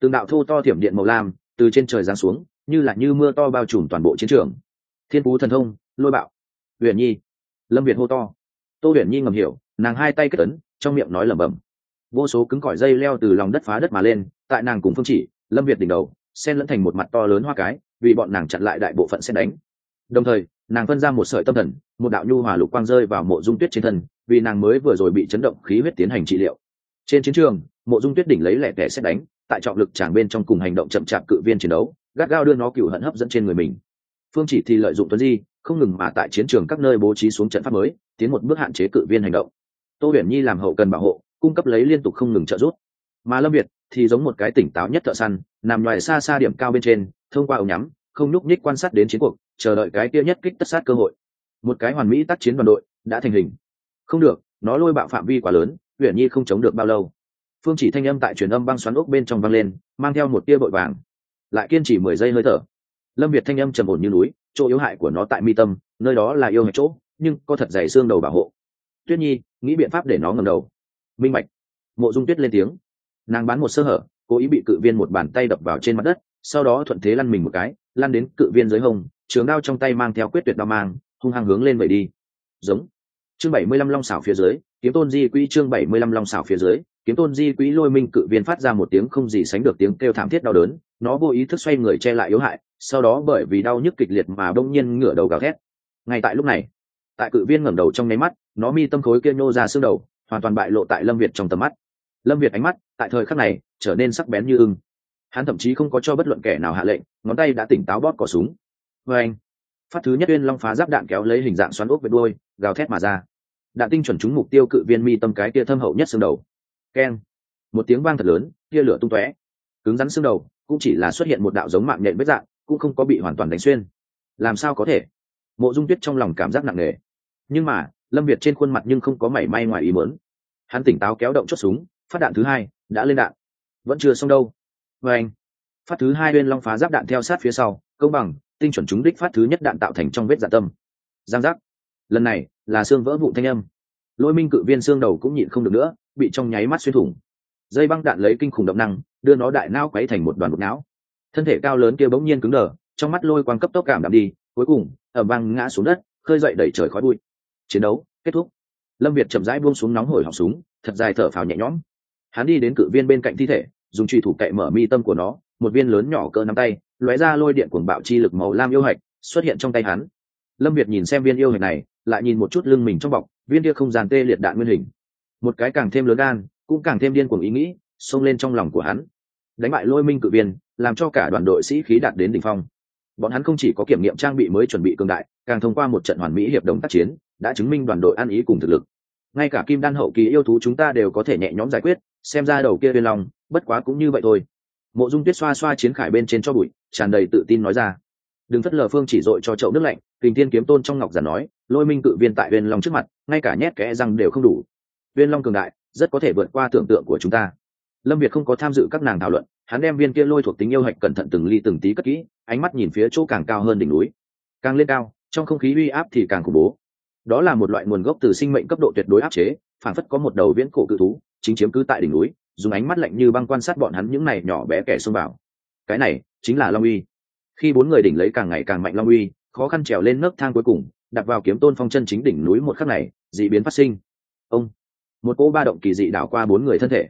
Từng đạo thô to thiểm điện màu lam từ trên trời giáng xuống, như là như mưa to bao trùm toàn bộ chiến trường. Thiên phú thần thông, lôi bạo. Huyền nhi. Lâm việt hô to. Tô huyền nhi ngầm hiểu, nàng hai tay kết ấn, trong miệng nói lẩm bẩm. Vô số cứng cỏi dây leo từ lòng đất phá đất mà lên, tại nàng cùng phương chỉ, lâm việt đỉnh đầu sen lẫn thành một mặt to lớn hoa cái, vì bọn nàng chặn lại đại bộ phận sen đánh. Đồng thời nàng phân ra một sợi tâm thần, một đạo nhu hòa lục quang rơi vào mộ dung tuyết trên thân, vì nàng mới vừa rồi bị chấn động khí huyết tiến hành trị liệu. Trên chiến trường, mộ dung tuyết đỉnh lấy lẻ tẻ xét đánh, tại trọng lực tràng bên trong cùng hành động chậm chạp cự viên chiến đấu, gắt gao đưa nó cựu hận hấp dẫn trên người mình. Phương chỉ thì lợi dụng tuấn di, không ngừng mà tại chiến trường các nơi bố trí xuống trận pháp mới, tiến một bước hạn chế cự viên hành động. Tô huyền nhi làm hậu cần bảo hộ, cung cấp lấy liên tục không ngừng trợ giúp. Mà lâm việt thì giống một cái tỉnh táo nhất thợ săn, nằm ngoài xa xa điểm cao bên trên, thông qua ống nhắm, không nhúc nhích quan sát đến chiến cuộc chờ đợi cái kia nhất kích tất sát cơ hội. Một cái hoàn mỹ tác chiến đoàn đội đã thành hình. Không được, nó lôi bạo phạm vi quá lớn huyền nhi không chống được bao lâu. Phương chỉ thanh âm tại truyền âm băng xoắn ốc bên trong vang lên, mang theo một tia bội vàng. Lại kiên trì mười giây hơi thở. Lâm việt thanh âm trầm ổn như núi, chỗ yếu hại của nó tại mi tâm, nơi đó là yêu hạch chỗ, nhưng có thật dày xương đầu bảo hộ. Tuyết nhi, nghĩ biện pháp để nó ngầm đầu. Minh mạch. Mộ dung tuyết lên tiếng. Nàng bán một sơ hở, cố ý bị cự viên một bàn tay đập vào trên mặt đất, sau đó thuận thế lăn mình một cái, lăn đến cự viên dưới hông trường đao trong tay mang theo quyết tuyệt đao mang, hung hăng hướng lên vậy đi. Giống. Chương bảy mươi lăm long xảo phía dưới, kiếm tôn di quỹ chương bảy mươi lăm long xảo phía dưới, kiếm tôn di quỹ lôi minh cự viên phát ra một tiếng không gì sánh được tiếng kêu thảm thiết đau đớn, nó vô ý thức xoay người che lại yếu hại, sau đó bởi vì đau nhức kịch liệt mà đông nhiên ngửa đầu gào thét. Ngay tại lúc này, tại cự viên ngẩng đầu trong nháy mắt, nó mi tâm khối kia nhô ra xương đầu, hoàn toàn bại lộ tại lâm việt trong tầm mắt. Lâm việt ánh mắt, tại thời khắc này, trở nên sắc bén như ưng. Hắn thậm chí không có cho bất luận kẻ nào hạ lệnh, ngón tay đã tỉnh táo bóp cỏ súng vê anh, phát thứ nhất uyên long phá giáp đạn kéo lấy hình dạng xoắn ốc về đuôi, gào thét mà ra. Đạn tinh chuẩn trúng mục tiêu cự viên mi tâm cái kia thâm hậu nhất xương đầu. Keng. Một tiếng vang thật lớn, tia lửa tung tóe. Cứng rắn xương đầu, cũng chỉ là xuất hiện một đạo giống mạng nhện vết dạng, cũng không có bị hoàn toàn đánh xuyên. Làm sao có thể? Mộ dung tuyết trong lòng cảm giác nặng nề. Nhưng mà, lâm việt trên khuôn mặt nhưng không có mảy may ngoài ý mớn hắn tỉnh táo kéo động chốt súng, phát đạn thứ hai, đã lên đạn. Vẫn chưa xong đâu. Vê anh, phát thứ hai bên long phá giáp đạn theo sát phía sau, công bằng tinh chuẩn chúng đích phát thứ nhất đạn tạo thành trong vết dạ tâm. Giang giác. Lần này, là xương vỡ vụ thanh âm. Lôi minh cự viên xương đầu cũng nhịn không được nữa, bị trong nháy mắt xuyên thủng. Dây băng đạn lấy kinh khủng động năng, đưa nó đại não quấy thành một đoàn bột não. Thân thể cao lớn kia bỗng nhiên cứng đờ, trong mắt lôi quang cấp tốc cảm đạm đi, cuối cùng ở băng ngã xuống đất, khơi dậy đẩy trời khói bụi. Chiến đấu kết thúc. Lâm việt chậm rãi buông xuống nóng hổi họng súng, thật dài thở phào nhẹ nhõm. Hắn đi đến cự viên bên cạnh thi thể, dùng truy thủ cậy mở mi tâm của nó một viên lớn nhỏ cỡ nắm tay, lóe ra lôi điện cuồng bạo chi lực màu lam yêu hạch, xuất hiện trong tay hắn. Lâm việt nhìn xem viên yêu hạch này, lại nhìn một chút lưng mình trong bọc, viên kia không gian tê liệt đạn nguyên hình. Một cái càng thêm lớn gan, cũng càng thêm điên cuồng ý nghĩ, xông lên trong lòng của hắn. Đánh bại lôi minh cự viên, làm cho cả đoàn đội sĩ khí đạt đến đỉnh phong. Bọn hắn không chỉ có kiểm nghiệm trang bị mới chuẩn bị cường đại, càng thông qua một trận hoàn mỹ hiệp đồng tác chiến, đã chứng minh đoàn đội ăn ý cùng thực lực. Ngay cả kim đan hậu kỳ yêu thú chúng ta đều có thể nhẹ nhõm giải quyết, xem ra đầu kia viên lòng bất quá cũng như vậy thôi mộ dung tuyết xoa xoa chiến khải bên trên cho bụi, tràn đầy tự tin nói ra. Đừng phất lờ phương chỉ dội cho chậu nước lạnh, kình thiên kiếm tôn trong ngọc giả nói, lôi minh cự viên tại viên long trước mặt, ngay cả nhét kẽ răng đều không đủ. Viên long cường đại, rất có thể vượt qua tưởng tượng của chúng ta. Lâm việt không có tham dự các nàng thảo luận, hắn đem viên kia lôi thuộc tính yêu hạch cẩn thận từng ly từng tí cất kỹ, ánh mắt nhìn phía chỗ càng cao hơn đỉnh núi. Càng lên cao, trong không khí uy áp thì càng khủng bố. Đó là một loại nguồn gốc từ sinh mệnh cấp độ tuyệt đối áp chế, phản phất có một đầu viễn cổ cự thú, chính chiếm cứ tại đỉnh núi dùng ánh mắt lạnh như băng quan sát bọn hắn những này nhỏ bé kẻ xông vào. Cái này chính là long uy. Khi bốn người đỉnh lấy càng ngày càng mạnh long uy, khó khăn trèo lên nấc thang cuối cùng đặt vào kiếm tôn phong chân chính đỉnh núi một khắc này, dị biến phát sinh. Ông, một cỗ ba động kỳ dị đảo qua bốn người thân thể.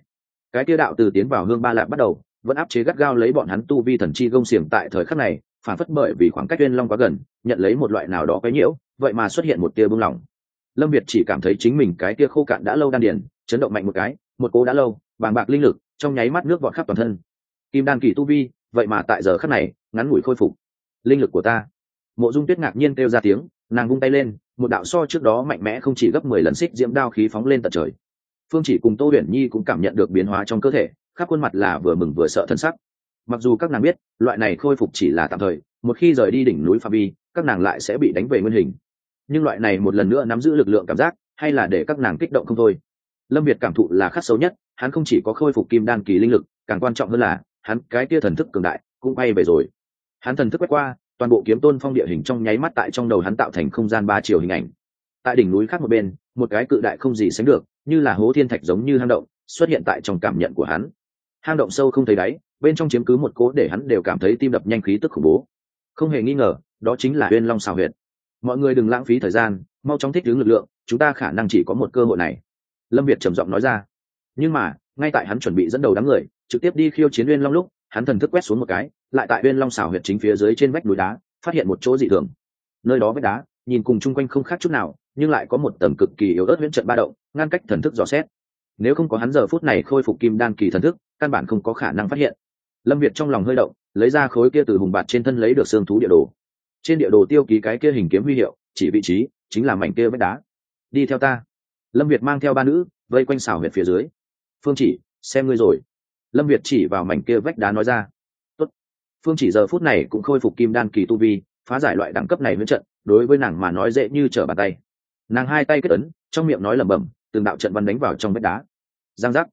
Cái tiêu đạo từ tiến vào hương ba lạc bắt đầu, vẫn áp chế gắt gao lấy bọn hắn tu vi thần chi gông xiềng tại thời khắc này, phản phất bởi vì khoảng cách uyên long quá gần, nhận lấy một loại nào đó cái nhiễu, vậy mà xuất hiện một tia bưng lỏng lâm việt chỉ cảm thấy chính mình cái tia khô cạn đã lâu đan điền, chấn động mạnh một cái, một cố đã lâu bàng bạc linh lực, trong nháy mắt nước vọt khắp toàn thân. Kim đan kỳ tu vi, vậy mà tại giờ khắc này, ngắn ngủi khôi phục. Linh lực của ta. Mộ dung tuyết ngạc nhiên kêu ra tiếng, nàng vung tay lên, một đạo so trước đó mạnh mẽ không chỉ gấp mười lần xích diễm đao khí phóng lên tận trời. Phương chỉ cùng tô huyền nhi cũng cảm nhận được biến hóa trong cơ thể, khắp khuôn mặt là vừa mừng vừa sợ thân sắc. Mặc dù các nàng biết, loại này khôi phục chỉ là tạm thời, một khi rời đi đỉnh núi pha vi, các nàng lại sẽ bị đánh về nguyên hình. Nhưng loại này một lần nữa nắm giữ lực lượng cảm giác, hay là để các nàng kích động không thôi lâm việt cảm thụ là khắc xấu nhất, hắn không chỉ có khôi phục kim đan kỳ linh lực, càng quan trọng hơn là, hắn, cái kia thần thức cường đại, cũng bay về rồi. Hắn thần thức quét qua, toàn bộ kiếm tôn phong địa hình trong nháy mắt tại trong đầu hắn tạo thành không gian ba chiều hình ảnh. Tại đỉnh núi khác một bên, một cái cự đại không gì sánh được, như là hố thiên thạch giống như hang động, xuất hiện tại trong cảm nhận của hắn. Hang động sâu không thấy đáy, bên trong chiếm cứ một cố để hắn đều cảm thấy tim đập nhanh khí tức khủng bố. Không hề nghi ngờ, đó chính là huyên long xào huyệt. Mọi người đừng lãng phí thời gian, mau chóng thích ứng lực lượng, chúng ta khả năng chỉ có một cơ hội này lâm việt trầm giọng nói ra. Nhưng mà, ngay tại hắn chuẩn bị dẫn đầu đám người, trực tiếp đi khiêu chiến uyên long lúc, hắn thần thức quét xuống một cái, lại tại uyên long xảo huyệt chính phía dưới trên vách núi đá, phát hiện một chỗ dị thường. Nơi đó vách đá, nhìn cùng chung quanh không khác chút nào, nhưng lại có một tầm cực kỳ yếu ớt huyễn trận ba động, ngăn cách thần thức dò xét. Nếu không có hắn giờ phút này khôi phục kim đan kỳ thần thức, căn bản không có khả năng phát hiện. Lâm việt trong lòng hơi động, lấy ra khối kia từ hùng bạt trên thân lấy được xương thú địa đồ. Trên địa đồ tiêu ký cái kia hình kiếm huy hiệu, chỉ vị trí chính là mảnh kia vách đá. Đi theo ta lâm việt mang theo ba nữ, vây quanh xảo huyệt phía dưới. Phương chỉ, xem ngươi rồi. Lâm việt chỉ vào mảnh kia vách đá nói ra. Tốt. phương chỉ giờ phút này cũng khôi phục kim đan kỳ tu vi, phá giải loại đẳng cấp này với trận, đối với nàng mà nói dễ như trở bàn tay. Nàng hai tay kết ấn, trong miệng nói lẩm bẩm, từng đạo trận văn đánh vào trong vách đá. Giang giác.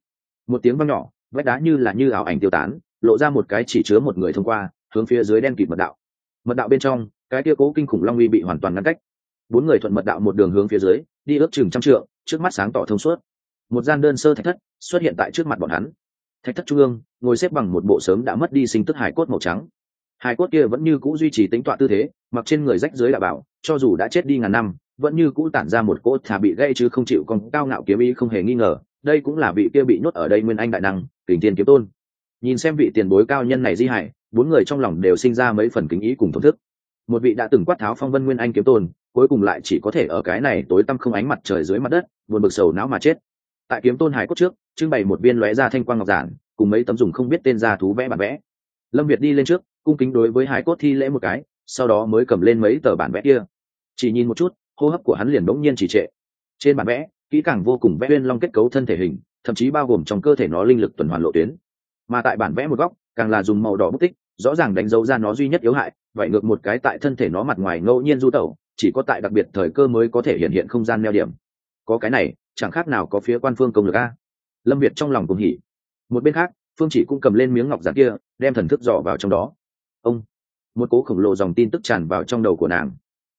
Một tiếng văng nhỏ, vách đá như là như ảo ảnh tiêu tán, lộ ra một cái chỉ chứa một người thông qua, hướng phía dưới đen kịt mật đạo. Mật đạo bên trong, cái kia cố kinh khủng long uy bị hoàn toàn ngăn cách. Bốn người thuận mật đạo một đường hướng phía dưới đi ước chừng trăm trượng, trước mắt sáng tỏ thông suốt. Một gian đơn sơ thạch thất xuất hiện tại trước mặt bọn hắn. Thạch thất trung ương, ngồi xếp bằng một bộ sớm đã mất đi sinh tức hải cốt màu trắng. Hải cốt kia vẫn như cũ duy trì tính tọa tư thế, mặc trên người rách dưới đà bảo, cho dù đã chết đi ngàn năm, vẫn như cũ tản ra một cỗ thà bị gây chứ không chịu còn cao ngạo kiếm ý không hề nghi ngờ. Đây cũng là vị kia bị nhốt ở đây nguyên anh đại năng, kình tiền kiếm tôn. Nhìn xem vị tiền bối cao nhân này di hải bốn người trong lòng đều sinh ra mấy phần kính ý cùng thổn thức. Một vị đã từng quát tháo phong vân nguyên anh kiếm tôn cuối cùng lại chỉ có thể ở cái này tối tăm không ánh mặt trời dưới mặt đất, buồn bực sầu não mà chết. Tại kiếm tôn hải cốt trước, trưng bày một viên lóe ra thanh quang ngọc giản, cùng mấy tấm dùng không biết tên ra thú vẽ bản vẽ. Lâm việt đi lên trước, cung kính đối với hải cốt thi lễ một cái, sau đó mới cầm lên mấy tờ bản vẽ kia. Chỉ nhìn một chút, hô hấp của hắn liền bỗng nhiên chỉ trệ. Trên bản vẽ, kỹ càng vô cùng vẽ uyên long kết cấu thân thể hình, thậm chí bao gồm trong cơ thể nó linh lực tuần hoàn lộ tuyến. Mà tại bản vẽ một góc, càng là dùng màu đỏ bút tích, rõ ràng đánh dấu ra nó duy nhất yếu hại, vậy ngược một cái tại thân thể nó mặt ngoài ngẫu nhiên du tẩu chỉ có tại đặc biệt thời cơ mới có thể hiện hiện không gian neo điểm. Có cái này, chẳng khác nào có phía quan phương công lực a. Lâm việt trong lòng cùng hỉ. Một bên khác, phương chỉ cũng cầm lên miếng ngọc giản kia, đem thần thức dò vào trong đó. Ông, một cố khổng lồ dòng tin tức tràn vào trong đầu của nàng.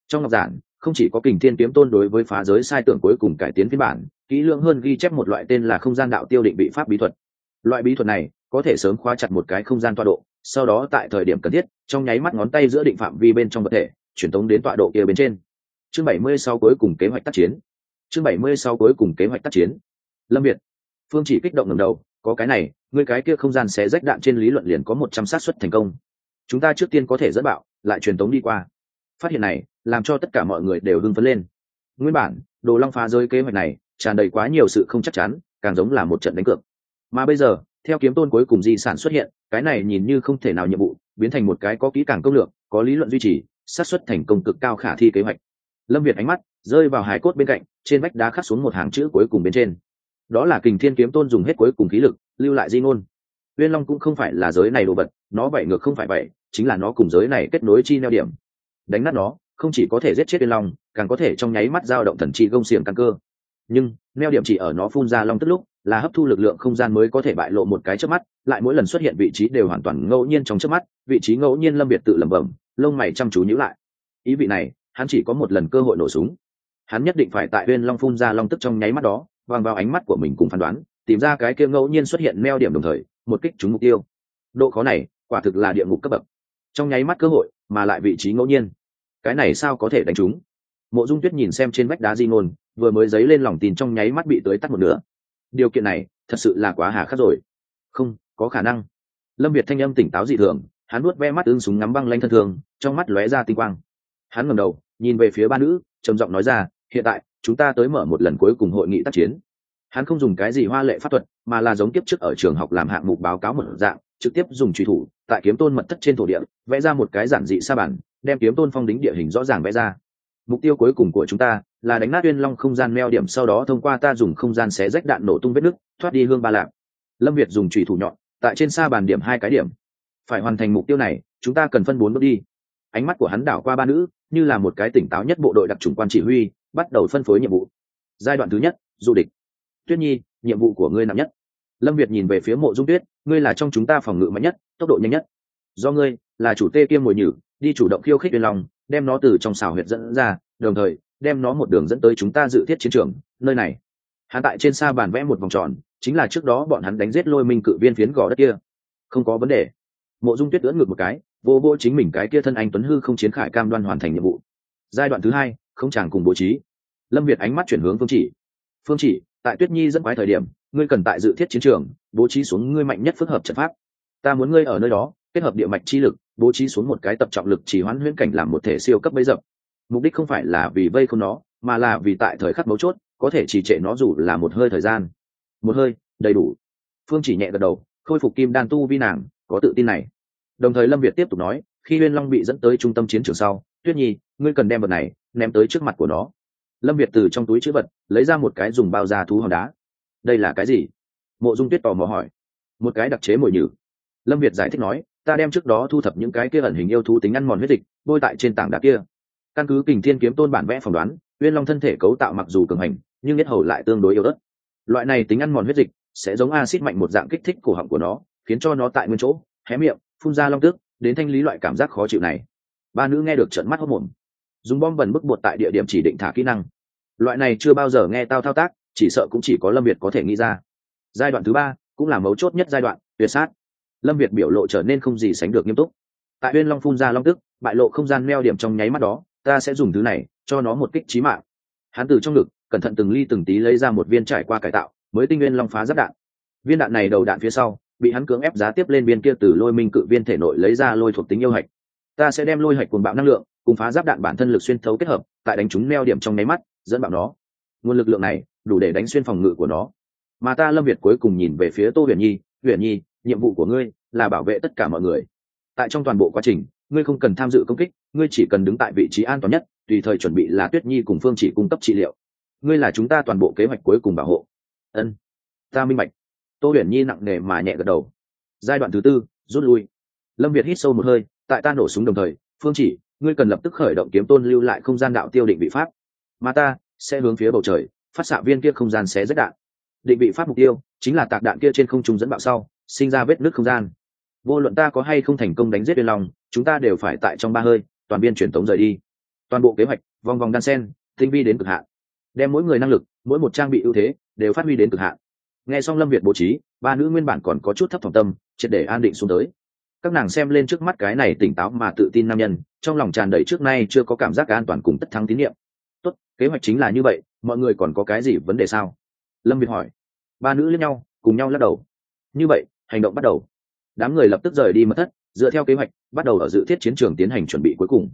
Trong ngọc giản, không chỉ có kình thiên kiếm tôn đối với phá giới sai tưởng cuối cùng cải tiến phiên bản, kỹ lưỡng hơn ghi chép một loại tên là không gian đạo tiêu định bị pháp bí thuật. Loại bí thuật này, có thể sớm khóa chặt một cái không gian toa độ, sau đó tại thời điểm cần thiết, trong nháy mắt ngón tay giữa định phạm vi bên trong vật thể truyền tống đến tọa độ kia bên trên. Chương bảy mươi sau cuối cùng kế hoạch tác chiến. Chương bảy mươi sau cuối cùng kế hoạch tác chiến. Lâm việt. Phương chỉ kích động ngầm đầu, có cái này người cái kia không gian xé rách đạn trên lý luận liền có một trăm xác suất thành công. Chúng ta trước tiên có thể dẫn bạo, lại truyền tống đi qua. Phát hiện này, làm cho tất cả mọi người đều hưng phấn lên. Nguyên bản, đồ long phá rơi kế hoạch này, tràn đầy quá nhiều sự không chắc chắn, càng giống là một trận đánh cược. Mà bây giờ, theo kiếm tôn cuối cùng di sản xuất hiện, cái này nhìn như không thể nào nhiệm vụ, biến thành một cái có kỹ càng công lược, có lý luận duy trì xác suất thành công cực cao khả thi kế hoạch. Lâm việt ánh mắt rơi vào hải cốt bên cạnh, trên vách đá khắc xuống một hàng chữ cuối cùng bên trên. Đó là kình thiên kiếm tôn dùng hết cuối cùng khí lực, lưu lại di ngôn. Uyên long cũng không phải là giới này đồ vật, nó vậy ngược không phải vậy chính là nó cùng giới này kết nối chi neo điểm. Đánh nát nó, không chỉ có thể giết chết uyên long, càng có thể trong nháy mắt dao động thần chi gông xiềng căn cơ. Nhưng, neo điểm chỉ ở nó phun ra long tức lúc, là hấp thu lực lượng không gian mới có thể bại lộ một cái trước mắt, lại mỗi lần xuất hiện vị trí đều hoàn toàn ngẫu nhiên trong trước mắt, vị trí ngẫu nhiên lâm việt tự lẩm bẩm lông mày chăm chú nhữ lại. Ý vị này, hắn chỉ có một lần cơ hội nổ súng. Hắn nhất định phải tại huyên long phun ra long tức trong nháy mắt đó vàng vào ánh mắt của mình cùng phán đoán, tìm ra cái kia ngẫu nhiên xuất hiện meo điểm đồng thời, một kích trúng mục tiêu. Độ khó này, quả thực là địa ngục cấp bậc. Trong nháy mắt cơ hội, mà lại vị trí ngẫu nhiên. Cái này sao có thể đánh trúng? Mộ dung tuyết nhìn xem trên vách đá di ngôn, vừa mới dấy lên lòng tin trong nháy mắt bị tới tắt một nửa. Điều kiện này, thật sự là quá hà khắc rồi. Không, có khả năng. Lâm việt thanh âm tỉnh táo dị thường hắn nuốt ve mắt ưng súng ngắm băng lanh thân thường trong mắt lóe ra tinh quang. Hắn ngầm đầu, nhìn về phía ba nữ, trầm giọng nói ra, hiện tại, chúng ta tới mở một lần cuối cùng hội nghị tác chiến. Hắn không dùng cái gì hoa lệ pháp thuật, mà là giống tiếp trước ở trường học làm hạng mục báo cáo một dạng, trực tiếp dùng truy thủ, tại kiếm tôn mật thất trên thổ địa, vẽ ra một cái giản dị sa bản đem kiếm tôn phong đính địa hình rõ ràng vẽ ra. Mục tiêu cuối cùng của chúng ta là đánh nát uyên long không gian meo điểm, sau đó thông qua ta dùng không gian xé rách đạn nổ tung vết nứt, thoát đi hương ba lạc. Lâm việt dùng trùy thủ nhọn, tại trên sa bàn điểm hai cái điểm phải hoàn thành mục tiêu này, chúng ta cần phân bốn bước đi. Ánh mắt của hắn đảo qua ba nữ, như là một cái tỉnh táo nhất bộ đội đặc trùng quan chỉ huy, bắt đầu phân phối nhiệm vụ. Giai đoạn thứ nhất, du địch. Tuyết nhi, nhiệm vụ của ngươi nặng nhất. Lâm việt nhìn về phía mộ dung tuyết, ngươi là trong chúng ta phòng ngự mạnh nhất, tốc độ nhanh nhất. Do ngươi, là chủ tê kiêm mồi nhử, đi chủ động khiêu khích uyên long, đem nó từ trong xào huyệt dẫn ra, đồng thời, đem nó một đường dẫn tới chúng ta dự thiết chiến trường, nơi này. Hắn tại trên xa bàn vẽ một vòng tròn, chính là trước đó bọn hắn đánh giết lôi minh cự viên phiến gò đất kia. Không có vấn đề mộ dung tuyết ưỡn ngược một cái, vô vô chính mình cái kia thân anh tuấn hư không chiến khải cam đoan hoàn thành nhiệm vụ. Giai đoạn thứ hai, không chàng cùng bố trí. Lâm việt ánh mắt chuyển hướng phương chỉ. Phương chỉ, tại tuyết nhi dẫn quái thời điểm, ngươi cần tại dự thiết chiến trường, bố trí xuống ngươi mạnh nhất phức hợp trận pháp. Ta muốn ngươi ở nơi đó, kết hợp địa mạch chi lực, bố trí xuống một cái tập trọng lực chỉ hoãn huyễn cảnh làm một thể siêu cấp bấy dập. Mục đích không phải là vì vây không nó, mà là vì tại thời khắc mấu chốt, có thể trì trệ nó dù là một hơi thời gian. Một hơi, đầy đủ. Phương chỉ nhẹ gật đầu, khôi phục kim đan tu vi nàng có tự tin này. Đồng thời lâm việt tiếp tục nói, khi huyên long bị dẫn tới trung tâm chiến trường sau, tuyết nhi, ngươi cần đem vật này ném tới trước mặt của nó. Lâm việt từ trong túi chữ vật, lấy ra một cái dùng bao da thú hòn đá. Đây là cái gì? Mộ dung tuyết tò mò hỏi. Một cái đặc chế mồi nhử. Lâm việt giải thích nói, ta đem trước đó thu thập những cái kia ẩn hình yêu thú tính ăn mòn huyết dịch, bôi tại trên tảng đá kia. Căn cứ kình thiên kiếm tôn bản vẽ phỏng đoán uyên long thân thể cấu tạo mặc dù cường hành, nhưng nhất hầu lại tương đối yếu ớt. Loại này tính ăn mòn huyết dịch sẽ giống acid mạnh một dạng kích thích cổ họng của nó khiến cho nó tại nguyên chỗ hé miệng phun ra long tức, đến thanh lý loại cảm giác khó chịu này. Ba nữ nghe được trận mắt hốc mồm dùng bom bẩn bức bột tại địa điểm chỉ định thả kỹ năng. Loại này chưa bao giờ nghe tao thao tác chỉ sợ cũng chỉ có lâm việt có thể nghĩ ra. Giai đoạn thứ ba cũng là mấu chốt nhất giai đoạn tuyệt sát. Lâm việt biểu lộ trở nên không gì sánh được nghiêm túc. Tại bên long phun ra long tức bại lộ không gian neo điểm trong nháy mắt đó ta sẽ dùng thứ này cho nó một kích trí mạng. Hắn từ trong ngực cẩn thận từng ly từng tí lấy ra một viên trải qua cải tạo mới tinh nguyên long phá giáp đạn. Viên đạn này đầu đạn phía sau bị hắn cưỡng ép giá tiếp lên viên kia từ lôi minh cự viên thể nội lấy ra lôi thuộc tính yêu hạch. Ta sẽ đem lôi hạch cuồng bạo năng lượng, cùng phá giáp đạn bản thân lực xuyên thấu kết hợp, tại đánh chúng neo điểm trong nháy mắt, dẫn bạo nó. Nguồn lực lượng này, đủ để đánh xuyên phòng ngự của nó. Mà ta lâm việt cuối cùng nhìn về phía tô huyền nhi huyền nhi, nhiệm vụ của ngươi là bảo vệ tất cả mọi người. Tại trong toàn bộ quá trình, ngươi không cần tham dự công kích, ngươi chỉ cần đứng tại vị trí an toàn nhất, tùy thời chuẩn bị là tuyết nhi cùng phương chỉ cung cấp trị liệu. Ngươi là chúng ta toàn bộ kế hoạch cuối cùng bảo hộ. Ân, ta minh bạch tô huyền nhi nặng nề mà nhẹ gật đầu. Giai đoạn thứ tư, rút lui. Lâm việt hít sâu một hơi, tại ta nổ súng đồng thời, phương chỉ, ngươi cần lập tức khởi động kiếm tôn lưu lại không gian đạo tiêu định vị pháp. Mà ta sẽ hướng phía bầu trời, phát xạ viên kia không gian xé rách đạn. Định vị pháp mục tiêu chính là tạc đạn kia trên không trung dẫn bạo sau, sinh ra vết nứt không gian. Vô luận ta có hay không thành công đánh giết viên lòng chúng ta đều phải tại trong ba hơi, toàn biên truyền tống rời đi. Toàn bộ kế hoạch, vòng vòng đan sen, tinh vi đến cực hạn. Đem mỗi người năng lực, mỗi một trang bị ưu thế, đều phát huy đến cực hạn nghe xong lâm việt bố trí, ba nữ nguyên bản còn có chút thấp thỏm tâm, triệt để an định xuống tới. Các nàng xem lên trước mắt cái này tỉnh táo mà tự tin nam nhân, trong lòng tràn đầy trước nay chưa có cảm giác an toàn cùng tất thắng tín nhiệm. Tốt, kế hoạch chính là như vậy, mọi người còn có cái gì vấn đề sao? Lâm việt hỏi. Ba nữ lẫn nhau, cùng nhau lắc đầu. Như vậy, hành động bắt đầu. Đám người lập tức rời đi mất thất, dựa theo kế hoạch, bắt đầu ở dự thiết chiến trường tiến hành chuẩn bị cuối cùng.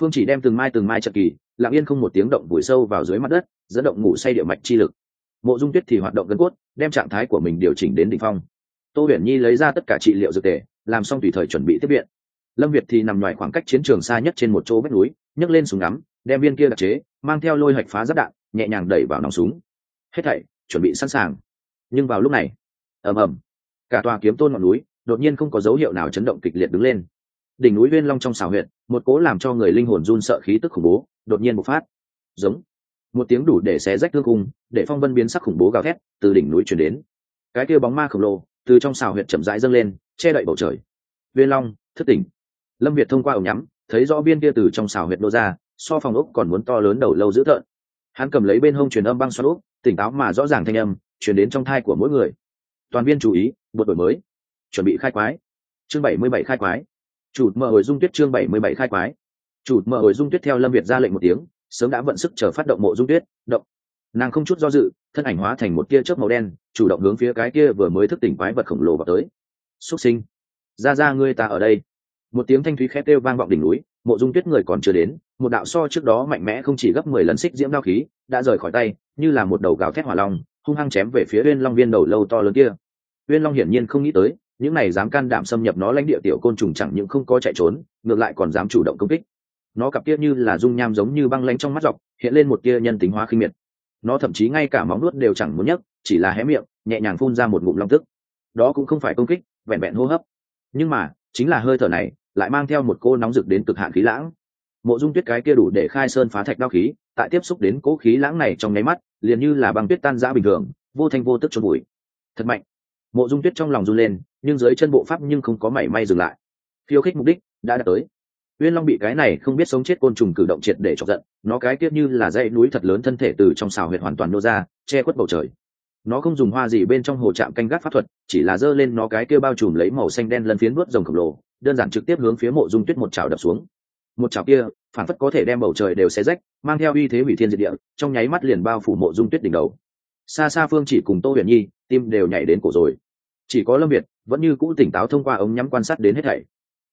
Phương chỉ đem từng mai từng mai trận kỳ, lặng yên không một tiếng động vùi sâu vào dưới mặt đất, dẫn động ngủ say địa mạch chi lực mộ dung tuyết thì hoạt động gân cốt, đem trạng thái của mình điều chỉnh đến đ ỉ n h phong. Tô huyền nhi lấy ra tất cả trị liệu dược tề, làm xong tùy thời chuẩn bị tiếp viện. Lâm việt thì nằm ngoài khoảng cách chiến trường xa nhất trên một chỗ vách núi, nhấc lên súng ngắm, đem viên kia đặc chế, mang theo lôi hạch phá giáp đạn, nhẹ nhàng đẩy vào nòng súng. Hết thảy, chuẩn bị sẵn sàng. Nhưng vào lúc này, ầm ầm, cả tòa kiếm tôn ngọn núi đột nhiên không có dấu hiệu nào chấn động kịch liệt đứng lên. Đỉnh núi viên long trong xào huyện một cố làm cho người linh hồn run sợ khí tức khủng bố đột nhiên bộc phát. Giống một tiếng đủ để xé rách thương cung để phong vân biến sắc khủng bố gào thét, từ đỉnh núi chuyển đến. Cái kia bóng ma khổng lồ, từ trong xào huyện chậm rãi dâng lên, che đậy bầu trời. Viên long, thất tỉnh. Lâm việt thông qua ống nhắm, thấy rõ viên kia từ trong xào huyệt đô ra, so phòng ốc còn muốn to lớn đầu lâu dữ tợn. Hắn cầm lấy bên hông truyền âm băng xoắn ốc tỉnh táo mà rõ ràng thanh âm chuyển đến trong thai của mỗi người. Toàn viên chú ý, một đổi mới. Chuẩn bị khai quái. Chương bảy mươi bảy khai quái. Chủ mở hồi dung tuyết chương bảy mươi bảy khai quái. Chủ mở hồi dung tuyết theo lâm việt ra lệnh một tiếng sớm đã vận sức chờ phát động mộ dung tuyết, động. Nàng không chút do dự, thân ảnh hóa thành một tia chớp màu đen, chủ động hướng phía cái kia vừa mới thức tỉnh quái vật khổng lồ vào tới. Xuất sinh, ra ra ngươi ta ở đây. Một tiếng thanh thúy khét kêu vang vọng đỉnh núi, mộ dung tuyết người còn chưa đến, một đạo so trước đó mạnh mẽ không chỉ gấp mười lần xích diễm đao khí, đã rời khỏi tay, như là một đầu gào thét hỏa long, hung hăng chém về phía uyên long viên đầu lâu to lớn kia. Uyên long hiển nhiên không nghĩ tới, những này dám can đảm xâm nhập nó lãnh địa tiểu côn trùng chẳng những không có chạy trốn, ngược lại còn dám chủ động công kích nó cặp kia như là dung nham giống như băng lanh trong mắt dọc, hiện lên một tia nhân tính hóa khinh miệt. Nó thậm chí ngay cả móng nuốt đều chẳng muốn nhấc, chỉ là hé miệng, nhẹ nhàng phun ra một ngụm long tức. Đó cũng không phải công kích, vẹn vẹn hô hấp. Nhưng mà, chính là hơi thở này, lại mang theo một cô nóng rực đến cực hạn khí lãng. Mộ dung tuyết cái kia đủ để khai sơn phá thạch đao khí, tại tiếp xúc đến cố khí lãng này trong nháy mắt, liền như là băng tuyết tan ra bình thường, vô thanh vô tức cho bụi thật mạnh. Mộ dung tuyết trong lòng run lên, nhưng dưới chân bộ pháp nhưng không có mảy may dừng lại. Khiêu khích mục đích đã đạt tới uyên long bị cái này không biết sống chết côn trùng cử động triệt để chọc giận, nó cái kia như là dãy núi thật lớn thân thể từ trong xào huyệt hoàn toàn nô ra, che khuất bầu trời. Nó không dùng hoa gì bên trong hồ trạm canh gác pháp thuật, chỉ là giơ lên nó cái kia bao trùm lấy màu xanh đen lân phiến vuốt rồng khổng lồ, đơn giản trực tiếp hướng phía mộ dung tuyết một chảo đập xuống. Một chảo kia, phản phất có thể đem bầu trời đều xé rách, mang theo uy thế hủy thiên diệt địa, trong nháy mắt liền bao phủ mộ dung tuyết đỉnh đầu. Xa xa phương chỉ cùng tô huyền nhi, tim đều nhảy đến cổ rồi. Chỉ có lâm việt, vẫn như cũ tỉnh táo thông qua ống nhắm quan sát đến hết thảy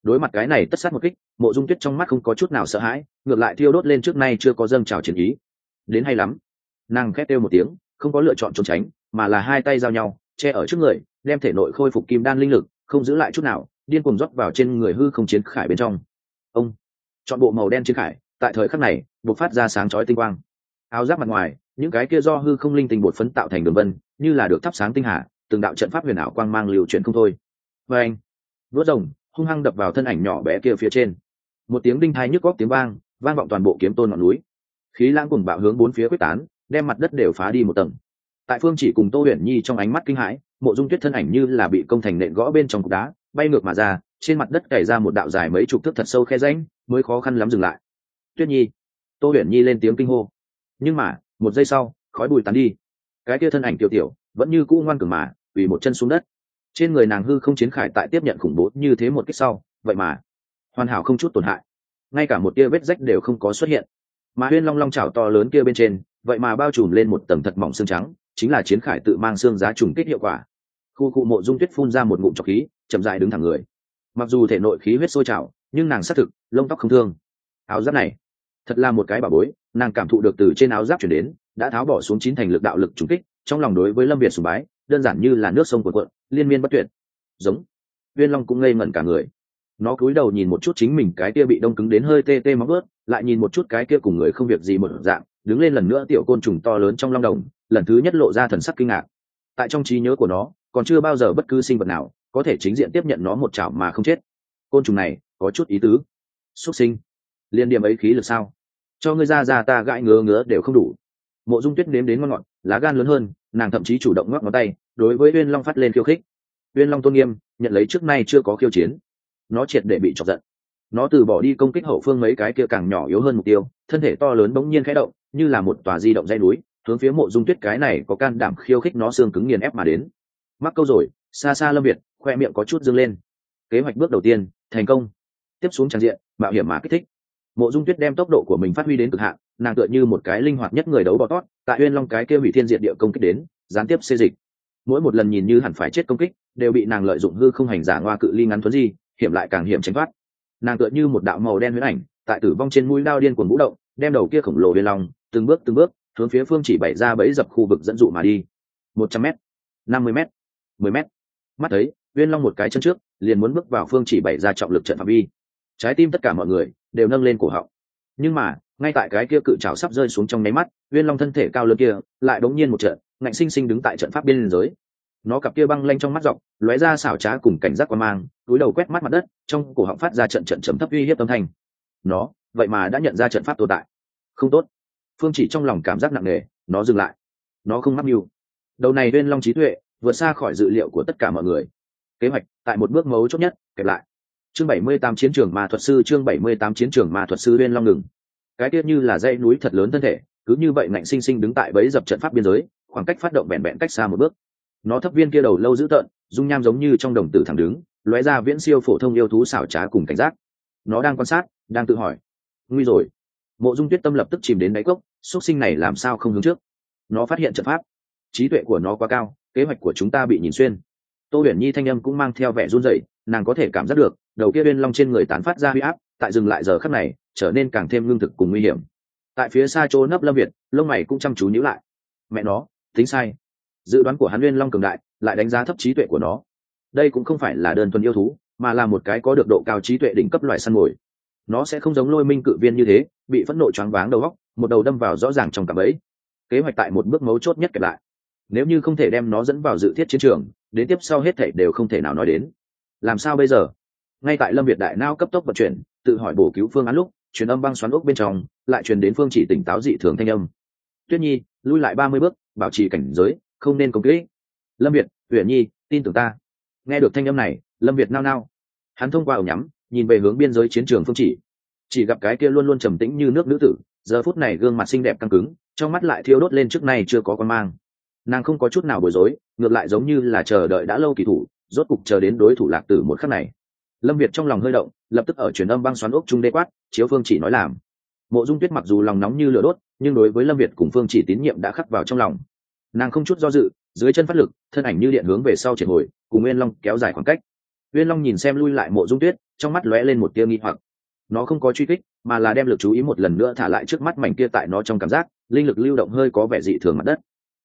đối mặt cái này tất sát một kích, mộ dung tuyết trong mắt không có chút nào sợ hãi, ngược lại thiêu đốt lên trước nay chưa có dâng trào chiến ý. Đến hay lắm. Nàng khét kêu một tiếng, không có lựa chọn trốn tránh, mà là hai tay giao nhau, che ở trước người, đem thể nội khôi phục kim đan linh lực, không giữ lại chút nào, điên cuồng rót vào trên người hư không chiến khải bên trong. Ông, chọn bộ màu đen chiến khải, tại thời khắc này, bộc phát ra sáng chói tinh quang. Áo giáp mặt ngoài, những cái kia do hư không linh tinh bột phấn tạo thành đường vân, như là được thắp sáng tinh hà, từng đạo trận pháp huyền ảo quang mang liều chuyển không thôi. Vê anh vớt rồng hung hăng đập vào thân ảnh nhỏ bé kia phía trên. Một tiếng đinh thai nhức góc tiếng vang vang vọng toàn bộ kiếm tôn ngọn núi. Khí lãng cùng bạo hướng bốn phía quyết tán, đem mặt đất đều phá đi một tầng. Tại phương chỉ cùng tô huyền nhi trong ánh mắt kinh hãi, mộ dung tuyết thân ảnh như là bị công thành nện gõ bên trong cục đá, bay ngược mà ra, trên mặt đất cày ra một đạo dài mấy chục thước thật sâu khe ránh mới khó khăn lắm dừng lại. Tuyết nhi. Tô huyền nhi lên tiếng kinh hô. Nhưng mà, một giây sau, khói bùi tắn đi. Cái kia thân ảnh tiểu tiểu, vẫn như cũ ngoan cường mà vì một chân xuống đất trên người nàng hư không chiến khải tại tiếp nhận khủng bố như thế một cách sau, vậy mà, hoàn hảo không chút tổn hại. Ngay cả một tia vết rách đều không có xuất hiện. Mà huyên long long chảo to lớn kia bên trên, vậy mà bao trùm lên một tầng thật mỏng xương trắng, chính là chiến khải tự mang xương giá trùng kích hiệu quả. Khu cụ mộ dung tuyết phun ra một ngụm trọc khí, chậm dài đứng thẳng người. Mặc dù thể nội khí huyết sôi trào, nhưng nàng xác thực, lông tóc không thương. Áo giáp này, thật là một cái bảo bối, nàng cảm thụ được từ trên áo giáp chuyển đến, đã tháo bỏ xuống chín thành lực đạo lực trùng kích, trong lòng đối với lâm việt sùng bái đơn giản như là nước sông cuộn cuộn, liên miên bất tuyệt. Giống. Viên long cũng ngây ngẩn cả người. Nó cúi đầu nhìn một chút chính mình cái kia bị đông cứng đến hơi tê tê móng ướt lại nhìn một chút cái kia cùng người không việc gì một dạng, đứng lên lần nữa tiểu côn trùng to lớn trong long đồng, lần thứ nhất lộ ra thần sắc kinh ngạc. Tại trong trí nhớ của nó, còn chưa bao giờ bất cứ sinh vật nào có thể chính diện tiếp nhận nó một chảo mà không chết. Côn trùng này, có chút ý tứ. Xuất sinh. Liên điểm ấy khí lực sao? Cho ngươi ra ra ta gãi ngứa ngứa đều không đủ. Mộ dung tuyết nếm đến ngon ngọt, lá gan lớn hơn nàng thậm chí chủ động ngoắc ngón tay, đối với uyên long phát lên khiêu khích. Uyên long tôn nghiêm, nhận lấy trước nay chưa có khiêu chiến. Nó triệt để bị chọc giận. Nó từ bỏ đi công kích hậu phương mấy cái kia càng nhỏ yếu hơn mục tiêu, thân thể to lớn bỗng nhiên khẽ động, như là một tòa di động dây núi, hướng phía mộ dung tuyết cái này có can đảm khiêu khích nó xương cứng nghiền ép mà đến. Mắc câu rồi, xa xa lâm việt, khoe miệng có chút dâng lên. Kế hoạch bước đầu tiên, thành công. Tiếp xuống trang diện, mạo hiểm mà kích thích mộ dung tuyết đem tốc độ của mình phát huy đến cực hạn, nàng tựa như một cái linh hoạt nhất người đấu bọ tót, tại uyên long cái kia hủy thiên diệt địa công kích đến, gián tiếp xê dịch. Mỗi một lần nhìn như hẳn phải chết công kích, đều bị nàng lợi dụng hư không hành giả ngoa cự ly ngắn thuấn di, hiểm lại càng hiểm tránh thoát. Nàng tựa như một đạo màu đen huyễn ảnh, tại tử vong trên mũi đao điên cuồng vũ động, đem đầu kia khổng lồ uyên long, từng bước từng bước, hướng phía phương chỉ bày ra bẫy dập khu vực dẫn dụ mà đi. Một trăm m năm mươi m mười m mắt thấy, uyên long một cái chân trước, liền muốn bước vào phương chỉ bày ra trọng lực trận phạm vi. Trái tim tất cả mọi người đều nâng lên cổ họng. Nhưng mà, ngay tại cái kia cự trào sắp rơi xuống trong nháy mắt, uyên long thân thể cao lớn kia lại đống nhiên một trận, ngạnh sinh sinh đứng tại trận pháp biên giới. Nó cặp kia băng lanh trong mắt dọc, lóe ra xảo trá cùng cảnh giác quan mang, túi đầu quét mắt mặt đất, trong cổ họng phát ra trận trận chấm thấp uy hiếp âm thanh. Nó, vậy mà đã nhận ra trận pháp tồn tại. Không tốt. Phương chỉ trong lòng cảm giác nặng nề, nó dừng lại. Nó không mắc mưu. Đầu này uyên long trí tuệ, vượt xa khỏi dự liệu của tất cả mọi người. Kế hoạch, tại một bước mấu chốt nhất, kẹp lại chương bảy mươi tám chiến trường ma thuật sư, chương bảy mươi tám chiến trường ma thuật sư uyên long ngừng. Cái tiết như là dãy núi thật lớn thân thể, cứ như vậy ngạnh sinh sinh đứng tại bẫy dập trận pháp biên giới, khoảng cách phát động bẹn bẹn cách xa một bước. Nó thấp viên kia đầu lâu dữ tợn, dung nham giống như trong đồng tử thẳng đứng, lóe ra viễn siêu phổ thông yêu thú xảo trá cùng cảnh giác. Nó đang quan sát, đang tự hỏi. Nguy rồi. Mộ dung tuyết tâm lập tức chìm đến đáy cốc xuất sinh này làm sao không hướng trước? Nó phát hiện trận pháp. Trí tuệ của nó quá cao, kế hoạch của chúng ta bị nhìn xuyên. Tô huyền nhi thanh âm cũng mang theo vẻ run rẩy, nàng có thể cảm giác được đầu kia bên long trên người tán phát ra huy áp, tại dừng lại giờ khắc này, trở nên càng thêm ngưng thực cùng nguy hiểm. Tại phía xa chỗ nấp lâm việt, lông mày cũng chăm chú nhíu lại. Mẹ nó, tính sai. Dự đoán của hắn nguyên long cường đại, lại đánh giá thấp trí tuệ của nó. Đây cũng không phải là đơn thuần yêu thú, mà là một cái có được độ cao trí tuệ đỉnh cấp loài săn mồi. Nó sẽ không giống lôi minh cự viên như thế, bị phẫn nộ choáng váng đầu góc một đầu đâm vào rõ ràng trong cả ấy kế hoạch tại một bước mấu chốt nhất kể lại. Nếu như không thể đem nó dẫn vào dự thiết chiến trường, đến tiếp sau hết thể đều không thể nào nói đến. Làm sao bây giờ? Ngay tại lâm việt đại nao cấp tốc vận chuyển, tự hỏi bổ cứu phương án lúc, truyền âm băng xoắn ốc bên trong, lại truyền đến phương chỉ tỉnh táo dị thường thanh âm. Tuyết nhi, lui lại ba mươi bước, bảo trì cảnh giới, không nên công kỹ lâm việt huyền nhi, tin tưởng ta. Nghe được thanh âm này, lâm việt nao nao. Hắn thông qua ẩu nhắm, nhìn về hướng biên giới chiến trường phương chỉ. Chỉ gặp cái kia luôn luôn trầm tĩnh như nước nữ tử, giờ phút này gương mặt xinh đẹp căng cứng, trong mắt lại thiêu đốt lên trước nay chưa có con mang. Nàng không có chút nào bối rối, ngược lại giống như là chờ đợi đã lâu kỳ thủ, rốt cục chờ đến đối thủ lạc tử một khắc này lâm việt trong lòng hơi động, lập tức ở truyền âm băng xoắn ốc trung đê quát, chiếu phương chỉ nói làm. Mộ dung tuyết mặc dù lòng nóng như lửa đốt, nhưng đối với lâm việt cùng phương chỉ tín nhiệm đã khắc vào trong lòng. Nàng không chút do dự, dưới chân phát lực, thân ảnh như điện hướng về sau triển hồi, cùng nguyên long kéo dài khoảng cách. Nguyên long nhìn xem lui lại mộ dung tuyết, trong mắt lóe lên một tia nghi hoặc. Nó không có truy kích, mà là đem lực chú ý một lần nữa thả lại trước mắt mảnh kia tại nó trong cảm giác, linh lực lưu động hơi có vẻ dị thường mặt đất.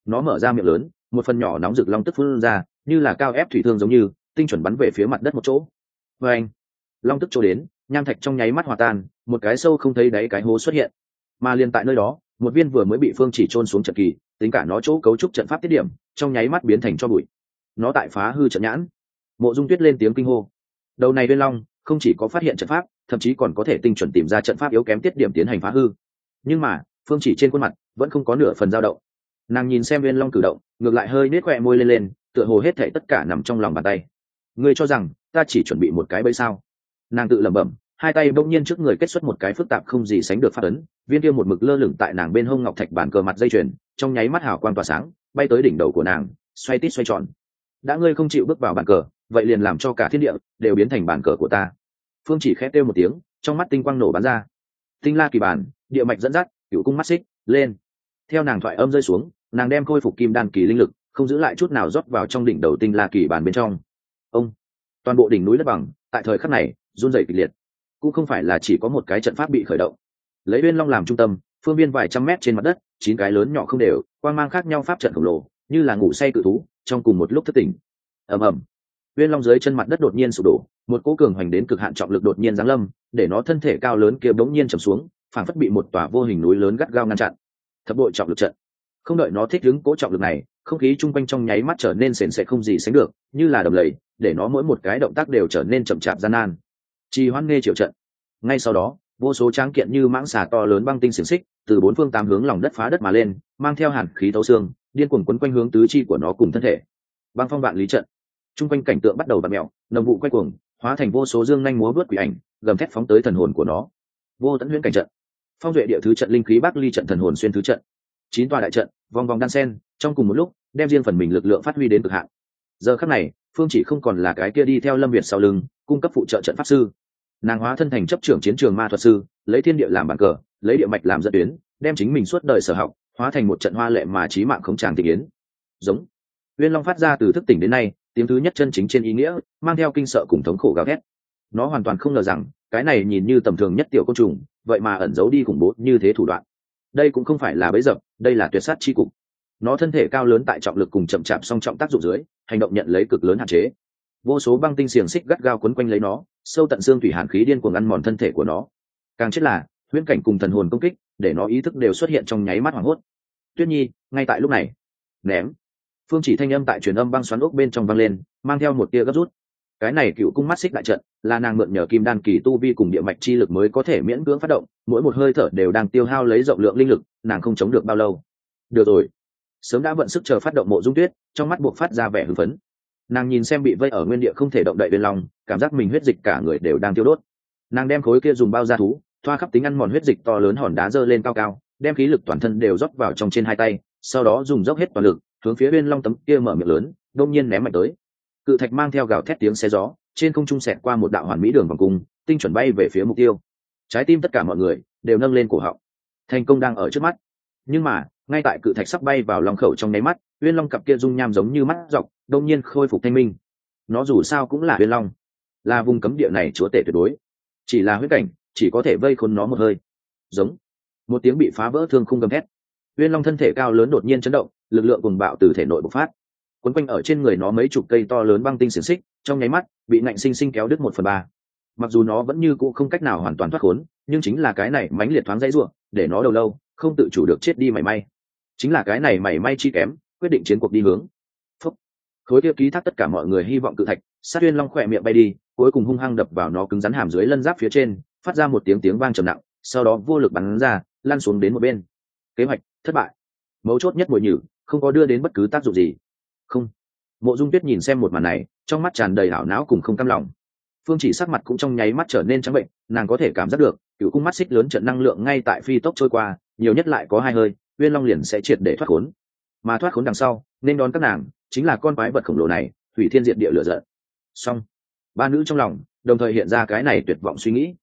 Nó mở ra miệng lớn, một phần nhỏ nóng rực long tức phun ra, như là cao ép thủy thương giống như, tinh chuẩn bắn về phía mặt đất một chỗ và anh, long tức chỗ đến, nham thạch trong nháy mắt hòa tan, một cái sâu không thấy đáy cái hố xuất hiện. Mà liền tại nơi đó, một viên vừa mới bị phương chỉ trôn xuống trận kỳ, tính cả nó chỗ cấu trúc trận pháp tiết điểm, trong nháy mắt biến thành cho bụi. Nó tại phá hư trận nhãn. Mộ dung tuyết lên tiếng kinh hô. Đầu này bên long, không chỉ có phát hiện trận pháp, thậm chí còn có thể tinh chuẩn tìm ra trận pháp yếu kém tiết điểm tiến hành phá hư. Nhưng mà, phương chỉ trên khuôn mặt, vẫn không có nửa phần dao động. Nàng nhìn xem viên long cử động, ngược lại hơi nết khoe môi lên lên, tựa hồ hết thể tất cả nằm trong lòng bàn tay. Ngươi cho rằng ta chỉ chuẩn bị một cái bẫy sao? Nàng tự lẩm bẩm, hai tay bỗng nhiên trước người kết xuất một cái phức tạp không gì sánh được phát ấn, viên kia một mực lơ lửng tại nàng bên hông ngọc thạch bản cờ mặt dây chuyền, trong nháy mắt hào quang tỏa sáng, bay tới đỉnh đầu của nàng, xoay tít xoay tròn. Đã ngươi không chịu bước vào bàn cờ, vậy liền làm cho cả thiên địa đều biến thành bàn cờ của ta. Phương chỉ khét kêu một tiếng, trong mắt tinh quang nổ bắn ra. Tinh la kỳ bản, địa mạch dẫn dắt, cựu cung mắt xích, lên. Theo nàng thoại âm rơi xuống, nàng đem khôi phục kim đan kỳ linh lực, không giữ lại chút nào rót vào trong đỉnh đầu tinh la kỳ bản bên trong. Ông toàn bộ đỉnh núi đất bằng, tại thời khắc này, run rẩy kịch liệt. Cũng không phải là chỉ có một cái trận pháp bị khởi động. Lấy viên long làm trung tâm, phương viên vài trăm mét trên mặt đất, chín cái lớn nhỏ không đều, quang mang khác nhau pháp trận khổng lồ, như là ngủ say cự thú, trong cùng một lúc thất tỉnh. Ầm ầm. Viên long dưới chân mặt đất đột nhiên sụp đổ, một cỗ cường hoành đến cực hạn trọng lực đột nhiên giáng lâm, để nó thân thể cao lớn kia bỗng nhiên trầm xuống phản phất bị một tòa vô hình núi lớn gắt gao ngăn chặn. Thập đội trọng lực trận. Không đợi nó thích đứng cỗ trọng lực này, không khí chung quanh trong nháy mắt trở nên sền sệt không gì sánh được, như là đầm lầy để nó mỗi một cái động tác đều trở nên chậm chạp gian nan. Trì hoãn nghe triệu trận. Ngay sau đó, vô số tráng kiện như mãng xà to lớn băng tinh xiềng xích, từ bốn phương tám hướng lòng đất phá đất mà lên, mang theo hàn khí thấu xương, điên cuồng quấn quanh hướng tứ chi của nó cùng thân thể. Băng phong vạn lý trận. Chung quanh cảnh tượng bắt đầu bạt mẹo nồng vụ quay cuồng, hóa thành vô số dương nhanh múa vớt quỷ ảnh, gầm thép phóng tới thần hồn của nó. Vô tận huyễn cảnh trận. Phong duệ địa thứ trận linh khí bắc ly trận thần hồn xuyên thứ trận. Chín tòa đại trận, vòng vòng đan sen, trong cùng một lúc, đem riêng phần mình lực lượng phát huy đến cực hạn giờ khắc này, phương chỉ không còn là cái kia đi theo lâm việt sau lưng, cung cấp phụ trợ trận pháp sư. Nàng hóa thân thành chấp trưởng chiến trường ma thuật sư, lấy thiên địa làm bàn cờ, lấy địa mạch làm dẫn tuyến, đem chính mình suốt đời sở học, hóa thành một trận hoa lệ mà trí mạng không tràng tình yến. Giống. Uyên long phát ra từ thức tỉnh đến nay, tiếng thứ nhất chân chính trên ý nghĩa, mang theo kinh sợ cùng thống khổ gào thét. nó hoàn toàn không ngờ rằng, cái này nhìn như tầm thường nhất tiểu côn trùng, vậy mà ẩn giấu đi khủng bố như thế thủ đoạn. Đây cũng không phải là bấy dập, đây là tuyệt sát chi cục nó thân thể cao lớn tại trọng lực cùng chậm chạp song trọng tác dụng dưới, hành động nhận lấy cực lớn hạn chế. Vô số băng tinh xiềng xích gắt gao quấn quanh lấy nó, sâu tận xương thủy hàn khí điên cuồng ăn mòn thân thể của nó. Càng chết là, huyễn cảnh cùng thần hồn công kích để nó ý thức đều xuất hiện trong nháy mắt hoảng hốt. Tuyết nhi, ngay tại lúc này. Ném. Phương chỉ thanh âm tại truyền âm băng xoắn ốc bên trong vang lên, mang theo một tia gấp rút. Cái này cựu cung mắt xích đại trận, là nàng mượn nhờ kim đan kỳ tu vi cùng địa mạch chi lực mới có thể miễn cưỡng phát động, mỗi một hơi thở đều đang tiêu hao lấy rộng lượng linh lực, nàng không chống được bao lâu. Được rồi sớm đã vận sức chờ phát động mộ dung tuyết, trong mắt buộc phát ra vẻ hưng phấn. Nàng nhìn xem bị vây ở nguyên địa không thể động đậy bên lòng, cảm giác mình huyết dịch cả người đều đang tiêu đốt. Nàng đem khối kia dùng bao da thú, thoa khắp tính ăn mòn huyết dịch to lớn hòn đá dơ lên cao cao, đem khí lực toàn thân đều rót vào trong trên hai tay, sau đó dùng dốc hết toàn lực, hướng phía bên long tấm kia mở miệng lớn, đông nhiên ném mạnh tới. Cự thạch mang theo gào thét tiếng xe gió, trên không trung xẹt qua một đạo hoàn mỹ đường vòng cung, tinh chuẩn bay về phía mục tiêu. Trái tim tất cả mọi người đều nâng lên cổ họng. Thành công đang ở trước mắt. Nhưng mà ngay tại cự thạch sắp bay vào lòng khẩu trong nháy mắt, uyên long cặp kia dung nham giống như mắt dọc đông nhiên khôi phục thanh minh. Nó dù sao cũng là uyên long, là vùng cấm địa này chúa tể tuyệt đối. Chỉ là huyết cảnh, chỉ có thể vây khốn nó một hơi. Giống. Một tiếng bị phá vỡ thương khung gầm thét. Uyên long thân thể cao lớn đột nhiên chấn động, lực lượng cùng bạo từ thể nội bộc phát. Quấn quanh ở trên người nó mấy chục cây to lớn băng tinh xiềng xích, trong nháy mắt, bị nạnh sinh sinh kéo đứt một phần ba. Mặc dù nó vẫn như cũ không cách nào hoàn toàn thoát khốn, nhưng chính là cái này mãnh liệt thoáng dãy ruộng, để nó đầu lâu, không tự chủ được chết đi mảy may chính là cái này mảy may chi kém, quyết định chiến cuộc đi hướng. Phúc. khối kia ký thác tất cả mọi người hy vọng cự thạch, sát tuyên long khỏe miệng bay đi, cuối cùng hung hăng đập vào nó cứng rắn hàm dưới lân giáp phía trên, phát ra một tiếng tiếng vang trầm nặng, sau đó vô lực bắn ra, lăn xuống đến một bên. Kế hoạch, thất bại. Mấu chốt nhất mùi nhử, không có đưa đến bất cứ tác dụng gì. Không. Mộ dung tuyết nhìn xem một màn này, trong mắt tràn đầy hảo não cùng không cam lòng. Phương chỉ sắc mặt cũng trong nháy mắt trở nên trắng bệnh, nàng có thể cảm giác được, cựu cung mắt xích lớn trận năng lượng ngay tại phi tốc trôi qua, nhiều nhất lại có hai hơi uyên long liền sẽ triệt để thoát khốn. Mà thoát khốn đằng sau, nên đón các nàng, chính là con quái vật khổng lồ này hủy thiên diện địa lửa giận. Xong. Ba nữ trong lòng, đồng thời hiện ra cái này tuyệt vọng suy nghĩ.